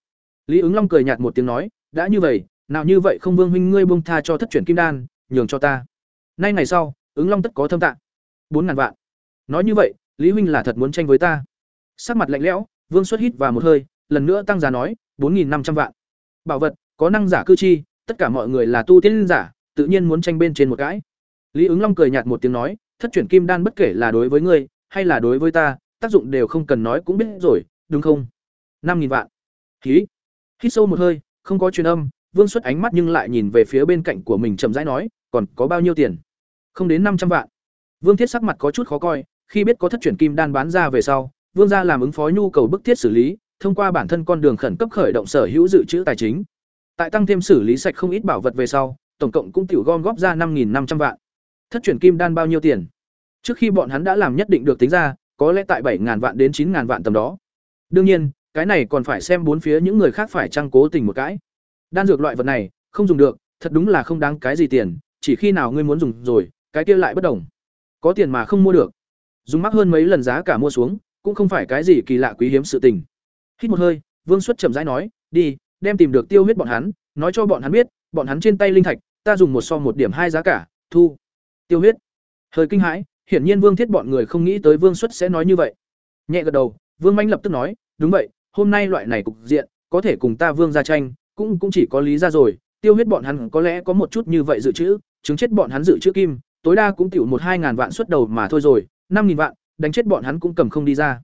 Lý ứng Long cười nhạt một tiếng nói, đã như vậy, nào như vậy không Vương huynh ngươi buông tha cho thất chuyển kim đan, nhường cho ta. Nay ngày sau, ứng Long tất có thâm tạng. bốn ngàn vạn. Nói như vậy, Lý huynh là thật muốn tranh với ta. Sắc mặt lạnh lẽo, Vương xuất hít vào một hơi, lần nữa tăng giá nói, bốn nghìn năm trăm vạn. Bảo vật, có năng giả cư chi, tất cả mọi người là tu tiên giả, tự nhiên muốn tranh bên trên một cái. Lý ứng Long cười nhạt một tiếng nói, thất chuyển kim đan bất kể là đối với ngươi, hay là đối với ta, tác dụng đều không cần nói cũng biết rồi, đúng không? Năm nghìn vạn. Khí hít sâu một hơi, không có truyền âm, vương xuất ánh mắt nhưng lại nhìn về phía bên cạnh của mình chậm rãi nói, còn có bao nhiêu tiền? Không đến năm trăm vạn. Vương thiết sắc mặt có chút khó coi, khi biết có thất chuyển kim đan bán ra về sau, vương gia làm ứng phó nhu cầu bức thiết xử lý, thông qua bản thân con đường khẩn cấp khởi động sở hữu dự trữ tài chính. Tại tăng thêm xử lý sạch không ít bảo vật về sau, tổng cộng cũng tiểu gom góp ra năm năm trăm vạn thất chuyển kim đan bao nhiêu tiền Trước khi bọn hắn đã làm nhất định được tính ra, có lẽ tại bảy ngàn vạn đến chín ngàn vạn tầm đó. Đương nhiên, cái này còn phải xem bốn phía những người khác phải trang cố tình một cái. Đan dược loại vật này, không dùng được, thật đúng là không đáng cái gì tiền, chỉ khi nào ngươi muốn dùng rồi, cái kia lại bất đồng. Có tiền mà không mua được. Dùng mắc hơn mấy lần giá cả mua xuống, cũng không phải cái gì kỳ lạ quý hiếm sự tình. Hít một hơi, Vương Xuất chậm rãi nói, "Đi, đem tìm được tiêu huyết bọn hắn, nói cho bọn hắn biết, bọn hắn trên tay linh thạch, ta dùng một so một điểm hai giá cả, thu." Tiêu huyết. Hơi kinh hãi, hiển nhiên Vương Thiết bọn người không nghĩ tới Vương Xuất sẽ nói như vậy. Nhẹ gật đầu, Vương Mạnh lập tức nói, "Đúng vậy, hôm nay loại này cục diện, có thể cùng ta Vương gia tranh, cũng cũng chỉ có lý ra rồi, tiêu huyết bọn hắn có lẽ có một chút như vậy dự trữ, chứng chết bọn hắn dự trữ kim, tối đa cũng tiểu một hai ngàn vạn xuất đầu mà thôi rồi, năm nghìn vạn, đánh chết bọn hắn cũng cầm không đi ra.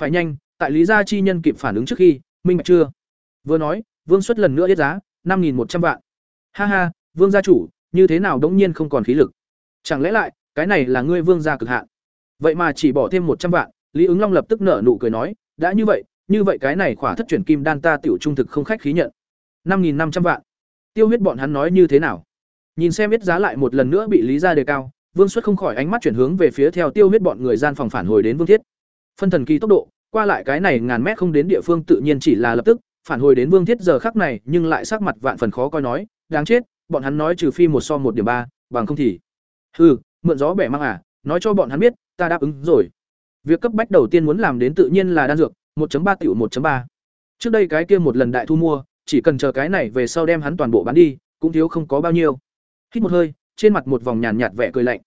Phải nhanh, tại lý gia chi nhân kịp phản ứng trước khi, minh bạch chưa?" Vừa nói, Vương Xuất lần nữa yết giá, năm nghìn một trăm vạn. Ha ha, Vương gia chủ, như thế nào đống nhiên không còn khí lực? Chẳng lẽ lại, cái này là ngươi vương gia cực hạn? Vậy mà chỉ bỏ thêm một trăm vạn lý ứng long lập tức nở nụ cười nói đã như vậy như vậy cái này khỏa thất chuyển kim đan ta tiểu trung thực không khách khí nhận. năm nghìn năm trăm vạn. Tiêu huyết bọn hắn nói như thế nào? Nhìn xem biết giá lại một lần nữa bị lý ra đề cao vương xuất không khỏi ánh mắt chuyển hướng về phía theo tiêu huyết bọn người gian phòng phản hồi đến vương thiết. Phân thần kỳ tốc độ qua lại cái này ngàn mét không đến địa phương tự nhiên chỉ là lập tức phản hồi đến vương thiết giờ khắc này nhưng lại sắc mặt vạn phần khó coi nói đáng chết bọn hắn nói trừ phi một so một điểm ba bằng không thì hừ mượn gió bẻ mang à, nói cho bọn hắn biết, ta đáp ứng rồi. Việc cấp bách đầu tiên muốn làm đến tự nhiên là đan dược, 1.3 tiểu 1.3. Trước đây cái kia một lần đại thu mua, chỉ cần chờ cái này về sau đem hắn toàn bộ bán đi, cũng thiếu không có bao nhiêu. Hít một hơi, trên mặt một vòng nhàn nhạt vẻ cười lạnh.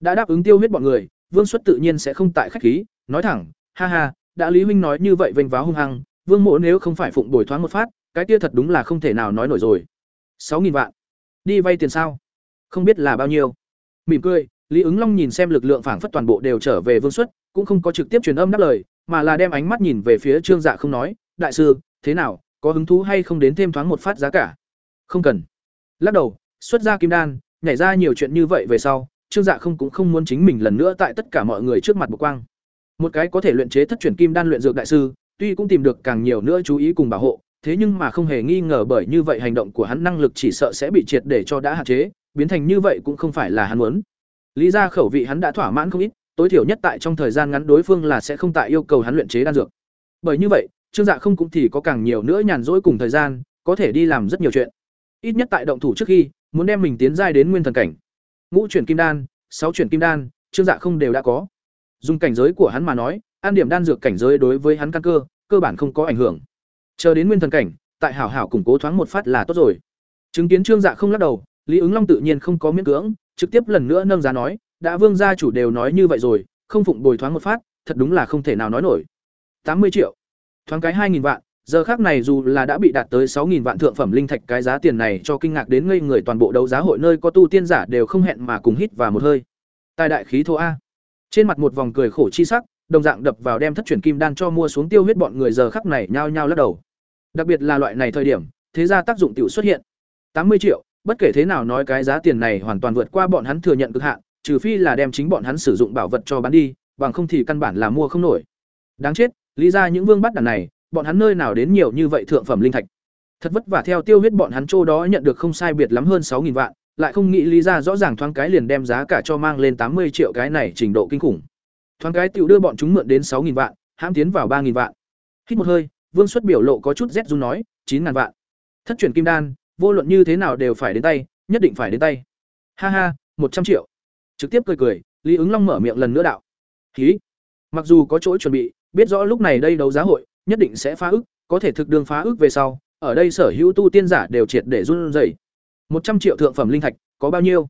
Đã đáp ứng tiêu huyết bọn người, Vương Xuất tự nhiên sẽ không tại khách khí, nói thẳng, ha ha, đã lý huynh nói như vậy vênh váo hung hăng vương mộ nếu không phải phụng bồi thoáng một phát cái kia thật đúng là không thể nào nói nổi rồi sáu nghìn vạn đi vay tiền sao không biết là bao nhiêu mỉm cười, lý ứng long nhìn xem lực lượng phảng phất toàn bộ đều trở về vương xuất, cũng không có trực tiếp truyền âm đáp lời, mà là đem ánh mắt nhìn về phía trương dạ không nói, đại sư, thế nào, có hứng thú hay không đến thêm thoáng một phát giá cả? Không cần. Lắc đầu, xuất ra kim đan, nhảy ra nhiều chuyện như vậy về sau, trương dạ không cũng không muốn chính mình lần nữa tại tất cả mọi người trước mặt bộc quang. Một cái có thể luyện chế thất truyền kim đan luyện dược đại sư, tuy cũng tìm được càng nhiều nữa chú ý cùng bảo hộ, thế nhưng mà không hề nghi ngờ bởi như vậy hành động của hắn năng lực chỉ sợ sẽ bị triệt để cho đã hạn chế biến thành như vậy cũng không phải là hắn muốn. Lý ra khẩu vị hắn đã thỏa mãn không ít, tối thiểu nhất tại trong thời gian ngắn đối phương là sẽ không tại yêu cầu hắn luyện chế đan dược. Bởi như vậy, trương dạ không cũng thì có càng nhiều nữa nhàn rỗi cùng thời gian, có thể đi làm rất nhiều chuyện. Ít nhất tại động thủ trước khi, muốn đem mình tiến giai đến nguyên thần cảnh. Ngũ chuyển kim đan, sáu chuyển kim đan, trương dạ không đều đã có. Dùng cảnh giới của hắn mà nói an điểm đan dược cảnh giới đối với hắn căn cơ cơ bản không có ảnh hưởng. Chờ đến nguyên thần cảnh, tại hảo hảo củng cố thoáng một phát là tốt rồi. Chứng kiến trương dạ không lắc đầu lý ứng long tự nhiên không có miễn cưỡng, trực tiếp lần nữa nâng giá nói, đã vương gia chủ đều nói như vậy rồi, không phụng bồi thoáng một phát, thật đúng là không thể nào nói nổi. Tám mươi triệu. Thoáng cái hai nghìn vạn, giờ khác này dù là đã bị đạt tới sáu nghìn vạn thượng phẩm linh thạch, cái giá tiền này cho kinh ngạc đến ngây người toàn bộ đấu giá hội nơi có tu tiên giả đều không hẹn mà cùng hít vào một hơi. Tài đại khí thô a. Trên mặt một vòng cười khổ chi sắc, đồng dạng đập vào đem thất truyền kim đan cho mua xuống tiêu huyết bọn người giờ khắc này nhao nhao lắc đầu. Đặc biệt là loại này thời điểm, thế ra tác dụng tiểu xuất hiện. Tám mươi triệu bất kể thế nào nói cái giá tiền này hoàn toàn vượt qua bọn hắn thừa nhận cực hạn, trừ phi là đem chính bọn hắn sử dụng bảo vật cho bán đi, bằng không thì căn bản là mua không nổi. Đáng chết, lý ra những vương bắt đàn này, bọn hắn nơi nào đến nhiều như vậy thượng phẩm linh thạch. Thật vất vả theo tiêu huyết bọn hắn chỗ đó nhận được không sai biệt lắm hơn sáu nghìn vạn, lại không nghĩ lý ra rõ ràng thoáng cái liền đem giá cả cho mang lên tám mươi triệu cái này trình độ kinh khủng. Thoáng cái tiểu đưa bọn chúng mượn đến sáu nghìn vạn, hãm tiến vào ba nghìn vạn. Hít một hơi, vương xuất biểu lộ có chút rét run nói, chín ngàn vạn. Thất chuyển kim đan vô luận như thế nào đều phải đến tay, nhất định phải đến tay. Ha ha, một trăm triệu. Trực tiếp cười cười, lý ứng long mở miệng lần nữa đạo. Ký mặc dù có chỗ chuẩn bị, biết rõ lúc này đây đấu giá hội, nhất định sẽ phá ức có thể thực đường phá ức về sau, ở đây sở hữu tu tiên giả đều triệt để run rẩy. Một trăm triệu thượng phẩm linh thạch, có bao nhiêu?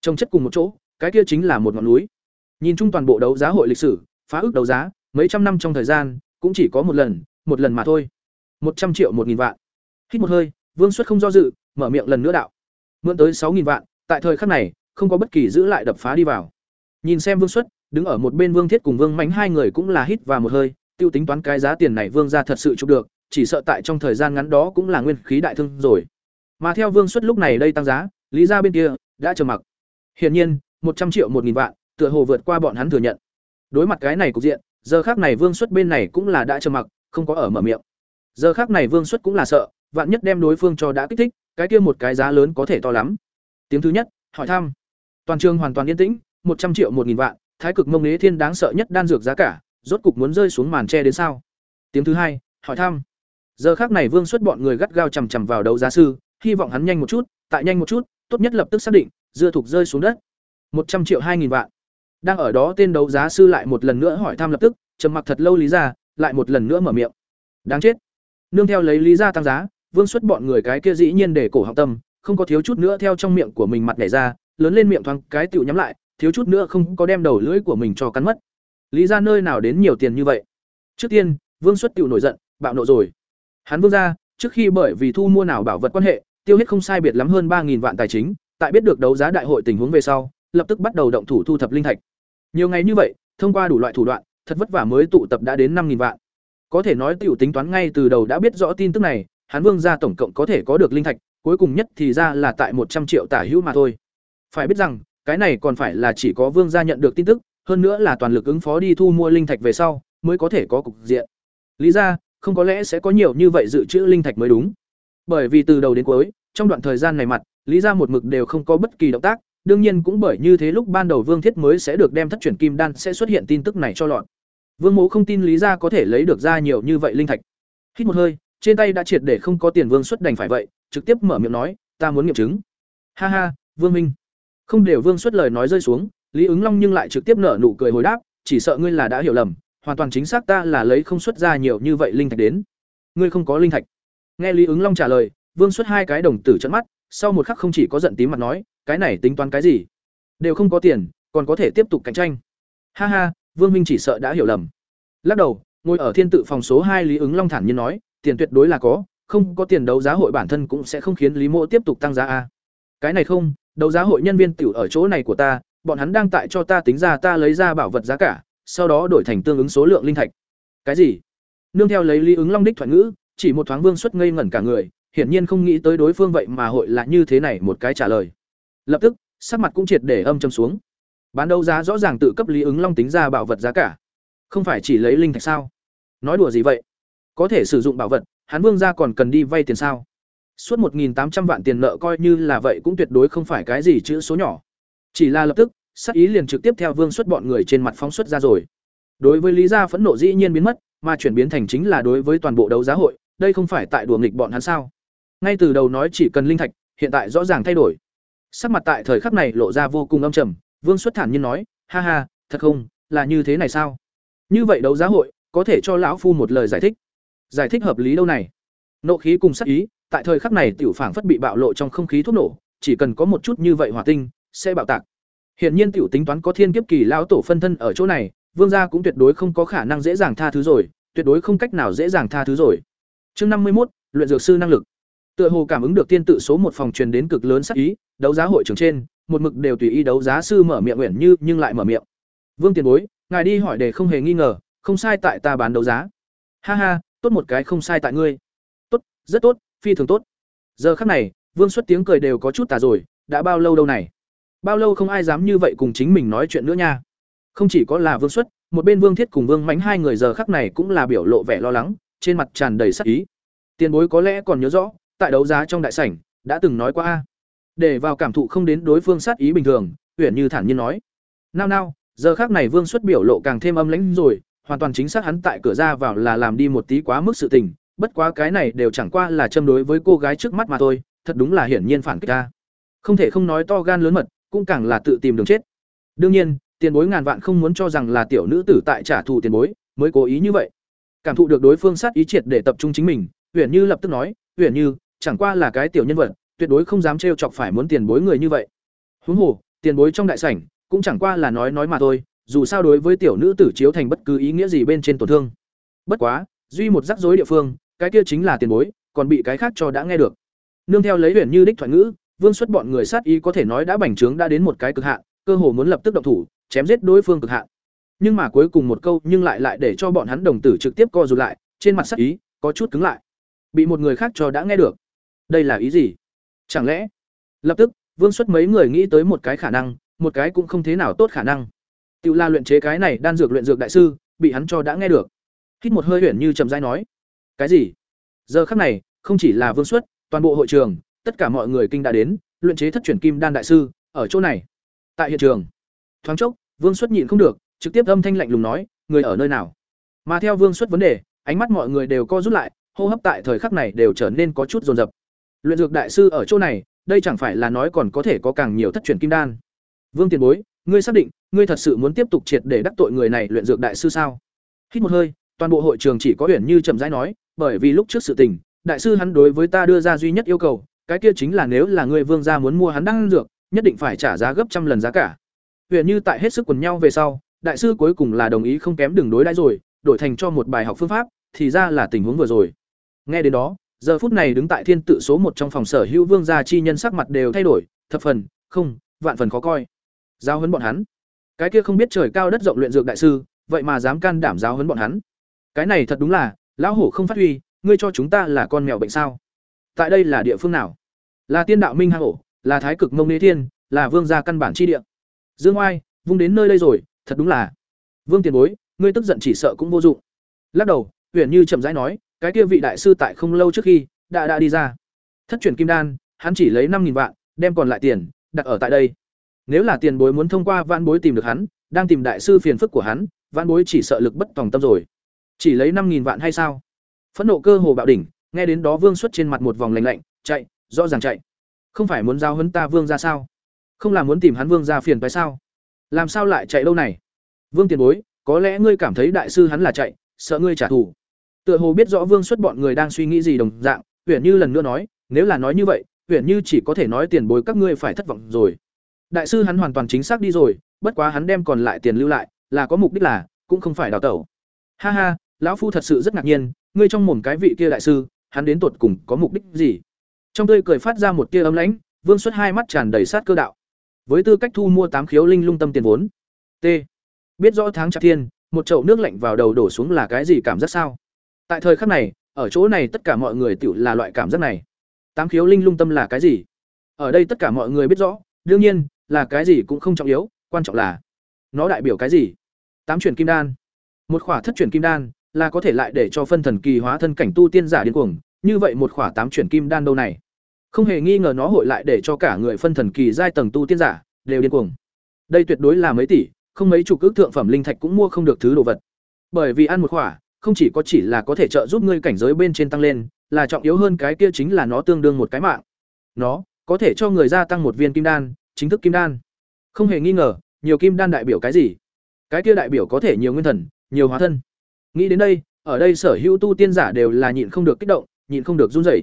Trồng chất cùng một chỗ, cái kia chính là một ngọn núi. Nhìn chung toàn bộ đấu giá hội lịch sử, phá ức đấu giá, mấy trăm năm trong thời gian, cũng chỉ có một lần một lần mà thôi. Một trăm triệu một nghìn vạn. Hít một hơi vương xuất không do dự, mở miệng lần nữa đạo. Mượn tới sáu nghìn vạn, tại thời khắc này, không có bất kỳ giữ lại đập phá đi vào. Nhìn xem vương xuất, đứng ở một bên vương thiết cùng vương mánh hai người cũng là hít vào một hơi, tiêu tính toán cái giá tiền này vương ra thật sự chụp được, chỉ sợ tại trong thời gian ngắn đó cũng là nguyên khí đại thương rồi. Mà theo vương xuất lúc này đây tăng giá, lý ra bên kia đã chờ mặc. Hiển nhiên, một trăm triệu một nghìn vạn, tựa hồ vượt qua bọn hắn thừa nhận. Đối mặt cái này cục diện, giờ khác này vương xuất bên này cũng là đã chờ mặc, không có ở mở miệng. Giờ khác này vương xuất cũng là sợ vạn nhất đem đối phương cho đã kích thích, cái kia một cái giá lớn có thể to lắm. Tiếng thứ nhất, hỏi thăm. Toàn trường hoàn toàn yên tĩnh, một trăm triệu một nghìn vạn, thái cực mông đế thiên đáng sợ nhất đan dược giá cả, rốt cục muốn rơi xuống màn che đến sao? Tiếng thứ hai, hỏi thăm. Giờ khắc này vương xuất bọn người gắt gao chằm chằm vào đấu giá sư, hy vọng hắn nhanh một chút, tại nhanh một chút, tốt nhất lập tức xác định, dưa thục rơi xuống đất. Một trăm triệu hai nghìn vạn. Đang ở đó tên đấu giá sư lại một lần nữa hỏi thăm lập tức, trầm mặc thật lâu lý ra, lại một lần nữa mở miệng. Đáng chết. Nương theo lấy lý ra tăng giá vương xuất bọn người cái kia dĩ nhiên để cổ học tâm, không có thiếu chút nữa theo trong miệng của mình mặt nhảy ra, lớn lên miệng thoáng cái tựu nhắm lại, thiếu chút nữa không có đem đầu lưỡi của mình cho cắn mất. Lý ra nơi nào đến nhiều tiền như vậy? Trước tiên, vương xuất tựu nổi giận, bạo nộ rồi. Hắn vương ra, trước khi bởi vì thu mua nào bảo vật quan hệ, tiêu hết không sai biệt lắm hơn ba vạn tài chính, tại biết được đấu giá đại hội tình huống về sau, lập tức bắt đầu động thủ thu thập linh thạch. Nhiều ngày như vậy, thông qua đủ loại thủ đoạn, thật vất vả mới tụ tập đã đến năm vạn. Có thể nói tiểu tính toán ngay từ đầu đã biết rõ tin tức này hắn vương gia tổng cộng có thể có được linh thạch, cuối cùng nhất thì ra là tại một trăm triệu tả hữu mà thôi. Phải biết rằng, cái này còn phải là chỉ có vương gia nhận được tin tức, hơn nữa là toàn lực ứng phó đi thu mua linh thạch về sau, mới có thể có cục diện. Lý ra, không có lẽ sẽ có nhiều như vậy dự trữ linh thạch mới đúng. Bởi vì từ đầu đến cuối, trong đoạn thời gian này mặt, lý ra một mực đều không có bất kỳ động tác, đương nhiên cũng bởi như thế lúc ban đầu vương thiết mới sẽ được đem thất chuyển kim đan sẽ xuất hiện tin tức này cho lọt. Vương mẫu không tin lý ra có thể lấy được ra nhiều như vậy linh thạch. Hít một hơi trên tay đã triệt để không có tiền vương xuất đành phải vậy, trực tiếp mở miệng nói, ta muốn nghiệm chứng. Ha ha, vương minh. Không đều vương xuất lời nói rơi xuống, lý ứng long nhưng lại trực tiếp nở nụ cười hồi đáp, chỉ sợ ngươi là đã hiểu lầm, hoàn toàn chính xác ta là lấy không xuất ra nhiều như vậy linh thạch đến. Ngươi không có linh thạch. Nghe lý ứng long trả lời, vương xuất hai cái đồng tử trận mắt, sau một khắc không chỉ có giận tím mặt nói, cái này tính toán cái gì? Đều không có tiền, còn có thể tiếp tục cạnh tranh. Ha ha, vương minh chỉ sợ đã hiểu lầm. Lắc đầu, ngồi ở thiên tự phòng số hai lý ứng long thản nhiên nói tiền tuyệt đối là có, không có tiền đấu giá hội bản thân cũng sẽ không khiến lý mộ tiếp tục tăng giá a. Cái này không, đấu giá hội nhân viên tiểu ở chỗ này của ta, bọn hắn đang tại cho ta tính ra ta lấy ra bảo vật giá cả, sau đó đổi thành tương ứng số lượng linh thạch. Cái gì? Nương theo lấy lý ứng long đích thoại ngữ, chỉ một thoáng vương xuất ngây ngẩn cả người, hiển nhiên không nghĩ tới đối phương vậy mà hội là như thế này một cái trả lời. Lập tức, sắc mặt cũng triệt để âm trầm xuống. Bán đấu giá rõ ràng tự cấp lý ứng long tính ra bảo vật giá cả. Không phải chỉ lấy linh thạch sao? Nói đùa gì vậy? Có thể sử dụng bảo vật, hắn vương gia còn cần đi vay tiền sao? Suốt một tám trăm vạn tiền nợ coi như là vậy cũng tuyệt đối không phải cái gì chữ số nhỏ. Chỉ là lập tức sắc ý liền trực tiếp theo vương xuất bọn người trên mặt phóng xuất ra rồi. Đối với lý gia phẫn nộ dĩ nhiên biến mất, mà chuyển biến thành chính là đối với toàn bộ đấu giá hội, đây không phải tại đùa nghịch bọn hắn sao? Ngay từ đầu nói chỉ cần linh thạch, hiện tại rõ ràng thay đổi. Sắc mặt tại thời khắc này lộ ra vô cùng âm trầm, vương xuất thản nhiên nói, ha ha, thật không, là như thế này sao? Như vậy đấu giá hội, có thể cho lão phu một lời giải thích giải thích hợp lý đâu này. Nộ khí cùng sắc ý, tại thời khắc này tiểu phảng phất bị bạo lộ trong không khí thuốc nổ, chỉ cần có một chút như vậy hỏa tinh, sẽ bạo tạc. Hiện nhiên tiểu tính toán có thiên kiếp kỳ lão tổ phân thân ở chỗ này, vương gia cũng tuyệt đối không có khả năng dễ dàng tha thứ rồi, tuyệt đối không cách nào dễ dàng tha thứ rồi. Chương năm mươi một luyện dược sư năng lực. Tựa hồ cảm ứng được tiên tự số một phòng truyền đến cực lớn sắc ý, đấu giá hội trường trên, một mực đều tùy ý đấu giá sư mở miệng nguyện như, nhưng lại mở miệng. Vương tiền bối, ngài đi hỏi để không hề nghi ngờ, không sai tại ta bán đấu giá. Ha ha tốt một cái không sai tại ngươi. Tốt, rất tốt, phi thường tốt. Giờ khắc này, vương xuất tiếng cười đều có chút tà rồi, đã bao lâu đâu này? Bao lâu không ai dám như vậy cùng chính mình nói chuyện nữa nha. Không chỉ có là vương xuất, một bên vương thiết cùng vương mãnh hai người giờ khắc này cũng là biểu lộ vẻ lo lắng, trên mặt tràn đầy sắc ý. Tiền bối có lẽ còn nhớ rõ, tại đấu giá trong đại sảnh, đã từng nói qua a. Để vào cảm thụ không đến đối phương sát ý bình thường, uyển như thản nhiên nói. Nao nao, giờ khác này vương xuất biểu lộ càng thêm âm lãnh rồi hoàn toàn chính xác hắn tại cửa ra vào là làm đi một tí quá mức sự tình, bất quá cái này đều chẳng qua là châm đối với cô gái trước mắt mà thôi, thật đúng là hiển nhiên phản kích ta. Không thể không nói to gan lớn mật, cũng càng là tự tìm đường chết. Đương nhiên, tiền bối ngàn vạn không muốn cho rằng là tiểu nữ tử tại trả thù tiền bối, mới cố ý như vậy. Cảm thụ được đối phương sát ý triệt để tập trung chính mình Huyền như lập tức nói "Huyền như, chẳng qua là cái tiểu nhân vật, tuyệt đối không dám trêu chọc phải muốn tiền bối người như vậy. Huống hồ, tiền bối trong đại sảnh, cũng chẳng qua là nói nói mà thôi dù sao đối với tiểu nữ tử chiếu thành bất cứ ý nghĩa gì bên trên tổn thương. Bất quá, duy một rắc rối địa phương, cái kia chính là tiền bối, còn bị cái khác cho đã nghe được. Nương theo lấy huyền như đích thoại ngữ, vương xuất bọn người sát ý có thể nói đã bành trướng đã đến một cái cực hạn, cơ hồ muốn lập tức động thủ, chém giết đối phương cực hạn. Nhưng mà cuối cùng một câu nhưng lại lại để cho bọn hắn đồng tử trực tiếp co rụt lại, trên mặt sát ý có chút cứng lại. Bị một người khác cho đã nghe được. Đây là ý gì? Chẳng lẽ? Lập tức, vương xuất mấy người nghĩ tới một cái khả năng, một cái cũng không thế nào tốt khả năng. Tiểu la luyện chế cái này đan dược luyện dược đại sư, bị hắn cho đã nghe được. Hít một hơi huyền như trầm rãi nói, cái gì? Giờ khắc này, không chỉ là vương xuất, toàn bộ hội trường, tất cả mọi người kinh đã đến, luyện chế thất chuyển kim đan đại sư, ở chỗ này. Tại hiện trường, thoáng chốc, vương xuất nhịn không được, trực tiếp âm thanh lạnh lùng nói, người ở nơi nào? Mà theo vương xuất vấn đề, ánh mắt mọi người đều co rút lại, hô hấp tại thời khắc này đều trở nên có chút rồn rập luyện dược đại sư ở chỗ này, đây chẳng phải là nói còn có thể có càng nhiều thất truyền kim đan. Vương tiền bối ngươi xác định, ngươi thật sự muốn tiếp tục triệt để đắc tội người này luyện dược đại sư sao? Hít một hơi, toàn bộ hội trường chỉ có huyền như chậm rãi nói, bởi vì lúc trước sự tình, đại sư hắn đối với ta đưa ra duy nhất yêu cầu, cái kia chính là nếu là ngươi vương gia muốn mua hắn đan dược, nhất định phải trả giá gấp trăm lần giá cả. Huyền như tại hết sức quần nhau về sau, đại sư cuối cùng là đồng ý không kém đường đối đãi rồi, đổi thành cho một bài học phương pháp, thì ra là tình huống vừa rồi. Nghe đến đó, giờ phút này đứng tại thiên tự số một trong phòng sở hữu vương gia chi nhân sắc mặt đều thay đổi, thập phần, không, vạn phần khó coi giao huấn bọn hắn. Cái kia không biết trời cao đất rộng luyện dược đại sư, vậy mà dám can đảm giáo huấn bọn hắn. Cái này thật đúng là, lão hổ không phát huy, ngươi cho chúng ta là con mèo bệnh sao? Tại đây là địa phương nào? Là tiên đạo minh hang hổ là thái cực mông nê thiên, là vương gia căn bản chi địa. Dương oai, vung đến nơi đây rồi, thật đúng là. Vương tiền bối, ngươi tức giận chỉ sợ cũng vô dụng. Lắc đầu, huyền như chậm rãi nói, cái kia vị đại sư tại không lâu trước khi, đã đã đi ra. Thất truyền kim đan, hắn chỉ lấy năm vạn, đem còn lại tiền, đặt ở tại đây nếu là tiền bối muốn thông qua văn bối tìm được hắn đang tìm đại sư phiền phức của hắn văn bối chỉ sợ lực bất tòng tâm rồi. Chỉ lấy năm nghìn vạn hay sao? Phẫn nộ cơ hồ bạo đỉnh nghe đến đó vương xuất trên mặt một vòng lạnh lạnh chạy rõ ràng chạy. Không phải muốn giao hấn ta vương ra sao? Không là muốn tìm hắn vương ra phiền phải sao? Làm sao lại chạy lâu này? Vương tiền bối có lẽ ngươi cảm thấy đại sư hắn là chạy sợ ngươi trả thù. Tựa hồ biết rõ Vương Xuất bọn người đang suy nghĩ gì đồng dạng, Uyển Như lần nữa nói, nếu là nói như vậy, Uyển Như chỉ có thể nói tiền bối các ngươi phải thất vọng rồi. Đại sư hắn hoàn toàn chính xác đi rồi, bất quá hắn đem còn lại tiền lưu lại, là có mục đích là, cũng không phải đào tẩu. Ha ha, lão phu thật sự rất ngạc nhiên ngươi trong mồm cái vị kia đại sư hắn đến tột cùng có mục đích gì? Trong tươi cười phát ra một tia ấm lãnh vương xuất hai mắt tràn đầy sát cơ đạo. Với tư cách thu mua tám khiếu linh lung tâm tiền vốn. T. Biết rõ tháng chạp thiên một chậu nước lạnh vào đầu đổ xuống là cái gì cảm giác sao? Tại thời khắc này ở chỗ này tất cả mọi người tự là loại cảm giác này. Tám khiếu linh lung tâm là cái gì? Ở đây tất cả mọi người biết rõ đương nhiên là cái gì cũng không trọng yếu, quan trọng là nó đại biểu cái gì? Tám chuyển kim đan. Một khỏa thất chuyển kim đan là có thể lại để cho phân thần kỳ hóa thân cảnh tu tiên giả điên cuồng, như vậy một khỏa tám chuyển kim đan đâu này? Không hề nghi ngờ nó hội lại để cho cả người phân thần kỳ giai tầng tu tiên giả đều điên cuồng. Đây tuyệt đối là mấy tỷ, không mấy chục ước thượng phẩm linh thạch cũng mua không được thứ đồ vật. Bởi vì ăn một khỏa, không chỉ có chỉ là có thể trợ giúp ngươi cảnh giới bên trên tăng lên, là trọng yếu hơn cái kia chính là nó tương đương một cái mạng. Nó có thể cho người gia tăng một viên kim đan chính thức kim đan. Không hề nghi ngờ, nhiều kim đan đại biểu cái gì? Cái kia đại biểu có thể nhiều nguyên thần, nhiều hóa thân. Nghĩ đến đây, ở đây sở hữu tu tiên giả đều là nhịn không được kích động, nhịn không được run rẩy.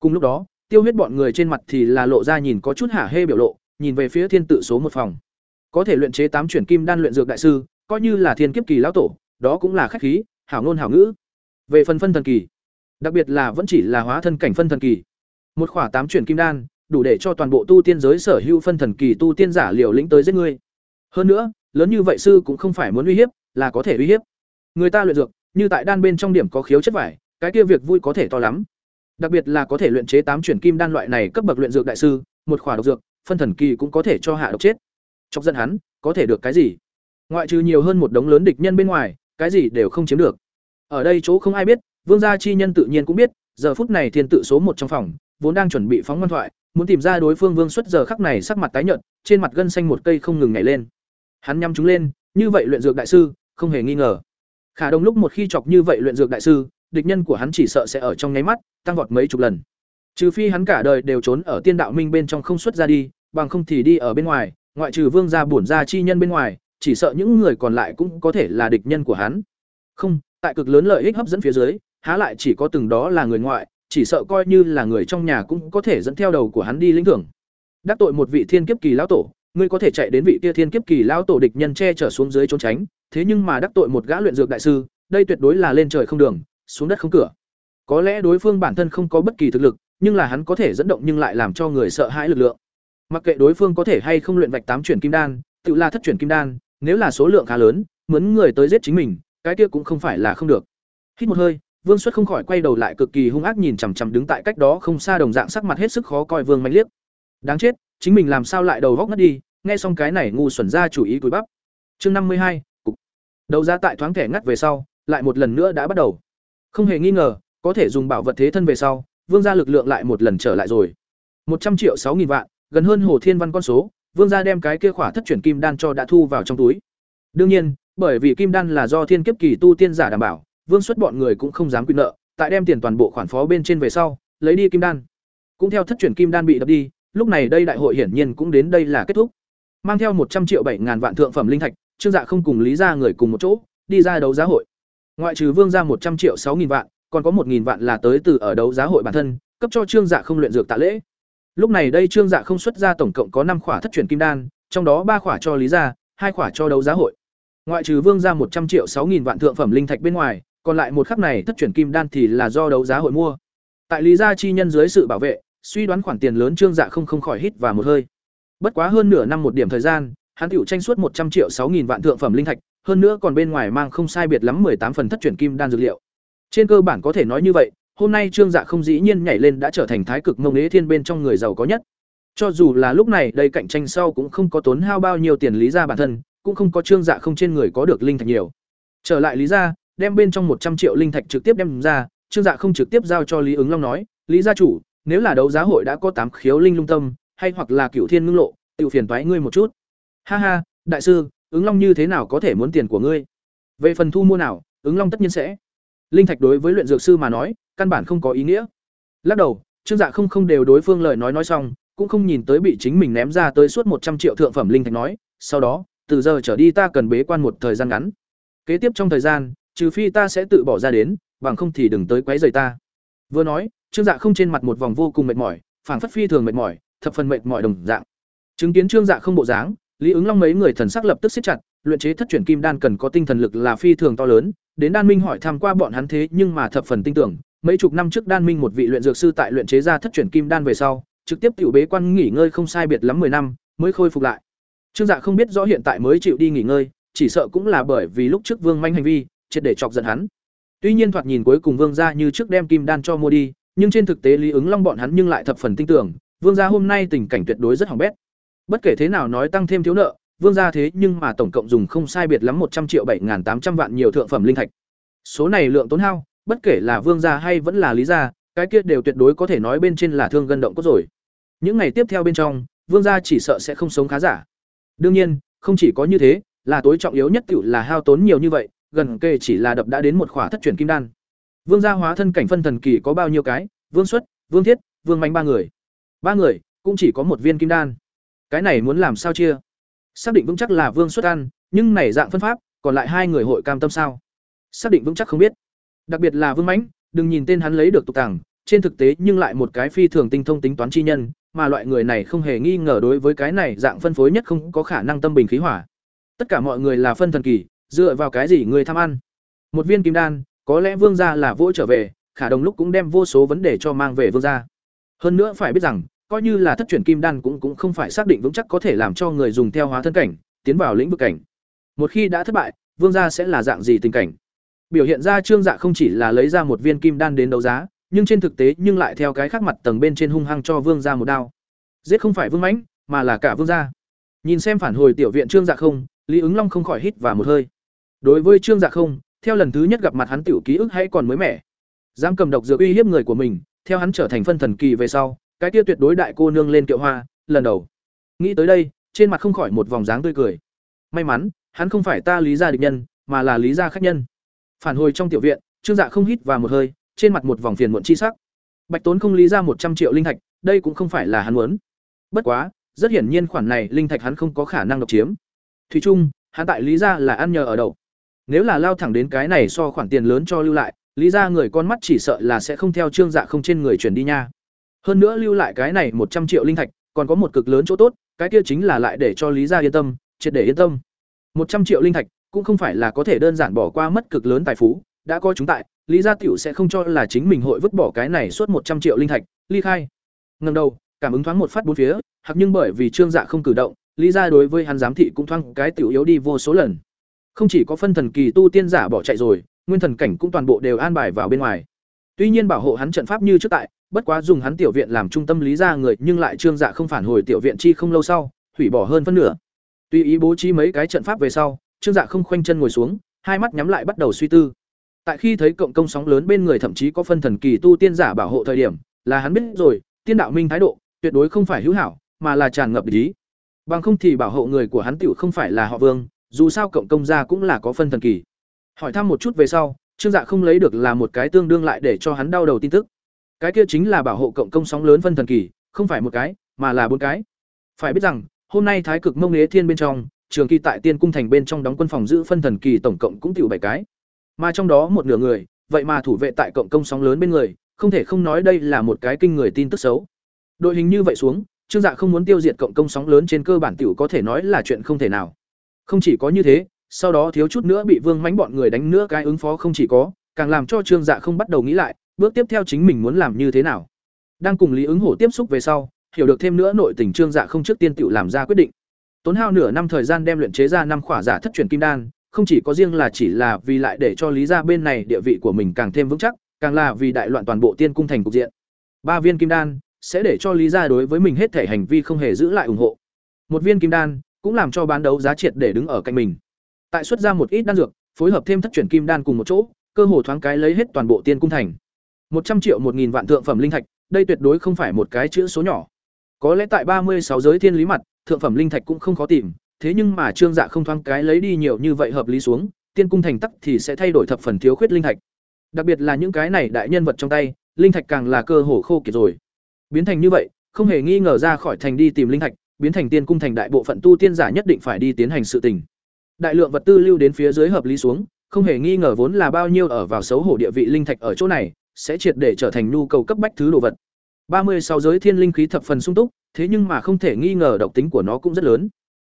Cùng lúc đó, tiêu huyết bọn người trên mặt thì là lộ ra nhìn có chút hả hê biểu lộ, nhìn về phía thiên tự số một phòng. Có thể luyện chế tám chuyển kim đan luyện dược đại sư, coi như là thiên kiếp kỳ lão tổ, đó cũng là khách khí, hảo ngôn hảo ngữ. Về phần phân thần kỳ, đặc biệt là vẫn chỉ là hóa thân cảnh phân thần kỳ. Một khỏa tám chuyển kim đan đủ để cho toàn bộ tu tiên giới sở hữu phân thần kỳ tu tiên giả liều lĩnh tới giết ngươi. Hơn nữa, lớn như vậy sư cũng không phải muốn uy hiếp, là có thể uy hiếp. Người ta luyện dược, như tại đan bên trong điểm có khiếu chất vải, cái kia việc vui có thể to lắm. Đặc biệt là có thể luyện chế tám chuyển kim đan loại này cấp bậc luyện dược đại sư, một khỏa độc dược, phân thần kỳ cũng có thể cho hạ độc chết. Trong dân hắn, có thể được cái gì? Ngoại trừ nhiều hơn một đống lớn địch nhân bên ngoài, cái gì đều không chiếm được. Ở đây chỗ không ai biết, vương gia chi nhân tự nhiên cũng biết, giờ phút này thiên tự số một trong phòng, vốn đang chuẩn bị phóng ngoan thoại muốn tìm ra đối phương vương xuất giờ khắc này sắc mặt tái nhợt, trên mặt gân xanh một cây không ngừng nhảy lên. Hắn nhắm chúng lên, như vậy luyện dược đại sư, không hề nghi ngờ. Khả đông lúc một khi chọc như vậy luyện dược đại sư, địch nhân của hắn chỉ sợ sẽ ở trong nháy mắt, tăng vọt mấy chục lần. Trừ phi hắn cả đời đều trốn ở tiên đạo minh bên trong không xuất ra đi, bằng không thì đi ở bên ngoài, ngoại trừ vương gia bổn gia chi nhân bên ngoài, chỉ sợ những người còn lại cũng có thể là địch nhân của hắn. Không, tại cực lớn lợi ích hấp dẫn phía dưới, há lại chỉ có từng đó là người ngoại chỉ sợ coi như là người trong nhà cũng có thể dẫn theo đầu của hắn đi lĩnh thưởng. Đắc tội một vị thiên kiếp kỳ lão tổ, ngươi có thể chạy đến vị kia thiên kiếp kỳ lão tổ địch nhân che chở xuống dưới trốn tránh, thế nhưng mà đắc tội một gã luyện dược đại sư, đây tuyệt đối là lên trời không đường, xuống đất không cửa. Có lẽ đối phương bản thân không có bất kỳ thực lực, nhưng là hắn có thể dẫn động nhưng lại làm cho người sợ hãi lực lượng. Mặc kệ đối phương có thể hay không luyện vạch tám chuyển kim đan, tự là thất chuyển kim đan, nếu là số lượng khá lớn, mướn người tới giết chính mình, cái kia cũng không phải là không được. Hít một hơi vương xuất không khỏi quay đầu lại cực kỳ hung ác nhìn chằm chằm đứng tại cách đó không xa đồng dạng sắc mặt hết sức khó coi vương mạnh liếc. Đáng chết, chính mình làm sao lại đầu góc ngất đi, nghe xong cái này ngu xuẩn ra chủ ý túi bắp. Chương năm mươi hai, cục. Đầu ra tại thoáng thẻ ngắt về sau, lại một lần nữa đã bắt đầu. Không hề nghi ngờ, có thể dùng bảo vật thế thân về sau, vương gia lực lượng lại một lần trở lại rồi. Một trăm triệu sáu nghìn vạn, gần hơn hồ thiên văn con số, vương gia đem cái kia khỏa thất chuyển kim đan cho đã thu vào trong túi. Đương nhiên, bởi vì kim đan là do thiên kiếp kỳ tu tiên giả đảm bảo vương xuất bọn người cũng không dám quy nợ, tại đem tiền toàn bộ khoản phó bên trên về sau, lấy đi kim đan. Cũng theo thất chuyển kim đan bị đập đi, lúc này đây đại hội hiển nhiên cũng đến đây là kết thúc. Mang theo một trăm triệu bảy ngàn vạn thượng phẩm linh thạch, trương dạ không cùng lý ra người cùng một chỗ, đi ra đấu giá hội. Ngoại trừ vương ra một trăm triệu sáu nghìn vạn, còn có một nghìn vạn là tới từ ở đấu giá hội bản thân, cấp cho trương dạ không luyện dược tạ lễ. Lúc này đây trương dạ không xuất ra tổng cộng có năm khỏa thất chuyển kim đan, trong đó ba khỏa cho lý gia, hai khỏa cho đấu giá hội. Ngoại trừ vương ra một trăm triệu sáu nghìn vạn thượng phẩm linh thạch bên ngoài còn lại một khắc này thất chuyển kim đan thì là do đấu giá hội mua. Tại lý gia chi nhân dưới sự bảo vệ, suy đoán khoản tiền lớn trương dạ không không khỏi hít và một hơi. Bất quá hơn nửa năm một điểm thời gian, hắn tựu tranh suốt một trăm triệu sáu nghìn vạn thượng phẩm linh thạch, hơn nữa còn bên ngoài mang không sai biệt lắm tám phần thất chuyển kim đan dược liệu. Trên cơ bản có thể nói như vậy, hôm nay trương dạ không dĩ nhiên nhảy lên đã trở thành thái cực mông đế thiên bên trong người giàu có nhất. Cho dù là lúc này đây cạnh tranh sau cũng không có tốn hao bao nhiêu tiền lý ra bản thân, cũng không có trương dạ không trên người có được linh thạch nhiều. Trở lại lý ra đem bên trong một trăm triệu linh thạch trực tiếp đem ra, trương dạ không trực tiếp giao cho lý ứng long nói, lý gia chủ, nếu là đấu giá hội đã có tám khiếu linh lung tâm, hay hoặc là cửu thiên ngưng lộ tự phiền toái ngươi một chút. Ha ha, đại sư, ứng long như thế nào có thể muốn tiền của ngươi? Về phần thu mua nào, ứng long tất nhiên sẽ. Linh thạch đối với luyện dược sư mà nói, căn bản không có ý nghĩa. Lắc đầu, trương dạ không không đều đối phương lời nói nói xong, cũng không nhìn tới bị chính mình ném ra tới suốt một trăm triệu thượng phẩm linh thạch nói, sau đó, từ giờ trở đi ta cần bế quan một thời gian ngắn. Kế tiếp trong thời gian trừ phi ta sẽ tự bỏ ra đến bằng không thì đừng tới quấy rầy ta vừa nói trương dạ không trên mặt một vòng vô cùng mệt mỏi phảng phất phi thường mệt mỏi thập phần mệt mỏi đồng dạng chứng kiến trương dạ không bộ dáng lý ứng long mấy người thần sắc lập tức siết chặt luyện chế thất chuyển kim đan cần có tinh thần lực là phi thường to lớn đến Đan Minh hỏi tham qua bọn hắn thế nhưng mà thập phần tin tưởng, mấy chục năm trước Đan Minh một vị luyện dược sư tại luyện chế ra thất chuyển kim đan về sau, trực tiếp tiểu bế quan nghỉ ngơi không sai biệt lắm 10 năm, mới khôi phục lại. Trương Dạ không biết rõ hiện tại mới chịu đi nghỉ ngơi, chỉ sợ cũng là bởi vì lúc trước Vương Manh hành vi, triệt để chọc giận hắn. Tuy nhiên thoạt nhìn cuối cùng Vương gia như trước đem kim đan cho mua đi, nhưng trên thực tế Lý ứng Long bọn hắn nhưng lại thập phần tin tưởng, Vương gia hôm nay tình cảnh tuyệt đối rất hỏng bét. Bất kể thế nào nói tăng thêm thiếu nợ, Vương gia thế nhưng mà tổng cộng dùng không sai biệt lắm một trăm triệu bảy tám trăm vạn nhiều thượng phẩm linh thạch. Số này lượng tốn hao, bất kể là Vương gia hay vẫn là Lý gia, cái kia đều tuyệt đối có thể nói bên trên là thương gân động cốt rồi. Những ngày tiếp theo bên trong, Vương gia chỉ sợ sẽ không sống khá giả. Đương nhiên, không chỉ có như thế, là tối trọng yếu nhất tiểu là hao tốn nhiều như vậy, gần kề chỉ là đập đã đến một khỏa thất chuyển kim đan. Vương gia hóa thân cảnh phân thần kỳ có bao nhiêu cái? Vương Xuất, Vương Thiết, Vương Mạnh ba người. Ba người, cũng chỉ có một viên kim đan. Cái này muốn làm sao chia? Xác định vững chắc là Vương Xuất ăn, nhưng này dạng phân pháp, còn lại hai người hội cam tâm sao? Xác định vững chắc không biết. Đặc biệt là Vương Mãnh, đừng nhìn tên hắn lấy được tục tàng, trên thực tế nhưng lại một cái phi thường tinh thông tính toán chi nhân, mà loại người này không hề nghi ngờ đối với cái này dạng phân phối nhất không có khả năng tâm bình khí hỏa. Tất cả mọi người là phân thần kỳ, dựa vào cái gì người tham ăn? Một viên kim đan, có lẽ Vương gia là vỗ trở về, khả đồng lúc cũng đem vô số vấn đề cho mang về Vương gia. Hơn nữa phải biết rằng, coi như là thất truyền kim đan cũng cũng không phải xác định vững chắc có thể làm cho người dùng theo hóa thân cảnh, tiến vào lĩnh vực cảnh. Một khi đã thất bại, Vương gia sẽ là dạng gì tình cảnh? Biểu hiện ra Trương Dạ không chỉ là lấy ra một viên kim đan đến đấu giá, nhưng trên thực tế nhưng lại theo cái khác mặt tầng bên trên hung hăng cho Vương gia một đao. Giết không phải Vương Mãnh, mà là cả Vương gia. Nhìn xem phản hồi tiểu viện Trương Dạ không, Lý ứng Long không khỏi hít vào một hơi. Đối với Trương Dạ không, theo lần thứ nhất gặp mặt hắn tiểu ký ức hay còn mới mẻ. Dám cầm độc dược uy hiếp người của mình, theo hắn trở thành phân thần kỳ về sau, cái kia tuyệt đối đại cô nương lên kiệu hoa, lần đầu. Nghĩ tới đây, trên mặt không khỏi một vòng dáng tươi cười. May mắn, hắn không phải ta lý gia địch nhân, mà là lý gia khách nhân. Phản hồi trong tiểu viện, Trương Dạ không hít vào một hơi, trên mặt một vòng phiền muộn chi sắc. Bạch Tốn không lý ra một trăm triệu linh thạch, đây cũng không phải là hắn muốn. Bất quá, rất hiển nhiên khoản này linh thạch hắn không có khả năng độc chiếm. Thủy Trung, hắn tại lý gia là ăn nhờ ở đậu. Nếu là lao thẳng đến cái này so khoản tiền lớn cho lưu lại, lý gia người con mắt chỉ sợ là sẽ không theo Trương Dạ không trên người chuyển đi nha. Hơn nữa lưu lại cái này một trăm triệu linh thạch, còn có một cực lớn chỗ tốt, cái kia chính là lại để cho lý gia yên tâm, triệt để yên tâm. một trăm triệu linh thạch cũng không phải là có thể đơn giản bỏ qua mất cực lớn tài phú, đã có chúng tại, Lý Gia Tiểu sẽ không cho là chính mình hội vứt bỏ cái này suốt một trăm triệu linh thạch, ly khai. Ngẩng đầu, cảm ứng thoáng một phát bốn phía, hoặc nhưng bởi vì Trương Dạ không cử động, Lý Gia đối với hắn giám thị cũng thoáng cái tiểu yếu đi vô số lần. Không chỉ có phân thần kỳ tu tiên giả bỏ chạy rồi, nguyên thần cảnh cũng toàn bộ đều an bài vào bên ngoài. Tuy nhiên bảo hộ hắn trận pháp như trước tại, bất quá dùng hắn tiểu viện làm trung tâm lý ra người, nhưng lại Trương Dạ không phản hồi tiểu viện chi không lâu sau, hủy bỏ hơn phân nửa. Tuy ý bố trí mấy cái trận pháp về sau, Trương Dạ không khoanh chân ngồi xuống, hai mắt nhắm lại bắt đầu suy tư. Tại khi thấy cộng công sóng lớn bên người thậm chí có phân thần kỳ tu tiên giả bảo hộ thời điểm, là hắn biết rồi, tiên đạo minh thái độ tuyệt đối không phải hữu hảo, mà là tràn ngập ý. Bằng không thì bảo hộ người của hắn tiểu không phải là họ Vương, dù sao cộng công gia cũng là có phân thần kỳ. Hỏi thăm một chút về sau, Trương Dạ không lấy được là một cái tương đương lại để cho hắn đau đầu tin tức. Cái kia chính là bảo hộ cộng công sóng lớn phân thần kỳ, không phải một cái, mà là bốn cái. Phải biết rằng, hôm nay Thái Cực Mông Ngế Thiên bên trong, trường kỳ tại Tiên cung thành bên trong đóng quân phòng giữ phân thần kỳ tổng cộng cũng tiểu bảy cái. Mà trong đó một nửa người, vậy mà thủ vệ tại cộng công sóng lớn bên người, không thể không nói đây là một cái kinh người tin tức xấu. Đội hình như vậy xuống, Trương Dạ không muốn tiêu diệt cộng công sóng lớn trên cơ bản tiểu có thể nói là chuyện không thể nào. Không chỉ có như thế, sau đó thiếu chút nữa bị Vương Mãnh bọn người đánh nữa cái ứng phó không chỉ có, càng làm cho Trương Dạ không bắt đầu nghĩ lại, bước tiếp theo chính mình muốn làm như thế nào. Đang cùng Lý ứng hổ tiếp xúc về sau, hiểu được thêm nữa nội tình Trương Dạ không trước tiên tự làm ra quyết định. Tốn hao nửa năm thời gian đem luyện chế ra năm khỏa giả thất truyền kim đan, không chỉ có riêng là chỉ là vì lại để cho lý gia bên này địa vị của mình càng thêm vững chắc, càng là vì đại loạn toàn bộ tiên cung thành cục diện. Ba viên kim đan sẽ để cho lý gia đối với mình hết thể hành vi không hề giữ lại ủng hộ. Một viên kim đan cũng làm cho bán đấu giá triệt để đứng ở cạnh mình. Tại xuất ra một ít đan dược, phối hợp thêm thất chuyển kim đan cùng một chỗ, cơ hồ thoáng cái lấy hết toàn bộ tiên cung thành. một trăm triệu một nghìn vạn thượng phẩm linh thạch, đây tuyệt đối không phải một cái chữ số nhỏ. Có lẽ tại ba mươi sáu giới thiên lý mặt, thượng phẩm linh thạch cũng không khó tìm, thế nhưng mà trương dạ không thoáng cái lấy đi nhiều như vậy hợp lý xuống tiên cung thành tắc thì sẽ thay đổi thập phần thiếu khuyết linh thạch đặc biệt là những cái này đại nhân vật trong tay linh thạch càng là cơ hồ khô kiệt rồi biến thành như vậy không hề nghi ngờ ra khỏi thành đi tìm linh thạch biến thành tiên cung thành đại bộ phận tu tiên giả nhất định phải đi tiến hành sự tình. Đại lượng vật tư lưu đến phía dưới hợp lý xuống không hề nghi ngờ vốn là bao nhiêu ở vào xấu hổ địa vị linh thạch ở chỗ này sẽ triệt để trở thành nhu cầu cấp bách thứ đồ vật. Ba mươi sáu giới thiên linh khí thập phần sung túc thế nhưng mà không thể nghi ngờ độc tính của nó cũng rất lớn.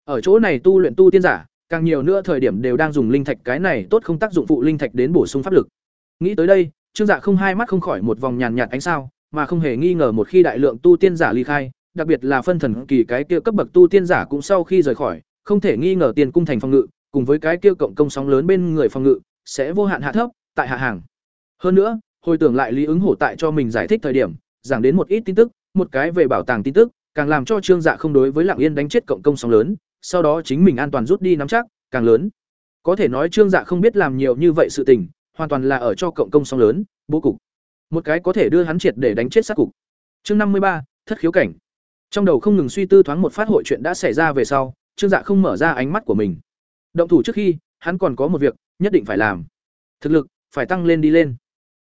Ở chỗ này tu luyện tu tiên giả, càng nhiều nữa thời điểm đều đang dùng linh thạch cái này tốt không tác dụng phụ linh thạch đến bổ sung pháp lực. Nghĩ tới đây, Trương Dạ không hai mắt không khỏi một vòng nhàn nhạt ánh sao, mà không hề nghi ngờ một khi đại lượng tu tiên giả ly khai, đặc biệt là phân thần kỳ cái kia cấp bậc tu tiên giả cũng sau khi rời khỏi, không thể nghi ngờ tiền cung thành phòng ngự, cùng với cái kia cộng công sóng lớn bên người phòng ngự, sẽ vô hạn hạ thấp, tại hạ hàng. Hơn nữa, hồi tưởng lại Lý ứng hổ tại cho mình giải thích thời điểm, giảng đến một ít tin tức, một cái về bảo tàng tin tức, càng làm cho Trương Dạ không đối với Lặng Yên đánh chết cộng công sóng lớn, sau đó chính mình an toàn rút đi nắm chắc, càng lớn. Có thể nói Trương Dạ không biết làm nhiều như vậy sự tình, hoàn toàn là ở cho cộng công sóng lớn, bố cục. Một cái có thể đưa hắn triệt để đánh chết sát cục. Chương năm mươi ba, thất khiếu cảnh. Trong đầu không ngừng suy tư thoáng một phát hội chuyện đã xảy ra về sau, Trương Dạ không mở ra ánh mắt của mình. Động thủ trước khi, hắn còn có một việc nhất định phải làm. Thực lực phải tăng lên đi lên.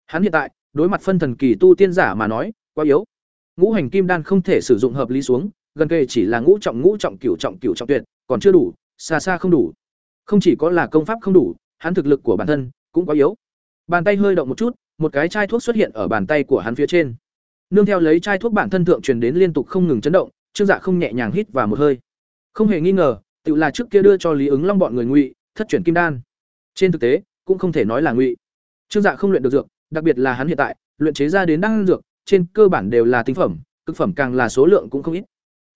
Hắn hiện tại, đối mặt phân thần kỳ tu tiên giả mà nói, quá yếu. Ngũ hành kim đan không thể sử dụng hợp lý xuống, gần kề chỉ là ngũ trọng ngũ trọng cửu trọng cửu trọng tuyệt, còn chưa đủ, xa xa không đủ. Không chỉ có là công pháp không đủ, hắn thực lực của bản thân cũng quá yếu. Bàn tay hơi động một chút, một cái chai thuốc xuất hiện ở bàn tay của hắn phía trên. Nương theo lấy chai thuốc bản thân thượng truyền đến liên tục không ngừng chấn động, Trương Dạ không nhẹ nhàng hít và một hơi. Không hề nghi ngờ, tự là trước kia đưa cho Lý ứng Long bọn người ngụy, thất chuyển kim đan. Trên thực tế, cũng không thể nói là ngụy. Trương Dạ không luyện được dược, đặc biệt là hắn hiện tại, luyện chế ra đến đan dược, trên cơ bản đều là tinh phẩm, cực phẩm càng là số lượng cũng không ít.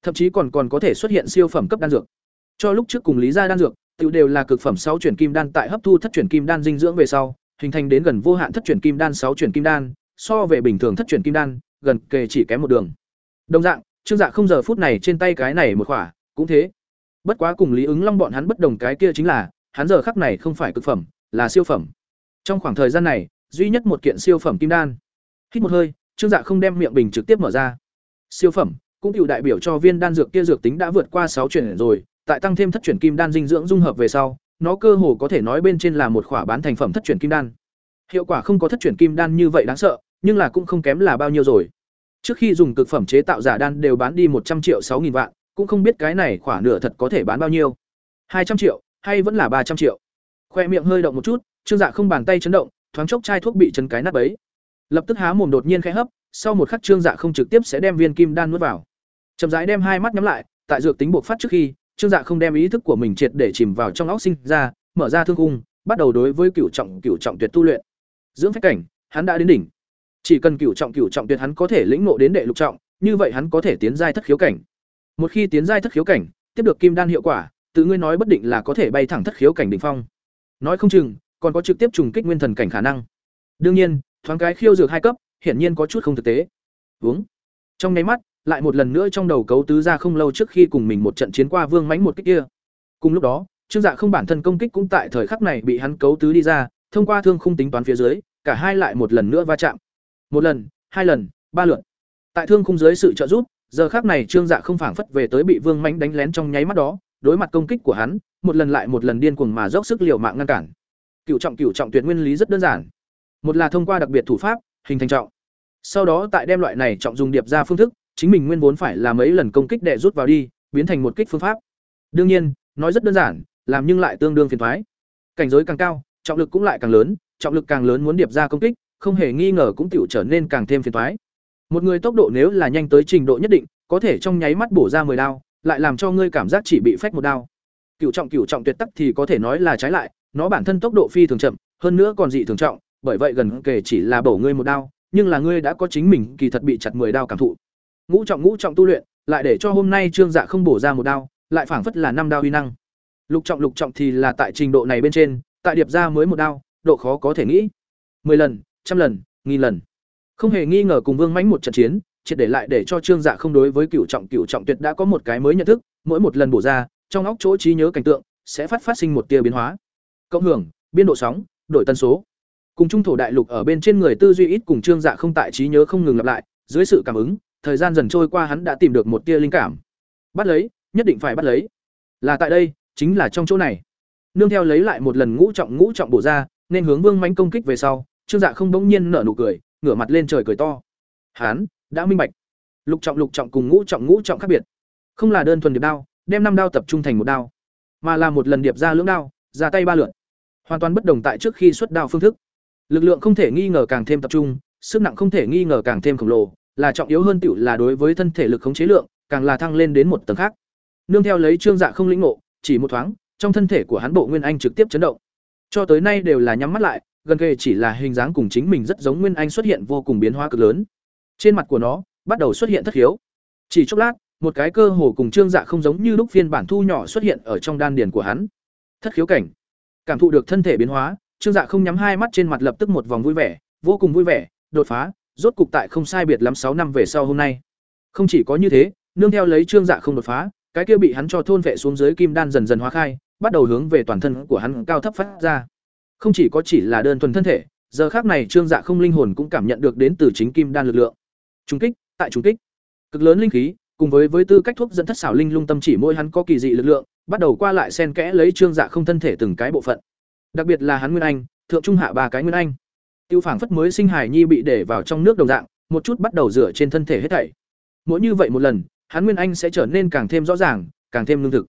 Thậm chí còn còn có thể xuất hiện siêu phẩm cấp đan dược. Cho lúc trước cùng Lý gia đan dược, tự đều là cực phẩm sáu chuyển kim đan tại hấp thu thất chuyển kim đan dinh dưỡng về sau, hình thành đến gần vô hạn thất chuyển kim đan sáu chuyển kim đan, so về bình thường thất chuyển kim đan, gần kề chỉ kém một đường. Đồng dạng, Trương Dạ không giờ phút này trên tay cái này một khỏa, cũng thế. Bất quá cùng Lý ứng Long bọn hắn bất đồng cái kia chính là, hắn giờ khắc này không phải cực phẩm, là siêu phẩm. Trong khoảng thời gian này, duy nhất một kiện siêu phẩm kim đan. Hít một hơi, Trương Dạ không đem miệng bình trực tiếp mở ra. Siêu phẩm, cũng tiểu đại biểu cho viên đan dược kia dược tính đã vượt qua sáu chuyển rồi, tại tăng thêm thất chuyển kim đan dinh dưỡng dung hợp về sau, nó cơ hồ có thể nói bên trên là một khỏa bán thành phẩm thất chuyển kim đan. Hiệu quả không có thất chuyển kim đan như vậy đáng sợ, nhưng là cũng không kém là bao nhiêu rồi. Trước khi dùng cực phẩm chế tạo giả đan đều bán đi một trăm triệu sáu nghìn vạn, cũng không biết cái này khỏa nửa thật có thể bán bao nhiêu. hai trăm triệu, hay vẫn là ba trăm triệu. Khoe miệng hơi động một chút, Trương Dạ không bàn tay chấn động, thoáng chốc chai thuốc bị chấn cái nát bấy. Lập tức há mồm đột nhiên khẽ hấp, sau một khắc Trương Dạ không trực tiếp sẽ đem viên kim đan nuốt vào. Chậm rãi đem hai mắt nhắm lại, tại dược tính buộc phát trước khi, Trương Dạ không đem ý thức của mình triệt để chìm vào trong óc sinh ra, mở ra thương khung, bắt đầu đối với cửu trọng cửu trọng tuyệt tu luyện. Dưỡng phách cảnh, hắn đã đến đỉnh. Chỉ cần cửu trọng cửu trọng tuyệt hắn có thể lĩnh ngộ đến đệ lục trọng, như vậy hắn có thể tiến giai thất khiếu cảnh. Một khi tiến giai thất khiếu cảnh, tiếp được kim đan hiệu quả, tự ngươi nói bất định là có thể bay thẳng thất khiếu cảnh đỉnh phong. Nói không chừng, còn có trực tiếp trùng kích nguyên thần cảnh khả năng. Đương nhiên, thoáng cái khiêu dược hai cấp, hiển nhiên có chút không thực tế. Uống. Trong nháy mắt, lại một lần nữa trong đầu cấu tứ ra không lâu trước khi cùng mình một trận chiến qua vương mãnh một kích kia. Cùng lúc đó, Trương Dạ không bản thân công kích cũng tại thời khắc này bị hắn cấu tứ đi ra, thông qua thương khung tính toán phía dưới, cả hai lại một lần nữa va chạm. Một lần, hai lần, ba lượt. Tại thương khung dưới sự trợ giúp, giờ khắc này Trương Dạ không phảng phất về tới bị Vương mánh đánh lén trong nháy mắt đó, đối mặt công kích của hắn, một lần lại một lần điên cuồng mà dốc sức liều mạng ngăn cản. Cựu trọng cựu trọng tuyệt nguyên lý rất đơn giản. Một là thông qua đặc biệt thủ pháp, hình thành trọng. Sau đó tại đem loại này trọng dùng điệp ra phương thức, chính mình nguyên vốn phải là mấy lần công kích đệ rút vào đi, biến thành một kích phương pháp. Đương nhiên, nói rất đơn giản, làm nhưng lại tương đương phiền toái. Cảnh giới càng cao, trọng lực cũng lại càng lớn, trọng lực càng lớn muốn điệp ra công kích, không hề nghi ngờ cũng tựu trở nên càng thêm phiền toái. Một người tốc độ nếu là nhanh tới trình độ nhất định, có thể trong nháy mắt bổ ra 10 đao, lại làm cho ngươi cảm giác chỉ bị phách một đao. Cửu trọng cửu trọng tuyệt tắc thì có thể nói là trái lại, nó bản thân tốc độ phi thường chậm, hơn nữa còn dị thường trọng, bởi vậy gần kể chỉ là bổ ngươi một đao, nhưng là ngươi đã có chính mình kỳ thật bị chặt 10 đao cảm thụ. Ngũ trọng ngũ trọng tu luyện, lại để cho hôm nay Trương Dạ không bổ ra một đao, lại phảng phất là năm đao uy năng. Lục trọng lục trọng thì là tại trình độ này bên trên, tại điệp ra mới một đao, độ khó có thể nghĩ. 10 lần, trăm lần, nghìn lần. Không hề nghi ngờ cùng Vương Mãnh một trận chiến, triệt để lại để cho Trương Dạ không đối với cửu trọng cửu trọng tuyệt đã có một cái mới nhận thức, mỗi một lần bổ ra, trong óc chỗ trí nhớ cảnh tượng sẽ phát phát sinh một tia biến hóa. Cộng hưởng, biên độ sóng, đổi tần số. Cùng trung thổ đại lục ở bên trên người tư duy ít cùng Trương Dạ không tại trí nhớ không ngừng lặp lại, dưới sự cảm ứng, thời gian dần trôi qua hắn đã tìm được một tia linh cảm. Bắt lấy, nhất định phải bắt lấy. Là tại đây, chính là trong chỗ này. Nương theo lấy lại một lần ngũ trọng ngũ trọng bổ ra, nên hướng Vương mãnh công kích về sau, Trương Dạ không bỗng nhiên nở nụ cười, ngửa mặt lên trời cười to. Hán, đã minh bạch. Lục trọng lục trọng cùng ngũ trọng ngũ trọng khác biệt. Không là đơn thuần điệp đao, đem năm đao tập trung thành một đao, mà là một lần điệp ra lưỡng đao, ra tay ba lượt. Hoàn toàn bất đồng tại trước khi xuất đao phương thức. Lực lượng không thể nghi ngờ càng thêm tập trung, sức nặng không thể nghi ngờ càng thêm khổng lồ, là trọng yếu hơn tiểu là đối với thân thể lực khống chế lượng, càng là thăng lên đến một tầng khác. Nương theo lấy Trương Dạ không lĩnh ngộ, chỉ một thoáng, trong thân thể của hắn bộ nguyên anh trực tiếp chấn động. Cho tới nay đều là nhắm mắt lại, gần kề chỉ là hình dáng cùng chính mình rất giống nguyên anh xuất hiện vô cùng biến hóa cực lớn. Trên mặt của nó bắt đầu xuất hiện thất khiếu. Chỉ chốc lát, một cái cơ hồ cùng trương dạ không giống như lúc phiên bản thu nhỏ xuất hiện ở trong đan điền của hắn. Thất khiếu cảnh. Cảm thụ được thân thể biến hóa, trương dạ không nhắm hai mắt trên mặt lập tức một vòng vui vẻ, vô cùng vui vẻ, đột phá, rốt cục tại không sai biệt lắm sáu năm về sau hôm nay. Không chỉ có như thế, nương theo lấy trương dạ không đột phá, cái kia bị hắn cho thôn vệ xuống dưới kim đan dần dần hóa khai, bắt đầu hướng về toàn thân của hắn cao thấp phát ra. Không chỉ có chỉ là đơn thuần thân thể, giờ khác này trương dạ không linh hồn cũng cảm nhận được đến từ chính kim đan lực lượng. Trung kích, tại trung kích. Cực lớn linh khí, cùng với với tư cách thuốc dẫn thất xảo linh lung tâm chỉ mỗi hắn có kỳ dị lực lượng, bắt đầu qua lại xen kẽ lấy trương dạ không thân thể từng cái bộ phận. Đặc biệt là hắn nguyên anh, thượng trung hạ ba cái nguyên anh. Tiêu phảng phất mới sinh hải nhi bị để vào trong nước đồng dạng, một chút bắt đầu rửa trên thân thể hết thảy. Mỗi như vậy một lần, hắn nguyên anh sẽ trở nên càng thêm rõ ràng, càng thêm lương thực.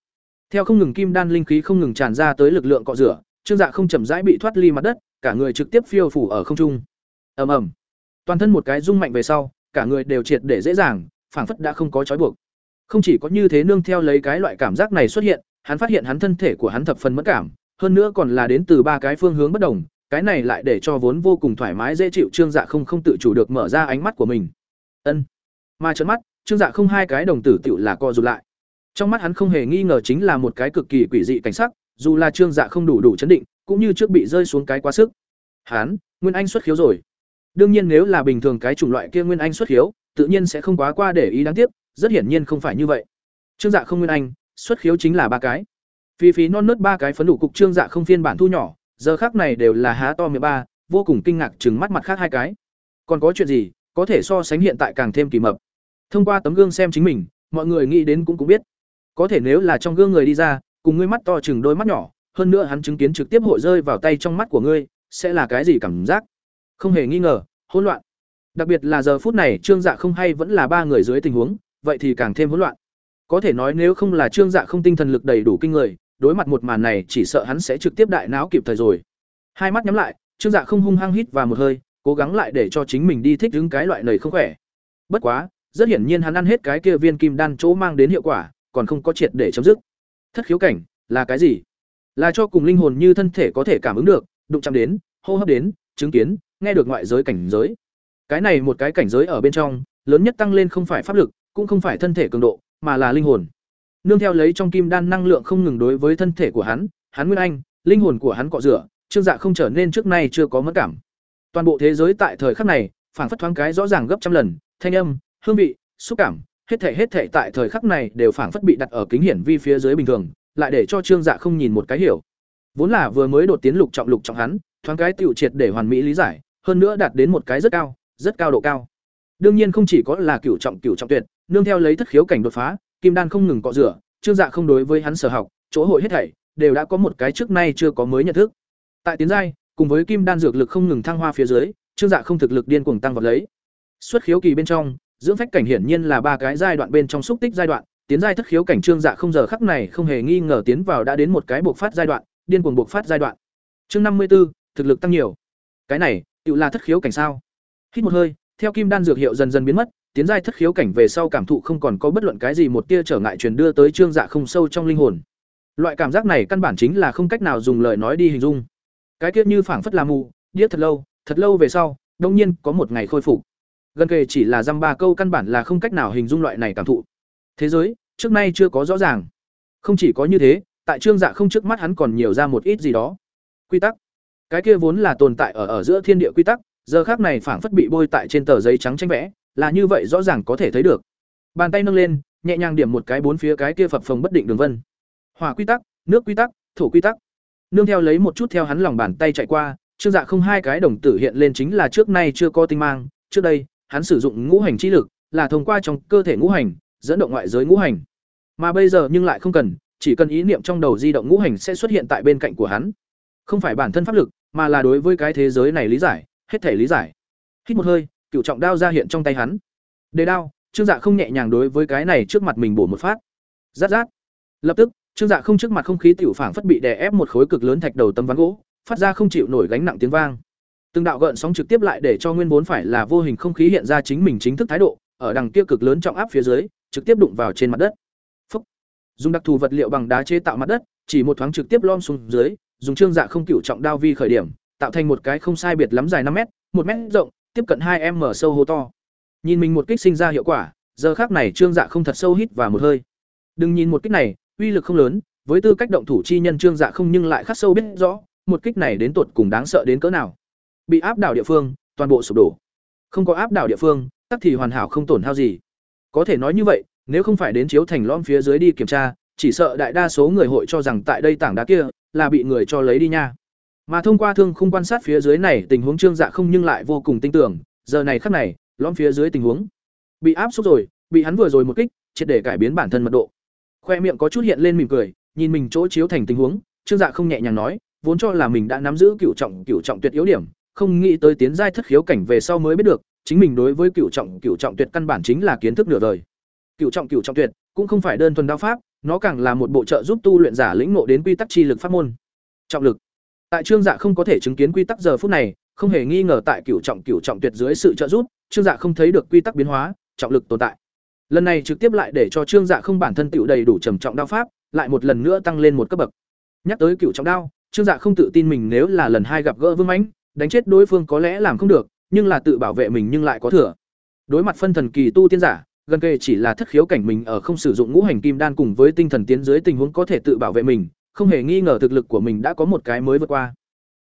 Theo không ngừng kim đan linh khí không ngừng tràn ra tới lực lượng cọ rửa, Trương Dạ không chậm rãi bị thoát ly mặt đất, cả người trực tiếp phiêu phủ ở không trung. Ầm ầm. Toàn thân một cái rung mạnh về sau, cả người đều triệt để dễ dàng, phảng phất đã không có trói buộc. Không chỉ có như thế nương theo lấy cái loại cảm giác này xuất hiện, hắn phát hiện hắn thân thể của hắn thập phần mất cảm, hơn nữa còn là đến từ ba cái phương hướng bất đồng, cái này lại để cho vốn vô cùng thoải mái dễ chịu Trương Dạ không không tự chủ được mở ra ánh mắt của mình. Ân. Mà trợn mắt, Trương Dạ không hai cái đồng tử tiểu là co rụt lại. Trong mắt hắn không hề nghi ngờ chính là một cái cực kỳ quỷ dị cảnh sắc, dù là Trương Dạ không đủ đủ chấn định, cũng như trước bị rơi xuống cái quá sức. Hán, Nguyên Anh xuất khiếu rồi. Đương nhiên nếu là bình thường cái chủng loại kia Nguyên Anh xuất khiếu, tự nhiên sẽ không quá qua để ý đáng tiếc, rất hiển nhiên không phải như vậy. Trương Dạ không Nguyên Anh, xuất khiếu chính là ba cái. Phi phí non nớt ba cái phấn đủ cục Trương Dạ không phiên bản thu nhỏ, giờ khác này đều là há to miệng ba, vô cùng kinh ngạc trừng mắt mặt khác hai cái. Còn có chuyện gì, có thể so sánh hiện tại càng thêm kỳ mập. Thông qua tấm gương xem chính mình, mọi người nghĩ đến cũng cũng biết. Có thể nếu là trong gương người đi ra, cùng ngươi mắt to chừng đôi mắt nhỏ, hơn nữa hắn chứng kiến trực tiếp hội rơi vào tay trong mắt của ngươi, sẽ là cái gì cảm giác? Không hề nghi ngờ, hỗn loạn. Đặc biệt là giờ phút này Trương Dạ không hay vẫn là ba người dưới tình huống, vậy thì càng thêm hỗn loạn. Có thể nói nếu không là Trương Dạ không tinh thần lực đầy đủ kinh người, đối mặt một màn này chỉ sợ hắn sẽ trực tiếp đại não kịp thời rồi. Hai mắt nhắm lại, Trương Dạ không hung hăng hít vào một hơi, cố gắng lại để cho chính mình đi thích ứng cái loại này không khỏe. Bất quá, rất hiển nhiên hắn ăn hết cái kia viên kim đan chỗ mang đến hiệu quả, còn không có triệt để chấm dứt. Thất khiếu cảnh là cái gì? Là cho cùng linh hồn như thân thể có thể cảm ứng được, đụng chạm đến, hô hấp đến, chứng kiến, nghe được ngoại giới cảnh giới. Cái này một cái cảnh giới ở bên trong, lớn nhất tăng lên không phải pháp lực, cũng không phải thân thể cường độ, mà là linh hồn. Nương theo lấy trong kim đan năng lượng không ngừng đối với thân thể của hắn, hắn nguyên anh, linh hồn của hắn cọ rửa, Trương Dạ không trở nên trước nay chưa có mất cảm. Toàn bộ thế giới tại thời khắc này, phảng phất thoáng cái rõ ràng gấp trăm lần, thanh âm, hương vị, xúc cảm, hết thể hết thể tại thời khắc này đều phảng phất bị đặt ở kính hiển vi phía dưới bình thường, lại để cho Trương Dạ không nhìn một cái hiểu. Vốn là vừa mới đột tiến lục trọng lục trọng hắn, thoáng cái tiểu triệt để hoàn mỹ lý giải, hơn nữa đạt đến một cái rất cao, rất cao độ cao. Đương nhiên không chỉ có là cửu trọng cửu trọng tuyệt, nương theo lấy thất khiếu cảnh đột phá, kim đan không ngừng cọ rửa, Trương Dạ không đối với hắn sở học, chỗ hội hết thảy đều đã có một cái trước nay chưa có mới nhận thức. Tại tiến giai, cùng với kim đan dược lực không ngừng thăng hoa phía dưới, Trương Dạ không thực lực điên cuồng tăng vọt lấy. Xuất khiếu kỳ bên trong, dưỡng phách cảnh hiển nhiên là ba cái giai đoạn bên trong xúc tích giai đoạn, tiến giai thất khiếu cảnh trương dạ không giờ khắc này không hề nghi ngờ tiến vào đã đến một cái buộc phát giai đoạn, điên cuồng buộc phát giai đoạn. Chương năm mươi 54, thực lực tăng nhiều. Cái này, tự là thất khiếu cảnh sao? Hít một hơi, theo kim đan dược hiệu dần dần biến mất, tiến giai thất khiếu cảnh về sau cảm thụ không còn có bất luận cái gì một tia trở ngại truyền đưa tới trương dạ không sâu trong linh hồn. Loại cảm giác này căn bản chính là không cách nào dùng lời nói đi hình dung. Cái kia như phảng phất là mù, điếc thật lâu, thật lâu về sau, đông nhiên có một ngày khôi phục gần kề chỉ là dăm ba câu căn bản là không cách nào hình dung loại này cảm thụ. Thế giới, trước nay chưa có rõ ràng. Không chỉ có như thế, tại trương dạ không trước mắt hắn còn nhiều ra một ít gì đó. Quy tắc. Cái kia vốn là tồn tại ở ở giữa thiên địa quy tắc, giờ khác này phảng phất bị bôi tại trên tờ giấy trắng tranh vẽ, là như vậy rõ ràng có thể thấy được. Bàn tay nâng lên, nhẹ nhàng điểm một cái bốn phía cái kia phập phồng bất định đường vân. Hỏa quy tắc, nước quy tắc, thổ quy tắc. Nương theo lấy một chút theo hắn lòng bàn tay chạy qua, trương dạ không hai cái đồng tử hiện lên chính là trước nay chưa có tinh mang, trước đây hắn sử dụng ngũ hành chi lực, là thông qua trong cơ thể ngũ hành, dẫn động ngoại giới ngũ hành. Mà bây giờ nhưng lại không cần, chỉ cần ý niệm trong đầu di động ngũ hành sẽ xuất hiện tại bên cạnh của hắn. Không phải bản thân pháp lực, mà là đối với cái thế giới này lý giải, hết thể lý giải. Hít một hơi, cựu trọng đao ra hiện trong tay hắn. Đề đao, Trương Dạ không nhẹ nhàng đối với cái này trước mặt mình bổ một phát. Rát rát. Lập tức, Trương Dạ không trước mặt không khí tiểu phảng phất bị đè ép một khối cực lớn thạch đầu tấm ván gỗ, phát ra không chịu nổi gánh nặng tiếng vang. Từng đạo gợn sóng trực tiếp lại để cho nguyên vốn phải là vô hình không khí hiện ra chính mình chính thức thái độ, ở đằng kia cực lớn trọng áp phía dưới, trực tiếp đụng vào trên mặt đất. Phúc. dùng đặc thù vật liệu bằng đá chế tạo mặt đất chỉ một thoáng trực tiếp lom xuống dưới dùng trương dạ không cựu trọng đao vi khởi điểm tạo thành một cái không sai biệt lắm dài năm m một m rộng tiếp cận hai m sâu hố to nhìn mình một kích sinh ra hiệu quả giờ khác này trương dạ không thật sâu hít và một hơi đừng nhìn một kích này uy lực không lớn với tư cách động thủ chi nhân trương dạ không nhưng lại khắc sâu biết rõ một kích này đến tột cùng đáng sợ đến cỡ nào bị áp đảo địa phương, toàn bộ sụp đổ. Không có áp đảo địa phương, tắc thì hoàn hảo không tổn hao gì. Có thể nói như vậy, nếu không phải đến chiếu thành lõm phía dưới đi kiểm tra, chỉ sợ đại đa số người hội cho rằng tại đây tảng đá kia là bị người cho lấy đi nha. Mà thông qua thương khung quan sát phía dưới này, tình huống trương dạ không nhưng lại vô cùng tin tưởng, giờ này khắc này, lõm phía dưới tình huống bị áp suất rồi, bị hắn vừa rồi một kích, triệt để cải biến bản thân mật độ. Khoe miệng có chút hiện lên mỉm cười, nhìn mình chỗ chiếu thành tình huống, trương dạ không nhẹ nhàng nói, vốn cho là mình đã nắm giữ cựu trọng cựu trọng tuyệt yếu điểm không nghĩ tới tiến giai thất khiếu cảnh về sau mới biết được, chính mình đối với cựu trọng cựu trọng tuyệt căn bản chính là kiến thức nửa đời. Cựu trọng cựu trọng tuyệt, cũng không phải đơn thuần đao pháp, nó càng là một bộ trợ giúp tu luyện giả lĩnh ngộ đến quy tắc chi lực pháp môn. Trọng lực. Tại trương dạ không có thể chứng kiến quy tắc giờ phút này, không hề nghi ngờ tại cựu trọng cựu trọng tuyệt dưới sự trợ giúp, trương dạ không thấy được quy tắc biến hóa, trọng lực tồn tại. Lần này trực tiếp lại để cho trương dạ không bản thân tựu đầy đủ trầm trọng đao pháp, lại một lần nữa tăng lên một cấp bậc. Nhắc tới cựu trọng đao, trương dạ không tự tin mình nếu là lần hai gặp gỡ vương mãnh đánh chết đối phương có lẽ làm không được, nhưng là tự bảo vệ mình nhưng lại có thừa. Đối mặt phân thần kỳ tu tiên giả, gần kề chỉ là thất khiếu cảnh mình ở không sử dụng ngũ hành kim đan cùng với tinh thần tiến dưới tình huống có thể tự bảo vệ mình, không hề nghi ngờ thực lực của mình đã có một cái mới vượt qua.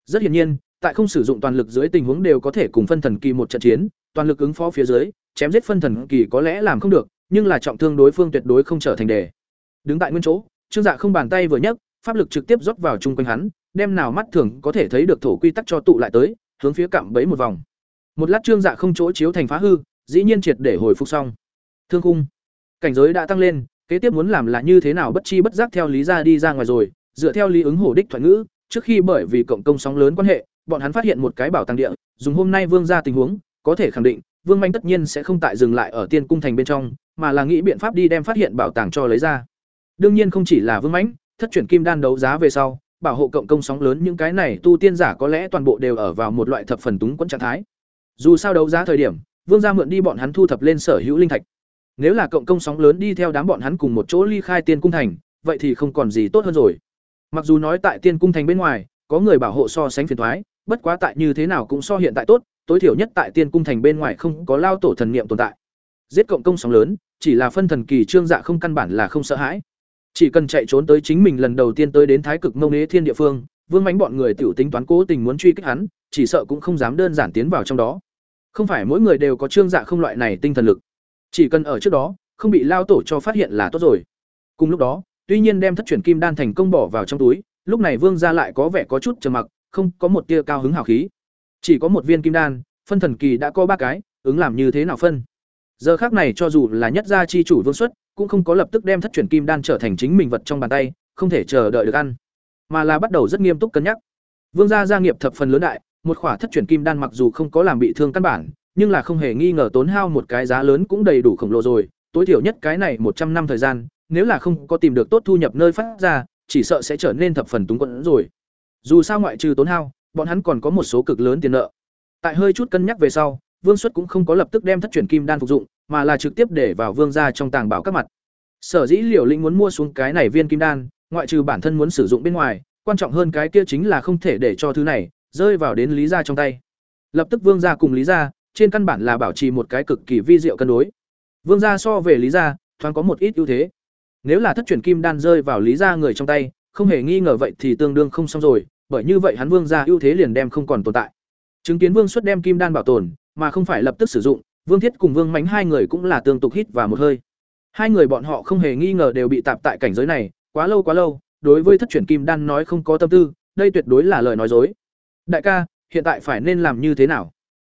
Rất hiển nhiên, tại không sử dụng toàn lực dưới tình huống đều có thể cùng phân thần kỳ một trận chiến, toàn lực ứng phó phía dưới, chém giết phân thần kỳ có lẽ làm không được, nhưng là trọng thương đối phương tuyệt đối không trở thành đề. Đứng tại nguyên chỗ, trương dạ không bàn tay vừa nhấc, pháp lực trực tiếp rót vào chung quanh hắn đem nào mắt thường có thể thấy được thổ quy tắc cho tụ lại tới, hướng phía cạm bẫy một vòng. Một lát trương dạ không chỗ chiếu thành phá hư, dĩ nhiên triệt để hồi phục xong. Thương khung. Cảnh giới đã tăng lên, kế tiếp muốn làm là như thế nào bất chi bất giác theo lý ra đi ra ngoài rồi, dựa theo lý ứng hổ đích thoại ngữ, trước khi bởi vì cộng công sóng lớn quan hệ, bọn hắn phát hiện một cái bảo tàng địa, dùng hôm nay vương ra tình huống, có thể khẳng định, vương manh tất nhiên sẽ không tại dừng lại ở tiên cung thành bên trong, mà là nghĩ biện pháp đi đem phát hiện bảo tàng cho lấy ra. Đương nhiên không chỉ là vương mãnh thất chuyển kim đan đấu giá về sau bảo hộ cộng công sóng lớn những cái này tu tiên giả có lẽ toàn bộ đều ở vào một loại thập phần túng quẫn trạng thái. Dù sao đấu giá thời điểm vương gia mượn đi bọn hắn thu thập lên sở hữu linh thạch. Nếu là cộng công sóng lớn đi theo đám bọn hắn cùng một chỗ ly khai tiên cung thành vậy thì không còn gì tốt hơn rồi. Mặc dù nói tại tiên cung thành bên ngoài có người bảo hộ so sánh phiền toái, bất quá tại như thế nào cũng so hiện tại tốt tối thiểu nhất tại tiên cung thành bên ngoài không có lao tổ thần niệm tồn tại. Giết cộng công sóng lớn chỉ là phân thần kỳ trương dạ không căn bản là không sợ hãi chỉ cần chạy trốn tới chính mình lần đầu tiên tới đến thái cực mông nế thiên địa phương, vương mánh bọn người tiểu tính toán cố tình muốn truy kích hắn, chỉ sợ cũng không dám đơn giản tiến vào trong đó. Không phải mỗi người đều có trương dạ không loại này tinh thần lực. Chỉ cần ở trước đó, không bị lao tổ cho phát hiện là tốt rồi. Cùng lúc đó, tuy nhiên đem thất truyền kim đan thành công bỏ vào trong túi, lúc này vương ra lại có vẻ có chút trầm mặc, không có một tia cao hứng hào khí. Chỉ có một viên kim đan, phân thần kỳ đã có ba cái, ứng làm như thế nào phân? Giờ khác này cho dù là nhất gia chi chủ vương xuất, cũng không có lập tức đem thất truyền kim đan trở thành chính mình vật trong bàn tay, không thể chờ đợi được ăn. Mà là bắt đầu rất nghiêm túc cân nhắc. Vương gia gia nghiệp thập phần lớn đại, một khỏa thất truyền kim đan mặc dù không có làm bị thương căn bản, nhưng là không hề nghi ngờ tốn hao một cái giá lớn cũng đầy đủ khổng lồ rồi, tối thiểu nhất cái này một trăm năm thời gian, nếu là không có tìm được tốt thu nhập nơi phát ra, chỉ sợ sẽ trở nên thập phần túng quẫn rồi. Dù sao ngoại trừ tốn hao, bọn hắn còn có một số cực lớn tiền nợ. Tại hơi chút cân nhắc về sau vương xuất cũng không có lập tức đem thất truyền kim đan phục dụng, mà là trực tiếp để vào vương gia trong tàng bảo các mặt. Sở dĩ liều Linh muốn mua xuống cái này viên kim đan, ngoại trừ bản thân muốn sử dụng bên ngoài, quan trọng hơn cái kia chính là không thể để cho thứ này rơi vào đến lý gia trong tay. Lập tức vương gia cùng lý gia, trên căn bản là bảo trì một cái cực kỳ vi diệu cân đối. Vương gia so về lý gia, thoáng có một ít ưu thế. Nếu là thất truyền kim đan rơi vào lý gia người trong tay, không hề nghi ngờ vậy thì tương đương không xong rồi, bởi như vậy hắn vương gia ưu thế liền đem không còn tồn tại. Chứng kiến vương xuất đem kim đan bảo tồn mà không phải lập tức sử dụng, vương thiết cùng vương mánh hai người cũng là tương tục hít và một hơi. Hai người bọn họ không hề nghi ngờ đều bị tạp tại cảnh giới này, quá lâu quá lâu, đối với thất truyền kim đan nói không có tâm tư, đây tuyệt đối là lời nói dối. Đại ca, hiện tại phải nên làm như thế nào?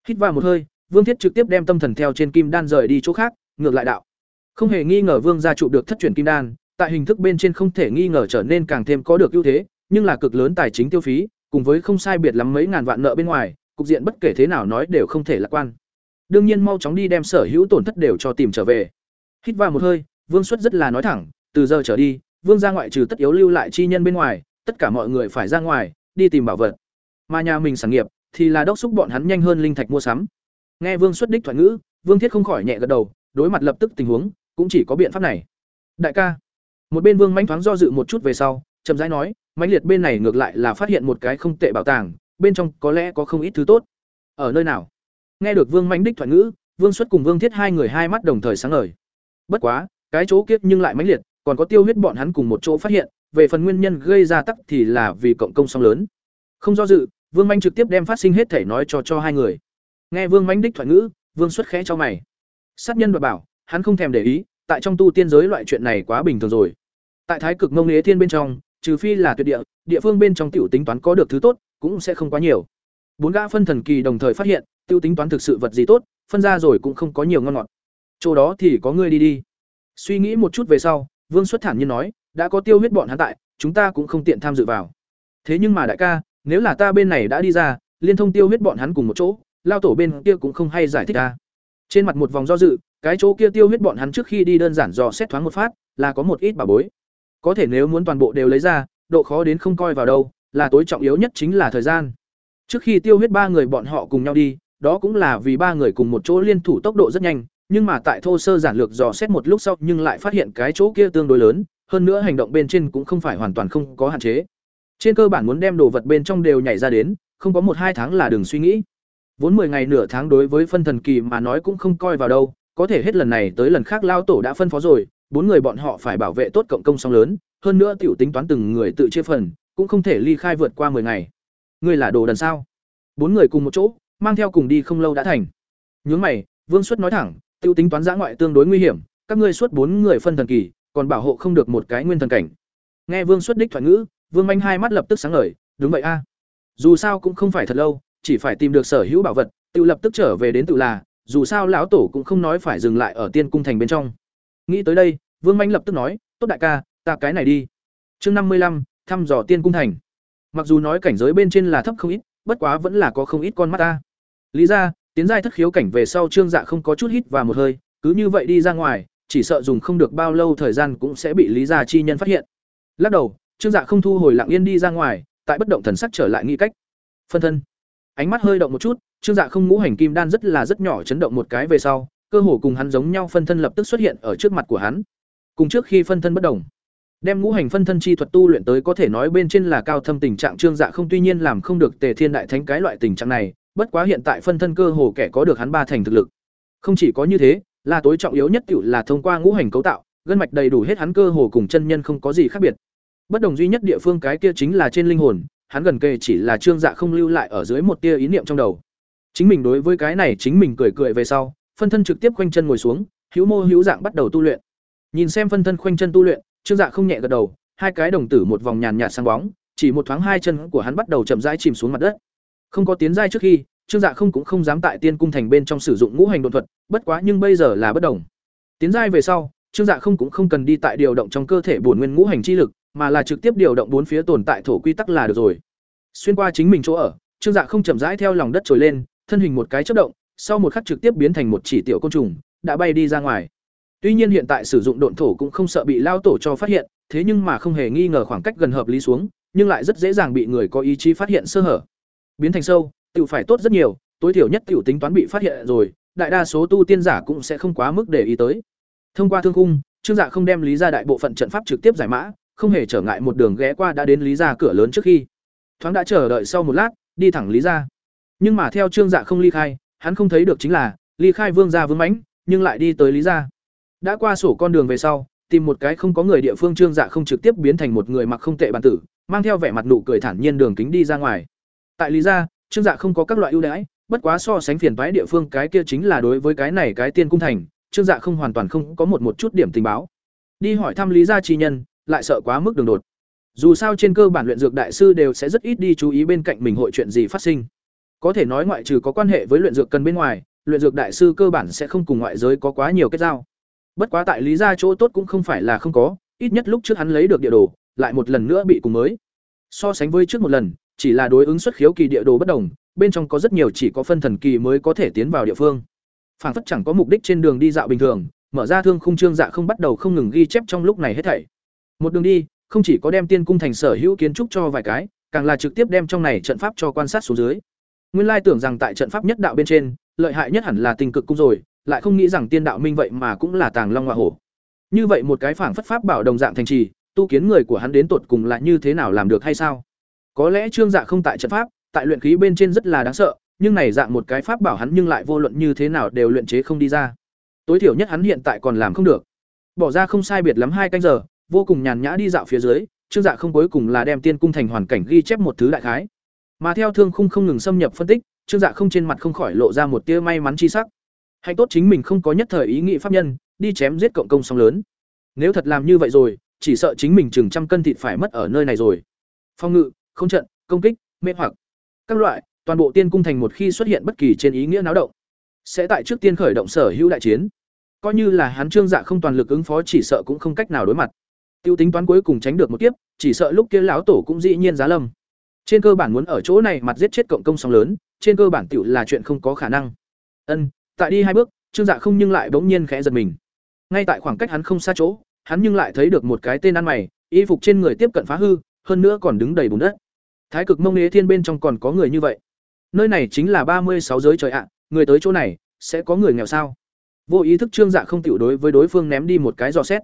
Hít vào một hơi, vương thiết trực tiếp đem tâm thần theo trên kim đan rời đi chỗ khác, ngược lại đạo. Không hề nghi ngờ vương gia trụ được thất truyền kim đan, tại hình thức bên trên không thể nghi ngờ trở nên càng thêm có được ưu thế, nhưng là cực lớn tài chính tiêu phí, cùng với không sai biệt lắm mấy ngàn vạn nợ bên ngoài cục diện bất kể thế nào nói đều không thể lạc quan. Đương nhiên mau chóng đi đem sở hữu tổn thất đều cho tìm trở về. Hít vào một hơi, vương xuất rất là nói thẳng, từ giờ trở đi, vương ra ngoại trừ tất yếu lưu lại chi nhân bên ngoài, tất cả mọi người phải ra ngoài, đi tìm bảo vật. Mà nhà mình sản nghiệp, thì là đốc xúc bọn hắn nhanh hơn linh thạch mua sắm. Nghe vương xuất đích thoại ngữ, vương thiết không khỏi nhẹ gật đầu, đối mặt lập tức tình huống, cũng chỉ có biện pháp này. Đại ca. Một bên vương mãnh thoáng do dự một chút về sau, chậm rãi nói, mãnh liệt bên này ngược lại là phát hiện một cái không tệ bảo tàng bên trong có lẽ có không ít thứ tốt. Ở nơi nào? Nghe được vương mãnh đích thoại ngữ, vương xuất cùng vương thiết hai người hai mắt đồng thời sáng ngời. Bất quá, cái chỗ kiếp nhưng lại mãnh liệt, còn có tiêu huyết bọn hắn cùng một chỗ phát hiện, về phần nguyên nhân gây ra tắc thì là vì cộng công song lớn. Không do dự, vương manh trực tiếp đem phát sinh hết thể nói cho cho hai người. Nghe vương manh đích thoại ngữ, vương xuất khẽ cho mày. Sát nhân và bảo, hắn không thèm để ý, tại trong tu tiên giới loại chuyện này quá bình thường rồi. Tại thái cực mông nghĩa thiên bên trong, trừ phi là tuyệt địa địa phương bên trong tiểu tính toán có được thứ tốt cũng sẽ không quá nhiều. Bốn gã phân thần kỳ đồng thời phát hiện, tiêu tính toán thực sự vật gì tốt, phân ra rồi cũng không có nhiều ngon ngọt. Chỗ đó thì có ngươi đi đi. Suy nghĩ một chút về sau, vương xuất thản nhiên nói, đã có tiêu huyết bọn hắn tại, chúng ta cũng không tiện tham dự vào. Thế nhưng mà đại ca, nếu là ta bên này đã đi ra, liên thông tiêu huyết bọn hắn cùng một chỗ, lao tổ bên kia cũng không hay giải thích ta. Trên mặt một vòng do dự, cái chỗ kia tiêu huyết bọn hắn trước khi đi đơn giản dò xét thoáng một phát, là có một ít bà bối. Có thể nếu muốn toàn bộ đều lấy ra, độ khó đến không coi vào đâu là tối trọng yếu nhất chính là thời gian. Trước khi tiêu huyết ba người bọn họ cùng nhau đi, đó cũng là vì ba người cùng một chỗ liên thủ tốc độ rất nhanh, nhưng mà tại thô sơ giản lược dò xét một lúc sau nhưng lại phát hiện cái chỗ kia tương đối lớn, hơn nữa hành động bên trên cũng không phải hoàn toàn không có hạn chế. Trên cơ bản muốn đem đồ vật bên trong đều nhảy ra đến, không có một hai tháng là đừng suy nghĩ. Vốn 10 ngày nửa tháng đối với phân thần kỳ mà nói cũng không coi vào đâu, có thể hết lần này tới lần khác lao tổ đã phân phó rồi, bốn người bọn họ phải bảo vệ tốt cộng công song lớn, hơn nữa tiểu tính toán từng người tự chia phần cũng không thể ly khai vượt qua 10 ngày. Ngươi là đồ đần sao? Bốn người cùng một chỗ, mang theo cùng đi không lâu đã thành. Nhướng mày, vương xuất nói thẳng, tiêu tính toán giã ngoại tương đối nguy hiểm, các ngươi suốt bốn người phân thần kỳ, còn bảo hộ không được một cái nguyên thần cảnh. Nghe vương xuất đích thoại ngữ, vương manh hai mắt lập tức sáng ngời, đúng vậy a. Dù sao cũng không phải thật lâu, chỉ phải tìm được sở hữu bảo vật, tiêu lập tức trở về đến tự là, dù sao lão tổ cũng không nói phải dừng lại ở tiên cung thành bên trong. Nghĩ tới đây, vương manh lập tức nói, tốt đại ca, ta cái này đi. Chương năm mươi lăm thăm dò tiên cung thành. Mặc dù nói cảnh giới bên trên là thấp không ít, bất quá vẫn là có không ít con mắt ta. Lý ra, tiến giai thất khiếu cảnh về sau trương dạ không có chút hít và một hơi, cứ như vậy đi ra ngoài, chỉ sợ dùng không được bao lâu thời gian cũng sẽ bị lý gia chi nhân phát hiện. Lắc đầu, trương dạ không thu hồi lặng yên đi ra ngoài, tại bất động thần sắc trở lại nghĩ cách. Phân thân. Ánh mắt hơi động một chút, trương dạ không ngũ hành kim đan rất là rất nhỏ chấn động một cái về sau, cơ hồ cùng hắn giống nhau phân thân lập tức xuất hiện ở trước mặt của hắn. Cùng trước khi phân thân bất đồng đem ngũ hành phân thân chi thuật tu luyện tới có thể nói bên trên là cao thâm tình trạng trương dạ không tuy nhiên làm không được tề thiên đại thánh cái loại tình trạng này, bất quá hiện tại phân thân cơ hồ kẻ có được hắn ba thành thực lực. Không chỉ có như thế, là tối trọng yếu nhất tiểu là thông qua ngũ hành cấu tạo, gân mạch đầy đủ hết hắn cơ hồ cùng chân nhân không có gì khác biệt. Bất đồng duy nhất địa phương cái kia chính là trên linh hồn, hắn gần kề chỉ là trương dạ không lưu lại ở dưới một tia ý niệm trong đầu. Chính mình đối với cái này chính mình cười cười về sau, phân thân trực tiếp quanh chân ngồi xuống, hữu mô hữu dạng bắt đầu tu luyện. Nhìn xem phân thân quanh chân tu luyện trương dạ không nhẹ gật đầu, hai cái đồng tử một vòng nhàn nhạt sáng bóng, chỉ một thoáng hai chân của hắn bắt đầu chậm rãi chìm xuống mặt đất. Không có tiến giai trước khi, trương dạ không cũng không dám tại tiên cung thành bên trong sử dụng ngũ hành độ thuật, bất quá nhưng bây giờ là bất đồng. Tiến giai về sau, trương dạ không cũng không cần đi tại điều động trong cơ thể bổn nguyên ngũ hành chi lực, mà là trực tiếp điều động bốn phía tồn tại thổ quy tắc là được rồi. Xuyên qua chính mình chỗ ở, trương dạ không chậm rãi theo lòng đất trồi lên, thân hình một cái chớp động, sau một khắc trực tiếp biến thành một chỉ tiểu côn trùng, đã bay đi ra ngoài tuy nhiên hiện tại sử dụng độn thổ cũng không sợ bị lao tổ cho phát hiện, thế nhưng mà không hề nghi ngờ khoảng cách gần hợp lý xuống, nhưng lại rất dễ dàng bị người có ý chí phát hiện sơ hở. Biến thành sâu, tiểu phải tốt rất nhiều, tối thiểu nhất tiểu tính toán bị phát hiện rồi, đại đa số tu tiên giả cũng sẽ không quá mức để ý tới. Thông qua thương khung, trương dạ không đem lý ra đại bộ phận trận pháp trực tiếp giải mã, không hề trở ngại một đường ghé qua đã đến lý ra cửa lớn trước khi. Thoáng đã chờ đợi sau một lát, đi thẳng lý ra. Nhưng mà theo trương dạ không ly khai, hắn không thấy được chính là, ly khai vương gia vương mãnh, nhưng lại đi tới lý ra đã qua sổ con đường về sau, tìm một cái không có người địa phương trương dạ không trực tiếp biến thành một người mặc không tệ bản tử, mang theo vẻ mặt nụ cười thản nhiên đường kính đi ra ngoài. Tại lý ra trương dạ không có các loại ưu đãi, bất quá so sánh phiền toái địa phương cái kia chính là đối với cái này cái tiên cung thành, trương dạ không hoàn toàn không có một một chút điểm tình báo. Đi hỏi thăm lý gia chi nhân, lại sợ quá mức đường đột. Dù sao trên cơ bản luyện dược đại sư đều sẽ rất ít đi chú ý bên cạnh mình hội chuyện gì phát sinh. Có thể nói ngoại trừ có quan hệ với luyện dược cần bên ngoài, luyện dược đại sư cơ bản sẽ không cùng ngoại giới có quá nhiều kết giao bất quá tại lý gia chỗ tốt cũng không phải là không có ít nhất lúc trước hắn lấy được địa đồ lại một lần nữa bị cùng mới so sánh với trước một lần chỉ là đối ứng xuất khiếu kỳ địa đồ bất đồng, bên trong có rất nhiều chỉ có phân thần kỳ mới có thể tiến vào địa phương. Phản phất chẳng có mục đích trên đường đi dạo bình thường, mở ra thương khung trương dạ không bắt đầu không ngừng ghi chép trong lúc này hết thảy. Một đường đi, không chỉ có đem tiên cung thành sở hữu kiến trúc cho vài cái, càng là trực tiếp đem trong này trận pháp cho quan sát xuống dưới. Nguyên lai tưởng rằng tại trận pháp nhất đạo bên trên, lợi hại nhất hẳn là tình cực cung rồi, lại không nghĩ rằng tiên đạo minh vậy mà cũng là tàng long hoa hổ. Như vậy một cái phảng phất pháp bảo đồng dạng thành trì, tu kiến người của hắn đến tột cùng là như thế nào làm được hay sao? Có lẽ Trương Dạ không tại trận pháp, tại luyện khí bên trên rất là đáng sợ, nhưng này dạng một cái pháp bảo hắn nhưng lại vô luận như thế nào đều luyện chế không đi ra. Tối thiểu nhất hắn hiện tại còn làm không được. Bỏ ra không sai biệt lắm hai canh giờ, vô cùng nhàn nhã đi dạo phía dưới, Trương Dạ không cuối cùng là đem tiên cung thành hoàn cảnh ghi chép một thứ đại khái. Mà theo Thương Khung không ngừng xâm nhập phân tích, Trương Dạ không trên mặt không khỏi lộ ra một tia may mắn chi sắc. Hạnh tốt chính mình không có nhất thời ý nghĩ pháp nhân, đi chém giết cộng công song lớn. Nếu thật làm như vậy rồi, chỉ sợ chính mình chừng trăm cân thịt phải mất ở nơi này rồi. Phong ngự, không trận, công kích, mê hoặc, các loại, toàn bộ tiên cung thành một khi xuất hiện bất kỳ trên ý nghĩa náo động, sẽ tại trước tiên khởi động sở hữu đại chiến. Coi như là hắn Trương Dạ không toàn lực ứng phó chỉ sợ cũng không cách nào đối mặt. Tiêu tính toán cuối cùng tránh được một kiếp, chỉ sợ lúc kia lão tổ cũng dĩ nhiên giá lâm. Trên cơ bản muốn ở chỗ này mặt giết chết cộng công song lớn, trên cơ bản tiểu là chuyện không có khả năng. Ân, tại đi hai bước, Trương Dạ không nhưng lại bỗng nhiên khẽ giật mình. Ngay tại khoảng cách hắn không xa chỗ, hắn nhưng lại thấy được một cái tên ăn mày, y phục trên người tiếp cận phá hư, hơn nữa còn đứng đầy bùn đất. Thái cực Mông Nế Thiên bên trong còn có người như vậy. Nơi này chính là ba mươi sáu giới trời ạ, người tới chỗ này sẽ có người nghèo sao? Vô ý thức Trương Dạ không tiểu đối với đối phương ném đi một cái dò xét.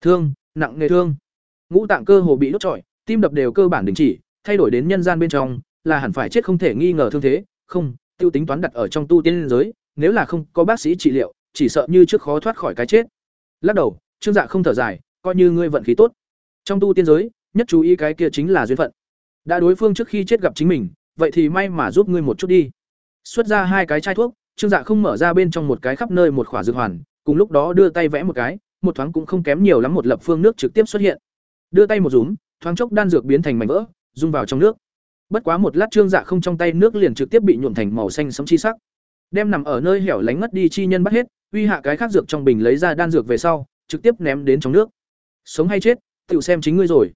Thương, nặng nghề thương. Ngũ tạng cơ hồ bị đốt trọi, tim đập đều cơ bản đình chỉ, thay đổi đến nhân gian bên trong, là hẳn phải chết không thể nghi ngờ thương thế, không, tiêu tính toán đặt ở trong tu tiên giới, nếu là không có bác sĩ trị liệu, chỉ sợ như trước khó thoát khỏi cái chết. Lắc đầu, Trương Dạ không thở dài, coi như ngươi vận khí tốt. Trong tu tiên giới, nhất chú ý cái kia chính là duyên phận. Đã đối phương trước khi chết gặp chính mình, vậy thì may mà giúp ngươi một chút đi. Xuất ra hai cái chai thuốc, Trương Dạ không mở ra bên trong một cái khắp nơi một khỏa dược hoàn, cùng lúc đó đưa tay vẽ một cái, một thoáng cũng không kém nhiều lắm một lập phương nước trực tiếp xuất hiện. Đưa tay một rúm, thoáng chốc đan dược biến thành mảnh vỡ, rung vào trong nước. Bất quá một lát Trương Dạ không trong tay nước liền trực tiếp bị nhuộm thành màu xanh sẫm chi sắc. Đem nằm ở nơi hẻo lánh ngất đi chi nhân bắt hết, uy hạ cái khác dược trong bình lấy ra đan dược về sau, trực tiếp ném đến trong nước. Sống hay chết, tự xem chính ngươi rồi.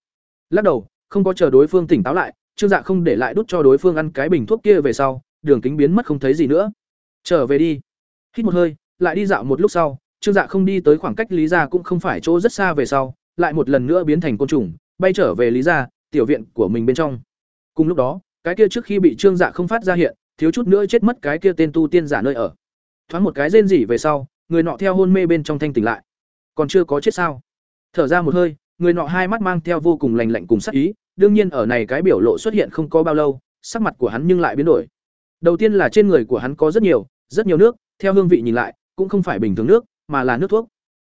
Lắc đầu, không có chờ đối phương tỉnh táo lại, Trương Dạ không để lại đút cho đối phương ăn cái bình thuốc kia về sau, đường kính biến mất không thấy gì nữa. Trở về đi. Hít một hơi, lại đi dạo một lúc sau, Trương Dạ không đi tới khoảng cách Lý gia cũng không phải chỗ rất xa về sau, lại một lần nữa biến thành côn trùng, bay trở về Lý gia, tiểu viện của mình bên trong. Cùng lúc đó, cái kia trước khi bị Trương Dạ không phát ra hiện, thiếu chút nữa chết mất cái kia tên tu tiên giả nơi ở. Thoáng một cái rên rỉ về sau, người nọ theo hôn mê bên trong thanh tỉnh lại. Còn chưa có chết sao? Thở ra một hơi, người nọ hai mắt mang theo vô cùng lành lạnh cùng sắc ý, đương nhiên ở này cái biểu lộ xuất hiện không có bao lâu, sắc mặt của hắn nhưng lại biến đổi. Đầu tiên là trên người của hắn có rất nhiều, rất nhiều nước, theo hương vị nhìn lại, cũng không phải bình thường nước, mà là nước thuốc.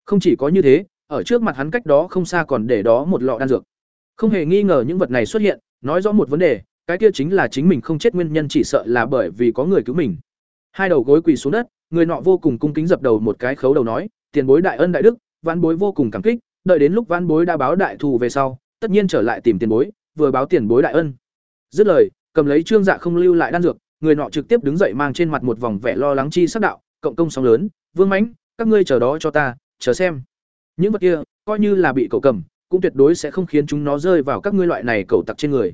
Không chỉ có như thế, ở trước mặt hắn cách đó không xa còn để đó một lọ đan dược. Không hề nghi ngờ những vật này xuất hiện, nói rõ một vấn đề, cái kia chính là chính mình không chết nguyên nhân chỉ sợ là bởi vì có người cứu mình. Hai đầu gối quỳ xuống đất, người nọ vô cùng cung kính dập đầu một cái khấu đầu nói, tiền bối đại ân đại đức, vãn bối vô cùng cảm kích, đợi đến lúc vãn bối đã báo đại thù về sau, tất nhiên trở lại tìm tiền bối, vừa báo tiền bối đại ân. Dứt lời, cầm lấy trương dạ không lưu lại đan dược, người nọ trực tiếp đứng dậy mang trên mặt một vòng vẻ lo lắng chi sắc đạo, cộng công sóng lớn, vương mãnh, các ngươi chờ đó cho ta, chờ xem. Những vật kia, coi như là bị cậu cầm, cũng tuyệt đối sẽ không khiến chúng nó rơi vào các ngươi loại này cậu tặc trên người.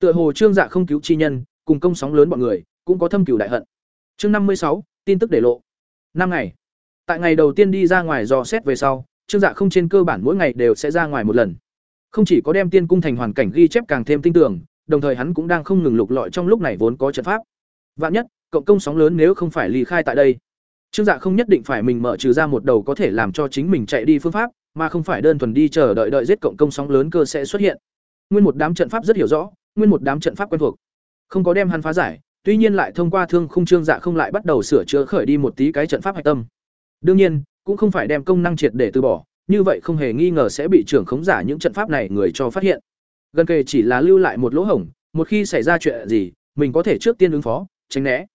Tựa hồ Trương Dạ không cứu chi nhân, cùng công sóng lớn bọn người, cũng có thâm cửu đại hận. Chương năm mươi sáu tin tức để lộ. Năm ngày. Tại ngày đầu tiên đi ra ngoài dò xét về sau, Trương Dạ không trên cơ bản mỗi ngày đều sẽ ra ngoài một lần. Không chỉ có đem tiên cung thành hoàn cảnh ghi chép càng thêm tinh tưởng, đồng thời hắn cũng đang không ngừng lục lọi trong lúc này vốn có trận pháp. Vạn nhất, cộng công sóng lớn nếu không phải ly khai tại đây, Trương Dạ không nhất định phải mình mở trừ ra một đầu có thể làm cho chính mình chạy đi phương pháp, mà không phải đơn thuần đi chờ đợi đợi giết cộng công sóng lớn cơ sẽ xuất hiện. Nguyên một đám trận pháp rất hiểu rõ, nguyên một đám trận pháp quen thuộc. Không có đem hắn phá giải, tuy nhiên lại thông qua thương khung trương dạ không lại bắt đầu sửa chữa khởi đi một tí cái trận pháp hạch tâm. Đương nhiên, cũng không phải đem công năng triệt để từ bỏ, như vậy không hề nghi ngờ sẽ bị trưởng khống giả những trận pháp này người cho phát hiện. Gần kề chỉ là lưu lại một lỗ hổng, một khi xảy ra chuyện gì, mình có thể trước tiên ứng phó, tránh né.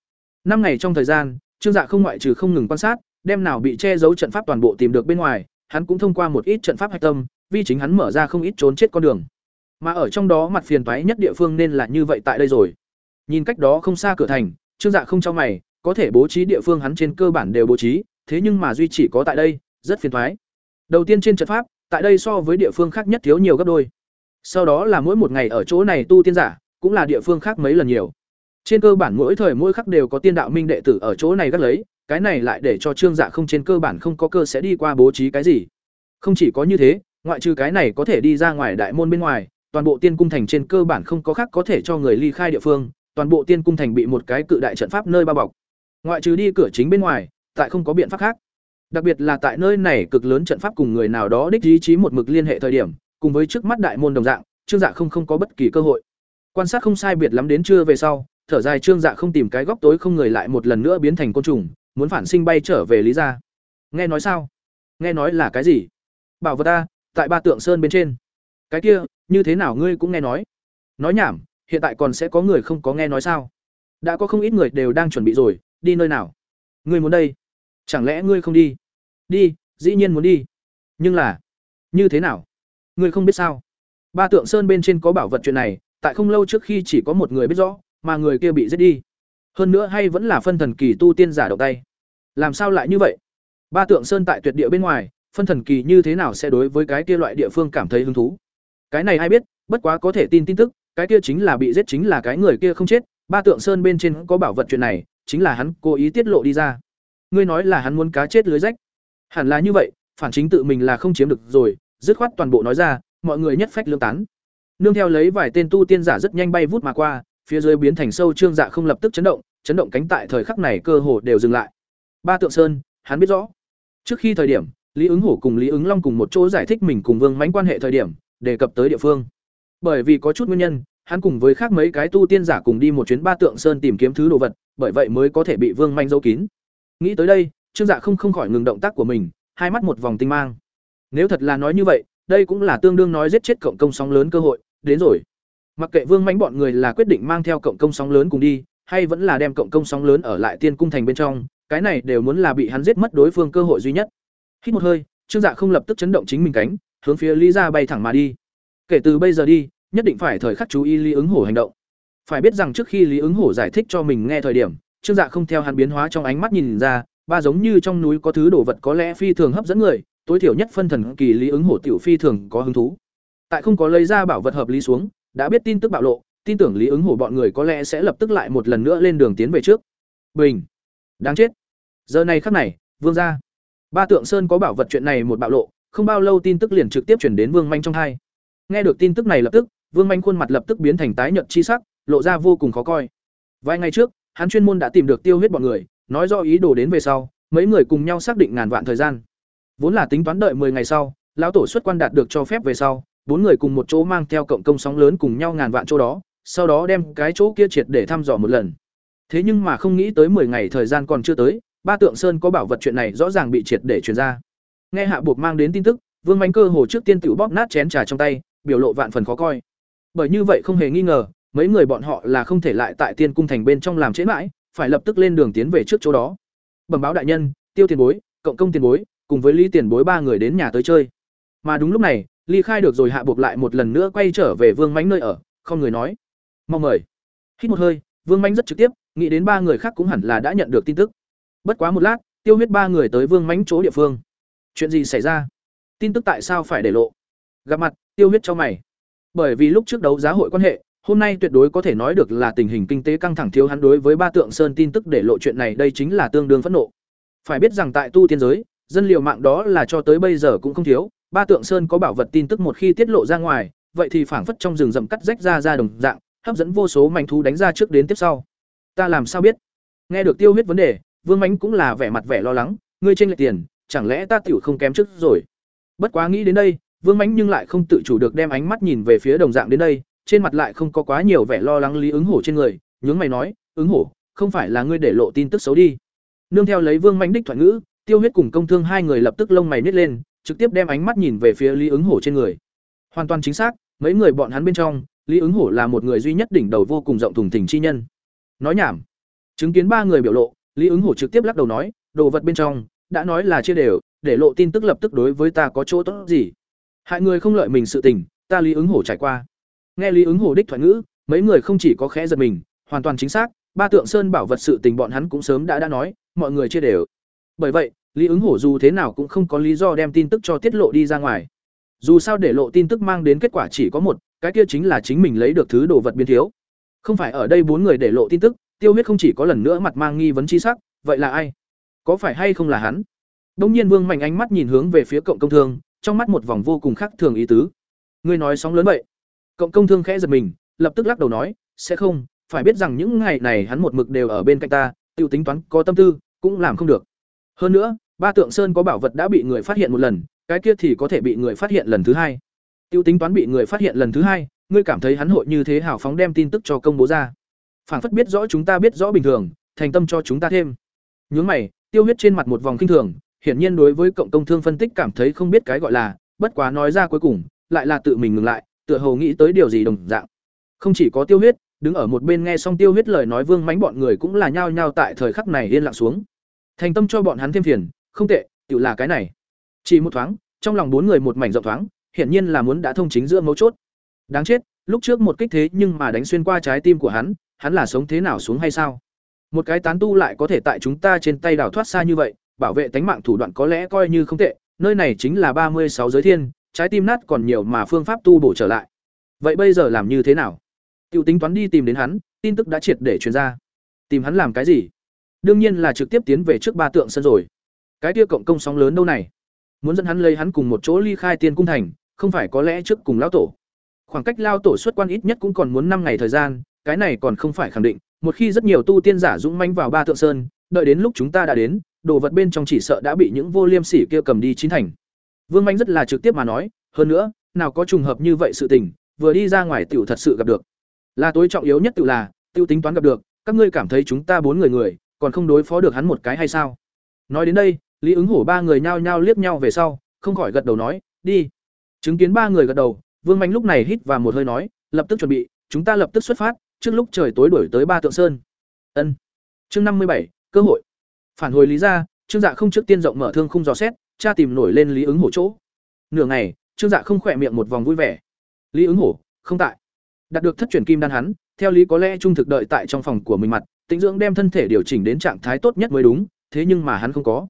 Năm ngày trong thời gian, Trương Dạ không ngoại trừ không ngừng quan sát, đem nào bị che giấu trận pháp toàn bộ tìm được bên ngoài, hắn cũng thông qua một ít trận pháp hạch tâm, vì chính hắn mở ra không ít trốn chết con đường. Mà ở trong đó mặt phiền toái nhất địa phương nên là như vậy tại đây rồi. Nhìn cách đó không xa cửa thành, Trương Dạ không cho mày, có thể bố trí địa phương hắn trên cơ bản đều bố trí, thế nhưng mà duy chỉ có tại đây, rất phiền toái. Đầu tiên trên trận pháp, tại đây so với địa phương khác nhất thiếu nhiều gấp đôi. Sau đó là mỗi một ngày ở chỗ này tu tiên giả, cũng là địa phương khác mấy lần nhiều. Trên cơ bản mỗi thời mỗi khắc đều có tiên đạo minh đệ tử ở chỗ này gắt lấy, cái này lại để cho Trương Dạ không trên cơ bản không có cơ sẽ đi qua bố trí cái gì. Không chỉ có như thế, ngoại trừ cái này có thể đi ra ngoài đại môn bên ngoài, toàn bộ tiên cung thành trên cơ bản không có khác có thể cho người ly khai địa phương, toàn bộ tiên cung thành bị một cái cự đại trận pháp nơi bao bọc. Ngoại trừ đi cửa chính bên ngoài, tại không có biện pháp khác. Đặc biệt là tại nơi này cực lớn trận pháp cùng người nào đó đích ý chí một mực liên hệ thời điểm, cùng với trước mắt đại môn đồng dạng, Trương Dạ không không có bất kỳ cơ hội. Quan sát không sai biệt lắm đến trưa về sau, thở dài Trương Dạ không tìm cái góc tối không người lại một lần nữa biến thành côn trùng, muốn phản sinh bay trở về Lý gia. Nghe nói sao? Nghe nói là cái gì? Bảo vật ta, tại Ba Tượng Sơn bên trên. Cái kia, như thế nào ngươi cũng nghe nói? Nói nhảm, hiện tại còn sẽ có người không có nghe nói sao? Đã có không ít người đều đang chuẩn bị rồi, đi nơi nào? Ngươi muốn đây? Chẳng lẽ ngươi không đi? Đi, dĩ nhiên muốn đi. Nhưng là, như thế nào? Ngươi không biết sao? Ba Tượng Sơn bên trên có bảo vật chuyện này, tại không lâu trước khi chỉ có một người biết rõ, mà người kia bị giết đi. Hơn nữa hay vẫn là phân thần kỳ tu tiên giả động tay. Làm sao lại như vậy? Ba Tượng Sơn tại tuyệt địa bên ngoài, phân thần kỳ như thế nào sẽ đối với cái kia loại địa phương cảm thấy hứng thú? Cái này ai biết, bất quá có thể tin tin tức, cái kia chính là bị giết chính là cái người kia không chết, Ba Tượng Sơn bên trên có bảo vật chuyện này, chính là hắn cố ý tiết lộ đi ra. Ngươi nói là hắn muốn cá chết lưới rách. Hẳn là như vậy, phản chính tự mình là không chiếm được rồi, dứt khoát toàn bộ nói ra, mọi người nhất phách lương tán. Nương theo lấy vài tên tu tiên giả rất nhanh bay vút mà qua, phía dưới biến thành sâu trương dạ không lập tức chấn động, chấn động cánh tại thời khắc này cơ hồ đều dừng lại. Ba Tượng Sơn, hắn biết rõ. Trước khi thời điểm, Lý ứng hổ cùng Lý ứng long cùng một chỗ giải thích mình cùng Vương Mãnh quan hệ thời điểm, đề cập tới địa phương. Bởi vì có chút nguyên nhân, hắn cùng với khác mấy cái tu tiên giả cùng đi một chuyến Ba Tượng Sơn tìm kiếm thứ đồ vật, bởi vậy mới có thể bị Vương manh giấu kín. Nghĩ tới đây, Trương Dạ không không khỏi ngừng động tác của mình, hai mắt một vòng tinh mang. Nếu thật là nói như vậy, đây cũng là tương đương nói giết chết cộng công sóng lớn cơ hội, đến rồi. Mặc kệ Vương Mãnh bọn người là quyết định mang theo cộng công sóng lớn cùng đi, hay vẫn là đem cộng công sóng lớn ở lại Tiên cung thành bên trong, cái này đều muốn là bị hắn giết mất đối phương cơ hội duy nhất. Hít một hơi, Trương Dạ không lập tức chấn động chính mình cánh, hướng phía Lý gia bay thẳng mà đi. Kể từ bây giờ đi, nhất định phải thời khắc chú ý Lý ứng hổ hành động. Phải biết rằng trước khi Lý ứng hổ giải thích cho mình nghe thời điểm, Trương Dạ không theo hắn biến hóa trong ánh mắt nhìn ra, ba giống như trong núi có thứ đồ vật có lẽ phi thường hấp dẫn người, tối thiểu nhất phân thần kỳ Lý ứng hổ tiểu phi thường có hứng thú. Tại không có lấy ra bảo vật hợp lý xuống, đã biết tin tức bạo lộ, tin tưởng Lý ứng hổ bọn người có lẽ sẽ lập tức lại một lần nữa lên đường tiến về trước. Bình, đáng chết. Giờ này khắc này, Vương gia, Ba Tượng Sơn có bảo vật chuyện này một bạo lộ, không bao lâu tin tức liền trực tiếp chuyển đến Vương Manh trong hai. Nghe được tin tức này lập tức, Vương Manh khuôn mặt lập tức biến thành tái nhợt chi sắc, lộ ra vô cùng khó coi. Vài ngày trước, hắn chuyên môn đã tìm được tiêu huyết bọn người, nói rõ ý đồ đến về sau, mấy người cùng nhau xác định ngàn vạn thời gian. Vốn là tính toán đợi 10 ngày sau, lão tổ xuất quan đạt được cho phép về sau, bốn người cùng một chỗ mang theo cộng công sóng lớn cùng nhau ngàn vạn chỗ đó, sau đó đem cái chỗ kia triệt để thăm dò một lần. Thế nhưng mà không nghĩ tới 10 ngày thời gian còn chưa tới, ba tượng sơn có bảo vật chuyện này rõ ràng bị triệt để truyền ra. Nghe Hạ Buộc mang đến tin tức, Vương Mạnh Cơ hồ trước tiên tiểu bóp nát chén trà trong tay, biểu lộ vạn phần khó coi. Bởi như vậy không hề nghi ngờ, mấy người bọn họ là không thể lại tại Tiên cung thành bên trong làm trễ mãi, phải lập tức lên đường tiến về trước chỗ đó. Bẩm báo đại nhân, Tiêu Tiền Bối, cộng công tiền bối, cùng với Lý Tiền Bối ba người đến nhà tới chơi. Mà đúng lúc này, ly khai được rồi hạ buộc lại một lần nữa quay trở về vương mánh nơi ở không người nói mong mời hít một hơi vương mánh rất trực tiếp nghĩ đến ba người khác cũng hẳn là đã nhận được tin tức bất quá một lát tiêu huyết ba người tới vương mánh chỗ địa phương chuyện gì xảy ra? Tin tức tại sao phải để lộ? Gặp mặt, tiêu huyết cho mày. Bởi vì lúc trước đấu giá hội quan hệ, hôm nay tuyệt đối có thể nói được là tình hình kinh tế căng thẳng thiếu hắn đối với ba tượng sơn tin tức để lộ chuyện này, đây chính là tương đương phẫn nộ. Phải biết rằng tại tu tiên giới, dân liệu mạng đó là cho tới bây giờ cũng không thiếu, ba tượng sơn có bảo vật tin tức một khi tiết lộ ra ngoài, vậy thì phảng phất trong rừng rậm cắt rách ra ra đồng dạng, hấp dẫn vô số manh thú đánh ra trước đến tiếp sau. Ta làm sao biết? Nghe được tiêu huyết vấn đề, vương mánh cũng là vẻ mặt vẻ lo lắng, ngươi tranh lệch tiền chẳng lẽ ta tiểu không kém trước rồi bất quá nghĩ đến đây vương mánh nhưng lại không tự chủ được đem ánh mắt nhìn về phía đồng dạng đến đây trên mặt lại không có quá nhiều vẻ lo lắng lý ứng hổ trên người nhướng mày nói ứng hổ không phải là ngươi để lộ tin tức xấu đi nương theo lấy vương mánh đích thoại ngữ tiêu huyết cùng công thương hai người lập tức lông mày nít lên trực tiếp đem ánh mắt nhìn về phía Lý ứng hổ trên người. Hoàn toàn chính xác, mấy người bọn hắn bên trong, Lý ứng hổ là một người duy nhất đỉnh đầu vô cùng rộng thùng thình chi nhân. Nói nhảm. Chứng kiến ba người biểu lộ, Lý ứng hổ trực tiếp lắc đầu nói, đồ vật bên trong, đã nói là chia đều, để lộ tin tức lập tức đối với ta có chỗ tốt gì. Hại người không lợi mình sự tình, ta Lý ứng hổ trải qua. Nghe Lý ứng hổ đích thoại ngữ, mấy người không chỉ có khẽ giật mình, hoàn toàn chính xác, ba tượng sơn bảo vật sự tình bọn hắn cũng sớm đã đã nói, mọi người chia đều. Bởi vậy, Lý ứng hổ dù thế nào cũng không có lý do đem tin tức cho tiết lộ đi ra ngoài. Dù sao để lộ tin tức mang đến kết quả chỉ có một, cái kia chính là chính mình lấy được thứ đồ vật biến thiếu. Không phải ở đây bốn người để lộ tin tức, Tiêu Huyết không chỉ có lần nữa mặt mang nghi vấn chi sắc, vậy là ai? Có phải hay không là hắn? Đông nhiên Vương Mạnh ánh mắt nhìn hướng về phía cộng công thương, trong mắt một vòng vô cùng khác thường ý tứ. Ngươi nói sóng lớn vậy? Cộng công thương khẽ giật mình, lập tức lắc đầu nói, sẽ không, phải biết rằng những ngày này hắn một mực đều ở bên cạnh ta, tiêu tính toán có tâm tư, cũng làm không được. Hơn nữa, ba tượng sơn có bảo vật đã bị người phát hiện một lần cái kia thì có thể bị người phát hiện lần thứ hai tiêu tính toán bị người phát hiện lần thứ hai ngươi cảm thấy hắn hội như thế hào phóng đem tin tức cho công bố ra phảng phất biết rõ chúng ta biết rõ bình thường thành tâm cho chúng ta thêm nhướng mày tiêu huyết trên mặt một vòng kinh thường, hiển nhiên đối với cộng công thương phân tích cảm thấy không biết cái gọi là, bất quá nói ra cuối cùng, lại là tự mình ngừng lại, tựa hồ nghĩ tới điều gì đồng dạng. Không chỉ có tiêu huyết, đứng ở một bên nghe xong tiêu huyết lời nói vương mánh bọn người cũng là nhao nhao tại thời khắc này yên lặng xuống. Thành tâm cho bọn hắn thêm phiền, không tệ tự là cái này. Chỉ một thoáng, trong lòng bốn người một mảnh rộng thoáng, hiển nhiên là muốn đã thông chính giữa mấu chốt. Đáng chết, lúc trước một kích thế nhưng mà đánh xuyên qua trái tim của hắn hắn là sống thế nào xuống hay sao? Một cái tán tu lại có thể tại chúng ta trên tay đào thoát xa như vậy bảo vệ tánh mạng thủ đoạn có lẽ coi như không tệ nơi này chính là ba mươi sáu giới thiên trái tim nát còn nhiều mà phương pháp tu bổ trở lại vậy bây giờ làm như thế nào Tiểu tính toán đi tìm đến hắn, tin tức đã triệt để truyền ra. Tìm hắn làm cái gì? Đương nhiên là trực tiếp tiến về trước ba tượng sân rồi. Cái kia cộng công sóng lớn đâu này? Muốn dẫn hắn lấy hắn cùng một chỗ ly khai tiên cung thành, không phải có lẽ trước cùng lão tổ. Khoảng cách lao tổ xuất quan ít nhất cũng còn muốn năm ngày thời gian, cái này còn không phải khẳng định, một khi rất nhiều tu tiên giả dũng manh vào ba thượng sơn, đợi đến lúc chúng ta đã đến, đồ vật bên trong chỉ sợ đã bị những vô liêm sỉ kia cầm đi chín thành. Vương manh rất là trực tiếp mà nói, hơn nữa, nào có trùng hợp như vậy sự tình, vừa đi ra ngoài tiểu thật sự gặp được. Là tối trọng yếu nhất tự là, tiêu tính toán gặp được, các ngươi cảm thấy chúng ta bốn người người, còn không đối phó được hắn một cái hay sao? Nói đến đây, Lý ứng hổ ba người nhao nhao liếc nhau về sau, không khỏi gật đầu nói, đi. Chứng kiến ba người gật đầu, Vương Mạnh lúc này hít vào một hơi nói, lập tức chuẩn bị, chúng ta lập tức xuất phát, trước lúc trời tối đuổi tới ba tượng sơn. Ân. Chương năm mươi bảy, cơ hội. Phản hồi lý ra, Trương Dạ không trước tiên rộng mở thương không dò xét, cha tìm nổi lên Lý ứng hổ chỗ. Nửa ngày, Trương Dạ không khỏe miệng một vòng vui vẻ. Lý ứng hổ, không tại. Đạt được thất truyền kim đan hắn, theo lý có lẽ trung thực đợi tại trong phòng của mình mặt, tĩnh dưỡng đem thân thể điều chỉnh đến trạng thái tốt nhất mới đúng, thế nhưng mà hắn không có.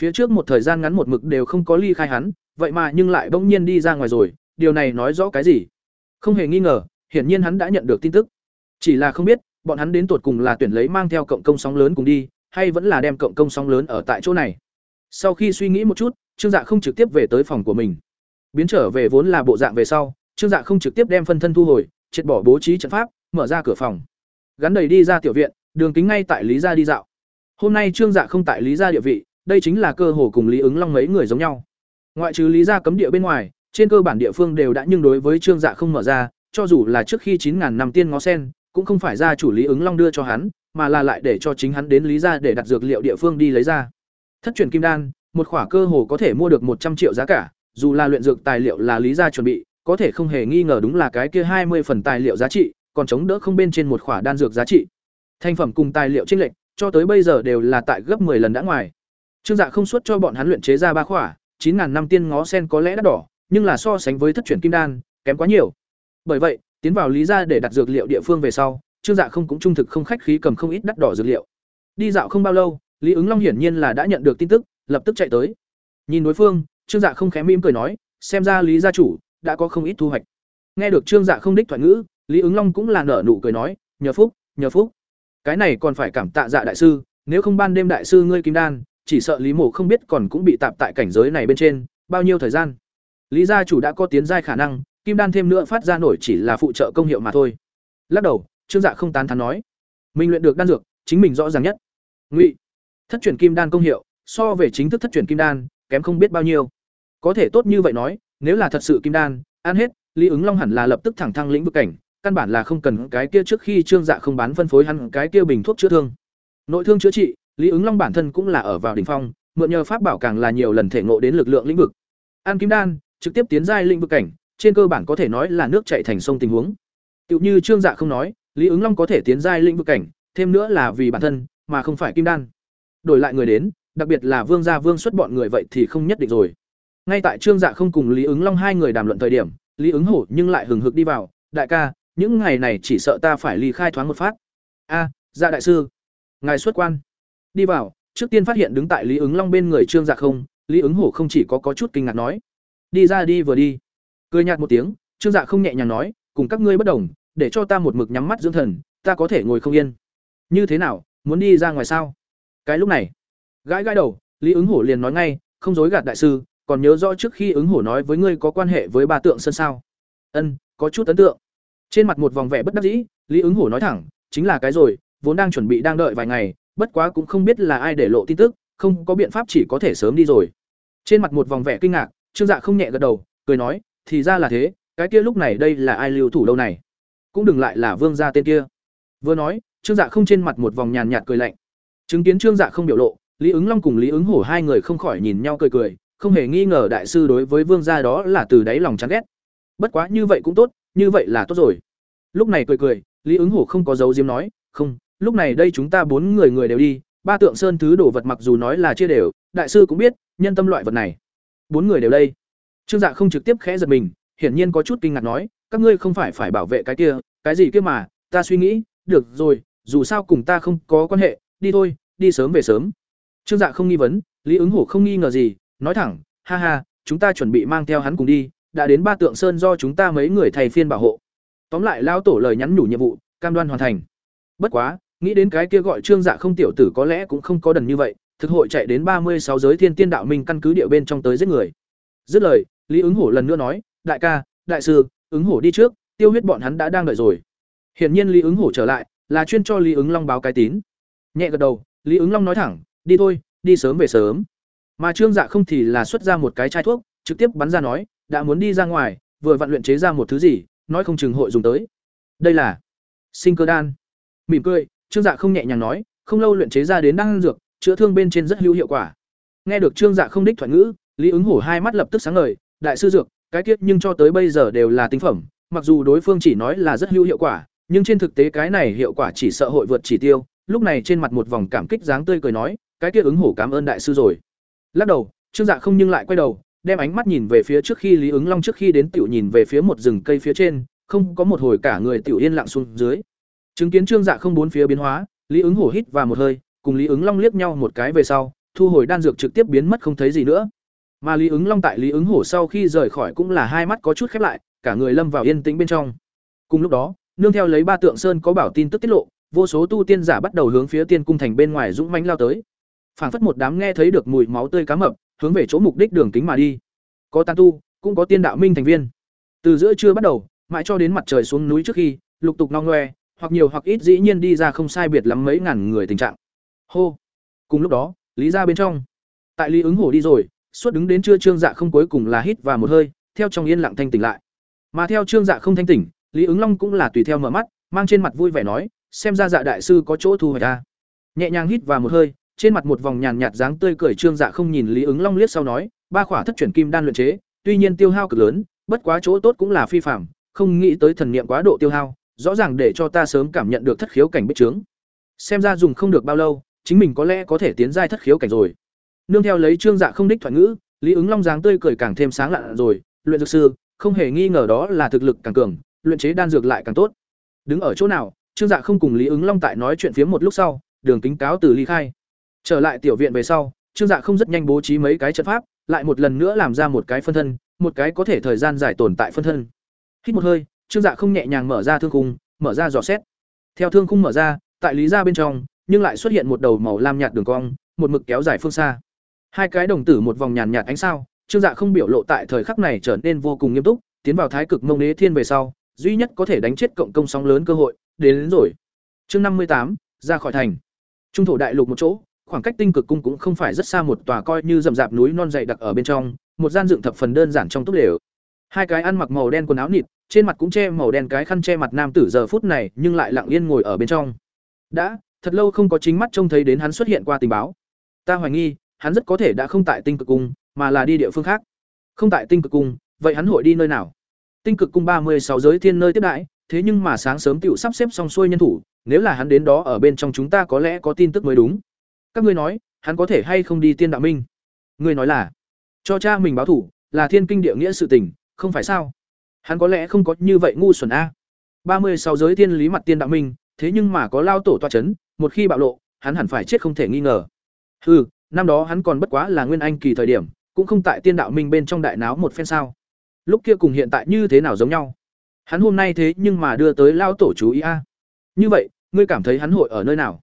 Phía trước một thời gian ngắn một mực đều không có ly khai hắn, vậy mà nhưng lại bỗng nhiên đi ra ngoài rồi, điều này nói rõ cái gì? Không hề nghi ngờ, hiển nhiên hắn đã nhận được tin tức. Chỉ là không biết, bọn hắn đến tột cùng là tuyển lấy mang theo cộng công sóng lớn cùng đi, hay vẫn là đem cộng công sóng lớn ở tại chỗ này. Sau khi suy nghĩ một chút, Trương Dạ không trực tiếp về tới phòng của mình. Biến trở về vốn là bộ dạng về sau, Trương Dạ không trực tiếp đem phân thân thu hồi, triệt bỏ bố trí trận pháp, mở ra cửa phòng. Gắn đầy đi ra tiểu viện, đường kính ngay tại Lý gia đi dạo. Hôm nay Trương Dạ không tại Lý gia địa vị, đây chính là cơ hồ cùng Lý ứng Long mấy người giống nhau. Ngoại trừ Lý gia cấm địa bên ngoài, trên cơ bản địa phương đều đã nhưng đối với Trương Dạ không mở ra, cho dù là trước khi chín ngàn năm tiên ngó sen, cũng không phải ra chủ Lý ứng Long đưa cho hắn, mà là lại để cho chính hắn đến Lý gia để đặt dược liệu địa phương đi lấy ra. Thất truyền kim đan, một khỏa cơ hồ có thể mua được một trăm triệu giá cả, dù là luyện dược tài liệu là Lý gia chuẩn bị, có thể không hề nghi ngờ đúng là cái kia hai mươi phần tài liệu giá trị, còn chống đỡ không bên trên một khỏa đan dược giá trị. Thành phẩm cùng tài liệu chênh lệch, cho tới bây giờ đều là tại gấp 10 lần đã ngoài. Trương Dạ không suốt cho bọn hắn luyện chế ra ba khỏa, 9000 năm tiên ngó sen có lẽ đắt đỏ, nhưng là so sánh với thất truyền kim đan, kém quá nhiều. Bởi vậy, tiến vào lý gia để đặt dược liệu địa phương về sau, Trương Dạ không cũng trung thực không khách khí cầm không ít đắt đỏ dược liệu. Đi dạo không bao lâu, Lý ứng Long hiển nhiên là đã nhận được tin tức, lập tức chạy tới. Nhìn đối phương, Trương Dạ không khẽ mỉm cười nói, xem ra Lý gia chủ đã có không ít thu hoạch nghe được trương dạ không đích thoại ngữ lý ứng long cũng là nở nụ cười nói nhờ phúc nhờ phúc cái này còn phải cảm tạ dạ đại sư nếu không ban đêm đại sư ngươi kim đan chỉ sợ lý mộ không biết còn cũng bị tạp tại cảnh giới này bên trên bao nhiêu thời gian lý gia chủ đã có tiến giai khả năng kim đan thêm nữa phát ra nổi chỉ là phụ trợ công hiệu mà thôi lắc đầu trương dạ không tán thán nói mình luyện được đan dược chính mình rõ ràng nhất ngụy thất truyền kim đan công hiệu so về chính thức thất truyền kim đan kém không biết bao nhiêu có thể tốt như vậy nói nếu là thật sự kim đan, ăn hết, Lý ứng Long hẳn là lập tức thẳng thăng lĩnh vực cảnh, căn bản là không cần cái kia trước khi Trương Dạ không bán phân phối hắn cái kia bình thuốc chữa thương. Nội thương chữa trị, Lý ứng Long bản thân cũng là ở vào đỉnh phong, mượn nhờ pháp bảo càng là nhiều lần thể ngộ đến lực lượng lĩnh vực. An kim đan, trực tiếp tiến giai lĩnh vực cảnh, trên cơ bản có thể nói là nước chảy thành sông tình huống. Tựu như Trương Dạ không nói, Lý ứng Long có thể tiến giai lĩnh vực cảnh, thêm nữa là vì bản thân, mà không phải kim đan. Đổi lại người đến, đặc biệt là Vương gia Vương xuất bọn người vậy thì không nhất định rồi. Ngay tại trương dạ không cùng lý ứng long hai người đàm luận thời điểm lý ứng hổ nhưng lại hừng hực đi vào đại ca những ngày này chỉ sợ ta phải ly khai thoáng một phát. A dạ đại sư. Ngài xuất quan. Đi vào trước tiên phát hiện đứng tại lý ứng long bên người trương dạ không lý ứng hổ không chỉ có, có chút kinh ngạc nói đi ra đi vừa đi cười nhạt một tiếng trương dạ không nhẹ nhàng nói cùng các ngươi bất đồng để cho ta một mực nhắm mắt dưỡng thần ta có thể ngồi không yên. Như thế nào muốn đi ra ngoài sao? Cái lúc này gãi gãi đầu lý ứng hổ liền nói ngay không dối gạt đại sư còn nhớ rõ trước khi ứng hổ nói với ngươi có quan hệ với ba tượng sơn sao? Ân có chút ấn tượng. Trên mặt một vòng vẻ bất đắc dĩ lý ứng hổ nói thẳng chính là cái rồi vốn đang chuẩn bị đang đợi vài ngày bất quá cũng không biết là ai để lộ tin tức không có biện pháp chỉ có thể sớm đi rồi. Trên mặt một vòng vẻ kinh ngạc, Trương Dạ không nhẹ gật đầu, cười nói, thì ra là thế, cái kia lúc này đây là ai lưu thủ đâu này? Cũng đừng lại là Vương gia tên kia. Vừa nói, Trương Dạ không trên mặt một vòng nhàn nhạt cười lạnh. Chứng kiến Trương Dạ không biểu lộ, Lý ứng Long cùng Lý ứng Hổ hai người không khỏi nhìn nhau cười cười, không hề nghi ngờ đại sư đối với Vương gia đó là từ đáy lòng chán ghét. Bất quá như vậy cũng tốt, như vậy là tốt rồi. Lúc này cười cười, Lý ứng Hổ không có dấu diếm nói, "Không, lúc này đây chúng ta bốn người người đều đi, ba tượng sơn thứ đồ vật mặc dù nói là chia đều, đại sư cũng biết, nhân tâm loại vật này. Bốn người đều đây." Trương Dạ không trực tiếp khẽ giật mình, hiển nhiên có chút kinh ngạc nói, "Các ngươi không phải phải bảo vệ cái kia, cái gì kia mà, ta suy nghĩ, được rồi, dù sao cùng ta không có quan hệ, đi thôi, đi sớm về sớm." Trương Dạ không nghi vấn, Lý ứng Hổ không nghi ngờ gì, nói thẳng, "Ha ha, chúng ta chuẩn bị mang theo hắn cùng đi, đã đến ba tượng sơn do chúng ta mấy người thầy phiên bảo hộ." Tóm lại lao tổ lời nhắn nhủ nhiệm vụ, cam đoan hoàn thành. Bất quá, nghĩ đến cái kia gọi Trương Dạ không tiểu tử có lẽ cũng không có đần như vậy, thực hội chạy đến ba mươi sáu giới thiên tiên đạo minh căn cứ địa bên trong tới giết người. Dứt lời, Lý ứng hổ lần nữa nói, "Đại ca, đại sư, ứng hổ đi trước, tiêu huyết bọn hắn đã đang đợi rồi." Hiển nhiên Lý ứng hổ trở lại, là chuyên cho Lý ứng Long báo cái tín. Nhẹ gật đầu, Lý ứng Long nói thẳng, "Đi thôi, đi sớm về sớm." Mà Trương Dạ không thì là xuất ra một cái chai thuốc, trực tiếp bắn ra nói, đã muốn đi ra ngoài, vừa vận luyện chế ra một thứ gì, nói không chừng hội dùng tới. Đây là sinh cơ đan. Mỉm cười, Trương Dạ không nhẹ nhàng nói, không lâu luyện chế ra đến đan dược, chữa thương bên trên rất hữu hiệu quả. Nghe được Trương Dạ không đích thoại ngữ, Lý ứng hổ hai mắt lập tức sáng ngời, đại sư dược, cái kiết nhưng cho tới bây giờ đều là tinh phẩm, mặc dù đối phương chỉ nói là rất hữu hiệu quả, nhưng trên thực tế cái này hiệu quả chỉ sợ hội vượt chỉ tiêu. Lúc này trên mặt một vòng cảm kích dáng tươi cười nói, cái kia ứng hổ cảm ơn đại sư rồi. Lắc đầu, Trương Dạ không nhưng lại quay đầu, đem ánh mắt nhìn về phía trước khi Lý ứng Long trước khi đến tiểu nhìn về phía một rừng cây phía trên, không có một hồi cả người tiểu yên lặng xuống dưới. Chứng kiến Trương Dạ không bốn phía biến hóa, Lý ứng hổ hít vào một hơi, cùng Lý ứng Long liếc nhau một cái về sau, thu hồi đan dược trực tiếp biến mất không thấy gì nữa. Mà Lý ứng Long tại Lý ứng hổ sau khi rời khỏi cũng là hai mắt có chút khép lại, cả người lâm vào yên tĩnh bên trong. Cùng lúc đó, nương theo lấy ba tượng sơn có bảo tin tức tiết lộ, vô số tu tiên giả bắt đầu hướng phía tiên cung thành bên ngoài dũng mãnh lao tới. Phảng phất một đám nghe thấy được mùi máu tươi cá mập, hướng về chỗ mục đích đường kính mà đi. Có tán tu, cũng có tiên đạo minh thành viên. Từ giữa trưa bắt đầu, mãi cho đến mặt trời xuống núi trước khi, lục tục long ngoe, hoặc nhiều hoặc ít dĩ nhiên đi ra không sai biệt lắm mấy ngàn người tình trạng. Hô. Cùng lúc đó, Lý gia bên trong, tại Lý ứng hổ đi rồi, suốt đứng đến trưa Trương Dạ không cuối cùng là hít và một hơi, theo trong yên lặng thanh tỉnh lại. Mà theo Trương Dạ không thanh tỉnh, Lý ứng Long cũng là tùy theo mở mắt, mang trên mặt vui vẻ nói, xem ra Dạ đại sư có chỗ thu hoạch ra. Nhẹ nhàng hít và một hơi, trên mặt một vòng nhàn nhạt dáng tươi cười Trương Dạ không nhìn Lý ứng Long liếc sau nói, ba khỏa thất chuyển kim đan luyện chế, tuy nhiên tiêu hao cực lớn, bất quá chỗ tốt cũng là phi phàm, không nghĩ tới thần niệm quá độ tiêu hao, rõ ràng để cho ta sớm cảm nhận được thất khiếu cảnh bích trướng. Xem ra dùng không được bao lâu, chính mình có lẽ có thể tiến giai thất khiếu cảnh rồi. Nương theo lấy Trương Dạ không đích thoại ngữ, Lý ứng Long dáng tươi cười càng thêm sáng lạ rồi, luyện dược sư, không hề nghi ngờ đó là thực lực càng cường, luyện chế đan dược lại càng tốt. Đứng ở chỗ nào, Trương Dạ không cùng Lý ứng Long tại nói chuyện phía một lúc sau, đường kính cáo từ ly khai. Trở lại tiểu viện về sau, Trương Dạ không rất nhanh bố trí mấy cái trận pháp, lại một lần nữa làm ra một cái phân thân, một cái có thể thời gian giải tồn tại phân thân. Hít một hơi, Trương Dạ không nhẹ nhàng mở ra thương khung, mở ra dò xét. Theo thương khung mở ra, tại lý gia bên trong, nhưng lại xuất hiện một đầu màu lam nhạt đường cong, một mực kéo dài phương xa. Hai cái đồng tử một vòng nhàn nhạt ánh sao, Trương Dạ không biểu lộ tại thời khắc này trở nên vô cùng nghiêm túc, tiến vào thái cực mông đế thiên về sau, duy nhất có thể đánh chết cộng công sóng lớn cơ hội, đến, đến rồi. Chương năm mươi tám ra khỏi thành. Trung thổ đại lục một chỗ, khoảng cách tinh cực cung cũng không phải rất xa một tòa coi như rậm rạp núi non dày đặc ở bên trong, một gian dựng thập phần đơn giản trong túp lều. Hai cái ăn mặc màu đen quần áo nịt, trên mặt cũng che màu đen cái khăn che mặt nam tử giờ phút này, nhưng lại lặng yên ngồi ở bên trong. Đã, thật lâu không có chính mắt trông thấy đến hắn xuất hiện qua tình báo. Ta hoài nghi, hắn rất có thể đã không tại tinh cực cung, mà là đi địa phương khác. Không tại tinh cực cung, vậy hắn hội đi nơi nào? Tinh cực cung ba mươi sáu giới thiên nơi tiếp đãi, thế nhưng mà sáng sớm tiểu sắp xếp xong xuôi nhân thủ, nếu là hắn đến đó ở bên trong chúng ta có lẽ có tin tức mới đúng. Các ngươi nói, hắn có thể hay không đi tiên đạo minh? Ngươi nói là cho cha mình báo thủ, là thiên kinh địa nghĩa sự tình, không phải sao? Hắn có lẽ không có như vậy ngu xuẩn a. ba mươi sáu giới thiên lý mặt tiên đạo minh, thế nhưng mà có lao tổ toa chấn, một khi bạo lộ, hắn hẳn phải chết không thể nghi ngờ. Hừ, năm đó hắn còn bất quá là nguyên anh kỳ thời điểm, cũng không tại tiên đạo minh bên trong đại náo một phen sao? Lúc kia cùng hiện tại như thế nào giống nhau? Hắn hôm nay thế nhưng mà đưa tới lao tổ chú ý a. Như vậy, ngươi cảm thấy hắn hội ở nơi nào?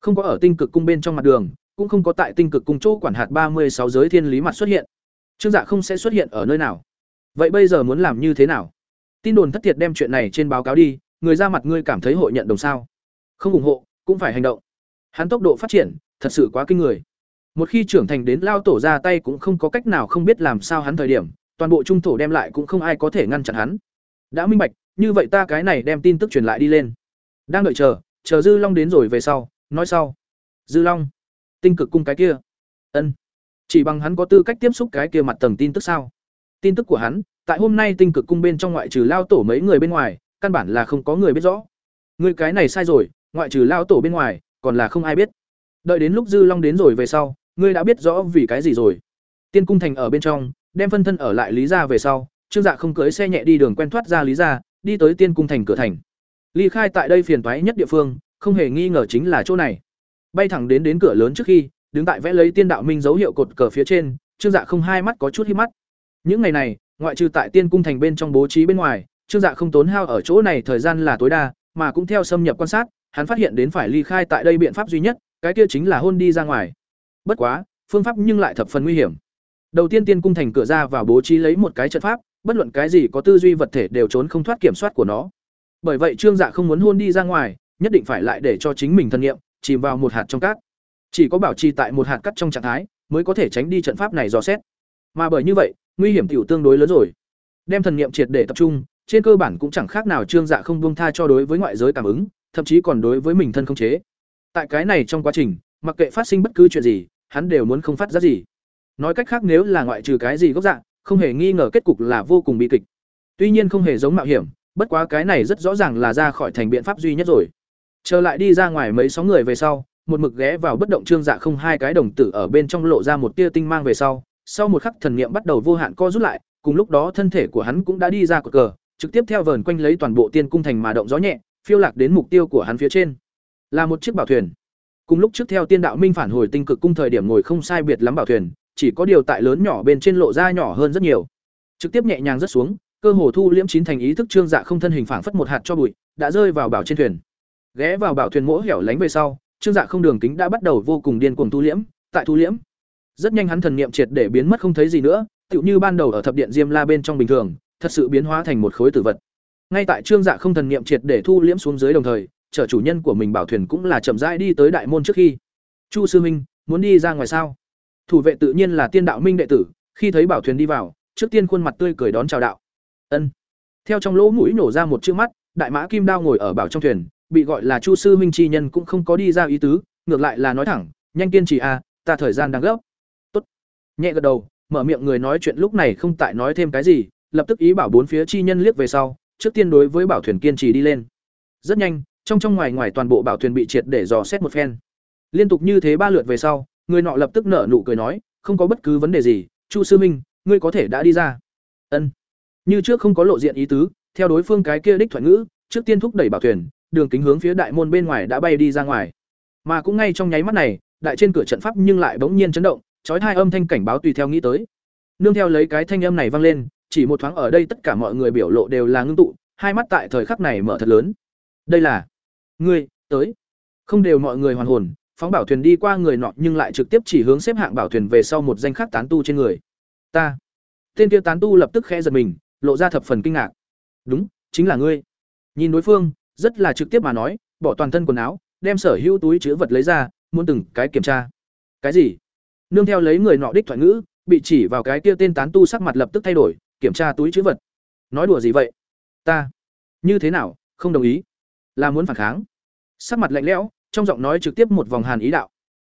Không có ở tinh cực cung bên trong mặt đường, cũng không có tại tinh cực cung chỗ quản hạt ba mươi sáu giới thiên lý mặt xuất hiện. Trương Dạ không sẽ xuất hiện ở nơi nào? Vậy bây giờ muốn làm như thế nào? Tin đồn thất thiệt đem chuyện này trên báo cáo đi, người ra mặt ngươi cảm thấy hội nhận đồng sao? Không ủng hộ, cũng phải hành động. Hắn tốc độ phát triển, thật sự quá kinh người một khi trưởng thành đến lao tổ ra tay cũng không có cách nào không biết làm sao hắn thời điểm, toàn bộ trung thổ đem lại cũng không ai có thể ngăn chặn hắn. Đã minh bạch, như vậy ta cái này đem tin tức truyền lại đi lên. Đang đợi chờ chờ dư long đến rồi về sau, nói sau. Dư long, tinh cực cung cái kia. Ân. Chỉ bằng hắn có tư cách tiếp xúc cái kia mặt tầng tin tức sao? Tin tức của hắn, tại hôm nay tinh cực cung bên trong ngoại trừ lao tổ mấy người bên ngoài, căn bản là không có người biết rõ. Người cái này sai rồi, ngoại trừ lao tổ bên ngoài, còn là không ai biết. Đợi đến lúc dư long đến rồi về sau ngươi đã biết rõ vì cái gì rồi. Tiên cung thành ở bên trong, đem phân thân ở lại lý gia về sau, trương dạ không cưới xe nhẹ đi đường quen thoát ra lý gia, đi tới tiên cung thành cửa thành. Ly khai tại đây phiền toái nhất địa phương, không hề nghi ngờ chính là chỗ này. Bay thẳng đến đến cửa lớn trước khi, đứng tại vẽ lấy tiên đạo minh dấu hiệu cột cờ phía trên, trương dạ không hai mắt có chút hít mắt. Những ngày này, ngoại trừ tại tiên cung thành bên trong bố trí bên ngoài, trương dạ không tốn hao ở chỗ này thời gian là tối đa, mà cũng theo xâm nhập quan sát, hắn phát hiện đến phải ly khai tại đây biện pháp duy nhất, cái kia chính là hôn đi ra ngoài bất quá, phương pháp nhưng lại thập phần nguy hiểm. Đầu tiên tiên cung thành cửa ra vào bố trí lấy một cái trận pháp, bất luận cái gì có tư duy vật thể đều trốn không thoát kiểm soát của nó. Bởi vậy trương dạ không muốn hôn đi ra ngoài, nhất định phải lại để cho chính mình thân nhiệm chìm vào một hạt trong cát. Chỉ có bảo trì tại một hạt cắt trong trạng thái, mới có thể tránh đi trận pháp này dò xét. Mà bởi như vậy, nguy hiểm tiểu tương đối lớn rồi. Đem thần niệm triệt để tập trung, trên cơ bản cũng chẳng khác nào trương dạ không buông tha cho đối với ngoại giới cảm ứng, thậm chí còn đối với mình thân không chế. Tại cái này trong quá trình, mặc kệ phát sinh bất cứ chuyện gì hắn đều muốn không phát ra gì. Nói cách khác nếu là ngoại trừ cái gì gốc dạng, không hề nghi ngờ kết cục là vô cùng bi kịch. Tuy nhiên không hề giống mạo hiểm, bất quá cái này rất rõ ràng là ra khỏi thành biện pháp duy nhất rồi. Trở lại đi ra ngoài mấy sáu người về sau, một mực ghé vào bất động trương dạ không hai cái đồng tử ở bên trong lộ ra một tia tinh mang về sau sau một khắc thần niệm bắt đầu vô hạn co rút lại, cùng lúc đó thân thể của hắn cũng đã đi ra cột cờ, trực tiếp theo vờn quanh lấy toàn bộ tiên cung thành mà động gió nhẹ, phiêu lạc đến mục tiêu của hắn phía trên. Là một chiếc bảo thuyền cùng lúc trước theo tiên đạo minh phản hồi tinh cực cung thời điểm ngồi không sai biệt lắm bảo thuyền, chỉ có điều tại lớn nhỏ bên trên lộ ra nhỏ hơn rất nhiều. Trực tiếp nhẹ nhàng rất xuống, cơ hồ thu liễm chín thành ý thức trương dạ không thân hình phảng phất một hạt cho bụi, đã rơi vào bảo trên thuyền. Ghé vào bảo thuyền mỗi hẻo lánh về sau, trương dạ không đường kính đã bắt đầu vô cùng điên cuồng thu liễm, tại thu liễm. Rất nhanh hắn thần niệm triệt để biến mất không thấy gì nữa, tựu như ban đầu ở thập điện diêm la bên trong bình thường, thật sự biến hóa thành một khối tử vật. Ngay tại trương dạ không thần niệm triệt để thu liễm xuống dưới đồng thời chở chủ nhân của mình bảo thuyền cũng là chậm rãi đi tới đại môn trước khi. Chu sư minh muốn đi ra ngoài sao? Thủ vệ tự nhiên là tiên đạo minh đệ tử, khi thấy bảo thuyền đi vào, trước tiên khuôn mặt tươi cười đón chào đạo. Ân. Theo trong lỗ mũi nổ ra một chữ mắt, đại mã kim đao ngồi ở bảo trong thuyền, bị gọi là chu sư minh chi nhân cũng không có đi ra ý tứ, ngược lại là nói thẳng, nhanh kiên trì a, ta thời gian đang gấp. Tốt. Nhẹ gật đầu, mở miệng người nói chuyện lúc này không tại nói thêm cái gì, lập tức ý bảo bốn phía chi nhân liếc về sau, trước tiên đối với bảo thuyền kiên trì đi lên. Rất nhanh trong trong ngoài ngoài toàn bộ bảo thuyền bị triệt để dò xét một phen. Liên tục như thế ba lượt về sau, người nọ lập tức nở nụ cười nói, không có bất cứ vấn đề gì, chu sư minh, ngươi có thể đã đi ra. Ân. Như trước không có lộ diện ý tứ, theo đối phương cái kia đích thuận ngữ, trước tiên thúc đẩy bảo thuyền, đường kính hướng phía đại môn bên ngoài đã bay đi ra ngoài. Mà cũng ngay trong nháy mắt này, đại trên cửa trận pháp nhưng lại bỗng nhiên chấn động, chói hai âm thanh cảnh báo tùy theo nghĩ tới. Nương theo lấy cái thanh âm này vang lên, chỉ một thoáng ở đây tất cả mọi người biểu lộ đều là ngưng tụ, hai mắt tại thời khắc này mở thật lớn. Đây là ngươi, tới. Không đều mọi người hoàn hồn, phóng bảo thuyền đi qua người nọ nhưng lại trực tiếp chỉ hướng xếp hạng bảo thuyền về sau một danh khắc tán tu trên người. Ta. Tên kia tán tu lập tức khẽ giật mình, lộ ra thập phần kinh ngạc. Đúng, chính là ngươi. Nhìn đối phương, rất là trực tiếp mà nói, bỏ toàn thân quần áo, đem sở hữu túi chứa vật lấy ra, muốn từng cái kiểm tra. Cái gì? Nương theo lấy người nọ đích thoại ngữ, bị chỉ vào cái kia tên tán tu sắc mặt lập tức thay đổi, kiểm tra túi chứa vật. Nói đùa gì vậy? Ta. Như thế nào? Không đồng ý. Là muốn phản kháng sắc mặt lạnh lẽo trong giọng nói trực tiếp một vòng hàn ý đạo.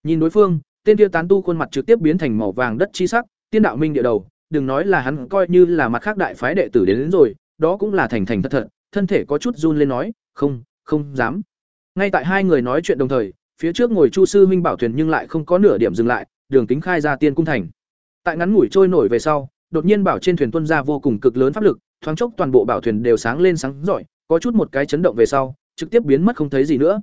Nhìn đối phương tên kia tán tu khuôn mặt trực tiếp biến thành màu vàng đất chi sắc tiên đạo minh địa đầu đừng nói là hắn coi như là mặt khác đại phái đệ tử đến, đến rồi đó cũng là thành thành thật thật thân thể có chút run lên nói không không dám. Ngay tại hai người nói chuyện đồng thời phía trước ngồi chu sư minh bảo thuyền nhưng lại không có nửa điểm dừng lại đường kính khai ra tiên cung thành. Tại ngắn ngủi trôi nổi về sau đột nhiên bảo trên thuyền tuân ra vô cùng cực lớn pháp lực thoáng chốc toàn bộ bảo thuyền đều sáng lên sáng rọi có chút một cái chấn động về sau trực tiếp biến mất không thấy gì nữa.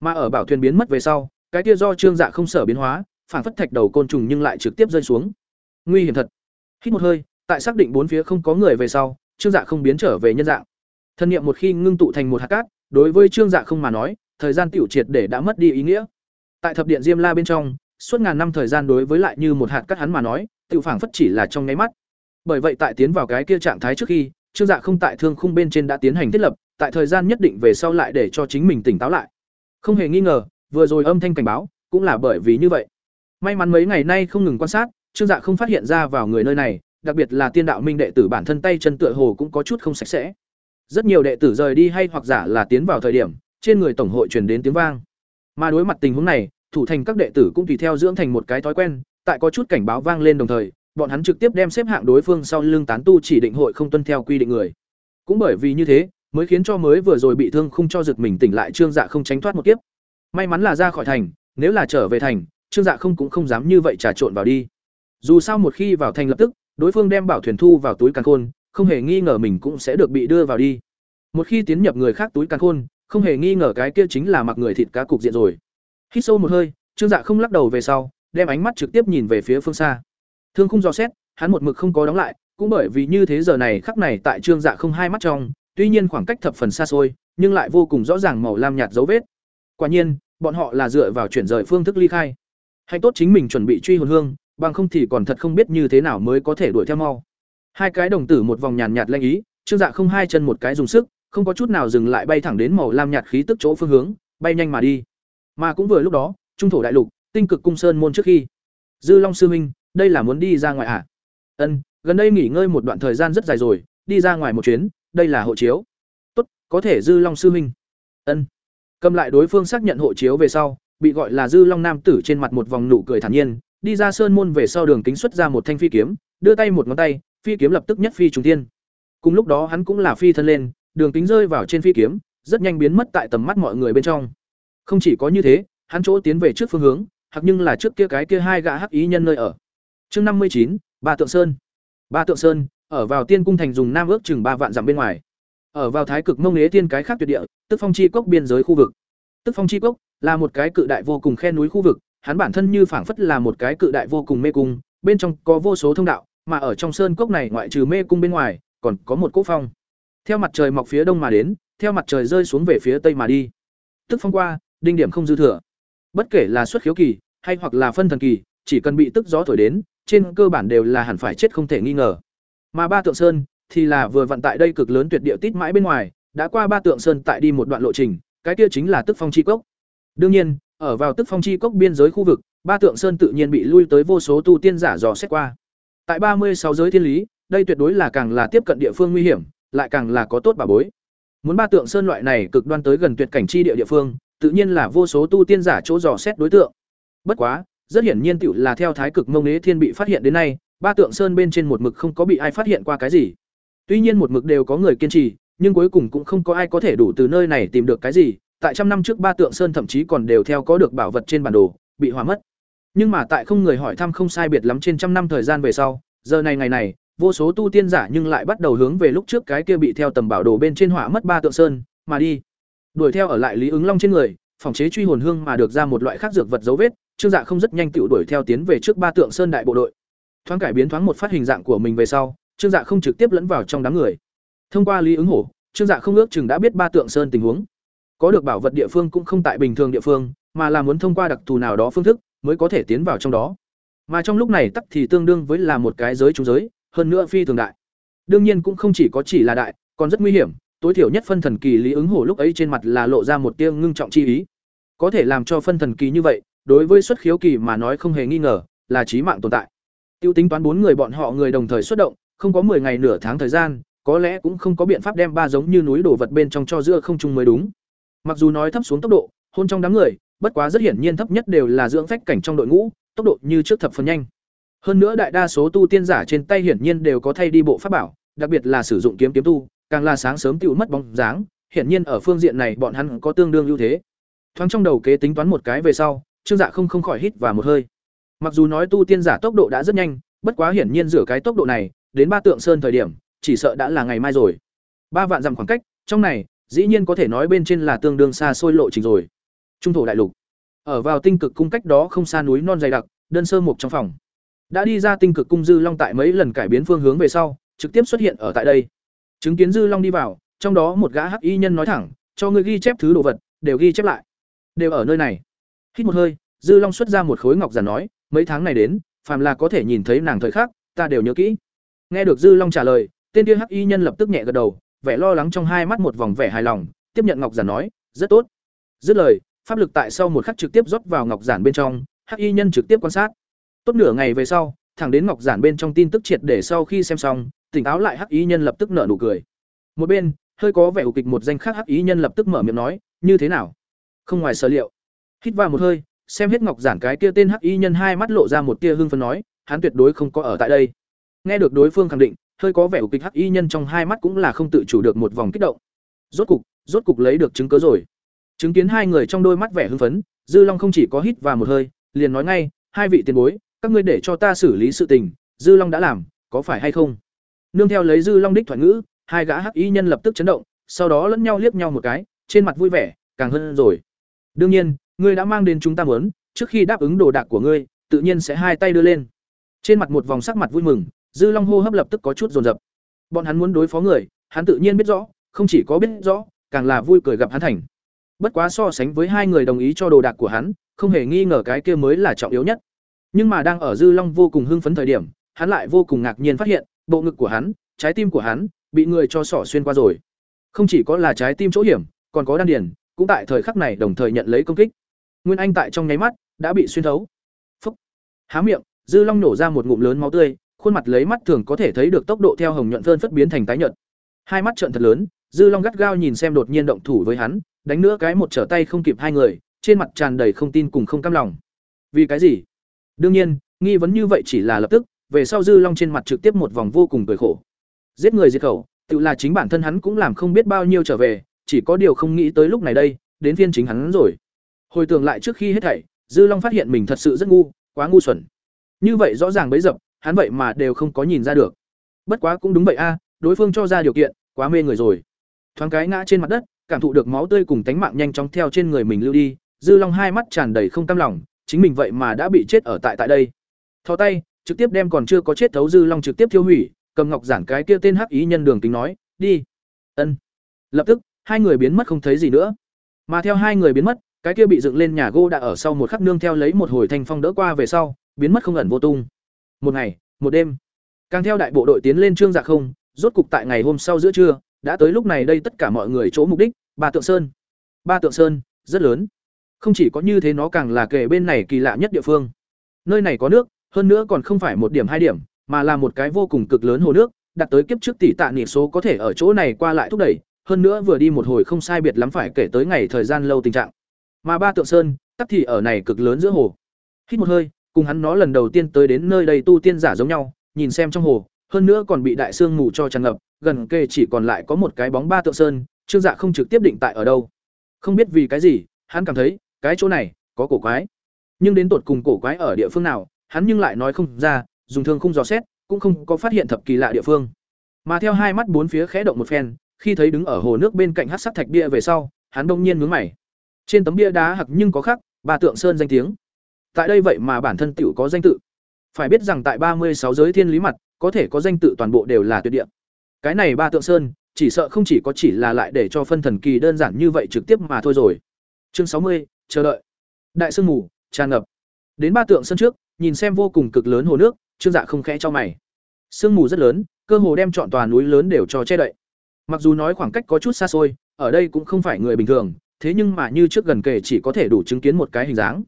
Mà ở bảo thuyền biến mất về sau, cái kia do trương dạ không sở biến hóa, phản phất thạch đầu côn trùng nhưng lại trực tiếp rơi xuống. Nguy hiểm thật. Hít một hơi, tại xác định bốn phía không có người về sau, trương dạ không biến trở về nhân dạng. Thân niệm một khi ngưng tụ thành một hạt cát, đối với trương dạ không mà nói, thời gian tiểu triệt để đã mất đi ý nghĩa. Tại thập điện diêm la bên trong, suốt ngàn năm thời gian đối với lại như một hạt cát hắn mà nói, tiểu phảng phất chỉ là trong nháy mắt. Bởi vậy tại tiến vào cái kia trạng thái trước khi, trương dạ không tại thương khung bên trên đã tiến hành thiết lập tại thời gian nhất định về sau lại để cho chính mình tỉnh táo lại không hề nghi ngờ vừa rồi âm thanh cảnh báo cũng là bởi vì như vậy May mắn mấy ngày nay không ngừng quan sát, Trương Dạ không phát hiện ra vào người nơi này, đặc biệt là tiên đạo minh đệ tử bản thân tay chân tựa hồ cũng có chút không sạch sẽ. Rất nhiều đệ tử rời đi hay hoặc giả là tiến vào thời điểm, trên người tổng hội truyền đến tiếng vang. Mà đối mặt tình huống này, thủ thành các đệ tử cũng tùy theo dưỡng thành một cái thói quen, tại có chút cảnh báo vang lên đồng thời, bọn hắn trực tiếp đem xếp hạng đối phương sau lưng tán tu chỉ định hội không tuân theo quy định người. Cũng bởi vì như thế, mới khiến cho mới vừa rồi bị thương không cho giật mình tỉnh lại Trương Dạ không tránh thoát một kiếp. May mắn là ra khỏi thành, nếu là trở về thành, Trương Dạ không cũng không dám như vậy trà trộn vào đi. Dù sao một khi vào thành lập tức, đối phương đem bảo thuyền thu vào túi càng khôn, không hề nghi ngờ mình cũng sẽ được bị đưa vào đi. Một khi tiến nhập người khác túi càng khôn, không hề nghi ngờ cái kia chính là mặc người thịt cá cục diện rồi. Hít sâu một hơi, Trương Dạ không lắc đầu về sau, đem ánh mắt trực tiếp nhìn về phía phương xa. Thương không dò xét, hắn một mực không có đóng lại, cũng bởi vì như thế giờ này khắc này tại Trương Dạ không hai mắt trong, tuy nhiên khoảng cách thập phần xa xôi, nhưng lại vô cùng rõ ràng màu lam nhạt dấu vết. Quả nhiên, bọn họ là dựa vào chuyển rời phương thức ly khai. Hay tốt chính mình chuẩn bị truy hồn hương, bằng không thì còn thật không biết như thế nào mới có thể đuổi theo mau. Hai cái đồng tử một vòng nhàn nhạt lanh ý, Trương Dạ không hai chân một cái dùng sức, không có chút nào dừng lại bay thẳng đến màu lam nhạt khí tức chỗ phương hướng, bay nhanh mà đi. Mà cũng vừa lúc đó, trung thổ đại lục, tinh cực cung sơn môn trước khi. Dư Long sư huynh, đây là muốn đi ra ngoài à? Ân, gần đây nghỉ ngơi một đoạn thời gian rất dài rồi, đi ra ngoài một chuyến, đây là hộ chiếu. Tốt, có thể Dư Long sư huynh. Ân. Cầm lại đối phương xác nhận hộ chiếu về sau, bị gọi là Dư Long nam tử trên mặt một vòng nụ cười thản nhiên, đi ra sơn môn về sau đường kính xuất ra một thanh phi kiếm, đưa tay một ngón tay, phi kiếm lập tức nhất phi trùng thiên. Cùng lúc đó hắn cũng là phi thân lên, đường kính rơi vào trên phi kiếm, rất nhanh biến mất tại tầm mắt mọi người bên trong. Không chỉ có như thế, hắn chỗ tiến về trước phương hướng, hoặc nhưng là trước kia cái kia hai gã hắc ý nhân nơi ở. Chương năm mươi chín, Ba Tượng Sơn. Ba Tượng Sơn, ở vào Tiên cung thành dùng nam ước chừng ba vạn dặm bên ngoài. Ở vào Thái Cực Mông Nế Tiên cái khác tuyệt địa, tức Phong Chi Cốc biên giới khu vực. Tức Phong Chi Cốc là một cái cự đại vô cùng khe núi khu vực, hắn bản thân như phảng phất là một cái cự đại vô cùng mê cung, bên trong có vô số thông đạo, mà ở trong sơn cốc này ngoại trừ mê cung bên ngoài, còn có một cốc phong. Theo mặt trời mọc phía đông mà đến, theo mặt trời rơi xuống về phía tây mà đi. Tức phong qua, đinh điểm không dư thừa. Bất kể là xuất khiếu kỳ, hay hoặc là phân thần kỳ, chỉ cần bị tức gió thổi đến, trên cơ bản đều là hẳn phải chết không thể nghi ngờ. Mà ba tượng sơn thì là vừa vận tại đây cực lớn tuyệt địa tít mãi bên ngoài, đã qua ba tượng sơn tại đi một đoạn lộ trình, cái kia chính là tức phong chi cốc. Đương nhiên, ở vào tức phong chi cốc biên giới khu vực, ba tượng sơn tự nhiên bị lui tới vô số tu tiên giả dò xét qua. Tại ba mươi sáu giới thiên lý, đây tuyệt đối là càng là tiếp cận địa phương nguy hiểm, lại càng là có tốt bà bối. Muốn ba tượng sơn loại này cực đoan tới gần tuyệt cảnh chi địa địa phương, tự nhiên là vô số tu tiên giả chỗ dò xét đối tượng. Bất quá, rất hiển nhiên tiểu là theo thái cực mông đế thiên bị phát hiện đến nay, ba tượng sơn bên trên một mực không có bị ai phát hiện qua cái gì. Tuy nhiên một mực đều có người kiên trì, nhưng cuối cùng cũng không có ai có thể đủ từ nơi này tìm được cái gì. Tại trăm năm trước ba tượng sơn thậm chí còn đều theo có được bảo vật trên bản đồ, bị hỏa mất. Nhưng mà tại không người hỏi thăm không sai biệt lắm trên trăm năm thời gian về sau, giờ này ngày này, vô số tu tiên giả nhưng lại bắt đầu hướng về lúc trước cái kia bị theo tầm bảo đồ bên trên hỏa mất ba tượng sơn, mà đi. Đuổi theo ở lại Lý ứng Long trên người, phòng chế truy hồn hương mà được ra một loại khác dược vật dấu vết, Trương Dạ không rất nhanh tựu đuổi theo tiến về trước ba tượng sơn đại bộ đội. Thoáng cải biến thoáng một phát hình dạng của mình về sau, Trương Dạ không trực tiếp lẫn vào trong đám người. Thông qua Lý ứng hổ, Trương Dạ không ước chừng đã biết ba tượng sơn tình huống. Có được bảo vật địa phương cũng không tại bình thường địa phương, mà là muốn thông qua đặc thù nào đó phương thức mới có thể tiến vào trong đó. Mà trong lúc này tắc thì tương đương với là một cái giới trung giới, hơn nữa phi thường đại. Đương nhiên cũng không chỉ có chỉ là đại, còn rất nguy hiểm, tối thiểu nhất phân thần kỳ lý ứng hổ lúc ấy trên mặt là lộ ra một tia ngưng trọng chi ý. Có thể làm cho phân thần kỳ như vậy, đối với xuất khiếu kỳ mà nói không hề nghi ngờ, là chí mạng tồn tại. Tiêu tính toán bốn người bọn họ người đồng thời xuất động, không có 10 ngày nửa tháng thời gian, có lẽ cũng không có biện pháp đem ba giống như núi đổ vật bên trong cho giữa không trung mới đúng. Mặc dù nói thấp xuống tốc độ, hôn trong đám người, bất quá rất hiển nhiên thấp nhất đều là dưỡng phách cảnh trong đội ngũ, tốc độ như trước thập phần nhanh. Hơn nữa đại đa số tu tiên giả trên tay hiển nhiên đều có thay đi bộ pháp bảo, đặc biệt là sử dụng kiếm kiếm tu, càng là sáng sớm tiêu mất bóng dáng, hiển nhiên ở phương diện này bọn hắn có tương đương ưu thế. Thoáng trong đầu kế tính toán một cái về sau, Trương Dạ không không khỏi hít vào một hơi. Mặc dù nói tu tiên giả tốc độ đã rất nhanh, bất quá hiển nhiên rửa cái tốc độ này, đến ba tượng sơn thời điểm, chỉ sợ đã là ngày mai rồi. Ba vạn dặm khoảng cách, trong này, dĩ nhiên có thể nói bên trên là tương đương xa xôi lộ trình rồi. Trung thổ đại lục. Ở vào tinh cực cung cách đó không xa núi non dày đặc, đơn sơ mục trong phòng. Đã đi ra tinh cực cung dư long tại mấy lần cải biến phương hướng về sau, trực tiếp xuất hiện ở tại đây. Chứng kiến dư long đi vào, trong đó một gã hắc y nhân nói thẳng, cho người ghi chép thứ đồ vật, đều ghi chép lại. Đều ở nơi này. Hít một hơi, dư long xuất ra một khối ngọc giản nói, mấy tháng này đến, phàm là có thể nhìn thấy nàng thời khắc, ta đều nhớ kỹ. Nghe được dư long trả lời, tên kia hắc y nhân lập tức nhẹ gật đầu, vẻ lo lắng trong hai mắt một vòng vẻ hài lòng, tiếp nhận ngọc giản nói, rất tốt. Dứt lời, pháp lực tại sau một khắc trực tiếp rót vào ngọc giản bên trong, hắc y nhân trực tiếp quan sát tốt nửa ngày về sau thẳng đến ngọc giản bên trong tin tức triệt để sau khi xem xong tỉnh táo lại hắc y nhân lập tức nở nụ cười một bên hơi có vẻ ủ kịch một danh khác hắc y nhân lập tức mở miệng nói như thế nào không ngoài sở liệu hít vào một hơi xem hết ngọc giản cái kia tên hắc y nhân hai mắt lộ ra một tia hưng phấn nói, hắn tuyệt đối không có ở tại đây. Nghe được đối phương khẳng định, hơi có vẻ ục kịch hắc y nhân trong hai mắt cũng là không tự chủ được một vòng kích động. Rốt cục rốt cục lấy được chứng cớ rồi. Chứng kiến hai người trong đôi mắt vẻ hưng phấn, dư long không chỉ có hít và một hơi, liền nói ngay, hai vị tiền bối, các ngươi để cho ta xử lý sự tình, dư long đã làm, có phải hay không? Nương theo lấy dư long đích thoại ngữ, hai gã hắc y nhân lập tức chấn động, sau đó lẫn nhau liếc nhau một cái, trên mặt vui vẻ, càng hơn rồi. Đương nhiên ngươi đã mang đến chúng ta muốn, trước khi đáp ứng đồ đạc của ngươi, tự nhiên sẽ hai tay đưa lên. Trên mặt một vòng sắc mặt vui mừng, dư long hô hấp lập tức có chút dồn dập. Bọn hắn muốn đối phó người, hắn tự nhiên biết rõ, không chỉ có biết rõ, càng là vui cười gặp hắn thành. Bất quá so sánh với hai người đồng ý cho đồ đạc của hắn, không hề nghi ngờ cái kia mới là trọng yếu nhất. Nhưng mà đang ở dư long vô cùng hưng phấn thời điểm, hắn lại vô cùng ngạc nhiên phát hiện, bộ ngực của hắn, trái tim của hắn, bị người cho sỏ xuyên qua rồi. Không chỉ có là trái tim chỗ hiểm, còn có đan điền, cũng tại thời khắc này đồng thời nhận lấy công kích nguyên anh tại trong nháy mắt đã bị xuyên thấu. Phúc. Há miệng, dư long nổ ra một ngụm lớn máu tươi, khuôn mặt lấy mắt thường có thể thấy được tốc độ theo hồng nhuận phơn phất biến thành tái nhợt. Hai mắt trợn thật lớn, dư long gắt gao nhìn xem đột nhiên động thủ với hắn, đánh nữa cái một trở tay không kịp hai người, trên mặt tràn đầy không tin cùng không cam lòng. Vì cái gì? Đương nhiên, nghi vấn như vậy chỉ là lập tức, về sau dư long trên mặt trực tiếp một vòng vô cùng cười khổ. Giết người diệt khẩu, tự là chính bản thân hắn cũng làm không biết bao nhiêu trở về, chỉ có điều không nghĩ tới lúc này đây, đến phiên chính hắn rồi hồi tưởng lại trước khi hết thảy, dư long phát hiện mình thật sự rất ngu, quá ngu xuẩn. Như vậy rõ ràng bấy dập, hắn vậy mà đều không có nhìn ra được. Bất quá cũng đúng vậy a, đối phương cho ra điều kiện, quá mê người rồi. Thoáng cái ngã trên mặt đất, cảm thụ được máu tươi cùng tánh mạng nhanh chóng theo trên người mình lưu đi, dư long hai mắt tràn đầy không cam lòng, chính mình vậy mà đã bị chết ở tại tại đây. Thò tay, trực tiếp đem còn chưa có chết thấu dư long trực tiếp thiêu hủy, cầm ngọc giản cái kia tên hắc ý nhân đường tính nói, đi. Ân. Lập tức, hai người biến mất không thấy gì nữa. Mà theo hai người biến mất cái kia bị dựng lên nhà gỗ đã ở sau một khắc nương theo lấy một hồi thanh phong đỡ qua về sau, biến mất không ẩn vô tung. Một ngày, một đêm, càng theo đại bộ đội tiến lên trương dạ không, rốt cục tại ngày hôm sau giữa trưa, đã tới lúc này đây tất cả mọi người chỗ mục đích, ba tượng sơn. Ba tượng sơn, rất lớn. Không chỉ có như thế nó càng là kể bên này kỳ lạ nhất địa phương. Nơi này có nước, hơn nữa còn không phải một điểm hai điểm, mà là một cái vô cùng cực lớn hồ nước, đặt tới kiếp trước tỷ tạ nỉ số có thể ở chỗ này qua lại thúc đẩy, hơn nữa vừa đi một hồi không sai biệt lắm phải kể tới ngày thời gian lâu tình trạng mà ba tượng sơn, tắc thì ở này cực lớn giữa hồ. Hít một hơi, cùng hắn nó lần đầu tiên tới đến nơi đây tu tiên giả giống nhau, nhìn xem trong hồ, hơn nữa còn bị đại sương mù cho tràn ngập, gần kề chỉ còn lại có một cái bóng ba tượng sơn, trương dạ không trực tiếp định tại ở đâu. Không biết vì cái gì, hắn cảm thấy, cái chỗ này, có cổ quái. Nhưng đến tột cùng cổ quái ở địa phương nào, hắn nhưng lại nói không ra, dùng thương không dò xét, cũng không có phát hiện thập kỳ lạ địa phương. Mà theo hai mắt bốn phía khẽ động một phen, khi thấy đứng ở hồ nước bên cạnh hát sắc thạch bia về sau, hắn đông nhiên mướn mày trên tấm bia đá hặc nhưng có khắc, ba tượng sơn danh tiếng. Tại đây vậy mà bản thân tiểu có danh tự. Phải biết rằng tại ba mươi sáu giới thiên lý mặt, có thể có danh tự toàn bộ đều là tuyệt địa. Cái này ba tượng sơn, chỉ sợ không chỉ có chỉ là lại để cho phân thần kỳ đơn giản như vậy trực tiếp mà thôi rồi. Chương sáu mươi, chờ đợi. Đại sương mù, tràn ngập. Đến ba tượng sơn trước, nhìn xem vô cùng cực lớn hồ nước, trương dạ không khẽ cho mày. Sương mù rất lớn, cơ hồ đem chọn tòa núi lớn đều cho che đậy. Mặc dù nói khoảng cách có chút xa xôi, ở đây cũng không phải người bình thường thế nhưng mà như trước gần kề chỉ có thể đủ chứng kiến một cái hình dáng.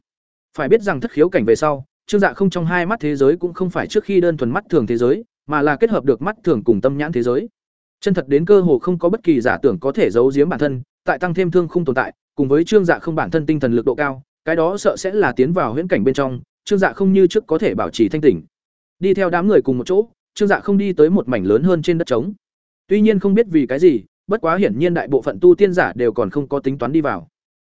Phải biết rằng thất khiếu cảnh về sau, trương dạ không trong hai mắt thế giới cũng không phải trước khi đơn thuần mắt thường thế giới, mà là kết hợp được mắt thường cùng tâm nhãn thế giới. Chân thật đến cơ hồ không có bất kỳ giả tưởng có thể giấu giếm bản thân, tại tăng thêm thương không tồn tại, cùng với trương dạ không bản thân tinh thần lực độ cao, cái đó sợ sẽ là tiến vào huyễn cảnh bên trong, trương dạ không như trước có thể bảo trì thanh tỉnh. Đi theo đám người cùng một chỗ, trương dạ không đi tới một mảnh lớn hơn trên đất trống. Tuy nhiên không biết vì cái gì bất quá hiển nhiên đại bộ phận tu tiên giả đều còn không có tính toán đi vào.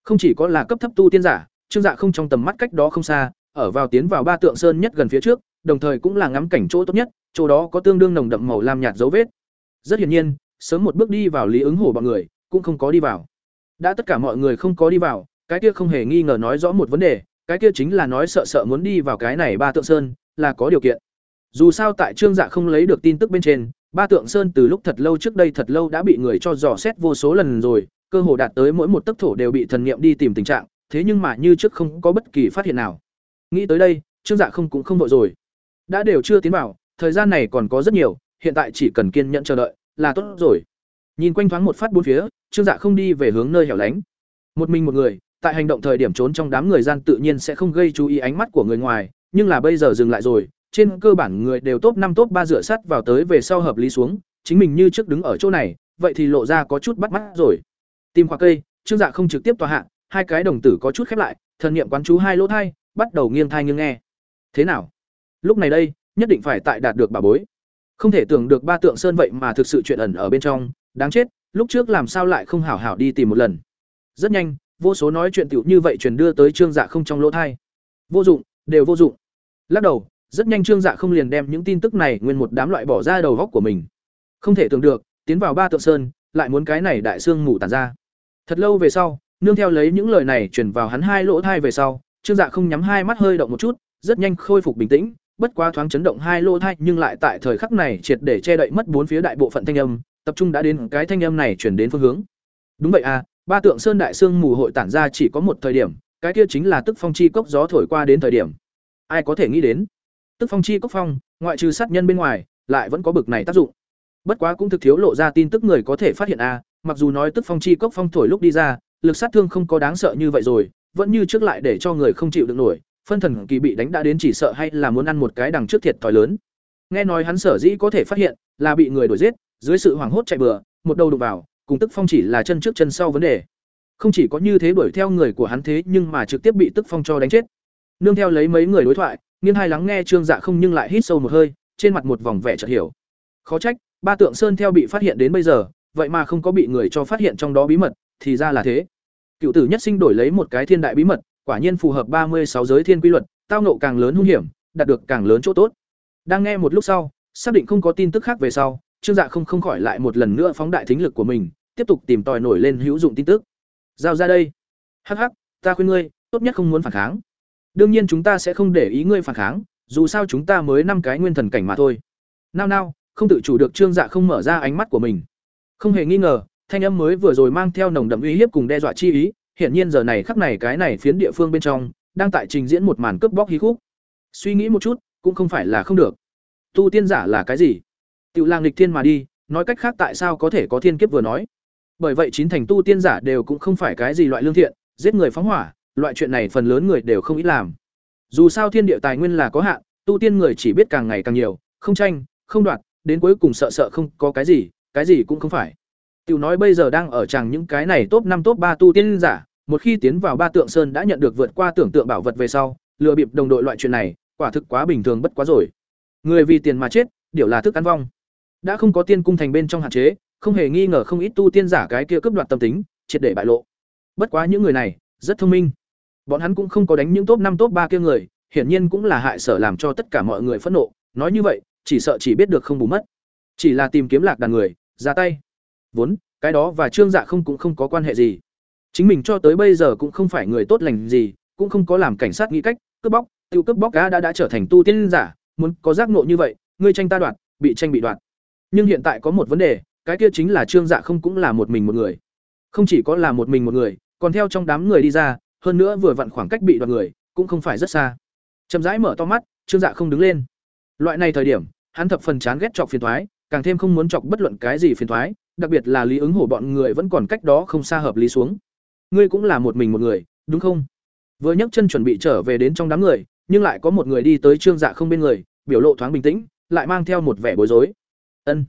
Không chỉ có là cấp thấp tu tiên giả, trương dạ không trong tầm mắt cách đó không xa, ở vào tiến vào ba tượng sơn nhất gần phía trước, đồng thời cũng là ngắm cảnh chỗ tốt nhất, chỗ đó có tương đương nồng đậm màu lam nhạt dấu vết. Rất hiển nhiên, sớm một bước đi vào lý ứng hổ bọn người, cũng không có đi vào. Đã tất cả mọi người không có đi vào, cái kia không hề nghi ngờ nói rõ một vấn đề, cái kia chính là nói sợ sợ muốn đi vào cái này ba tượng sơn, là có điều kiện. Dù sao tại trương dạ không lấy được tin tức bên trên ba tượng sơn từ lúc thật lâu trước đây thật lâu đã bị người cho dò xét vô số lần rồi cơ hồ đạt tới mỗi một tấc thổ đều bị thần niệm đi tìm tình trạng thế nhưng mà như trước không có bất kỳ phát hiện nào. Nghĩ tới đây trương dạ không cũng không vội rồi. Đã đều chưa tiến vào thời gian này còn có rất nhiều hiện tại chỉ cần kiên nhẫn chờ đợi là tốt rồi. Nhìn quanh thoáng một phát bốn phía trương dạ không đi về hướng nơi hẻo lánh. Một mình một người tại hành động thời điểm trốn trong đám người gian tự nhiên sẽ không gây chú ý ánh mắt của người ngoài, nhưng là bây giờ dừng lại rồi, trên cơ bản người đều top năm top ba rửa sắt vào tới về sau hợp lý xuống, chính mình như trước đứng ở chỗ này, vậy thì lộ ra có chút bắt mắt rồi. Tìm khoa cây, Trương Dạ không trực tiếp tòa hạ, hai cái đồng tử có chút khép lại, thần niệm quán chú hai lỗ thai, bắt đầu nghiêng thai nghiêng nghe. Thế nào? Lúc này đây, nhất định phải tại đạt được bà bối. Không thể tưởng được ba tượng sơn vậy mà thực sự chuyện ẩn ở bên trong, đáng chết, lúc trước làm sao lại không hảo hảo đi tìm một lần. Rất nhanh, vô số nói chuyện tiểu như vậy truyền đưa tới Trương Dạ không trong lỗ thai. Vô dụng, đều vô dụng. Lắc đầu, rất nhanh Trương Dạ không liền đem những tin tức này nguyên một đám loại bỏ ra đầu góc của mình. Không thể tưởng được, tiến vào ba tượng sơn, lại muốn cái này đại xương ngủ tàn ra. Thật lâu về sau, nương theo lấy những lời này truyền vào hắn hai lỗ thai về sau, Trương Dạ không nhắm hai mắt hơi động một chút, rất nhanh khôi phục bình tĩnh, bất quá thoáng chấn động hai lỗ thai nhưng lại tại thời khắc này triệt để che đậy mất bốn phía đại bộ phận thanh âm, tập trung đã đến cái thanh âm này chuyển đến phương hướng. Đúng vậy à, ba tượng sơn đại xương mù hội tản ra chỉ có một thời điểm, cái kia chính là tức phong chi cốc gió thổi qua đến thời điểm. Ai có thể nghĩ đến? Tức phong chi cốc phong, ngoại trừ sát nhân bên ngoài, lại vẫn có bực này tác dụng. Bất quá cũng thực thiếu lộ ra tin tức người có thể phát hiện a, à, mặc dù nói tức phong chi cốc phong thổi lúc đi ra, lực sát thương không có đáng sợ như vậy rồi, vẫn như trước lại để cho người không chịu được nổi, phân thần kỳ bị đánh đã đến chỉ sợ hay là muốn ăn một cái đằng trước thiệt thòi lớn. Nghe nói hắn sở dĩ có thể phát hiện, là bị người đuổi giết, dưới sự hoảng hốt chạy bừa, một đầu đụng vào, cùng tức phong chỉ là chân trước chân sau vấn đề. Không chỉ có như thế đuổi theo người của hắn thế nhưng mà trực tiếp bị tức phong cho đánh chết. Nương theo lấy mấy người đối thoại, nghiêng hai lắng nghe Trương Dạ không nhưng lại hít sâu một hơi, trên mặt một vòng vẻ chợt hiểu. Khó trách, ba tượng sơn theo bị phát hiện đến bây giờ, vậy mà không có bị người cho phát hiện trong đó bí mật, thì ra là thế. Cựu tử nhất sinh đổi lấy một cái thiên đại bí mật, quả nhiên phù hợp ba mươi sáu giới thiên quy luật, tao nộ càng lớn hung hiểm, đạt được càng lớn chỗ tốt. Đang nghe một lúc sau, xác định không có tin tức khác về sau, Trương Dạ không không khỏi lại một lần nữa phóng đại thính lực của mình, tiếp tục tìm tòi nổi lên hữu dụng tin tức. Giao ra đây. Hắc hắc, ta khuyên ngươi, tốt nhất không muốn phản kháng. Đương nhiên chúng ta sẽ không để ý ngươi phản kháng, dù sao chúng ta mới năm cái nguyên thần cảnh mà thôi. Nao nao, không tự chủ được Trương Dạ không mở ra ánh mắt của mình. Không hề nghi ngờ, thanh âm mới vừa rồi mang theo nồng đậm uy hiếp cùng đe dọa chi ý, hiển nhiên giờ này khắc này cái này phiến địa phương bên trong đang tại trình diễn một màn cướp bóc hí khúc. Suy nghĩ một chút, cũng không phải là không được. Tu tiên giả là cái gì? Tiểu lang lịch thiên mà đi, nói cách khác tại sao có thể có thiên kiếp vừa nói. Bởi vậy chín thành tu tiên giả đều cũng không phải cái gì loại lương thiện, giết người phóng hỏa, loại chuyện này phần lớn người đều không ít làm. Dù sao thiên địa tài nguyên là có hạn, tu tiên người chỉ biết càng ngày càng nhiều, không tranh, không đoạt, đến cuối cùng sợ sợ không có cái gì, cái gì cũng không phải. Tiểu nói bây giờ đang ở chẳng những cái này top năm top ba tu tiên giả, một khi tiến vào ba tượng sơn đã nhận được vượt qua tưởng tượng bảo vật về sau, lừa bịp đồng đội loại chuyện này, quả thực quá bình thường bất quá rồi. Người vì tiền mà chết, điều là thức ăn vong. Đã không có tiên cung thành bên trong hạn chế, không hề nghi ngờ không ít tu tiên giả cái kia cướp đoạt tâm tính, triệt để bại lộ. Bất quá những người này, rất thông minh. Bọn hắn cũng không có đánh những top năm top ba kia người, hiển nhiên cũng là hại sở làm cho tất cả mọi người phẫn nộ, nói như vậy, chỉ sợ chỉ biết được không bù mất. Chỉ là tìm kiếm lạc đàn người, ra tay. Vốn, cái đó và Trương Dạ không cũng không có quan hệ gì. Chính mình cho tới bây giờ cũng không phải người tốt lành gì, cũng không có làm cảnh sát nghĩ cách, cướp bóc, tiêu cướp bóc cá đã đã trở thành tu tiên giả, muốn có giác ngộ như vậy, ngươi tranh ta đoạt, bị tranh bị đoạt. Nhưng hiện tại có một vấn đề, cái kia chính là Trương Dạ không cũng là một mình một người. Không chỉ có là một mình một người, còn theo trong đám người đi ra, hơn nữa vừa vặn khoảng cách bị đoạt người, cũng không phải rất xa. Chậm rãi mở to mắt, Trương Dạ không đứng lên. Loại này thời điểm, hắn thập phần chán ghét chọc phiền toái, càng thêm không muốn chọc bất luận cái gì phiền toái, đặc biệt là Lý ứng hổ bọn người vẫn còn cách đó không xa hợp lý xuống. Ngươi cũng là một mình một người, đúng không? Vừa nhấc chân chuẩn bị trở về đến trong đám người, nhưng lại có một người đi tới Trương Dạ không bên người, biểu lộ thoáng bình tĩnh, lại mang theo một vẻ bối rối. Ân.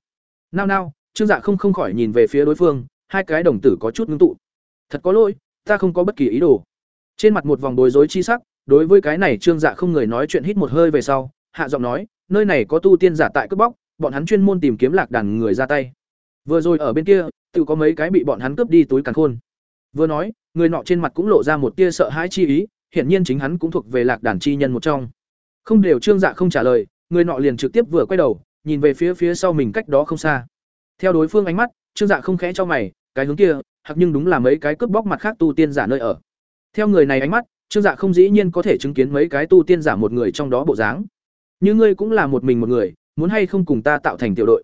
Nao nao, Trương Dạ không không khỏi nhìn về phía đối phương, hai cái đồng tử có chút ngưng tụ. Thật có lỗi, ta không có bất kỳ ý đồ. Trên mặt một vòng bối rối chi sắc, đối với cái này Trương Dạ không người nói chuyện hít một hơi về sau, hạ giọng nói, nơi này có tu tiên giả tại cướp bóc, bọn hắn chuyên môn tìm kiếm lạc đàn người ra tay. Vừa rồi ở bên kia, tự có mấy cái bị bọn hắn cướp đi túi càn khôn. Vừa nói, người nọ trên mặt cũng lộ ra một tia sợ hãi chi ý, hiển nhiên chính hắn cũng thuộc về lạc đàn chi nhân một trong. Không đều Trương Dạ không trả lời, người nọ liền trực tiếp vừa quay đầu, nhìn về phía phía sau mình cách đó không xa. Theo đối phương ánh mắt, Trương Dạ không khẽ cho mày, cái hướng kia, hoặc nhưng đúng là mấy cái cướp bóc mặt khác tu tiên giả nơi ở. Theo người này ánh mắt, Trương Dạ không dĩ nhiên có thể chứng kiến mấy cái tu tiên giả một người trong đó bộ dáng. Như ngươi cũng là một mình một người, muốn hay không cùng ta tạo thành tiểu đội.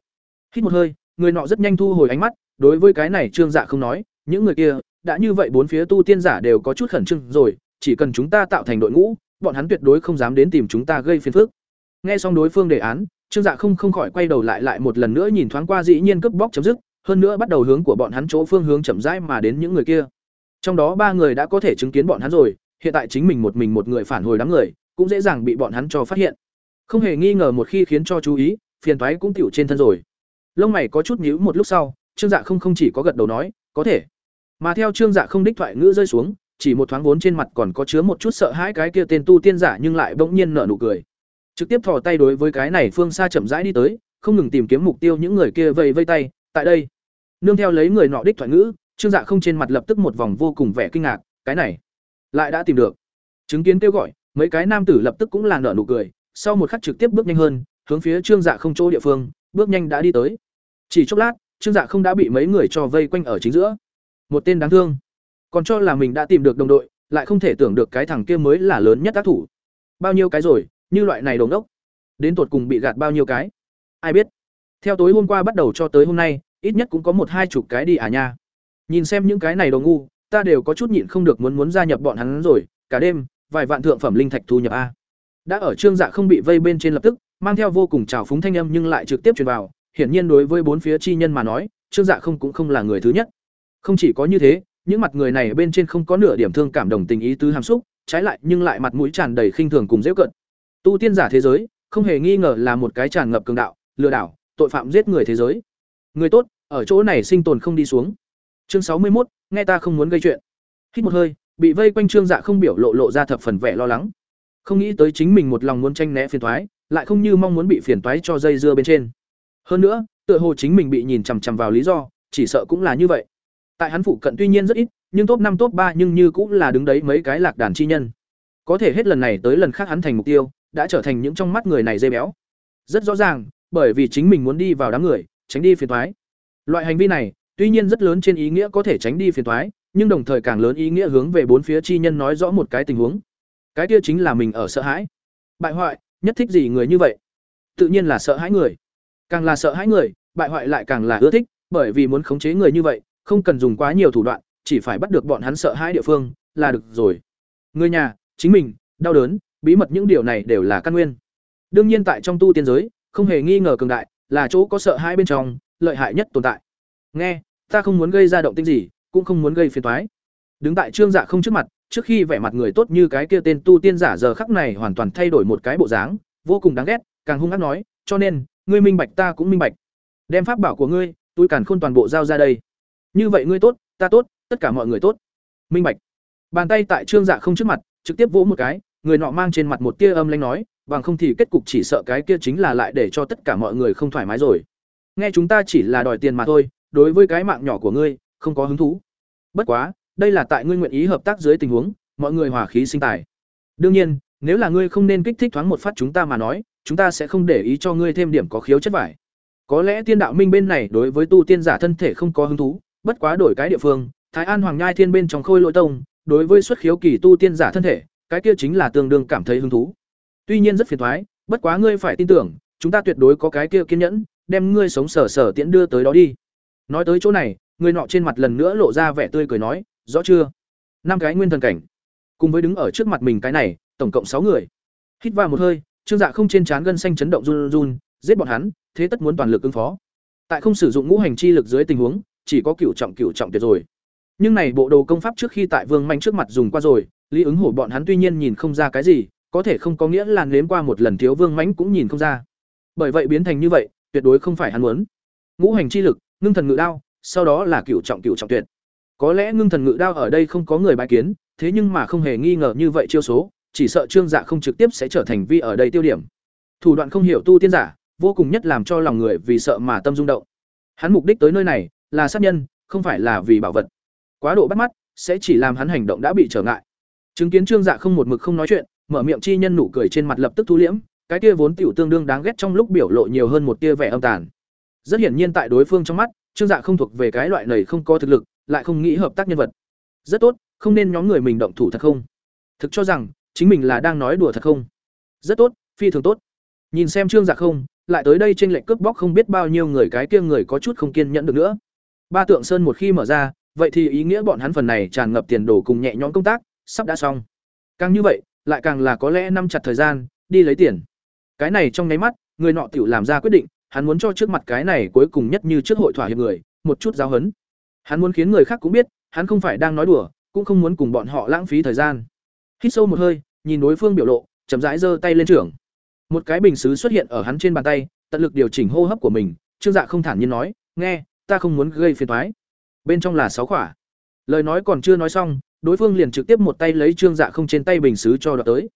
Hít một hơi, người nọ rất nhanh thu hồi ánh mắt, đối với cái này Trương Dạ không nói, những người kia, đã như vậy bốn phía tu tiên giả đều có chút khẩn trương rồi, chỉ cần chúng ta tạo thành đội ngũ, bọn hắn tuyệt đối không dám đến tìm chúng ta gây phiền phức. Nghe xong đối phương đề án, Trương Dạ không không khỏi quay đầu lại lại một lần nữa nhìn thoáng qua dĩ nhiên cướp bóc chấm dứt, hơn nữa bắt đầu hướng của bọn hắn chỗ phương hướng chậm rãi mà đến những người kia. Trong đó ba người đã có thể chứng kiến bọn hắn rồi, hiện tại chính mình một mình một người phản hồi đám người, cũng dễ dàng bị bọn hắn cho phát hiện. Không hề nghi ngờ một khi khiến cho chú ý, phiền toái cũng tiểu trên thân rồi. Lông mày có chút nhíu một lúc sau, Trương Dạ không không chỉ có gật đầu nói, có thể. Mà theo Trương Dạ không đích thoại ngữ rơi xuống, chỉ một thoáng vốn trên mặt còn có chứa một chút sợ hãi cái kia tên tu tiên giả nhưng lại bỗng nhiên nở nụ cười. Trực tiếp thò tay đối với cái này phương xa chậm rãi đi tới, không ngừng tìm kiếm mục tiêu những người kia vây vây tay, tại đây. Nương theo lấy người nọ đích thoại ngữ, Trương Dạ không trên mặt lập tức một vòng vô cùng vẻ kinh ngạc, cái này lại đã tìm được. Chứng kiến kêu gọi, mấy cái nam tử lập tức cũng là nở nụ cười, sau một khắc trực tiếp bước nhanh hơn, hướng phía Trương Dạ không chỗ địa phương, bước nhanh đã đi tới. Chỉ chốc lát, Trương Dạ không đã bị mấy người cho vây quanh ở chính giữa. Một tên đáng thương, còn cho là mình đã tìm được đồng đội, lại không thể tưởng được cái thằng kia mới là lớn nhất tác thủ. Bao nhiêu cái rồi, như loại này đồng đốc, đến tột cùng bị gạt bao nhiêu cái? Ai biết? Theo tối hôm qua bắt đầu cho tới hôm nay, ít nhất cũng có một hai chục cái đi à nha. Nhìn xem những cái này đồ ngu, ta đều có chút nhịn không được muốn muốn gia nhập bọn hắn rồi, cả đêm, vài vạn thượng phẩm linh thạch thu nhập a. Đã ở Trương Dạ không bị vây bên trên lập tức, mang theo vô cùng trào phúng thanh âm nhưng lại trực tiếp truyền vào, hiển nhiên đối với bốn phía chi nhân mà nói, Trương Dạ không cũng không là người thứ nhất. Không chỉ có như thế, những mặt người này bên trên không có nửa điểm thương cảm đồng tình ý tứ hàm xúc, trái lại nhưng lại mặt mũi tràn đầy khinh thường cùng giễu cận. Tu tiên giả thế giới, không hề nghi ngờ là một cái tràn ngập cường đạo, lừa đảo, tội phạm giết người thế giới. Người tốt, ở chỗ này sinh tồn không đi xuống. Chương sáu mươi một, nghe ta không muốn gây chuyện. Hít một hơi, bị vây quanh Trương Dạ không biểu lộ lộ ra thập phần vẻ lo lắng. Không nghĩ tới chính mình một lòng muốn tranh né phiền toái, lại không như mong muốn bị phiền toái cho dây dưa bên trên. Hơn nữa, tựa hồ chính mình bị nhìn chằm chằm vào lý do, chỉ sợ cũng là như vậy. Tại hắn phụ cận tuy nhiên rất ít, nhưng top năm top ba nhưng như cũng là đứng đấy mấy cái lạc đàn chi nhân. Có thể hết lần này tới lần khác hắn thành mục tiêu, đã trở thành những trong mắt người này dây béo. Rất rõ ràng, bởi vì chính mình muốn đi vào đám người, tránh đi phiền toái. Loại hành vi này, tuy nhiên rất lớn trên ý nghĩa có thể tránh đi phiền toái, nhưng đồng thời càng lớn ý nghĩa hướng về bốn phía chi nhân nói rõ một cái tình huống. Cái kia chính là mình ở sợ hãi. Bại hoại, nhất thích gì người như vậy? Tự nhiên là sợ hãi người. Càng là sợ hãi người, bại hoại lại càng là ưa thích, bởi vì muốn khống chế người như vậy, không cần dùng quá nhiều thủ đoạn, chỉ phải bắt được bọn hắn sợ hãi địa phương là được rồi. Người nhà, chính mình, đau đớn, bí mật những điều này đều là căn nguyên. Đương nhiên tại trong tu tiên giới, không hề nghi ngờ cường đại, là chỗ có sợ hãi bên trong, lợi hại nhất tồn tại. Nghe, ta không muốn gây ra động tĩnh gì, cũng không muốn gây phiền toái. Đứng tại Trương Dạ không trước mặt, trước khi vẻ mặt người tốt như cái kia tên tu tiên giả giờ khắc này hoàn toàn thay đổi một cái bộ dáng, vô cùng đáng ghét, càng hung ác nói, cho nên, ngươi minh bạch ta cũng minh bạch. Đem pháp bảo của ngươi, tôi càn khôn toàn bộ giao ra đây. Như vậy ngươi tốt, ta tốt, tất cả mọi người tốt. Minh bạch. Bàn tay tại Trương Dạ không trước mặt, trực tiếp vỗ một cái, người nọ mang trên mặt một tia âm lãnh nói, bằng không thì kết cục chỉ sợ cái kia chính là lại để cho tất cả mọi người không thoải mái rồi. Nghe chúng ta chỉ là đòi tiền mà thôi, đối với cái mạng nhỏ của ngươi, không có hứng thú. Bất quá, đây là tại ngươi nguyện ý hợp tác dưới tình huống, mọi người hòa khí sinh tài. Đương nhiên, nếu là ngươi không nên kích thích thoáng một phát chúng ta mà nói, chúng ta sẽ không để ý cho ngươi thêm điểm có khiếu chất vải. Có lẽ tiên đạo minh bên này đối với tu tiên giả thân thể không có hứng thú, bất quá đổi cái địa phương, Thái An Hoàng Nhai Thiên bên trong Khôi Lỗi Tông, đối với xuất khiếu kỳ tu tiên giả thân thể, cái kia chính là tương đương cảm thấy hứng thú. Tuy nhiên rất phiền thoái. bất quá ngươi phải tin tưởng, chúng ta tuyệt đối có cái kia kiên nhẫn, đem ngươi sống sở sở tiễn đưa tới đó đi. Nói tới chỗ này, người nọ trên mặt lần nữa lộ ra vẻ tươi cười nói, rõ chưa? Năm cái nguyên thần cảnh, cùng với đứng ở trước mặt mình cái này, tổng cộng sáu người. Hít vào một hơi, Trương Dạ không trên trán gân xanh chấn động run run, giết bọn hắn, thế tất muốn toàn lực ứng phó. Tại không sử dụng ngũ hành chi lực dưới tình huống, chỉ có cựu trọng cựu trọng tuyệt rồi. Nhưng này bộ đồ công pháp trước khi tại Vương manh trước mặt dùng qua rồi, Lý ứng hổ bọn hắn tuy nhiên nhìn không ra cái gì, có thể không có nghĩa là nếm qua một lần thiếu Vương mãnh cũng nhìn không ra. Bởi vậy biến thành như vậy, tuyệt đối không phải hắn muốn. Ngũ hành chi lực, ngưng thần ngự đao, sau đó là cửu trọng cửu trọng tuyệt. Có lẽ ngưng thần ngự đao ở đây không có người bài kiến, thế nhưng mà không hề nghi ngờ như vậy chiêu số, chỉ sợ Trương Dạ không trực tiếp sẽ trở thành vi ở đây tiêu điểm. Thủ đoạn không hiểu tu tiên giả, vô cùng nhất làm cho lòng người vì sợ mà tâm rung động. Hắn mục đích tới nơi này là sát nhân, không phải là vì bảo vật. Quá độ bắt mắt sẽ chỉ làm hắn hành động đã bị trở ngại. Chứng kiến Trương Dạ không một mực không nói chuyện, mở miệng chi nhân nụ cười trên mặt lập tức thu liễm, cái kia vốn tiểu tương đương đáng ghét trong lúc biểu lộ nhiều hơn một tia vẻ âm tàn. Rất hiển nhiên tại đối phương trong mắt, Trương Dạ không thuộc về cái loại này không có thực lực, lại không nghĩ hợp tác nhân vật. Rất tốt, không nên nhóm người mình động thủ thật không? Thực cho rằng chính mình là đang nói đùa thật không? Rất tốt, phi thường tốt. Nhìn xem Trương Dạ không, lại tới đây trên lệnh cướp bóc không biết bao nhiêu người cái kia người có chút không kiên nhẫn được nữa. Ba tượng sơn một khi mở ra, vậy thì ý nghĩa bọn hắn phần này tràn ngập tiền đồ cùng nhẹ nhõm công tác, sắp đã xong. Càng như vậy, lại càng là có lẽ năm chặt thời gian, đi lấy tiền. Cái này trong nháy mắt, người nọ tiểu làm ra quyết định, hắn muốn cho trước mặt cái này cuối cùng nhất như trước hội thỏa hiệp người, một chút giáo hấn. Hắn muốn khiến người khác cũng biết, hắn không phải đang nói đùa, cũng không muốn cùng bọn họ lãng phí thời gian. Hít sâu một hơi, nhìn đối phương biểu lộ, chậm rãi giơ tay lên trưởng. Một cái bình sứ xuất hiện ở hắn trên bàn tay, tận lực điều chỉnh hô hấp của mình, Trương Dạ không thản nhiên nói, "Nghe, ta không muốn gây phiền toái." Bên trong là sáu khỏa Lời nói còn chưa nói xong, đối phương liền trực tiếp một tay lấy Trương Dạ không trên tay bình sứ cho đoạt tới.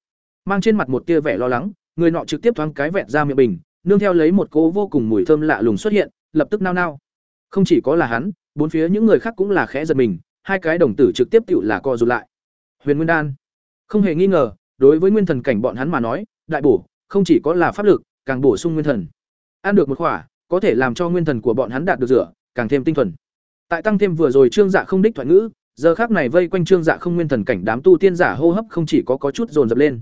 Mang trên mặt một tia vẻ lo lắng, người nọ trực tiếp thoáng cái vẹt ra miệng bình, nương theo lấy một cỗ vô cùng mùi thơm lạ lùng xuất hiện, lập tức nao nao. Không chỉ có là hắn, bốn phía những người khác cũng là khẽ giật mình, hai cái đồng tử trực tiếp tựu là co rụt lại. Huyền Nguyên Đan, không hề nghi ngờ, đối với nguyên thần cảnh bọn hắn mà nói, đại bổ, không chỉ có là pháp lực, càng bổ sung nguyên thần. Ăn được một khỏa, có thể làm cho nguyên thần của bọn hắn đạt được rửa, càng thêm tinh thuần. Tại tăng thêm vừa rồi Trương Dạ không đích thoại ngữ, giờ khác này vây quanh Trương Dạ không nguyên thần cảnh đám tu tiên giả hô hấp không chỉ có có chút dồn dập lên.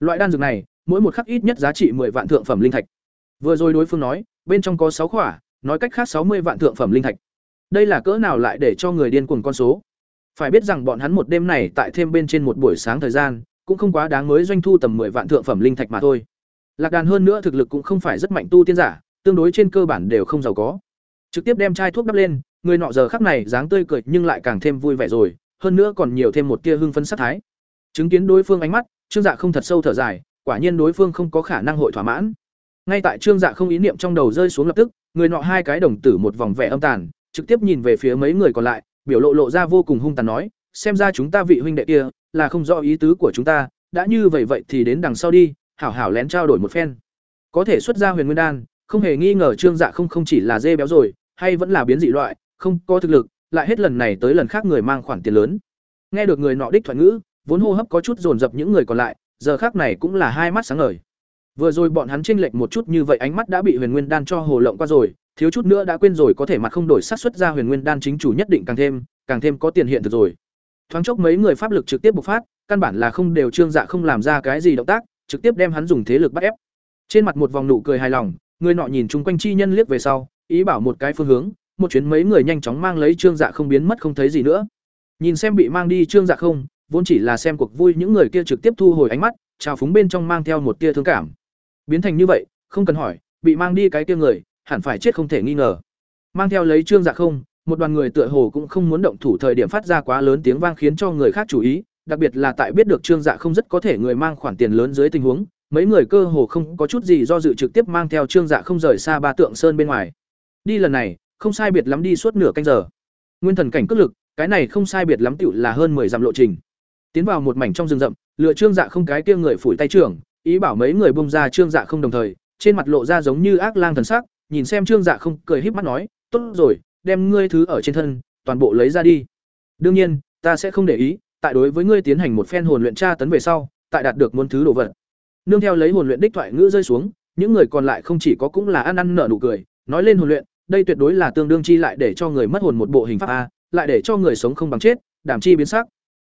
Loại đan dược này, mỗi một khắc ít nhất giá trị 10 vạn thượng phẩm linh thạch. Vừa rồi đối phương nói, bên trong có sáu khỏa, nói cách khác sáu mươi vạn thượng phẩm linh thạch. Đây là cỡ nào lại để cho người điên cuồng con số. Phải biết rằng bọn hắn một đêm này tại thêm bên trên một buổi sáng thời gian, cũng không quá đáng mới doanh thu tầm 10 vạn thượng phẩm linh thạch mà thôi. Lạc đàn hơn nữa thực lực cũng không phải rất mạnh tu tiên giả, tương đối trên cơ bản đều không giàu có. Trực tiếp đem chai thuốc đắp lên, người nọ giờ khắc này dáng tươi cười nhưng lại càng thêm vui vẻ rồi, hơn nữa còn nhiều thêm một tia hưng phấn sát thái. Chứng kiến đối phương ánh mắt, Trương Dạ không thật sâu thở dài, quả nhiên đối phương không có khả năng hội thỏa mãn. Ngay tại Trương Dạ không ý niệm trong đầu rơi xuống lập tức, người nọ hai cái đồng tử một vòng vẻ âm tàn, trực tiếp nhìn về phía mấy người còn lại, biểu lộ lộ ra vô cùng hung tàn nói, xem ra chúng ta vị huynh đệ kia là không rõ ý tứ của chúng ta, đã như vậy vậy thì đến đằng sau đi, hảo hảo lén trao đổi một phen. Có thể xuất ra Huyền Nguyên đan, không hề nghi ngờ Trương Dạ không không chỉ là dê béo rồi, hay vẫn là biến dị loại, không có thực lực, lại hết lần này tới lần khác người mang khoản tiền lớn. Nghe được người nọ đích thoại ngữ, vốn hô hấp có chút dồn dập những người còn lại, giờ khác này cũng là hai mắt sáng ngời. Vừa rồi bọn hắn chênh lệch một chút như vậy ánh mắt đã bị Huyền Nguyên đan cho hồ lộng qua rồi, thiếu chút nữa đã quên rồi có thể mặt không đổi sát xuất ra Huyền Nguyên đan chính chủ nhất định càng thêm, càng thêm có tiền hiện thực rồi. Thoáng chốc mấy người pháp lực trực tiếp bộc phát, căn bản là không đều trương dạ không làm ra cái gì động tác, trực tiếp đem hắn dùng thế lực bắt ép. Trên mặt một vòng nụ cười hài lòng, người nọ nhìn chung quanh chi nhân liếc về sau, ý bảo một cái phương hướng, một chuyến mấy người nhanh chóng mang lấy trương dạ không biến mất không thấy gì nữa. Nhìn xem bị mang đi trương dạ không, vốn chỉ là xem cuộc vui những người kia trực tiếp thu hồi ánh mắt, trào phúng bên trong mang theo một tia thương cảm. Biến thành như vậy, không cần hỏi, bị mang đi cái kia người, hẳn phải chết không thể nghi ngờ. Mang theo lấy trương dạ không, một đoàn người tựa hồ cũng không muốn động thủ thời điểm phát ra quá lớn tiếng vang khiến cho người khác chú ý, đặc biệt là tại biết được trương dạ không rất có thể người mang khoản tiền lớn dưới tình huống, mấy người cơ hồ không có chút gì do dự trực tiếp mang theo trương dạ không rời xa ba tượng sơn bên ngoài. Đi lần này, không sai biệt lắm đi suốt nửa canh giờ. Nguyên thần cảnh cước lực, cái này không sai biệt lắm tiểu là hơn 10 dặm lộ trình. Tiến vào một mảnh trong rừng rậm, lựa trương dạ không cái kia người phủi tay trưởng, ý bảo mấy người bung ra trương dạ không đồng thời, trên mặt lộ ra giống như ác lang thần sắc, nhìn xem trương dạ không cười híp mắt nói, "Tốt rồi, đem ngươi thứ ở trên thân, toàn bộ lấy ra đi. Đương nhiên, ta sẽ không để ý, tại đối với ngươi tiến hành một phen hồn luyện tra tấn về sau, tại đạt được muôn thứ đồ vật. Nương theo lấy hồn luyện đích thoại ngữ rơi xuống, những người còn lại không chỉ có cũng là ăn ăn nở nụ cười, nói lên hồn luyện, đây tuyệt đối là tương đương chi lại để cho người mất hồn một bộ hình pháp a, lại để cho người sống không bằng chết, đảm chi biến sắc.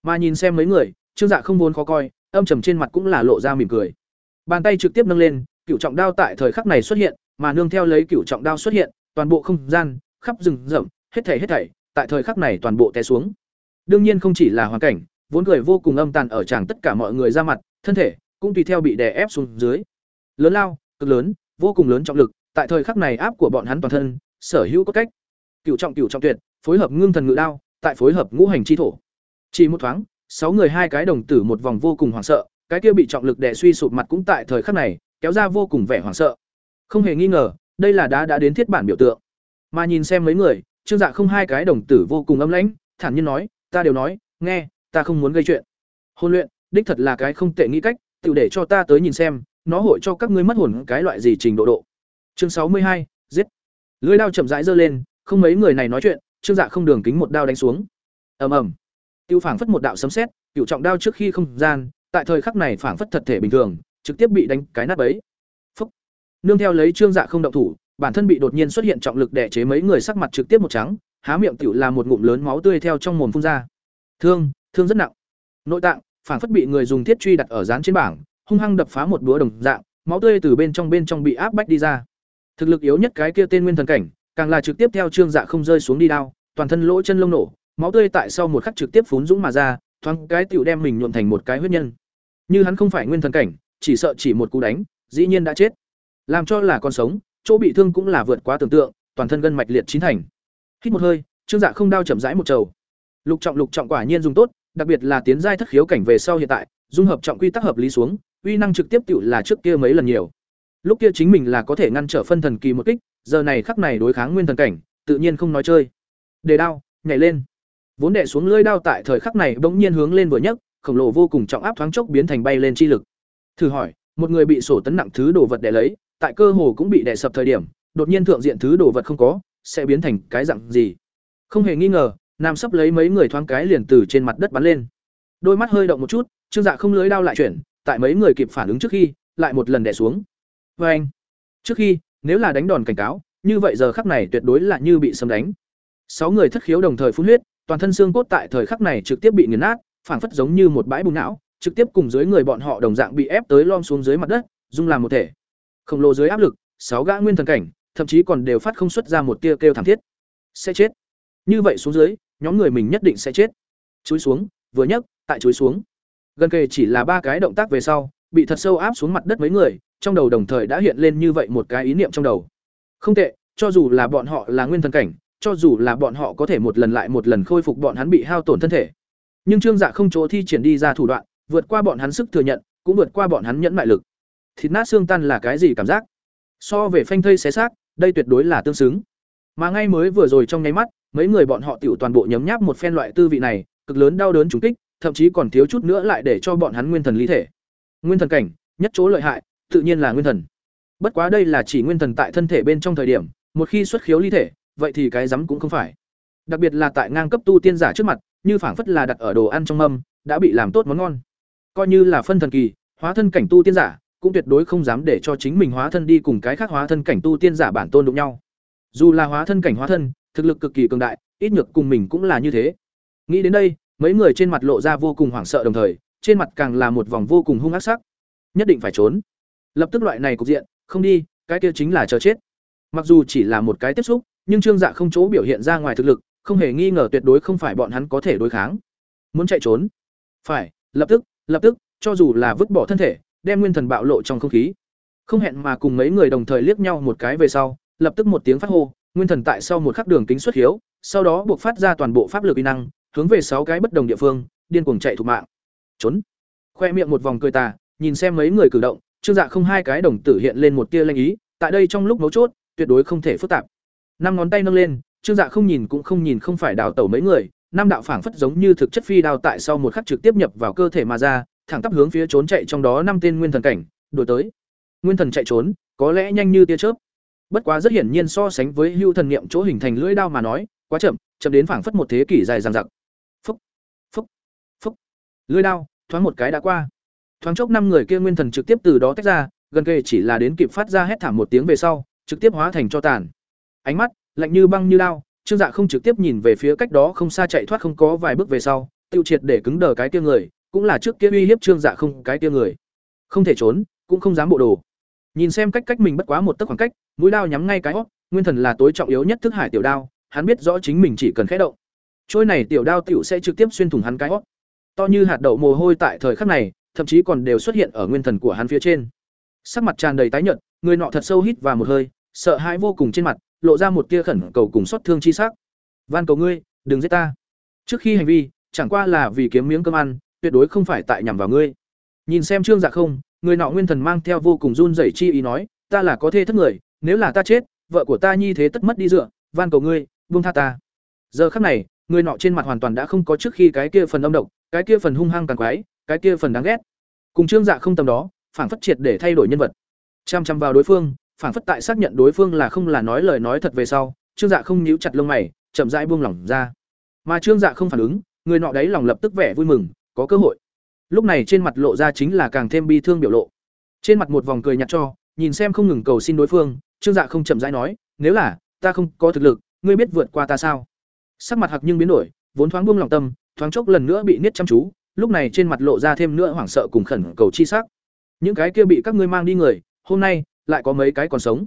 Mà nhìn xem mấy người, Trương Dạ không vốn khó coi, âm trầm trên mặt cũng là lộ ra mỉm cười. Bàn tay trực tiếp nâng lên, cựu trọng đao tại thời khắc này xuất hiện, mà nương theo lấy cựu trọng đao xuất hiện, toàn bộ không gian, khắp rừng rậm, hết thảy hết thảy, tại thời khắc này toàn bộ té xuống. Đương nhiên không chỉ là hoàn cảnh, vốn cười vô cùng âm tàn ở chàng tất cả mọi người ra mặt, thân thể cũng tùy theo bị đè ép xuống dưới. Lớn lao, cực lớn, vô cùng lớn trọng lực, tại thời khắc này áp của bọn hắn toàn thân, sở hữu có cách. Cựu trọng cựu trọng tuyệt, phối hợp ngưng thần ngự đao, tại phối hợp ngũ hành chi thổ. Chỉ một thoáng, sáu người hai cái đồng tử một vòng vô cùng hoảng sợ, cái kia bị trọng lực đè suy sụp mặt cũng tại thời khắc này, kéo ra vô cùng vẻ hoảng sợ. Không hề nghi ngờ, đây là đã đã đến thiết bản biểu tượng. Mà nhìn xem mấy người, Trương Dạ không hai cái đồng tử vô cùng ấm lãnh, thản nhiên nói, ta đều nói, nghe, ta không muốn gây chuyện. Hôn luyện, đích thật là cái không tệ nghĩ cách, tự để cho ta tới nhìn xem, nó hội cho các ngươi mất hồn cái loại gì trình độ độ. Chương sáu mươi hai, giết. Lưỡi đao chậm rãi giơ lên, không mấy người này nói chuyện, Trương Dạ không đường kính một đao đánh xuống. Ầm ầm. Tiêu phảng phất một đạo sấm sét, cựu trọng đao trước khi không gian, tại thời khắc này phảng phất thật thể bình thường, trực tiếp bị đánh cái nát bấy. Phúc. Nương theo lấy Trương Dạ không động thủ, bản thân bị đột nhiên xuất hiện trọng lực đè chế mấy người sắc mặt trực tiếp một trắng, há miệng tiểu là một ngụm lớn máu tươi theo trong mồm phun ra. Thương, thương rất nặng. Nội tạng, Phảng phất bị người dùng thiết truy đặt ở dán trên bảng, hung hăng đập phá một búa đồng dạng, máu tươi từ bên trong bên trong bị áp bách đi ra. Thực lực yếu nhất cái kia tên nguyên thần cảnh, càng là trực tiếp theo trương dạ không rơi xuống đi đao, toàn thân lỗ chân lông nổ, máu tươi tại sau một khắc trực tiếp phún dũng mà ra, thoáng cái tiểu đem mình nhuộm thành một cái huyết nhân. Như hắn không phải nguyên thần cảnh, chỉ sợ chỉ một cú đánh, dĩ nhiên đã chết. Làm cho là còn sống, chỗ bị thương cũng là vượt quá tưởng tượng, toàn thân gân mạch liệt chín thành. Hít một hơi, Trương Dạ không đao chậm rãi một trầu. lục trọng lục trọng quả nhiên dùng tốt đặc biệt là tiến giai thất khiếu cảnh về sau hiện tại dung hợp trọng quy tắc hợp lý xuống uy năng trực tiếp tựu là trước kia mấy lần nhiều lúc kia chính mình là có thể ngăn trở phân thần kỳ một kích giờ này khắc này đối kháng nguyên thần cảnh tự nhiên không nói chơi đề đao nhảy lên vốn đệ xuống lưỡi đao tại thời khắc này bỗng nhiên hướng lên vừa nhấc, khổng lồ vô cùng trọng áp thoáng chốc biến thành bay lên chi lực. Thử hỏi, một người bị sổ tấn nặng thứ đồ vật đệ lấy, tại cơ hồ cũng bị đè sập thời điểm, đột nhiên thượng diện thứ đồ vật không có, sẽ biến thành cái dạng gì? Không hề nghi ngờ, nam sắp lấy mấy người thoáng cái liền từ trên mặt đất bắn lên. Đôi mắt hơi động một chút, trương dạ không lưới đao lại chuyển, tại mấy người kịp phản ứng trước khi, lại một lần đè xuống. Vê anh, trước khi, nếu là đánh đòn cảnh cáo, như vậy giờ khắc này tuyệt đối là như bị sấm đánh. Sáu người thất khiếu đồng thời phun huyết toàn thân xương cốt tại thời khắc này trực tiếp bị nghiền nát, phảng phất giống như một bãi bùn não, trực tiếp cùng dưới người bọn họ đồng dạng bị ép tới lom xuống dưới mặt đất, dung làm một thể. Khổng lồ dưới áp lực, sáu gã nguyên thần cảnh, thậm chí còn đều phát không xuất ra một tia kêu thảm thiết. Sẽ chết. Như vậy xuống dưới, nhóm người mình nhất định sẽ chết. Chúi xuống, vừa nhấc, tại chúi xuống. Gần kề chỉ là ba cái động tác về sau, bị thật sâu áp xuống mặt đất mấy người, trong đầu đồng thời đã hiện lên như vậy một cái ý niệm trong đầu. Không tệ, cho dù là bọn họ là nguyên thần cảnh cho dù là bọn họ có thể một lần lại một lần khôi phục bọn hắn bị hao tổn thân thể. Nhưng trương dạ không chỗ thi triển đi ra thủ đoạn, vượt qua bọn hắn sức thừa nhận, cũng vượt qua bọn hắn nhẫn mại lực. Thịt nát xương tan là cái gì cảm giác? So về phanh thây xé xác, đây tuyệt đối là tương xứng. Mà ngay mới vừa rồi trong nháy mắt, mấy người bọn họ tiểu toàn bộ nhấm nháp một phen loại tư vị này, cực lớn đau đớn trùng kích, thậm chí còn thiếu chút nữa lại để cho bọn hắn nguyên thần lý thể. Nguyên thần cảnh, nhất chỗ lợi hại, tự nhiên là nguyên thần. Bất quá đây là chỉ nguyên thần tại thân thể bên trong thời điểm, một khi xuất khiếu ly thể vậy thì cái rắm cũng không phải. Đặc biệt là tại ngang cấp tu tiên giả trước mặt, như phảng phất là đặt ở đồ ăn trong mâm, đã bị làm tốt món ngon. Coi như là phân thần kỳ, hóa thân cảnh tu tiên giả, cũng tuyệt đối không dám để cho chính mình hóa thân đi cùng cái khác hóa thân cảnh tu tiên giả bản tôn đụng nhau. Dù là hóa thân cảnh hóa thân, thực lực cực kỳ cường đại, ít nhược cùng mình cũng là như thế. Nghĩ đến đây, mấy người trên mặt lộ ra vô cùng hoảng sợ đồng thời, trên mặt càng là một vòng vô cùng hung ác sắc. Nhất định phải trốn. Lập tức loại này cục diện, không đi, cái kia chính là chờ chết. Mặc dù chỉ là một cái tiếp xúc nhưng trương dạ không chỗ biểu hiện ra ngoài thực lực, không hề nghi ngờ tuyệt đối không phải bọn hắn có thể đối kháng. Muốn chạy trốn? Phải, lập tức lập tức, cho dù là vứt bỏ thân thể, đem nguyên thần bạo lộ trong không khí. Không hẹn mà cùng mấy người đồng thời liếc nhau một cái về sau, lập tức một tiếng phát hô, nguyên thần tại sau một khắc đường kính xuất hiếu, sau đó buộc phát ra toàn bộ pháp lực uy năng, hướng về sáu cái bất đồng địa phương, điên cuồng chạy thục mạng. Trốn. Khoe miệng một vòng cười tà, nhìn xem mấy người cử động, trương dạ không hai cái đồng tử hiện lên một tia lanh ý, tại đây trong lúc mấu chốt, tuyệt đối không thể phức tạp năm ngón tay nâng lên, trương dạ không nhìn cũng không nhìn không phải đào tẩu mấy người, năm đạo phảng phất giống như thực chất phi đao tại sau một khắc trực tiếp nhập vào cơ thể mà ra, thẳng tắp hướng phía trốn chạy trong đó năm tên nguyên thần cảnh đuổi tới. Nguyên thần chạy trốn, có lẽ nhanh như tia chớp. Bất quá rất hiển nhiên so sánh với hưu thần niệm chỗ hình thành lưỡi đao mà nói, quá chậm chậm đến phảng phất một thế kỷ dài dằng dặc. Phúc phúc phúc. Lưỡi đao, thoáng một cái đã qua. Thoáng chốc năm người kia nguyên thần trực tiếp từ đó tách ra, gần kề chỉ là đến kịp phát ra hét thảm một tiếng về sau, trực tiếp hóa thành cho tàn ánh mắt, lạnh như băng như đao, trương dạ không trực tiếp nhìn về phía cách đó không xa chạy thoát không có vài bước về sau, tiêu triệt để cứng đờ cái tia người, cũng là trước kia uy hiếp trương dạ không, cái tia người. Không thể trốn, cũng không dám bộ đồ. Nhìn xem cách cách mình bất quá một tấc khoảng cách, mũi đao nhắm ngay cái hót nguyên thần là tối trọng yếu nhất thức hải tiểu đao, hắn biết rõ chính mình chỉ cần khẽ động. Trôi này tiểu đao tiểu sẽ trực tiếp xuyên thủng hắn cái hót to như hạt đậu mồ hôi tại thời khắc này, thậm chí còn đều xuất hiện ở nguyên thần của hắn phía trên. Sắc mặt tràn đầy tái nhợt, người nọ thật sâu hít vào một hơi, sợ hãi vô cùng trên mặt lộ ra một tia khẩn cầu cùng xót thương chi sắc. Van cầu ngươi, đừng giết ta. Trước khi hành vi, chẳng qua là vì kiếm miếng cơm ăn, tuyệt đối không phải tại nhằm vào ngươi. Nhìn xem trương dạ không, người nọ nguyên thần mang theo vô cùng run rẩy chi ý nói, ta là có thể thất người, nếu là ta chết, vợ của ta nhi thế tất mất đi dựa, van cầu ngươi, buông tha ta. Giờ khắc này, người nọ trên mặt hoàn toàn đã không có trước khi cái kia phần âm độc, cái kia phần hung hăng càng quái, cái kia phần đáng ghét. Cùng trương dạ không tầm đó, phản phất triệt để thay đổi nhân vật. Chăm chăm vào đối phương phản phất tại xác nhận đối phương là không là nói lời nói thật về sau, trương dạ không nhíu chặt lông mày, chậm rãi buông lỏng ra. Mà trương dạ không phản ứng, người nọ đấy lòng lập tức vẻ vui mừng, có cơ hội. Lúc này trên mặt lộ ra chính là càng thêm bi thương biểu lộ. Trên mặt một vòng cười nhạt cho, nhìn xem không ngừng cầu xin đối phương, trương dạ không chậm rãi nói, nếu là, ta không có thực lực, ngươi biết vượt qua ta sao? Sắc mặt hặc nhưng biến đổi, vốn thoáng buông lòng tâm, thoáng chốc lần nữa bị niết chăm chú, lúc này trên mặt lộ ra thêm nữa hoảng sợ cùng khẩn cầu chi sắc. Những cái kia bị các ngươi mang đi người, hôm nay lại có mấy cái còn sống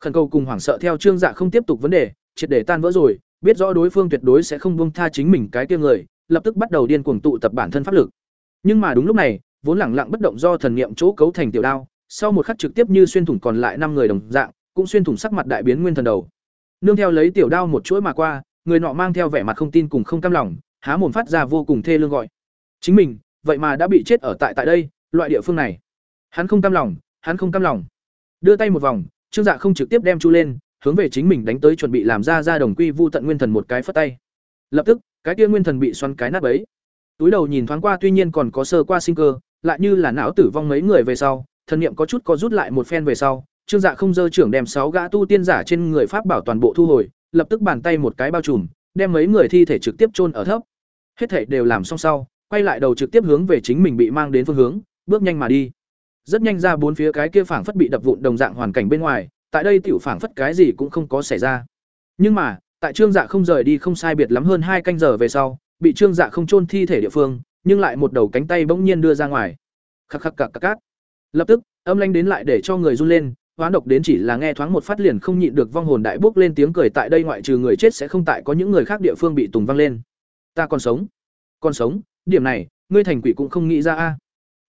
khẩn cầu cùng hoảng sợ theo trương dạ không tiếp tục vấn đề triệt để tan vỡ rồi biết rõ đối phương tuyệt đối sẽ không buông tha chính mình cái kia người lập tức bắt đầu điên cuồng tụ tập bản thân pháp lực nhưng mà đúng lúc này vốn lẳng lặng bất động do thần niệm chỗ cấu thành tiểu đao sau một khắc trực tiếp như xuyên thủng còn lại năm người đồng dạng cũng xuyên thủng sắc mặt đại biến nguyên thần đầu nương theo lấy tiểu đao một chuỗi mà qua người nọ mang theo vẻ mặt không tin cùng không cam lòng há mồm phát ra vô cùng thê lương gọi. Chính mình, vậy mà đã bị chết ở tại tại đây, loại địa phương này. Hắn không cam lòng, hắn không cam lòng. Đưa tay một vòng, Trương Dạ không trực tiếp đem chu lên, hướng về chính mình đánh tới chuẩn bị làm ra ra đồng quy vu tận nguyên thần một cái phất tay. Lập tức, cái kia nguyên thần bị xoắn cái nát ấy, Túi đầu nhìn thoáng qua tuy nhiên còn có sơ qua sinh cơ, lại như là não tử vong mấy người về sau, thần niệm có chút có rút lại một phen về sau, Trương Dạ không dơ trưởng đem sáu gã tu tiên giả trên người pháp bảo toàn bộ thu hồi, lập tức bàn tay một cái bao trùm, đem mấy người thi thể trực tiếp chôn ở thấp. Hết thảy đều làm xong sau, quay lại đầu trực tiếp hướng về chính mình bị mang đến phương hướng, bước nhanh mà đi. Rất nhanh ra bốn phía cái kia phảng phất bị đập vụn đồng dạng hoàn cảnh bên ngoài, tại đây tiểu phảng phất cái gì cũng không có xảy ra. Nhưng mà, tại Trương Dạ không rời đi không sai biệt lắm hơn hai canh giờ về sau, bị Trương Dạ không chôn thi thể địa phương, nhưng lại một đầu cánh tay bỗng nhiên đưa ra ngoài. Khắc khắc cặc cặc Lập tức, âm lanh đến lại để cho người run lên, hoán độc đến chỉ là nghe thoáng một phát liền không nhịn được vong hồn đại bốc lên tiếng cười tại đây ngoại trừ người chết sẽ không tại có những người khác địa phương bị tùng vang lên. Ta còn sống, còn sống, điểm này, ngươi thành quỷ cũng không nghĩ ra a.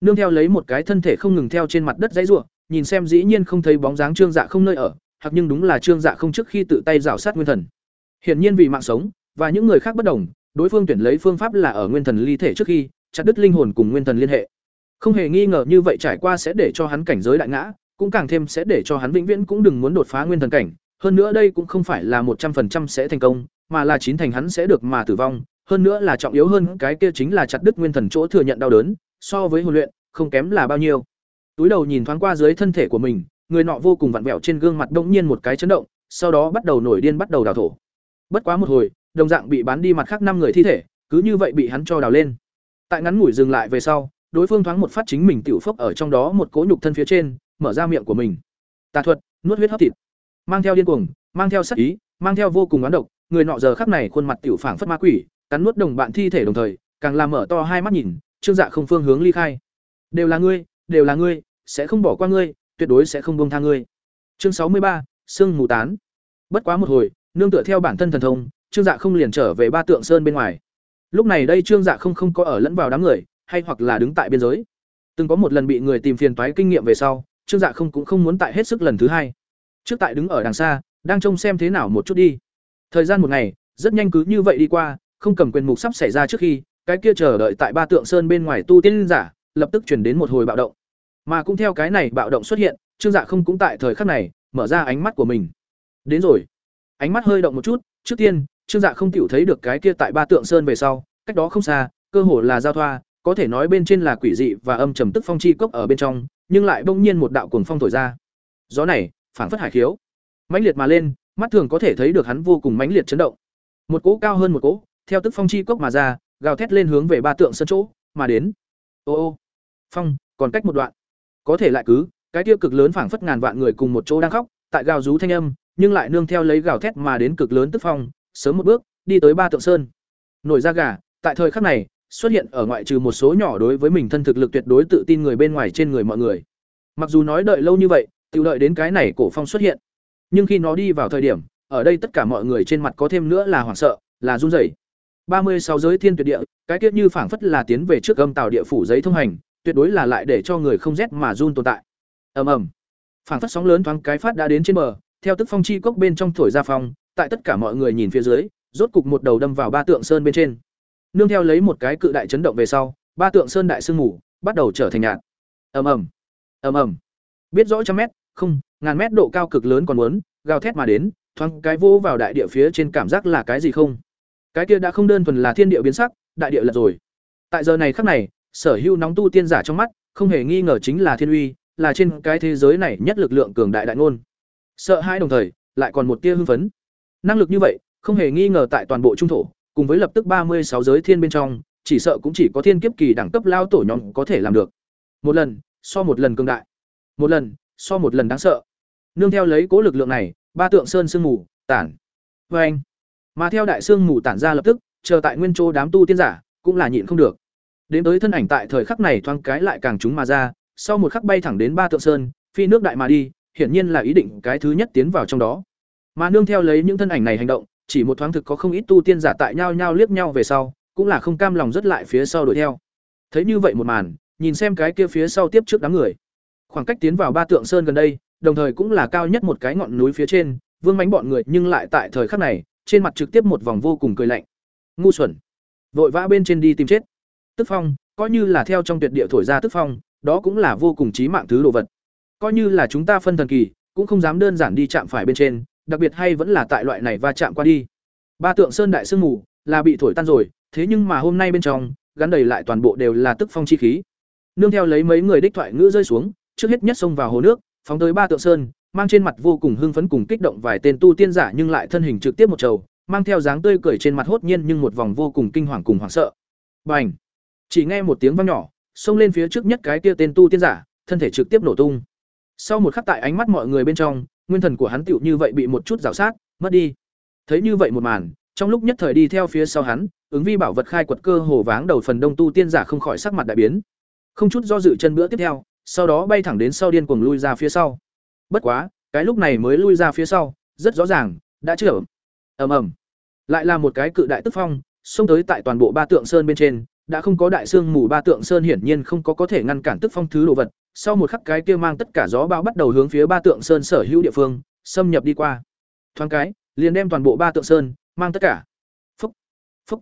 Nương theo lấy một cái thân thể không ngừng theo trên mặt đất dãy rủa, nhìn xem dĩ nhiên không thấy bóng dáng Trương Dạ không nơi ở, hoặc nhưng đúng là Trương Dạ không trước khi tự tay rào sát nguyên thần. Hiển nhiên vì mạng sống, và những người khác bất đồng, đối phương tuyển lấy phương pháp là ở nguyên thần ly thể trước khi chặt đứt linh hồn cùng nguyên thần liên hệ. Không hề nghi ngờ như vậy trải qua sẽ để cho hắn cảnh giới đại ngã, cũng càng thêm sẽ để cho hắn vĩnh viễn cũng đừng muốn đột phá nguyên thần cảnh, hơn nữa đây cũng không phải là một trăm phần trăm sẽ thành công, mà là chín thành hắn sẽ được mà tử vong, hơn nữa là trọng yếu hơn cái kia chính là chặt đứt nguyên thần chỗ thừa nhận đau đớn, so với huấn luyện, không kém là bao nhiêu. Túi đầu nhìn thoáng qua dưới thân thể của mình, người nọ vô cùng vặn vẹo trên gương mặt đột nhiên một cái chấn động, sau đó bắt đầu nổi điên bắt đầu đào thổ. Bất quá một hồi, đồng dạng bị bán đi mặt khác năm người thi thể, cứ như vậy bị hắn cho đào lên. Tại ngắn ngủi dừng lại về sau, đối phương thoáng một phát chính mình tiểu phốc ở trong đó một cố nhục thân phía trên, mở ra miệng của mình. Tà thuật, nuốt huyết hấp thịt. Mang theo điên cuồng, mang theo sát ý, mang theo vô cùng oán độc, người nọ giờ khắc này khuôn mặt tiểu phảng phất ma quỷ, cắn nuốt đồng bạn thi thể đồng thời, càng làm mở to hai mắt nhìn, Trương Dạ không phương hướng ly khai. Đều là ngươi, đều là ngươi, sẽ không bỏ qua ngươi, tuyệt đối sẽ không buông tha ngươi. Chương sáu mươi ba, sương mù tán. Bất quá một hồi, nương tựa theo bản thân thần thông, Trương Dạ không liền trở về Ba Tượng Sơn bên ngoài. Lúc này đây Trương Dạ không không có ở lẫn vào đám người, hay hoặc là đứng tại biên giới. Từng có một lần bị người tìm phiền toái kinh nghiệm về sau, Trương Dạ không cũng không muốn tại hết sức lần thứ hai. Trước tại đứng ở đằng xa, đang trông xem thế nào một chút đi. Thời gian một ngày, rất nhanh cứ như vậy đi qua, không cầm quyền mục sắp xảy ra trước khi, cái kia chờ đợi tại Ba Tượng Sơn bên ngoài tu tiên giả, lập tức chuyển đến một hồi bạo động. Mà cũng theo cái này bạo động xuất hiện, Trương Dạ không cũng tại thời khắc này, mở ra ánh mắt của mình. Đến rồi. Ánh mắt hơi động một chút, trước tiên, Trương Dạ không tiểu thấy được cái kia tại Ba Tượng Sơn về sau, cách đó không xa, cơ hồ là giao thoa, có thể nói bên trên là quỷ dị và âm trầm tức phong chi cốc ở bên trong, nhưng lại bỗng nhiên một đạo cuồng phong thổi ra. Gió này, phảng phất hải khiếu, mãnh liệt mà lên, mắt thường có thể thấy được hắn vô cùng mãnh liệt chấn động. Một cỗ cao hơn một cỗ, theo tức phong chi cốc mà ra, gào thét lên hướng về ba tượng sân chỗ, mà đến. Ô ô, phong, còn cách một đoạn. Có thể lại cứ, cái tiêu cực lớn phảng phất ngàn vạn người cùng một chỗ đang khóc, tại gào rú thanh âm, nhưng lại nương theo lấy gào thét mà đến cực lớn tức phong, sớm một bước, đi tới ba tượng sơn. Nổi ra gà, tại thời khắc này, xuất hiện ở ngoại trừ một số nhỏ đối với mình thân thực lực tuyệt đối tự tin người bên ngoài trên người mọi người. Mặc dù nói đợi lâu như vậy, tự đợi đến cái này cổ phong xuất hiện, nhưng khi nó đi vào thời điểm, ở đây tất cả mọi người trên mặt có thêm nữa là hoảng sợ, là run rẩy ba mươi sáu giới thiên tuyệt địa, cái kiếp như phảng phất là tiến về trước âm tàu địa phủ giấy thông hành, tuyệt đối là lại để cho người không rét mà run tồn tại. Ầm ầm. Phảng phất sóng lớn thoáng cái phát đã đến trên bờ, theo tức phong chi cốc bên trong thổi ra phong, tại tất cả mọi người nhìn phía dưới, rốt cục một đầu đâm vào ba tượng sơn bên trên. Nương theo lấy một cái cự đại chấn động về sau ba tượng sơn đại sương mù bắt đầu trở thành nhạt. Ầm ầm. Ầm ầm. Biết rõ trăm mét không ngàn mét độ cao cực lớn còn muốn gào thét mà đến thoáng cái vô vào đại địa phía trên cảm giác là cái gì không? Cái kia đã không đơn thuần là thiên địa biến sắc đại địa lật rồi tại giờ này khắc này sở hữu nóng tu tiên giả trong mắt không hề nghi ngờ chính là thiên uy là trên cái thế giới này nhất lực lượng cường đại đại ngôn sợ hai đồng thời lại còn một tia hưng phấn năng lực như vậy không hề nghi ngờ tại toàn bộ trung thổ cùng với lập tức ba mươi sáu giới thiên bên trong, chỉ sợ cũng chỉ có thiên kiếp kỳ đẳng cấp lao tổ nhóm có thể làm được. Một lần, so một lần cường đại. Một lần, so một lần đáng sợ. Nương theo lấy cố lực lượng này, ba tượng sơn sương mù, tản. vê anh. Mà theo đại sương mù tản ra lập tức, chờ tại nguyên chỗ đám tu tiên giả, cũng là nhịn không được. Đến tới thân ảnh tại thời khắc này thoáng cái lại càng chúng mà ra, sau một khắc bay thẳng đến ba tượng sơn, phi nước đại mà đi, hiển nhiên là ý định cái thứ nhất tiến vào trong đó. Mà nương theo lấy những thân ảnh này hành động, chỉ một thoáng thực có không ít tu tiên giả tại nhau nhau liếc nhau về sau, cũng là không cam lòng rất lại phía sau đuổi theo. Thấy như vậy một màn, nhìn xem cái kia phía sau tiếp trước đám người. Khoảng cách tiến vào ba tượng sơn gần đây, đồng thời cũng là cao nhất một cái ngọn núi phía trên, vương mánh bọn người nhưng lại tại thời khắc này, trên mặt trực tiếp một vòng vô cùng cười lạnh. Ngu xuẩn. vội vã bên trên đi tìm chết tức phong, coi như là theo trong tuyệt địa thổi ra tức phong, đó cũng là vô cùng chí mạng thứ đồ vật coi như là chúng ta phân thần kỳ, cũng không dám đơn giản đi chạm phải bên trên, đặc biệt hay vẫn là tại loại này va chạm qua đi ba tượng sơn đại sương mù là bị thổi tan rồi, thế nhưng mà hôm nay bên trong, gắn đầy lại toàn bộ đều là tức phong chi khí nương theo lấy mấy người đích thoại ngữ rơi xuống, trước hết nhất xông vào hồ nước, phóng tới ba tượng sơn mang trên mặt vô cùng hưng phấn cùng kích động vài tên tu tiên giả nhưng lại thân hình trực tiếp một trầu, mang theo dáng tươi cười trên mặt hốt nhiên nhưng một vòng vô cùng kinh hoàng cùng hoảng sợ. Bành! Chỉ nghe một tiếng vang nhỏ, xông lên phía trước nhất cái kia tên tu tiên giả, thân thể trực tiếp nổ tung. Sau một khắc tại ánh mắt mọi người bên trong, nguyên thần của hắn tựu như vậy bị một chút rào sát, mất đi. Thấy như vậy một màn, trong lúc nhất thời đi theo phía sau hắn, ứng vi bảo vật khai quật cơ hồ váng đầu phần đông tu tiên giả không khỏi sắc mặt đại biến. Không chút do dự chân bữa tiếp theo, sau đó bay thẳng đến sau điên cuồng lui ra phía sau bất quá, cái lúc này mới lui ra phía sau, rất rõ ràng, đã chưa ầm ầm. Lại là một cái cự đại tức phong, xông tới tại toàn bộ ba tượng sơn bên trên, đã không có đại sương mù ba tượng sơn hiển nhiên không có có thể ngăn cản tức phong thứ đồ vật. Sau một khắc cái kia mang tất cả gió bão bắt đầu hướng phía ba tượng sơn sở hữu địa phương, xâm nhập đi qua. Thoáng cái, liền đem toàn bộ ba tượng sơn, mang tất cả. Phúc phúc.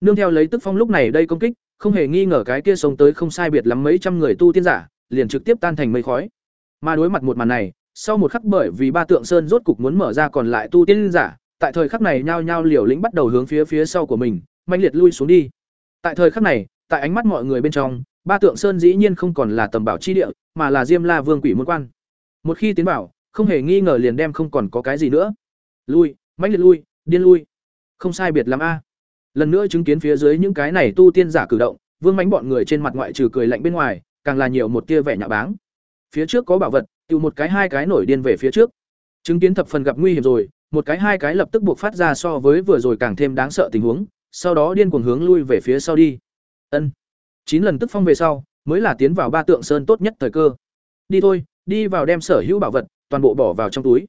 Nương theo lấy tức phong lúc này đây công kích, không hề nghi ngờ cái kia sống tới không sai biệt lắm mấy trăm người tu tiên giả, liền trực tiếp tan thành mây khói. Mà đối mặt một màn này sau một khắc bởi vì ba tượng sơn rốt cục muốn mở ra còn lại tu tiên giả, tại thời khắc này nhao nhao liều lĩnh bắt đầu hướng phía phía sau của mình mạnh liệt lui xuống đi. Tại thời khắc này, tại ánh mắt mọi người bên trong, ba tượng sơn dĩ nhiên không còn là tầm bảo chi địa, mà là diêm la vương quỷ môn quan. Một khi tiến bảo không hề nghi ngờ liền đem không còn có cái gì nữa. Lui mạnh liệt lui, điên lui. Không sai biệt lắm a. Lần nữa chứng kiến phía dưới những cái này tu tiên giả cử động, vương mánh bọn người trên mặt ngoại trừ cười lạnh bên ngoài, càng là nhiều một tia vẻ nhạ báng. Phía trước có bảo vật tự một cái hai cái nổi điên về phía trước. Chứng kiến thập phần gặp nguy hiểm rồi, một cái hai cái lập tức buộc phát ra so với vừa rồi càng thêm đáng sợ tình huống, sau đó điên cuồng hướng lui về phía sau đi. Ân. Chín lần tức phong về sau, mới là tiến vào ba tượng sơn tốt nhất thời cơ. Đi thôi, đi vào đem sở hữu bảo vật, toàn bộ bỏ vào trong túi.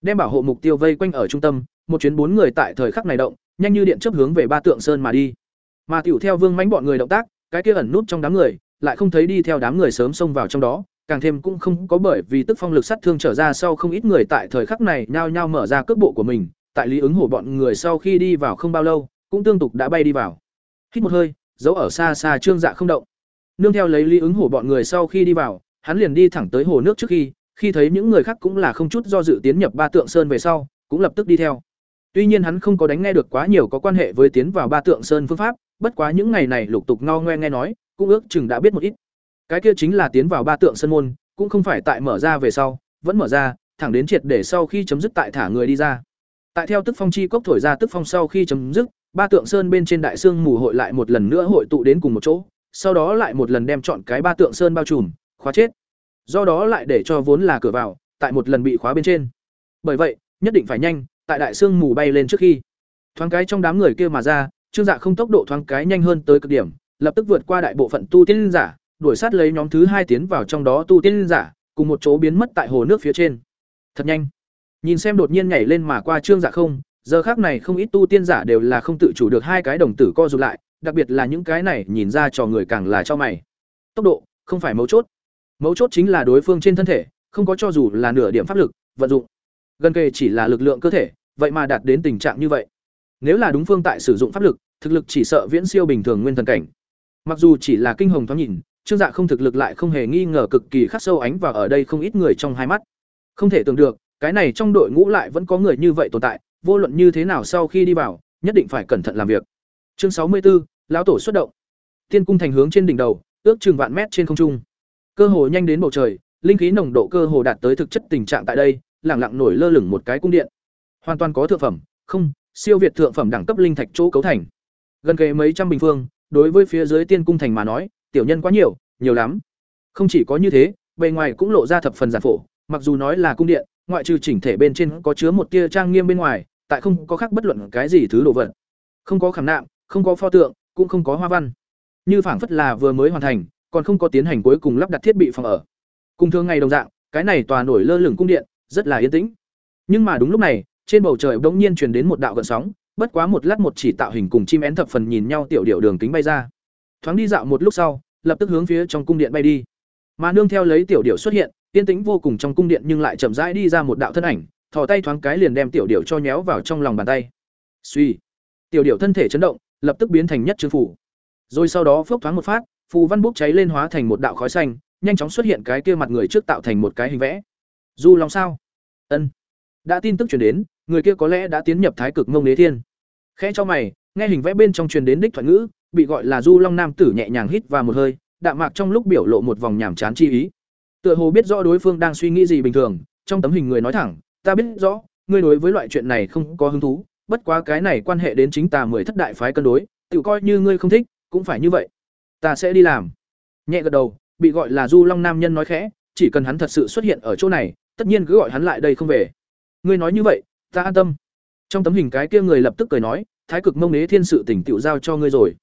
Đem bảo hộ mục tiêu vây quanh ở trung tâm, một chuyến bốn người tại thời khắc này động, nhanh như điện chấp hướng về ba tượng sơn mà đi. Mà tiểu theo vương mánh bọn người động tác, cái kia ẩn nút trong đám người, lại không thấy đi theo đám người sớm xông vào trong đó càng thêm cũng không có bởi vì tức phong lực sát thương trở ra sau không ít người tại thời khắc này nhao nhao mở ra cước bộ của mình, tại lý ứng hổ bọn người sau khi đi vào không bao lâu, cũng tương tục đã bay đi vào. Hít một hơi giấu ở xa xa trương dạ không động. Nương theo lấy lý ứng hổ bọn người sau khi đi vào, hắn liền đi thẳng tới hồ nước trước khi khi thấy những người khác cũng là không chút do dự tiến nhập ba tượng sơn về sau, cũng lập tức đi theo. Tuy nhiên hắn không có đánh nghe được quá nhiều có quan hệ với tiến vào ba tượng sơn phương pháp, bất quá những ngày này lục tục ngao ngoe nghe nói, cũng ước chừng đã biết một ít cái kia chính là tiến vào ba tượng sơn môn, cũng không phải tại mở ra về sau, vẫn mở ra, thẳng đến triệt để sau khi chấm dứt tại thả người đi ra. Tại theo tức phong chi cốc thổi ra tức phong sau khi chấm dứt, ba tượng sơn bên trên đại sương mù hội lại một lần nữa hội tụ đến cùng một chỗ, sau đó lại một lần đem chọn cái ba tượng sơn bao trùm, khóa chết. Do đó lại để cho vốn là cửa vào, tại một lần bị khóa bên trên. Bởi vậy, nhất định phải nhanh, tại đại sương mù bay lên trước khi. Thoáng cái trong đám người kia mà ra, trương dạ không tốc độ thoáng cái nhanh hơn tới cực điểm, lập tức vượt qua đại bộ phận tu tiên giả đuổi sát lấy nhóm thứ hai tiến vào trong đó tu tiên giả, cùng một chỗ biến mất tại hồ nước phía trên. Thật nhanh. Nhìn xem đột nhiên nhảy lên mà qua trương dạ không, giờ khác này không ít tu tiên giả đều là không tự chủ được hai cái đồng tử co rụt lại, đặc biệt là những cái này nhìn ra cho người càng là cho mày. Tốc độ, không phải mấu chốt. Mấu chốt chính là đối phương trên thân thể, không có cho dù là nửa điểm pháp lực, vận dụng. Gần kề chỉ là lực lượng cơ thể, vậy mà đạt đến tình trạng như vậy. Nếu là đúng phương tại sử dụng pháp lực, thực lực chỉ sợ viễn siêu bình thường nguyên thần cảnh. Mặc dù chỉ là kinh hồng thoáng nhìn trương dạ không thực lực lại không hề nghi ngờ cực kỳ khắc sâu ánh vào ở đây không ít người trong hai mắt. Không thể tưởng được cái này trong đội ngũ lại vẫn có người như vậy tồn tại vô luận như thế nào sau khi đi vào nhất định phải cẩn thận làm việc. Chương sáu mươi 64, lão tổ xuất động. Tiên cung thành hướng trên đỉnh đầu ước chừng vạn mét trên không trung. Cơ hồ nhanh đến bầu trời linh khí nồng độ cơ hồ đạt tới thực chất tình trạng tại đây lẳng lặng nổi lơ lửng một cái cung điện. Hoàn toàn có thượng phẩm không siêu việt thượng phẩm đẳng cấp linh thạch chỗ cấu thành. Gần kề mấy trăm bình phương đối với phía dưới tiên cung thành mà nói tiểu nhân quá nhiều nhiều lắm. Không chỉ có như thế, bề ngoài cũng lộ ra thập phần giản phổ, mặc dù nói là cung điện, ngoại trừ chỉnh thể bên trên có chứa một tia trang nghiêm bên ngoài, tại không có khác bất luận cái gì thứ đồ vật. Không có khảm nạm, không có pho tượng, cũng không có hoa văn. Như phảng phất là vừa mới hoàn thành, còn không có tiến hành cuối cùng lắp đặt thiết bị phòng ở. Cùng thường ngày đồng dạng, cái này tòa nổi lơ lửng cung điện, rất là yên tĩnh. Nhưng mà đúng lúc này, trên bầu trời bỗng nhiên truyền đến một đạo gợn sóng, bất quá một lát một chỉ tạo hình cùng chim én thập phần nhìn nhau tiểu điệu đường kính bay ra thoáng đi dạo một lúc sau lập tức hướng phía trong cung điện bay đi mà nương theo lấy tiểu điểu xuất hiện yên tĩnh vô cùng trong cung điện nhưng lại chậm rãi đi ra một đạo thân ảnh thò tay thoáng cái liền đem tiểu điểu cho nhéo vào trong lòng bàn tay suy tiểu điểu thân thể chấn động lập tức biến thành nhất chư phủ. Rồi sau đó phốc thoáng một phát, phù văn bốc cháy lên hóa thành một đạo khói xanh, nhanh chóng xuất hiện cái kia mặt người trước tạo thành một cái hình vẽ. Du Long sao? Ân. Đã tin tức truyền đến, người kia có lẽ đã tiến nhập Thái Cực Mông Đế Thiên. Khẽ cho mày, nghe hình vẽ bên trong truyền đến đích thoại ngữ, bị gọi là Du Long nam tử nhẹ nhàng hít và một hơi, đạm mạc trong lúc biểu lộ một vòng nhảm chán chi ý. Tựa hồ biết rõ đối phương đang suy nghĩ gì bình thường, trong tấm hình người nói thẳng, "Ta biết rõ, ngươi đối với loại chuyện này không có hứng thú, bất quá cái này quan hệ đến chính ta mười thất đại phái cân đối, tự coi như ngươi không thích, cũng phải như vậy. Ta sẽ đi làm." Nhẹ gật đầu, bị gọi là Du Long nam nhân nói khẽ, chỉ cần hắn thật sự xuất hiện ở chỗ này, tất nhiên cứ gọi hắn lại đây không về. Ngươi nói như vậy, ta an tâm. Trong tấm hình cái kia người lập tức cười nói, Thái cực mông nế thiên sự tỉnh tựu giao cho ngươi rồi.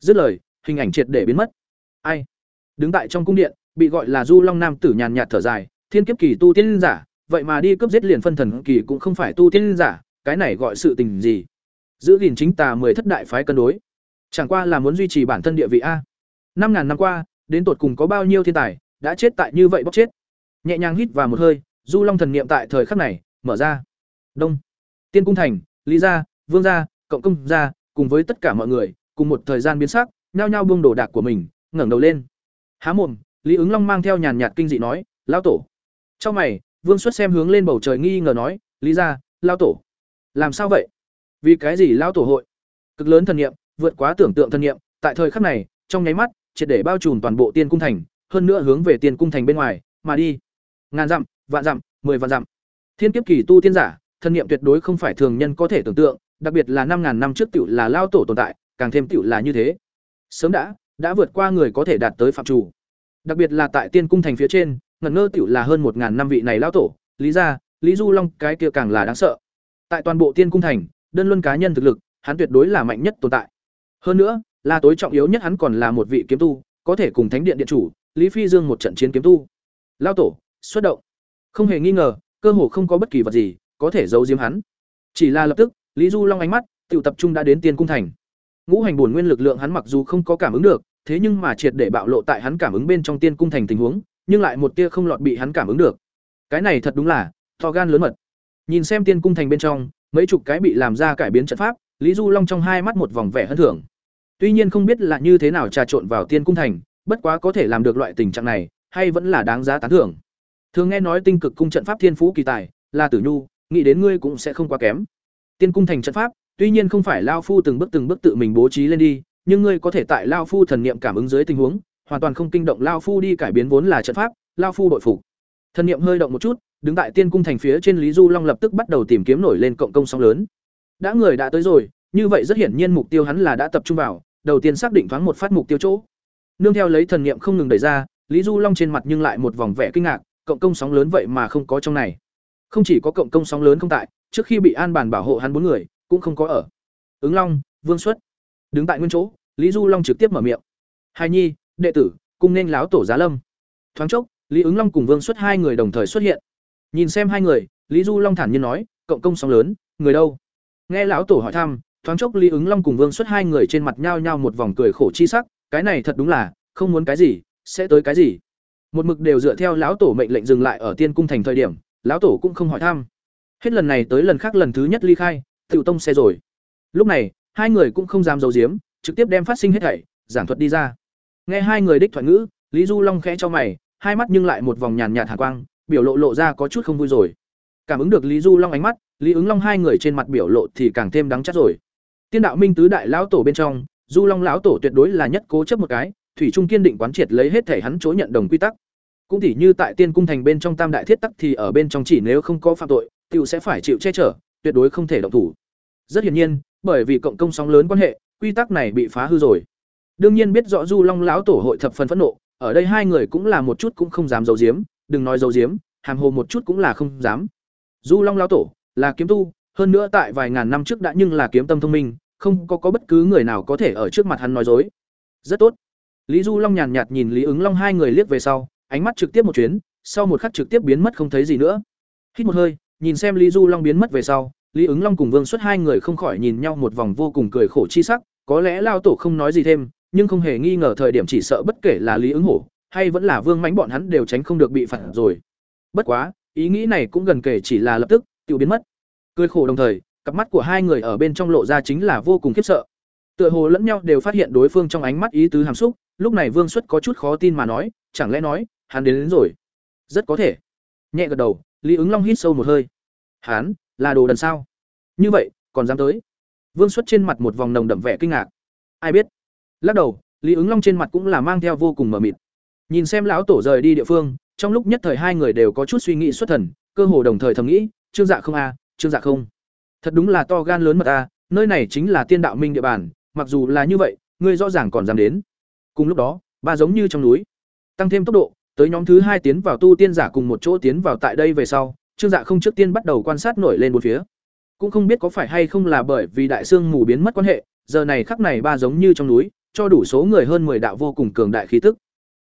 Dứt lời, hình ảnh triệt để biến mất. Ai? Đứng tại trong cung điện, bị gọi là Du Long nam tử nhàn nhạt thở dài, thiên kiếp kỳ tu tiên giả, vậy mà đi cướp giết liền phân thần kỳ cũng không phải tu tiên giả, cái này gọi sự tình gì? Giữ gìn chính tà mười thất đại phái cân đối. Chẳng qua là muốn duy trì bản thân địa vị a. Năm ngàn năm qua, đến tột cùng có bao nhiêu thiên tài đã chết tại như vậy bóc chết. Nhẹ nhàng hít vào một hơi, Du Long thần niệm tại thời khắc này mở ra. Đông, Tiên cung thành, Lý gia, Vương gia, cộng công gia, cùng với tất cả mọi người, cùng một thời gian biến sắc, nhao nhao buông đồ đạc của mình, ngẩng đầu lên. Há mồm, Lý ứng Long mang theo nhàn nhạt kinh dị nói, "Lão tổ." Trong mày, Vương xuất xem hướng lên bầu trời nghi ngờ nói, "Lý gia, lão tổ." "Làm sao vậy?" "Vì cái gì lão tổ hội?" Cực lớn thần niệm, vượt quá tưởng tượng thần niệm, tại thời khắc này, trong nháy mắt, triệt để bao trùm toàn bộ Tiên cung thành, hơn nữa hướng về Tiên cung thành bên ngoài mà đi. Ngàn dặm, vạn dặm, mười vạn dặm. Thiên kiếp kỳ tu tiên giả, thần niệm tuyệt đối không phải thường nhân có thể tưởng tượng, đặc biệt là năm ngàn năm trước tiểu là lao tổ tồn tại, càng thêm tiểu là như thế. Sớm đã, đã vượt qua người có thể đạt tới phạm chủ. Đặc biệt là tại Tiên cung thành phía trên, ngẩn ngơ tiểu là hơn một ngàn năm vị này lao tổ, lý gia, Lý Du Long cái kia càng là đáng sợ. Tại toàn bộ Tiên cung thành, đơn luân cá nhân thực lực, hắn tuyệt đối là mạnh nhất tồn tại. Hơn nữa, là tối trọng yếu nhất hắn còn là một vị kiếm tu, có thể cùng Thánh điện điện chủ, Lý Phi Dương một trận chiến kiếm tu. Lao tổ, xuất động. Không hề nghi ngờ, cơ hồ không có bất kỳ vật gì có thể giấu giếm hắn. Chỉ là lập tức, Lý Du Long ánh mắt tiểu tập trung đã đến Tiên cung thành. Ngũ hành bổn nguyên lực lượng hắn mặc dù không có cảm ứng được, thế nhưng mà triệt để bạo lộ tại hắn cảm ứng bên trong Tiên cung thành tình huống, nhưng lại một tia không lọt bị hắn cảm ứng được. Cái này thật đúng là to gan lớn mật. Nhìn xem Tiên cung thành bên trong, mấy chục cái bị làm ra cải biến trận pháp, Lý Du Long trong hai mắt một vòng vẻ hân thưởng. Tuy nhiên không biết là như thế nào trà trộn vào Tiên cung thành, bất quá có thể làm được loại tình trạng này, hay vẫn là đáng giá tán thưởng. Thường nghe nói tinh cực cung trận pháp thiên phú kỳ tài, là Tử Nhu, nghĩ đến ngươi cũng sẽ không quá kém. Tiên cung thành trận pháp, tuy nhiên không phải lao phu từng bước từng bước tự mình bố trí lên đi, nhưng ngươi có thể tại lao phu thần niệm cảm ứng dưới tình huống, hoàn toàn không kinh động lao phu đi cải biến vốn là trận pháp, lao phu bội phục. Thần niệm hơi động một chút, đứng tại tiên cung thành phía trên Lý Du Long lập tức bắt đầu tìm kiếm nổi lên cộng công sóng lớn. Đã người đã tới rồi, như vậy rất hiển nhiên mục tiêu hắn là đã tập trung vào, đầu tiên xác định thoáng một phát mục tiêu chỗ. Nương theo lấy thần niệm không ngừng đẩy ra, Lý Du Long trên mặt nhưng lại một vòng vẻ kinh ngạc, cộng công sóng lớn vậy mà không có trong này. Không chỉ có cộng công sóng lớn không tại, trước khi bị an bản bảo hộ hắn bốn người, cũng không có ở. Ứng Long, Vương Xuất, đứng tại nguyên chỗ, Lý Du Long trực tiếp mở miệng. Hai nhi, đệ tử, cùng nên láo tổ giá lâm. Thoáng chốc, Lý Ứng Long cùng Vương Xuất hai người đồng thời xuất hiện. Nhìn xem hai người, Lý Du Long thản nhiên nói, cộng công sóng lớn, người đâu? Nghe lão tổ hỏi thăm, thoáng chốc Lý Ứng Long cùng Vương Xuất hai người trên mặt nhao nhao một vòng cười khổ chi sắc, cái này thật đúng là, không muốn cái gì, sẽ tới cái gì một mực đều dựa theo lão tổ mệnh lệnh dừng lại ở tiên cung thành thời điểm lão tổ cũng không hỏi thăm hết lần này tới lần khác lần thứ nhất ly khai tự tông xe rồi. Lúc này, hai người cũng không dám giấu giếm, trực tiếp đem phát sinh hết thảy, giảng thuật đi ra. Nghe hai người đích thoại ngữ, lý du long khẽ cho mày, hai mắt nhưng lại một vòng nhàn nhạt hạ quang, biểu lộ lộ ra có chút không vui rồi. Cảm ứng được lý du long ánh mắt, lý ứng long hai người trên mặt biểu lộ thì càng thêm đắng chắc rồi. Tiên đạo minh tứ đại lão tổ bên trong, du long lão tổ tuyệt đối là nhất cố chấp một cái, thủy trung kiên định quán triệt lấy hết thể hắn chỗ nhận đồng quy tắc. Cũng tỉ như tại tiên cung thành bên trong tam đại thiết tắc thì ở bên trong chỉ nếu không có phạm tội tiểu sẽ phải chịu che chở tuyệt đối không thể động thủ. Rất hiển nhiên bởi vì cộng công sóng lớn quan hệ quy tắc này bị phá hư rồi. Đương nhiên biết rõ du long lão tổ hội thập phần phẫn nộ ở đây hai người cũng là một chút cũng không dám giấu giếm đừng nói giấu giếm hàm hồ một chút cũng là không dám. Du long lão tổ là kiếm tu hơn nữa tại vài ngàn năm trước đã nhưng là kiếm tâm thông minh không có có bất cứ người nào có thể ở trước mặt hắn nói dối. Rất tốt. Lý Du Long nhàn nhạt nhìn Lý Ứng Long hai người liếc về sau, ánh mắt trực tiếp một chuyến, sau một khắc trực tiếp biến mất không thấy gì nữa. Hít một hơi, nhìn xem Lý Du Long biến mất về sau, Lý Ứng Long cùng Vương Xuất hai người không khỏi nhìn nhau một vòng vô cùng cười khổ chi sắc, có lẽ lao tổ không nói gì thêm, nhưng không hề nghi ngờ thời điểm chỉ sợ bất kể là Lý Ứng Hổ hay vẫn là Vương mánh bọn hắn đều tránh không được bị phạt rồi. Bất quá, ý nghĩ này cũng gần kể chỉ là lập tức tiêu biến mất. Cười khổ đồng thời, cặp mắt của hai người ở bên trong lộ ra chính là vô cùng khiếp sợ. tựa hồ lẫn nhau đều phát hiện đối phương trong ánh mắt ý tứ hàm xúc lúc này vương xuất có chút khó tin mà nói chẳng lẽ nói hắn đến, đến rồi rất có thể nhẹ gật đầu lý ứng long hít sâu một hơi hán, là đồ đần sao? Như vậy, còn dám tới? Vương xuất trên mặt một vòng nồng đậm vẻ kinh ngạc. Ai biết? Lắc đầu, lý ứng long trên mặt cũng là mang theo vô cùng mờ mịt. Nhìn xem lão tổ rời đi địa phương, trong lúc nhất thời hai người đều có chút suy nghĩ xuất thần, cơ hồ đồng thời thầm nghĩ, trương dạ không a trương dạ không. Thật đúng là to gan lớn mật a nơi này chính là tiên đạo minh địa bàn, mặc dù là như vậy, ngươi rõ ràng còn dám đến. Cùng lúc đó, ba giống như trong núi, tăng thêm tốc độ, tới nhóm thứ hai tiến vào tu tiên giả cùng một chỗ tiến vào tại đây về sau trương dạ không trước tiên bắt đầu quan sát nổi lên một phía. Cũng không biết có phải hay không là bởi vì đại sương mù biến mất quan hệ, giờ này khắc này ba giống như trong núi, cho đủ số người hơn mười đạo vô cùng cường đại khí tức.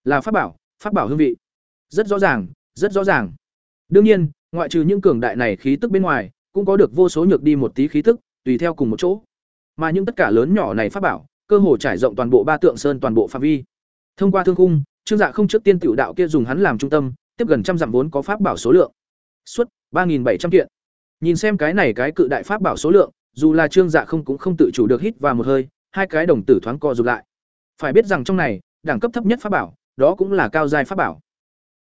Là pháp bảo pháp bảo hương vị. Rất rõ ràng, rất rõ ràng. Đương nhiên, ngoại trừ những cường đại này khí tức bên ngoài, cũng có được vô số nhược đi một tí khí tức, tùy theo cùng một chỗ. Mà những tất cả lớn nhỏ này pháp bảo, cơ hồ trải rộng toàn bộ ba tượng sơn toàn bộ phạm vi. Thông qua thương khung, trương dạ không trước tiên tiểu đạo kia dùng hắn làm trung tâm, tiếp gần trăm dặm vốn có pháp bảo số lượng suốt ba bảy trăm kiện. Nhìn xem cái này cái cự đại pháp bảo số lượng, dù là trương dạ không cũng không tự chủ được hít vào một hơi, hai cái đồng tử thoáng co rụt lại. Phải biết rằng trong này, đẳng cấp thấp nhất pháp bảo, đó cũng là cao giai pháp bảo.